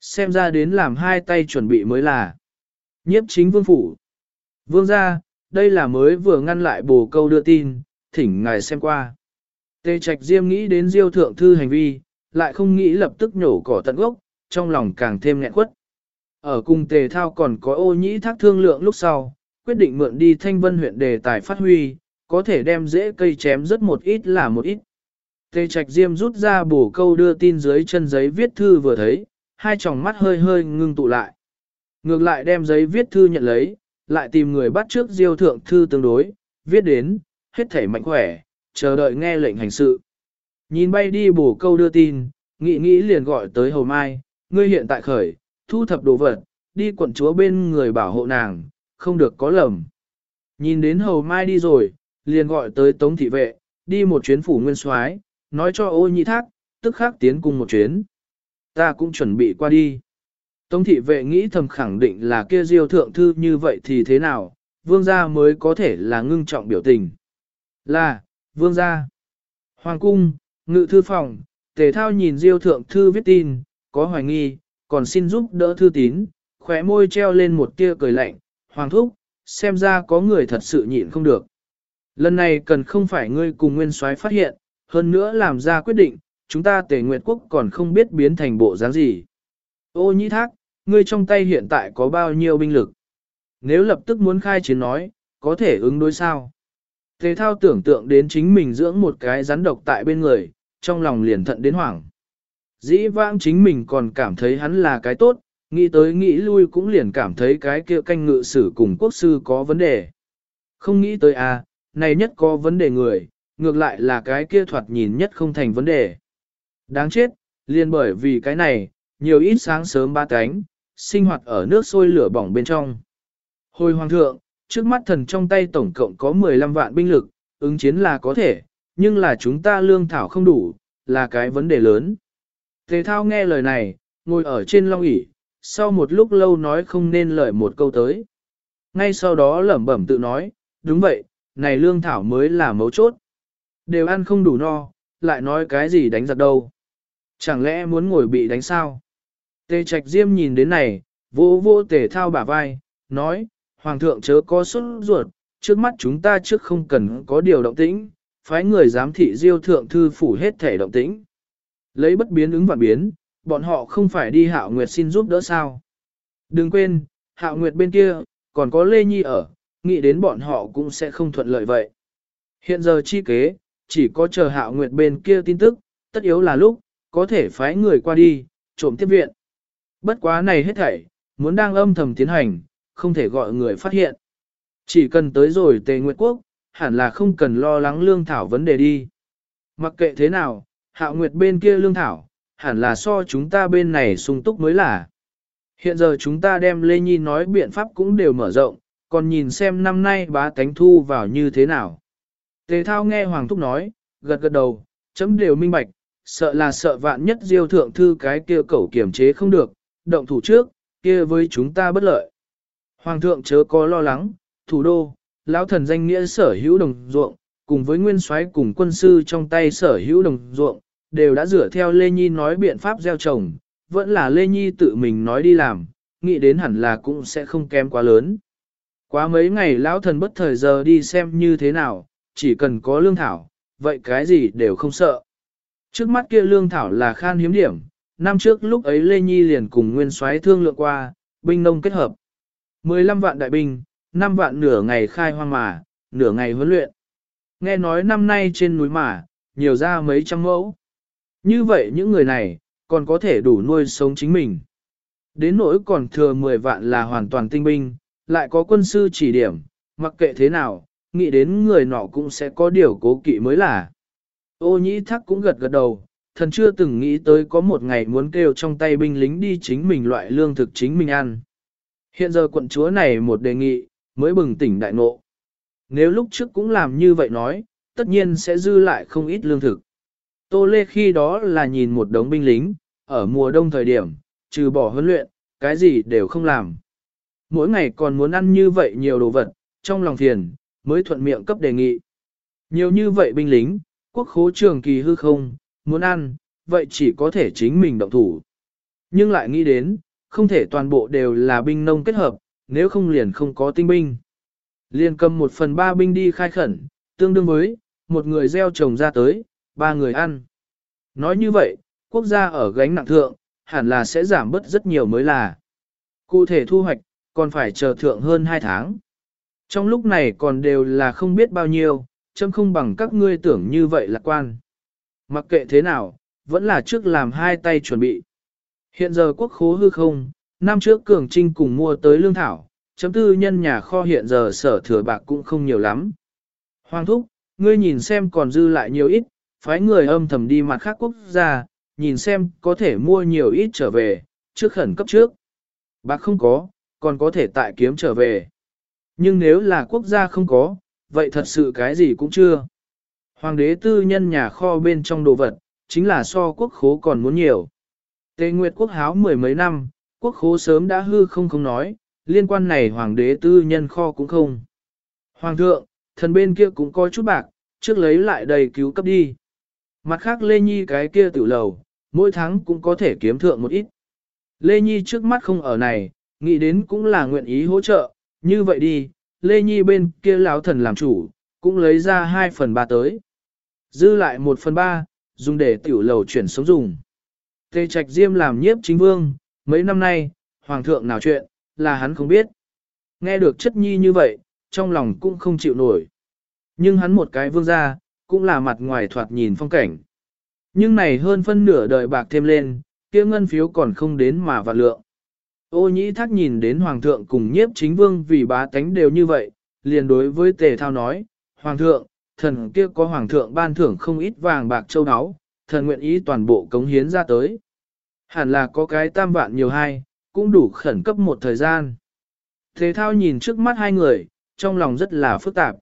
Xem ra đến làm hai tay chuẩn bị mới là. Nhiếp chính vương phủ. Vương ra, đây là mới vừa ngăn lại bồ câu đưa tin, thỉnh ngài xem qua. Tề trạch diêm nghĩ đến diêu thượng thư hành vi, lại không nghĩ lập tức nhổ cỏ tận gốc, trong lòng càng thêm nghẹn quất. Ở cùng tề thao còn có ô nhĩ thác thương lượng lúc sau, quyết định mượn đi thanh vân huyện đề tài phát huy, có thể đem dễ cây chém rất một ít là một ít. Tề trạch diêm rút ra bổ câu đưa tin dưới chân giấy viết thư vừa thấy, hai tròng mắt hơi hơi ngưng tụ lại. Ngược lại đem giấy viết thư nhận lấy, lại tìm người bắt trước diêu thượng thư tương đối, viết đến, hết thể mạnh khỏe, chờ đợi nghe lệnh hành sự. Nhìn bay đi bổ câu đưa tin, nghĩ nghĩ liền gọi tới hầu mai, ngươi hiện tại khởi, thu thập đồ vật, đi quận chúa bên người bảo hộ nàng, không được có lầm. Nhìn đến hầu mai đi rồi, liền gọi tới tống thị vệ, đi một chuyến phủ nguyên soái, nói cho ô nhị thác, tức khắc tiến cùng một chuyến. Ta cũng chuẩn bị qua đi. Tống thị vệ nghĩ thầm khẳng định là kia diêu thượng thư như vậy thì thế nào, vương gia mới có thể là ngưng trọng biểu tình. Là, vương gia. Hoàng cung, ngự thư phòng, tề thao nhìn diêu thượng thư viết tin, có hoài nghi, còn xin giúp đỡ thư tín, khóe môi treo lên một tia cười lạnh, hoàng thúc, xem ra có người thật sự nhịn không được. Lần này cần không phải ngươi cùng nguyên soái phát hiện, hơn nữa làm ra quyết định, chúng ta tề nguyệt quốc còn không biết biến thành bộ dáng gì. Ô nhĩ thác, ngươi trong tay hiện tại có bao nhiêu binh lực? Nếu lập tức muốn khai chiến nói, có thể ứng đối sao? Tề thao tưởng tượng đến chính mình dưỡng một cái rắn độc tại bên người, trong lòng liền thận đến hoảng. Dĩ vãng chính mình còn cảm thấy hắn là cái tốt, nghĩ tới nghĩ lui cũng liền cảm thấy cái kia canh ngự sử cùng quốc sư có vấn đề. Không nghĩ tới à, này nhất có vấn đề người, ngược lại là cái kia thoạt nhìn nhất không thành vấn đề. Đáng chết, liền bởi vì cái này, nhiều ít sáng sớm ba cánh, sinh hoạt ở nước sôi lửa bỏng bên trong. Hồi hoàng thượng, trước mắt thần trong tay tổng cộng có 15 vạn binh lực, ứng chiến là có thể, nhưng là chúng ta lương thảo không đủ, là cái vấn đề lớn. Tề thao nghe lời này, ngồi ở trên long ỷ sau một lúc lâu nói không nên lời một câu tới. Ngay sau đó lẩm bẩm tự nói, đúng vậy, này lương thảo mới là mấu chốt. Đều ăn không đủ no, lại nói cái gì đánh giặc đâu. Chẳng lẽ muốn ngồi bị đánh sao? Tề trạch diêm nhìn đến này, vô vô tề thao bả vai, nói, Hoàng thượng chớ có xuất ruột, trước mắt chúng ta trước không cần có điều động tĩnh, phái người giám thị diêu thượng thư phủ hết thể động tĩnh. Lấy bất biến ứng vạn biến, bọn họ không phải đi hạo nguyệt xin giúp đỡ sao. Đừng quên, hạo nguyệt bên kia, còn có Lê Nhi ở, nghĩ đến bọn họ cũng sẽ không thuận lợi vậy. Hiện giờ chi kế, chỉ có chờ hạo nguyệt bên kia tin tức, tất yếu là lúc, có thể phái người qua đi, trộm tiếp viện. Bất quá này hết thảy, muốn đang âm thầm tiến hành, không thể gọi người phát hiện. Chỉ cần tới rồi Tề Nguyệt Quốc, hẳn là không cần lo lắng lương thảo vấn đề đi. Mặc kệ thế nào, hạo nguyệt bên kia lương thảo, hẳn là so chúng ta bên này sung túc mới là. Hiện giờ chúng ta đem Lê Nhi nói biện pháp cũng đều mở rộng, còn nhìn xem năm nay bá tánh thu vào như thế nào. Tề thao nghe Hoàng Thúc nói, gật gật đầu, chấm đều minh bạch, sợ là sợ vạn nhất diêu thượng thư cái kia cẩu kiểm chế không được, động thủ trước, kia với chúng ta bất lợi. Hoàng thượng chớ có lo lắng, thủ đô, lão thần danh nghĩa sở hữu đồng ruộng, cùng với nguyên soái cùng quân sư trong tay sở hữu đồng ruộng, đều đã dựa theo Lê Nhi nói biện pháp gieo trồng, vẫn là Lê Nhi tự mình nói đi làm, nghĩ đến hẳn là cũng sẽ không kém quá lớn. Quá mấy ngày lão thần bất thời giờ đi xem như thế nào, chỉ cần có lương thảo, vậy cái gì đều không sợ. Trước mắt kia lương thảo là khan hiếm điểm, năm trước lúc ấy Lê Nhi liền cùng nguyên soái thương lượng qua, binh nông kết hợp. 15 vạn đại binh, 5 vạn nửa ngày khai hoang mà, nửa ngày huấn luyện. Nghe nói năm nay trên núi mà, nhiều ra mấy trăm mẫu. Như vậy những người này, còn có thể đủ nuôi sống chính mình. Đến nỗi còn thừa 10 vạn là hoàn toàn tinh binh, lại có quân sư chỉ điểm, mặc kệ thế nào, nghĩ đến người nọ cũng sẽ có điều cố kỵ mới là. Ô nhĩ thắc cũng gật gật đầu, thần chưa từng nghĩ tới có một ngày muốn kêu trong tay binh lính đi chính mình loại lương thực chính mình ăn. Hiện giờ quận chúa này một đề nghị, mới bừng tỉnh đại ngộ. Nếu lúc trước cũng làm như vậy nói, tất nhiên sẽ dư lại không ít lương thực. Tô Lê khi đó là nhìn một đống binh lính, ở mùa đông thời điểm, trừ bỏ huấn luyện, cái gì đều không làm. Mỗi ngày còn muốn ăn như vậy nhiều đồ vật, trong lòng thiền mới thuận miệng cấp đề nghị. Nhiều như vậy binh lính, quốc khố trường kỳ hư không, muốn ăn, vậy chỉ có thể chính mình động thủ. Nhưng lại nghĩ đến, không thể toàn bộ đều là binh nông kết hợp, nếu không liền không có tinh binh. Liền cầm một phần ba binh đi khai khẩn, tương đương với, một người gieo trồng ra tới, ba người ăn. Nói như vậy, quốc gia ở gánh nặng thượng, hẳn là sẽ giảm bớt rất nhiều mới là. Cụ thể thu hoạch, còn phải chờ thượng hơn 2 tháng. Trong lúc này còn đều là không biết bao nhiêu, chấm không bằng các ngươi tưởng như vậy lạc quan. Mặc kệ thế nào, vẫn là trước làm hai tay chuẩn bị. Hiện giờ quốc khố hư không, năm trước cường trinh cùng mua tới lương thảo, chấm tư nhân nhà kho hiện giờ sở thừa bạc cũng không nhiều lắm. Hoàng thúc, ngươi nhìn xem còn dư lại nhiều ít, phái người âm thầm đi mặt khác quốc gia, nhìn xem có thể mua nhiều ít trở về, trước khẩn cấp trước. Bạc không có, còn có thể tại kiếm trở về. Nhưng nếu là quốc gia không có, vậy thật sự cái gì cũng chưa. Hoàng đế tư nhân nhà kho bên trong đồ vật, chính là so quốc khố còn muốn nhiều. Tề Nguyệt quốc háo mười mấy năm, quốc khố sớm đã hư không không nói, liên quan này hoàng đế tư nhân kho cũng không. Hoàng thượng, thần bên kia cũng có chút bạc, trước lấy lại đầy cứu cấp đi. Mặt khác Lê Nhi cái kia tiểu lầu, mỗi tháng cũng có thể kiếm thượng một ít. Lê Nhi trước mắt không ở này, nghĩ đến cũng là nguyện ý hỗ trợ, như vậy đi, Lê Nhi bên kia lão thần làm chủ, cũng lấy ra 2 phần 3 tới. Dư lại 1 phần 3, dùng để tiểu lầu chuyển sống dùng. Tề Trạch Diêm làm nhiếp chính vương, mấy năm nay, hoàng thượng nào chuyện, là hắn không biết. Nghe được chất nhi như vậy, trong lòng cũng không chịu nổi. Nhưng hắn một cái vương gia, cũng là mặt ngoài thoạt nhìn phong cảnh. Nhưng này hơn phân nửa đời bạc thêm lên, kia ngân phiếu còn không đến mà vạn lượng. Ô nhĩ thác nhìn đến hoàng thượng cùng nhiếp chính vương vì bá tánh đều như vậy, liền đối với tề thao nói, hoàng thượng, thần kia có hoàng thượng ban thưởng không ít vàng bạc châu áo, thần nguyện ý toàn bộ cống hiến ra tới. Hẳn là có cái tam vạn nhiều hai, cũng đủ khẩn cấp một thời gian. thế thao nhìn trước mắt hai người, trong lòng rất là phức tạp.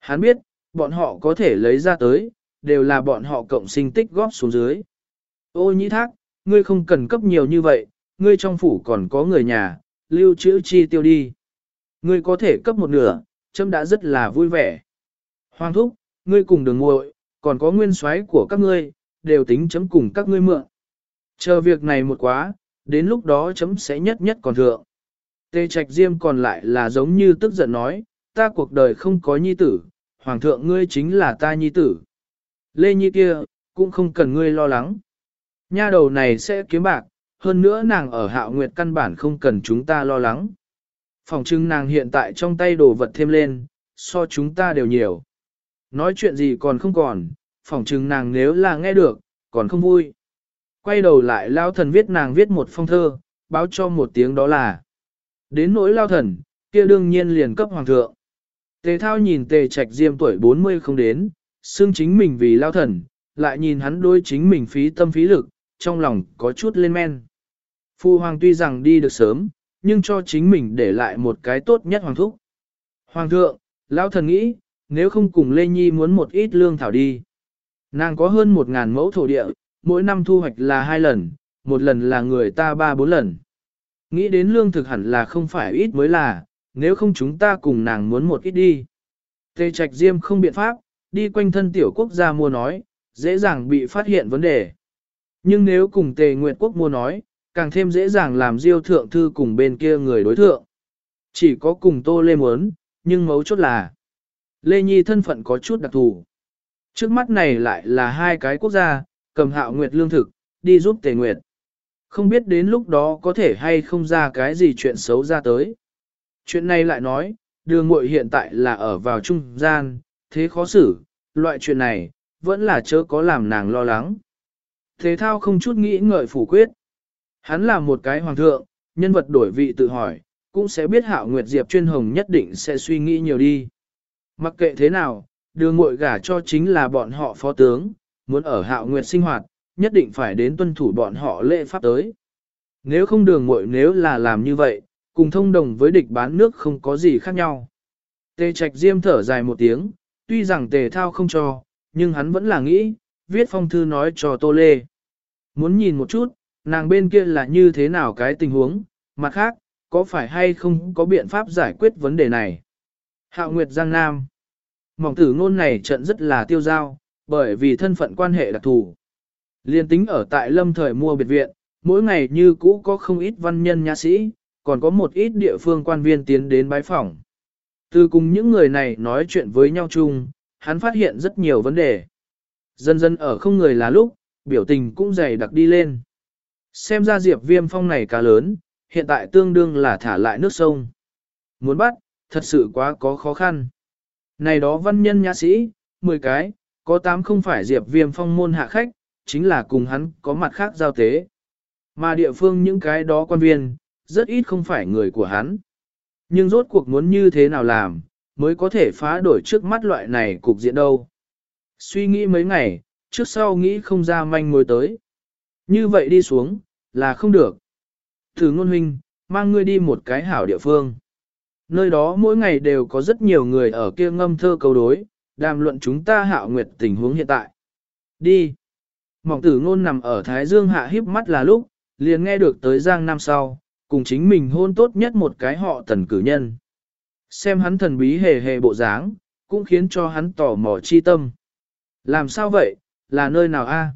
Hắn biết, bọn họ có thể lấy ra tới, đều là bọn họ cộng sinh tích góp xuống dưới. Ô nhĩ thác, ngươi không cần cấp nhiều như vậy, ngươi trong phủ còn có người nhà, lưu trữ chi tiêu đi. Ngươi có thể cấp một nửa, châm đã rất là vui vẻ. Hoàng thúc, ngươi cùng đường muội, còn có nguyên soái của các ngươi, đều tính chấm cùng các ngươi mượn. Chờ việc này một quá, đến lúc đó chấm sẽ nhất nhất còn thượng. Tê Trạch Diêm còn lại là giống như tức giận nói, ta cuộc đời không có nhi tử, hoàng thượng ngươi chính là ta nhi tử. Lê Nhi kia, cũng không cần ngươi lo lắng. Nha đầu này sẽ kiếm bạc, hơn nữa nàng ở hạo nguyệt căn bản không cần chúng ta lo lắng. Phòng trưng nàng hiện tại trong tay đồ vật thêm lên, so chúng ta đều nhiều. Nói chuyện gì còn không còn, phòng trưng nàng nếu là nghe được, còn không vui. Quay đầu lại lao thần viết nàng viết một phong thơ, báo cho một tiếng đó là Đến nỗi lao thần, kia đương nhiên liền cấp hoàng thượng. Tề thao nhìn tề trạch diêm tuổi 40 không đến, xương chính mình vì lao thần, lại nhìn hắn đôi chính mình phí tâm phí lực, trong lòng có chút lên men. Phu hoàng tuy rằng đi được sớm, nhưng cho chính mình để lại một cái tốt nhất hoàng thúc. Hoàng thượng, lao thần nghĩ, nếu không cùng Lê Nhi muốn một ít lương thảo đi. Nàng có hơn một ngàn mẫu thổ địa, mỗi năm thu hoạch là hai lần, một lần là người ta ba bốn lần. Nghĩ đến lương thực hẳn là không phải ít mới là, nếu không chúng ta cùng nàng muốn một ít đi. Tề trạch diêm không biện pháp, đi quanh thân tiểu quốc gia mua nói, dễ dàng bị phát hiện vấn đề. Nhưng nếu cùng tề nguyệt quốc mua nói, càng thêm dễ dàng làm diêu thượng thư cùng bên kia người đối thượng. Chỉ có cùng tô lê muốn, nhưng mấu chốt là Lê Nhi thân phận có chút đặc thù. Trước mắt này lại là hai cái quốc gia, cầm hạo nguyệt lương thực, đi giúp tề nguyệt. Không biết đến lúc đó có thể hay không ra cái gì chuyện xấu ra tới. Chuyện này lại nói, đường muội hiện tại là ở vào trung gian, thế khó xử, loại chuyện này, vẫn là chớ có làm nàng lo lắng. Thế thao không chút nghĩ ngợi phủ quyết. Hắn là một cái hoàng thượng, nhân vật đổi vị tự hỏi, cũng sẽ biết hạo nguyệt diệp chuyên hồng nhất định sẽ suy nghĩ nhiều đi. Mặc kệ thế nào, đường muội gả cho chính là bọn họ phó tướng, muốn ở hạo nguyệt sinh hoạt, nhất định phải đến tuân thủ bọn họ lễ pháp tới. Nếu không đường muội nếu là làm như vậy, cùng thông đồng với địch bán nước không có gì khác nhau. Tề trạch diêm thở dài một tiếng, tuy rằng tề thao không cho, nhưng hắn vẫn là nghĩ, viết phong thư nói cho Tô Lê. Muốn nhìn một chút, nàng bên kia là như thế nào cái tình huống, mặt khác, có phải hay không có biện pháp giải quyết vấn đề này. Hạo Nguyệt Giang Nam Mỏng tử ngôn này trận rất là tiêu giao, bởi vì thân phận quan hệ đặc thù. Liên tính ở tại lâm thời mua biệt viện, mỗi ngày như cũ có không ít văn nhân nhà sĩ, còn có một ít địa phương quan viên tiến đến bái phỏng. Từ cùng những người này nói chuyện với nhau chung, hắn phát hiện rất nhiều vấn đề. Dần dần ở không người là lúc, biểu tình cũng dày đặc đi lên. Xem ra diệp viêm phong này cá lớn, hiện tại tương đương là thả lại nước sông. Muốn bắt, thật sự quá có khó khăn. Này đó văn nhân nhã sĩ, 10 cái, có tám không phải diệp viêm phong môn hạ khách, chính là cùng hắn có mặt khác giao tế. Mà địa phương những cái đó quan viên, rất ít không phải người của hắn. Nhưng rốt cuộc muốn như thế nào làm, mới có thể phá đổi trước mắt loại này cục diện đâu. Suy nghĩ mấy ngày, trước sau nghĩ không ra manh mối tới. Như vậy đi xuống, là không được. Thử ngôn huynh, mang ngươi đi một cái hảo địa phương. Nơi đó mỗi ngày đều có rất nhiều người ở kia ngâm thơ câu đối, đàm luận chúng ta hạo nguyệt tình huống hiện tại. Đi. Mỏng tử ngôn nằm ở Thái Dương hạ híp mắt là lúc, liền nghe được tới Giang Nam sau, cùng chính mình hôn tốt nhất một cái họ tần cử nhân. Xem hắn thần bí hề hề bộ dáng, cũng khiến cho hắn tỏ mò chi tâm. Làm sao vậy, là nơi nào a?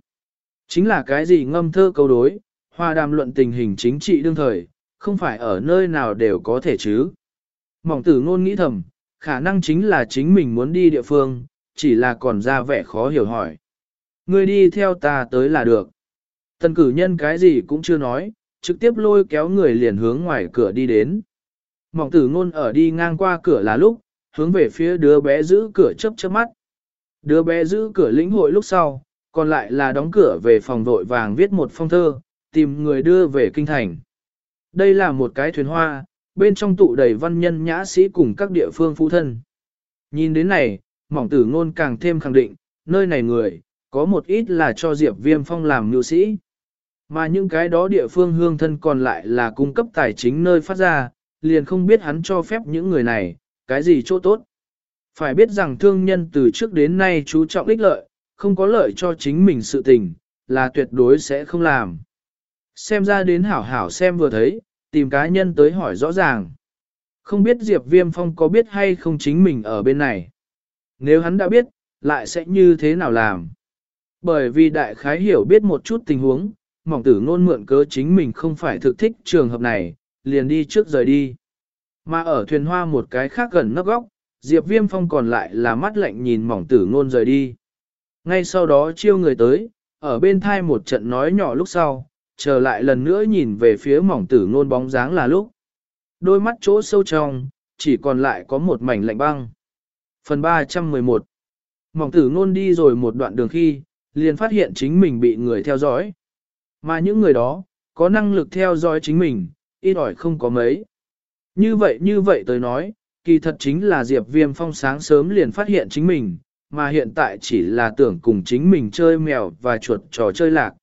Chính là cái gì ngâm thơ câu đối, hòa đàm luận tình hình chính trị đương thời, không phải ở nơi nào đều có thể chứ. Mỏng tử ngôn nghĩ thầm, khả năng chính là chính mình muốn đi địa phương, chỉ là còn ra vẻ khó hiểu hỏi. Ngươi đi theo ta tới là được. Tần cử nhân cái gì cũng chưa nói, trực tiếp lôi kéo người liền hướng ngoài cửa đi đến. Mỏng tử ngôn ở đi ngang qua cửa là lúc, hướng về phía đứa bé giữ cửa chấp chớp mắt. Đứa bé giữ cửa lĩnh hội lúc sau, còn lại là đóng cửa về phòng vội vàng viết một phong thơ, tìm người đưa về kinh thành. Đây là một cái thuyền hoa, bên trong tụ đầy văn nhân nhã sĩ cùng các địa phương phụ thân. Nhìn đến này, mỏng tử ngôn càng thêm khẳng định, nơi này người, có một ít là cho Diệp Viêm Phong làm nữ sĩ. Mà những cái đó địa phương hương thân còn lại là cung cấp tài chính nơi phát ra, liền không biết hắn cho phép những người này, cái gì chỗ tốt. Phải biết rằng thương nhân từ trước đến nay chú trọng ích lợi, không có lợi cho chính mình sự tình, là tuyệt đối sẽ không làm. Xem ra đến hảo hảo xem vừa thấy, tìm cá nhân tới hỏi rõ ràng. Không biết Diệp Viêm Phong có biết hay không chính mình ở bên này. Nếu hắn đã biết, lại sẽ như thế nào làm? Bởi vì đại khái hiểu biết một chút tình huống, mỏng tử ngôn mượn cớ chính mình không phải thực thích trường hợp này, liền đi trước rời đi. Mà ở thuyền hoa một cái khác gần nóc góc, Diệp Viêm Phong còn lại là mắt lạnh nhìn mỏng tử ngôn rời đi. Ngay sau đó chiêu người tới, ở bên thai một trận nói nhỏ lúc sau, trở lại lần nữa nhìn về phía mỏng tử ngôn bóng dáng là lúc. Đôi mắt chỗ sâu trong, chỉ còn lại có một mảnh lạnh băng. Phần 311 Mỏng tử ngôn đi rồi một đoạn đường khi, liền phát hiện chính mình bị người theo dõi. Mà những người đó, có năng lực theo dõi chính mình, ít ỏi không có mấy. Như vậy như vậy tới nói, kỳ thật chính là Diệp Viêm Phong sáng sớm liền phát hiện chính mình, mà hiện tại chỉ là tưởng cùng chính mình chơi mèo và chuột trò chơi lạc.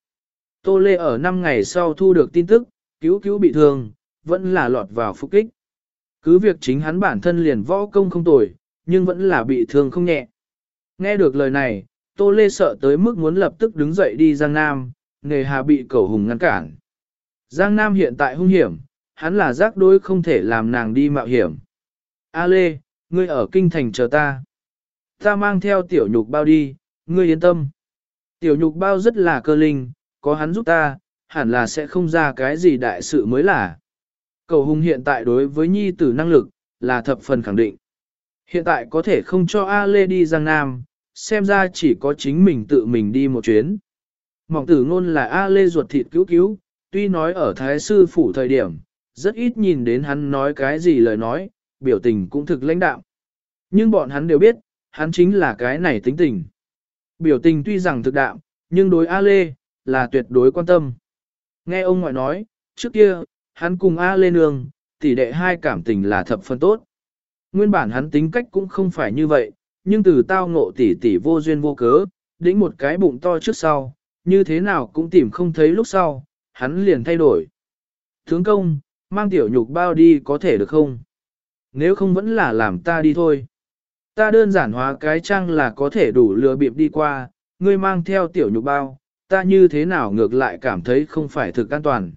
Tô Lê ở 5 ngày sau thu được tin tức, cứu cứu bị thương, vẫn là lọt vào phục kích. Cứ việc chính hắn bản thân liền võ công không tồi, nhưng vẫn là bị thương không nhẹ. Nghe được lời này, Tô Lê sợ tới mức muốn lập tức đứng dậy đi Giang Nam, nghề hà bị cẩu hùng ngăn cản. Giang Nam hiện tại hung hiểm, hắn là giác đối không thể làm nàng đi mạo hiểm. A Lê, ngươi ở kinh thành chờ ta. Ta mang theo tiểu nhục bao đi, ngươi yên tâm. Tiểu nhục bao rất là cơ linh, có hắn giúp ta, hẳn là sẽ không ra cái gì đại sự mới là. Cầu hùng hiện tại đối với nhi tử năng lực, là thập phần khẳng định. Hiện tại có thể không cho A Lê đi Giang Nam, xem ra chỉ có chính mình tự mình đi một chuyến. Mỏng tử ngôn là A Lê ruột thịt cứu cứu, tuy nói ở Thái Sư Phủ thời điểm, rất ít nhìn đến hắn nói cái gì lời nói, biểu tình cũng thực lãnh đạo. Nhưng bọn hắn đều biết, hắn chính là cái này tính tình. Biểu tình tuy rằng thực đạo, nhưng đối A Lê, là tuyệt đối quan tâm. Nghe ông ngoại nói, trước kia, hắn cùng A Lê Nương, tỷ đệ hai cảm tình là thập phân tốt. Nguyên bản hắn tính cách cũng không phải như vậy, nhưng từ tao ngộ tỷ tỷ vô duyên vô cớ, đĩnh một cái bụng to trước sau, như thế nào cũng tìm không thấy lúc sau, hắn liền thay đổi. Thướng công, mang tiểu nhục bao đi có thể được không? Nếu không vẫn là làm ta đi thôi. Ta đơn giản hóa cái trang là có thể đủ lừa bịp đi qua, ngươi mang theo tiểu nhục bao, ta như thế nào ngược lại cảm thấy không phải thực an toàn.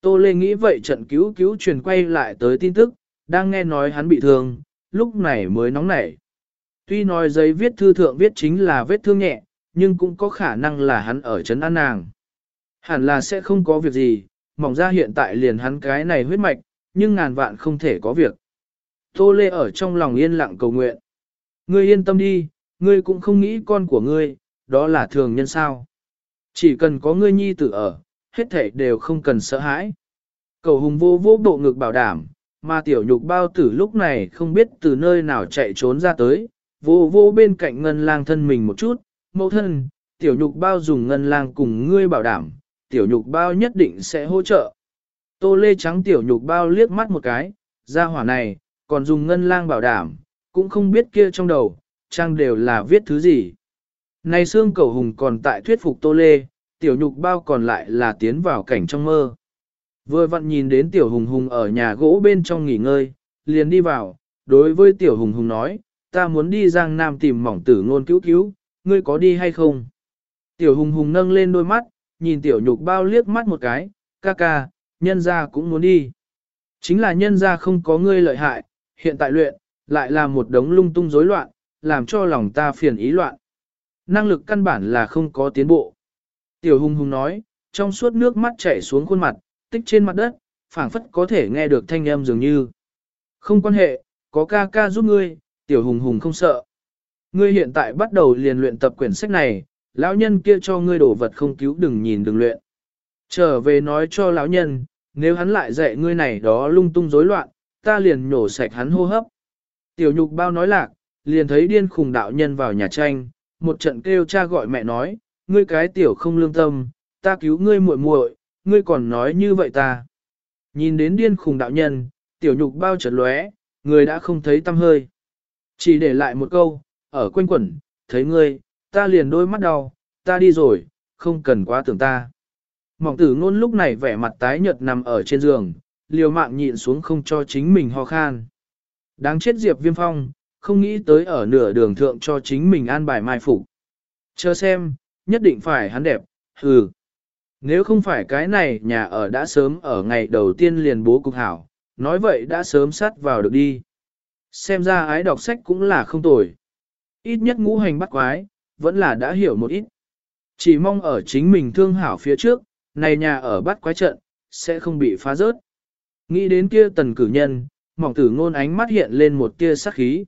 Tô Lê nghĩ vậy trận cứu cứu truyền quay lại tới tin tức, đang nghe nói hắn bị thương, lúc này mới nóng nảy. Tuy nói giấy viết thư thượng viết chính là vết thương nhẹ, nhưng cũng có khả năng là hắn ở trấn an nàng. Hẳn là sẽ không có việc gì, mỏng ra hiện tại liền hắn cái này huyết mạch, nhưng ngàn vạn không thể có việc. Tô Lê ở trong lòng yên lặng cầu nguyện. Ngươi yên tâm đi, ngươi cũng không nghĩ con của ngươi, đó là thường nhân sao. Chỉ cần có ngươi nhi tử ở, hết thảy đều không cần sợ hãi. Cầu hùng vô vô bộ ngực bảo đảm, mà tiểu nhục bao tử lúc này không biết từ nơi nào chạy trốn ra tới, vô vô bên cạnh ngân lang thân mình một chút, mẫu thân, tiểu nhục bao dùng ngân lang cùng ngươi bảo đảm, tiểu nhục bao nhất định sẽ hỗ trợ. Tô lê trắng tiểu nhục bao liếc mắt một cái, ra hỏa này, còn dùng ngân lang bảo đảm, cũng không biết kia trong đầu, trang đều là viết thứ gì. Này xương cầu hùng còn tại thuyết phục tô lê, tiểu nhục bao còn lại là tiến vào cảnh trong mơ. Vừa vặn nhìn đến tiểu hùng hùng ở nhà gỗ bên trong nghỉ ngơi, liền đi vào, đối với tiểu hùng hùng nói, ta muốn đi giang nam tìm mỏng tử ngôn cứu cứu, ngươi có đi hay không? Tiểu hùng hùng nâng lên đôi mắt, nhìn tiểu nhục bao liếc mắt một cái, ca ca, nhân gia cũng muốn đi. Chính là nhân gia không có ngươi lợi hại, hiện tại luyện, lại là một đống lung tung rối loạn, làm cho lòng ta phiền ý loạn. Năng lực căn bản là không có tiến bộ. Tiểu hùng hùng nói, trong suốt nước mắt chảy xuống khuôn mặt, tích trên mặt đất, phảng phất có thể nghe được thanh âm dường như. Không quan hệ, có ca ca giúp ngươi, tiểu hùng hùng không sợ. Ngươi hiện tại bắt đầu liền luyện tập quyển sách này, lão nhân kia cho ngươi đổ vật không cứu đừng nhìn đừng luyện. Trở về nói cho lão nhân, nếu hắn lại dạy ngươi này đó lung tung rối loạn, ta liền nhổ sạch hắn hô hấp. Tiểu nhục bao nói lạc, liền thấy điên khùng đạo nhân vào nhà tranh, một trận kêu cha gọi mẹ nói, ngươi cái tiểu không lương tâm, ta cứu ngươi muội muội, ngươi còn nói như vậy ta. Nhìn đến điên khùng đạo nhân, tiểu nhục bao chợt lóe, người đã không thấy tâm hơi. Chỉ để lại một câu, ở quanh quẩn, thấy ngươi, ta liền đôi mắt đau, ta đi rồi, không cần quá tưởng ta. Mỏng tử ngôn lúc này vẻ mặt tái nhợt nằm ở trên giường, liều mạng nhịn xuống không cho chính mình ho khan. Đáng chết Diệp Viêm Phong, không nghĩ tới ở nửa đường thượng cho chính mình an bài mai phục. Chờ xem, nhất định phải hắn đẹp, hừ. Nếu không phải cái này nhà ở đã sớm ở ngày đầu tiên liền bố cục hảo, nói vậy đã sớm sát vào được đi. Xem ra ái đọc sách cũng là không tồi. Ít nhất ngũ hành bắt quái, vẫn là đã hiểu một ít. Chỉ mong ở chính mình thương hảo phía trước, này nhà ở bắt quái trận, sẽ không bị phá rớt. Nghĩ đến kia tần cử nhân, mỏng tử ngôn ánh mắt hiện lên một tia sắc khí.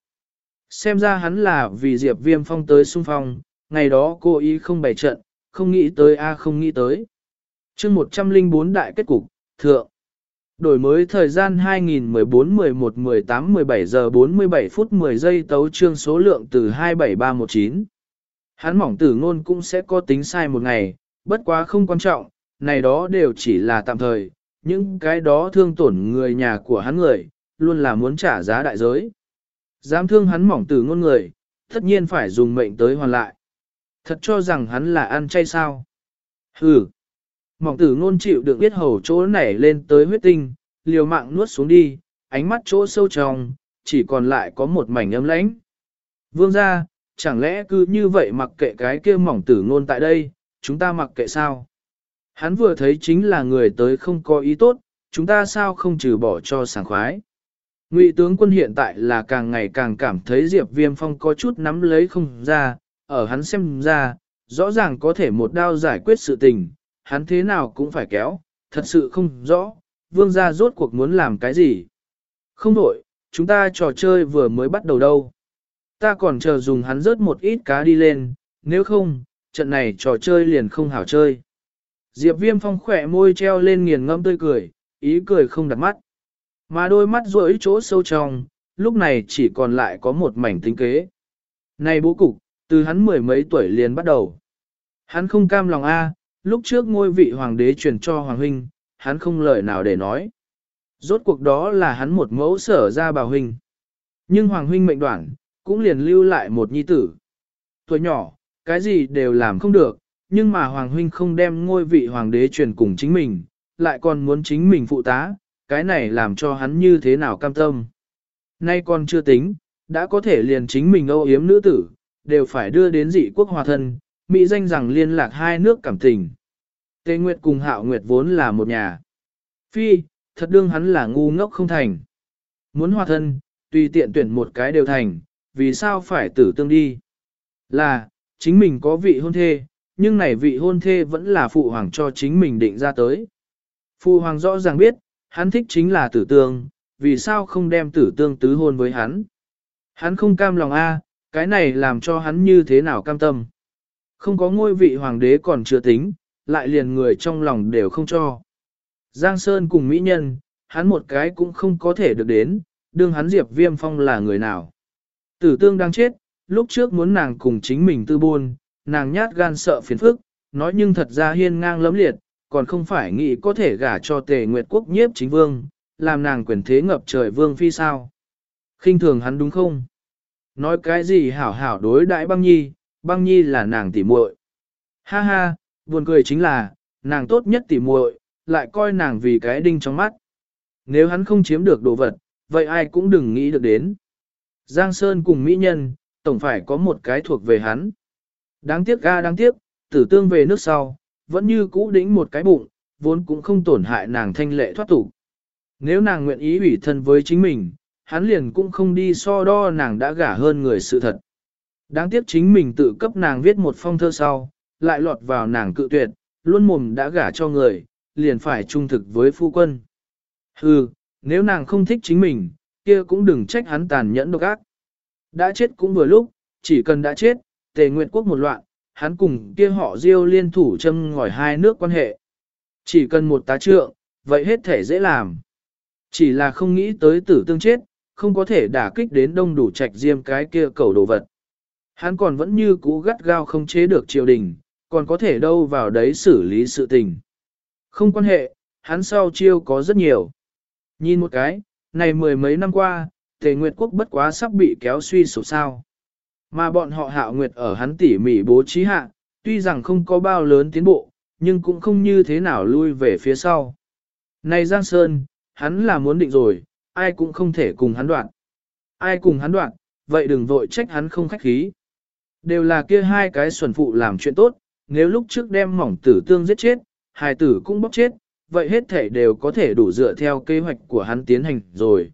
Xem ra hắn là vì Diệp Viêm Phong tới xung phong, ngày đó cô ý không bày trận, không nghĩ tới a không nghĩ tới. chương 104 đại kết cục, thượng. Đổi mới thời gian 2014 11 18 17 giờ 47 phút 10 giây tấu trương số lượng từ 27319. Hắn mỏng tử ngôn cũng sẽ có tính sai một ngày, bất quá không quan trọng, này đó đều chỉ là tạm thời, những cái đó thương tổn người nhà của hắn người, luôn là muốn trả giá đại giới. Dám thương hắn mỏng tử ngôn người, tất nhiên phải dùng mệnh tới hoàn lại. Thật cho rằng hắn là ăn chay sao. Hừ. Mỏng tử ngôn chịu được biết hầu chỗ nảy lên tới huyết tinh, liều mạng nuốt xuống đi, ánh mắt chỗ sâu trong, chỉ còn lại có một mảnh ấm lãnh. Vương ra, chẳng lẽ cứ như vậy mặc kệ cái kia mỏng tử ngôn tại đây, chúng ta mặc kệ sao? Hắn vừa thấy chính là người tới không có ý tốt, chúng ta sao không trừ bỏ cho sảng khoái. Ngụy tướng quân hiện tại là càng ngày càng cảm thấy Diệp Viêm Phong có chút nắm lấy không ra, ở hắn xem ra, rõ ràng có thể một đao giải quyết sự tình, hắn thế nào cũng phải kéo, thật sự không rõ, vương gia rốt cuộc muốn làm cái gì. Không đổi, chúng ta trò chơi vừa mới bắt đầu đâu. Ta còn chờ dùng hắn rớt một ít cá đi lên, nếu không, trận này trò chơi liền không hảo chơi. Diệp viêm phong khỏe môi treo lên nghiền ngâm tươi cười, ý cười không đặt mắt. Mà đôi mắt rỗi chỗ sâu trong, lúc này chỉ còn lại có một mảnh tính kế. Này bố cục, từ hắn mười mấy tuổi liền bắt đầu. Hắn không cam lòng A, lúc trước ngôi vị hoàng đế truyền cho hoàng huynh, hắn không lời nào để nói. Rốt cuộc đó là hắn một mẫu sở ra bảo huynh. Nhưng hoàng huynh mệnh đoạn, cũng liền lưu lại một nhi tử. Tuổi nhỏ, cái gì đều làm không được, nhưng mà hoàng huynh không đem ngôi vị hoàng đế truyền cùng chính mình, lại còn muốn chính mình phụ tá, cái này làm cho hắn như thế nào cam tâm. Nay còn chưa tính, đã có thể liền chính mình âu yếm nữ tử, đều phải đưa đến dị quốc hòa thân, Mỹ danh rằng liên lạc hai nước cảm tình. Tề Nguyệt cùng Hạo Nguyệt vốn là một nhà. Phi, thật đương hắn là ngu ngốc không thành. Muốn hòa thân, tùy tiện tuyển một cái đều thành, vì sao phải tử tương đi? Là, chính mình có vị hôn thê, nhưng này vị hôn thê vẫn là phụ hoàng cho chính mình định ra tới. Phụ hoàng rõ ràng biết, hắn thích chính là tử tương, vì sao không đem tử tương tứ hôn với hắn? Hắn không cam lòng a, cái này làm cho hắn như thế nào cam tâm? Không có ngôi vị hoàng đế còn chưa tính, lại liền người trong lòng đều không cho. Giang Sơn cùng mỹ nhân, hắn một cái cũng không có thể được đến, đương hắn Diệp Viêm Phong là người nào. Tử tương đang chết, lúc trước muốn nàng cùng chính mình tư buôn, nàng nhát gan sợ phiền phức, nói nhưng thật ra hiên ngang lấm liệt, còn không phải nghĩ có thể gả cho tề nguyệt quốc nhiếp chính vương, làm nàng quyền thế ngập trời vương phi sao. khinh thường hắn đúng không? Nói cái gì hảo hảo đối đại băng nhi, băng nhi là nàng tỉ muội. Ha ha, buồn cười chính là, nàng tốt nhất tỉ muội, lại coi nàng vì cái đinh trong mắt. Nếu hắn không chiếm được đồ vật, vậy ai cũng đừng nghĩ được đến. Giang Sơn cùng Mỹ Nhân, tổng phải có một cái thuộc về hắn. Đáng tiếc ga đáng tiếc, tử tương về nước sau, vẫn như cũ đĩnh một cái bụng, vốn cũng không tổn hại nàng thanh lệ thoát tục. Nếu nàng nguyện ý ủy thân với chính mình, hắn liền cũng không đi so đo nàng đã gả hơn người sự thật. Đáng tiếc chính mình tự cấp nàng viết một phong thơ sau, lại lọt vào nàng cự tuyệt, luôn mồm đã gả cho người, liền phải trung thực với phu quân. Hừ, nếu nàng không thích chính mình, kia cũng đừng trách hắn tàn nhẫn độc ác. Đã chết cũng vừa lúc, chỉ cần đã chết, tề nguyện quốc một loạn, hắn cùng kia họ diêu liên thủ châm ngòi hai nước quan hệ. Chỉ cần một tá trượng, vậy hết thể dễ làm. Chỉ là không nghĩ tới tử tương chết, không có thể đả kích đến đông đủ trạch diêm cái kia cầu đồ vật. Hắn còn vẫn như cũ gắt gao không chế được triều đình, còn có thể đâu vào đấy xử lý sự tình. Không quan hệ, hắn sau chiêu có rất nhiều. Nhìn một cái, này mười mấy năm qua, Tề Nguyệt Quốc bất quá sắp bị kéo suy sụp sao. Mà bọn họ hạo nguyệt ở hắn tỉ mỉ bố trí hạ, tuy rằng không có bao lớn tiến bộ, nhưng cũng không như thế nào lui về phía sau. Này Giang Sơn, hắn là muốn định rồi, ai cũng không thể cùng hắn đoạn. Ai cùng hắn đoạn, vậy đừng vội trách hắn không khách khí. Đều là kia hai cái xuẩn phụ làm chuyện tốt, nếu lúc trước đem mỏng tử tương giết chết, hài tử cũng bóc chết, vậy hết thể đều có thể đủ dựa theo kế hoạch của hắn tiến hành rồi.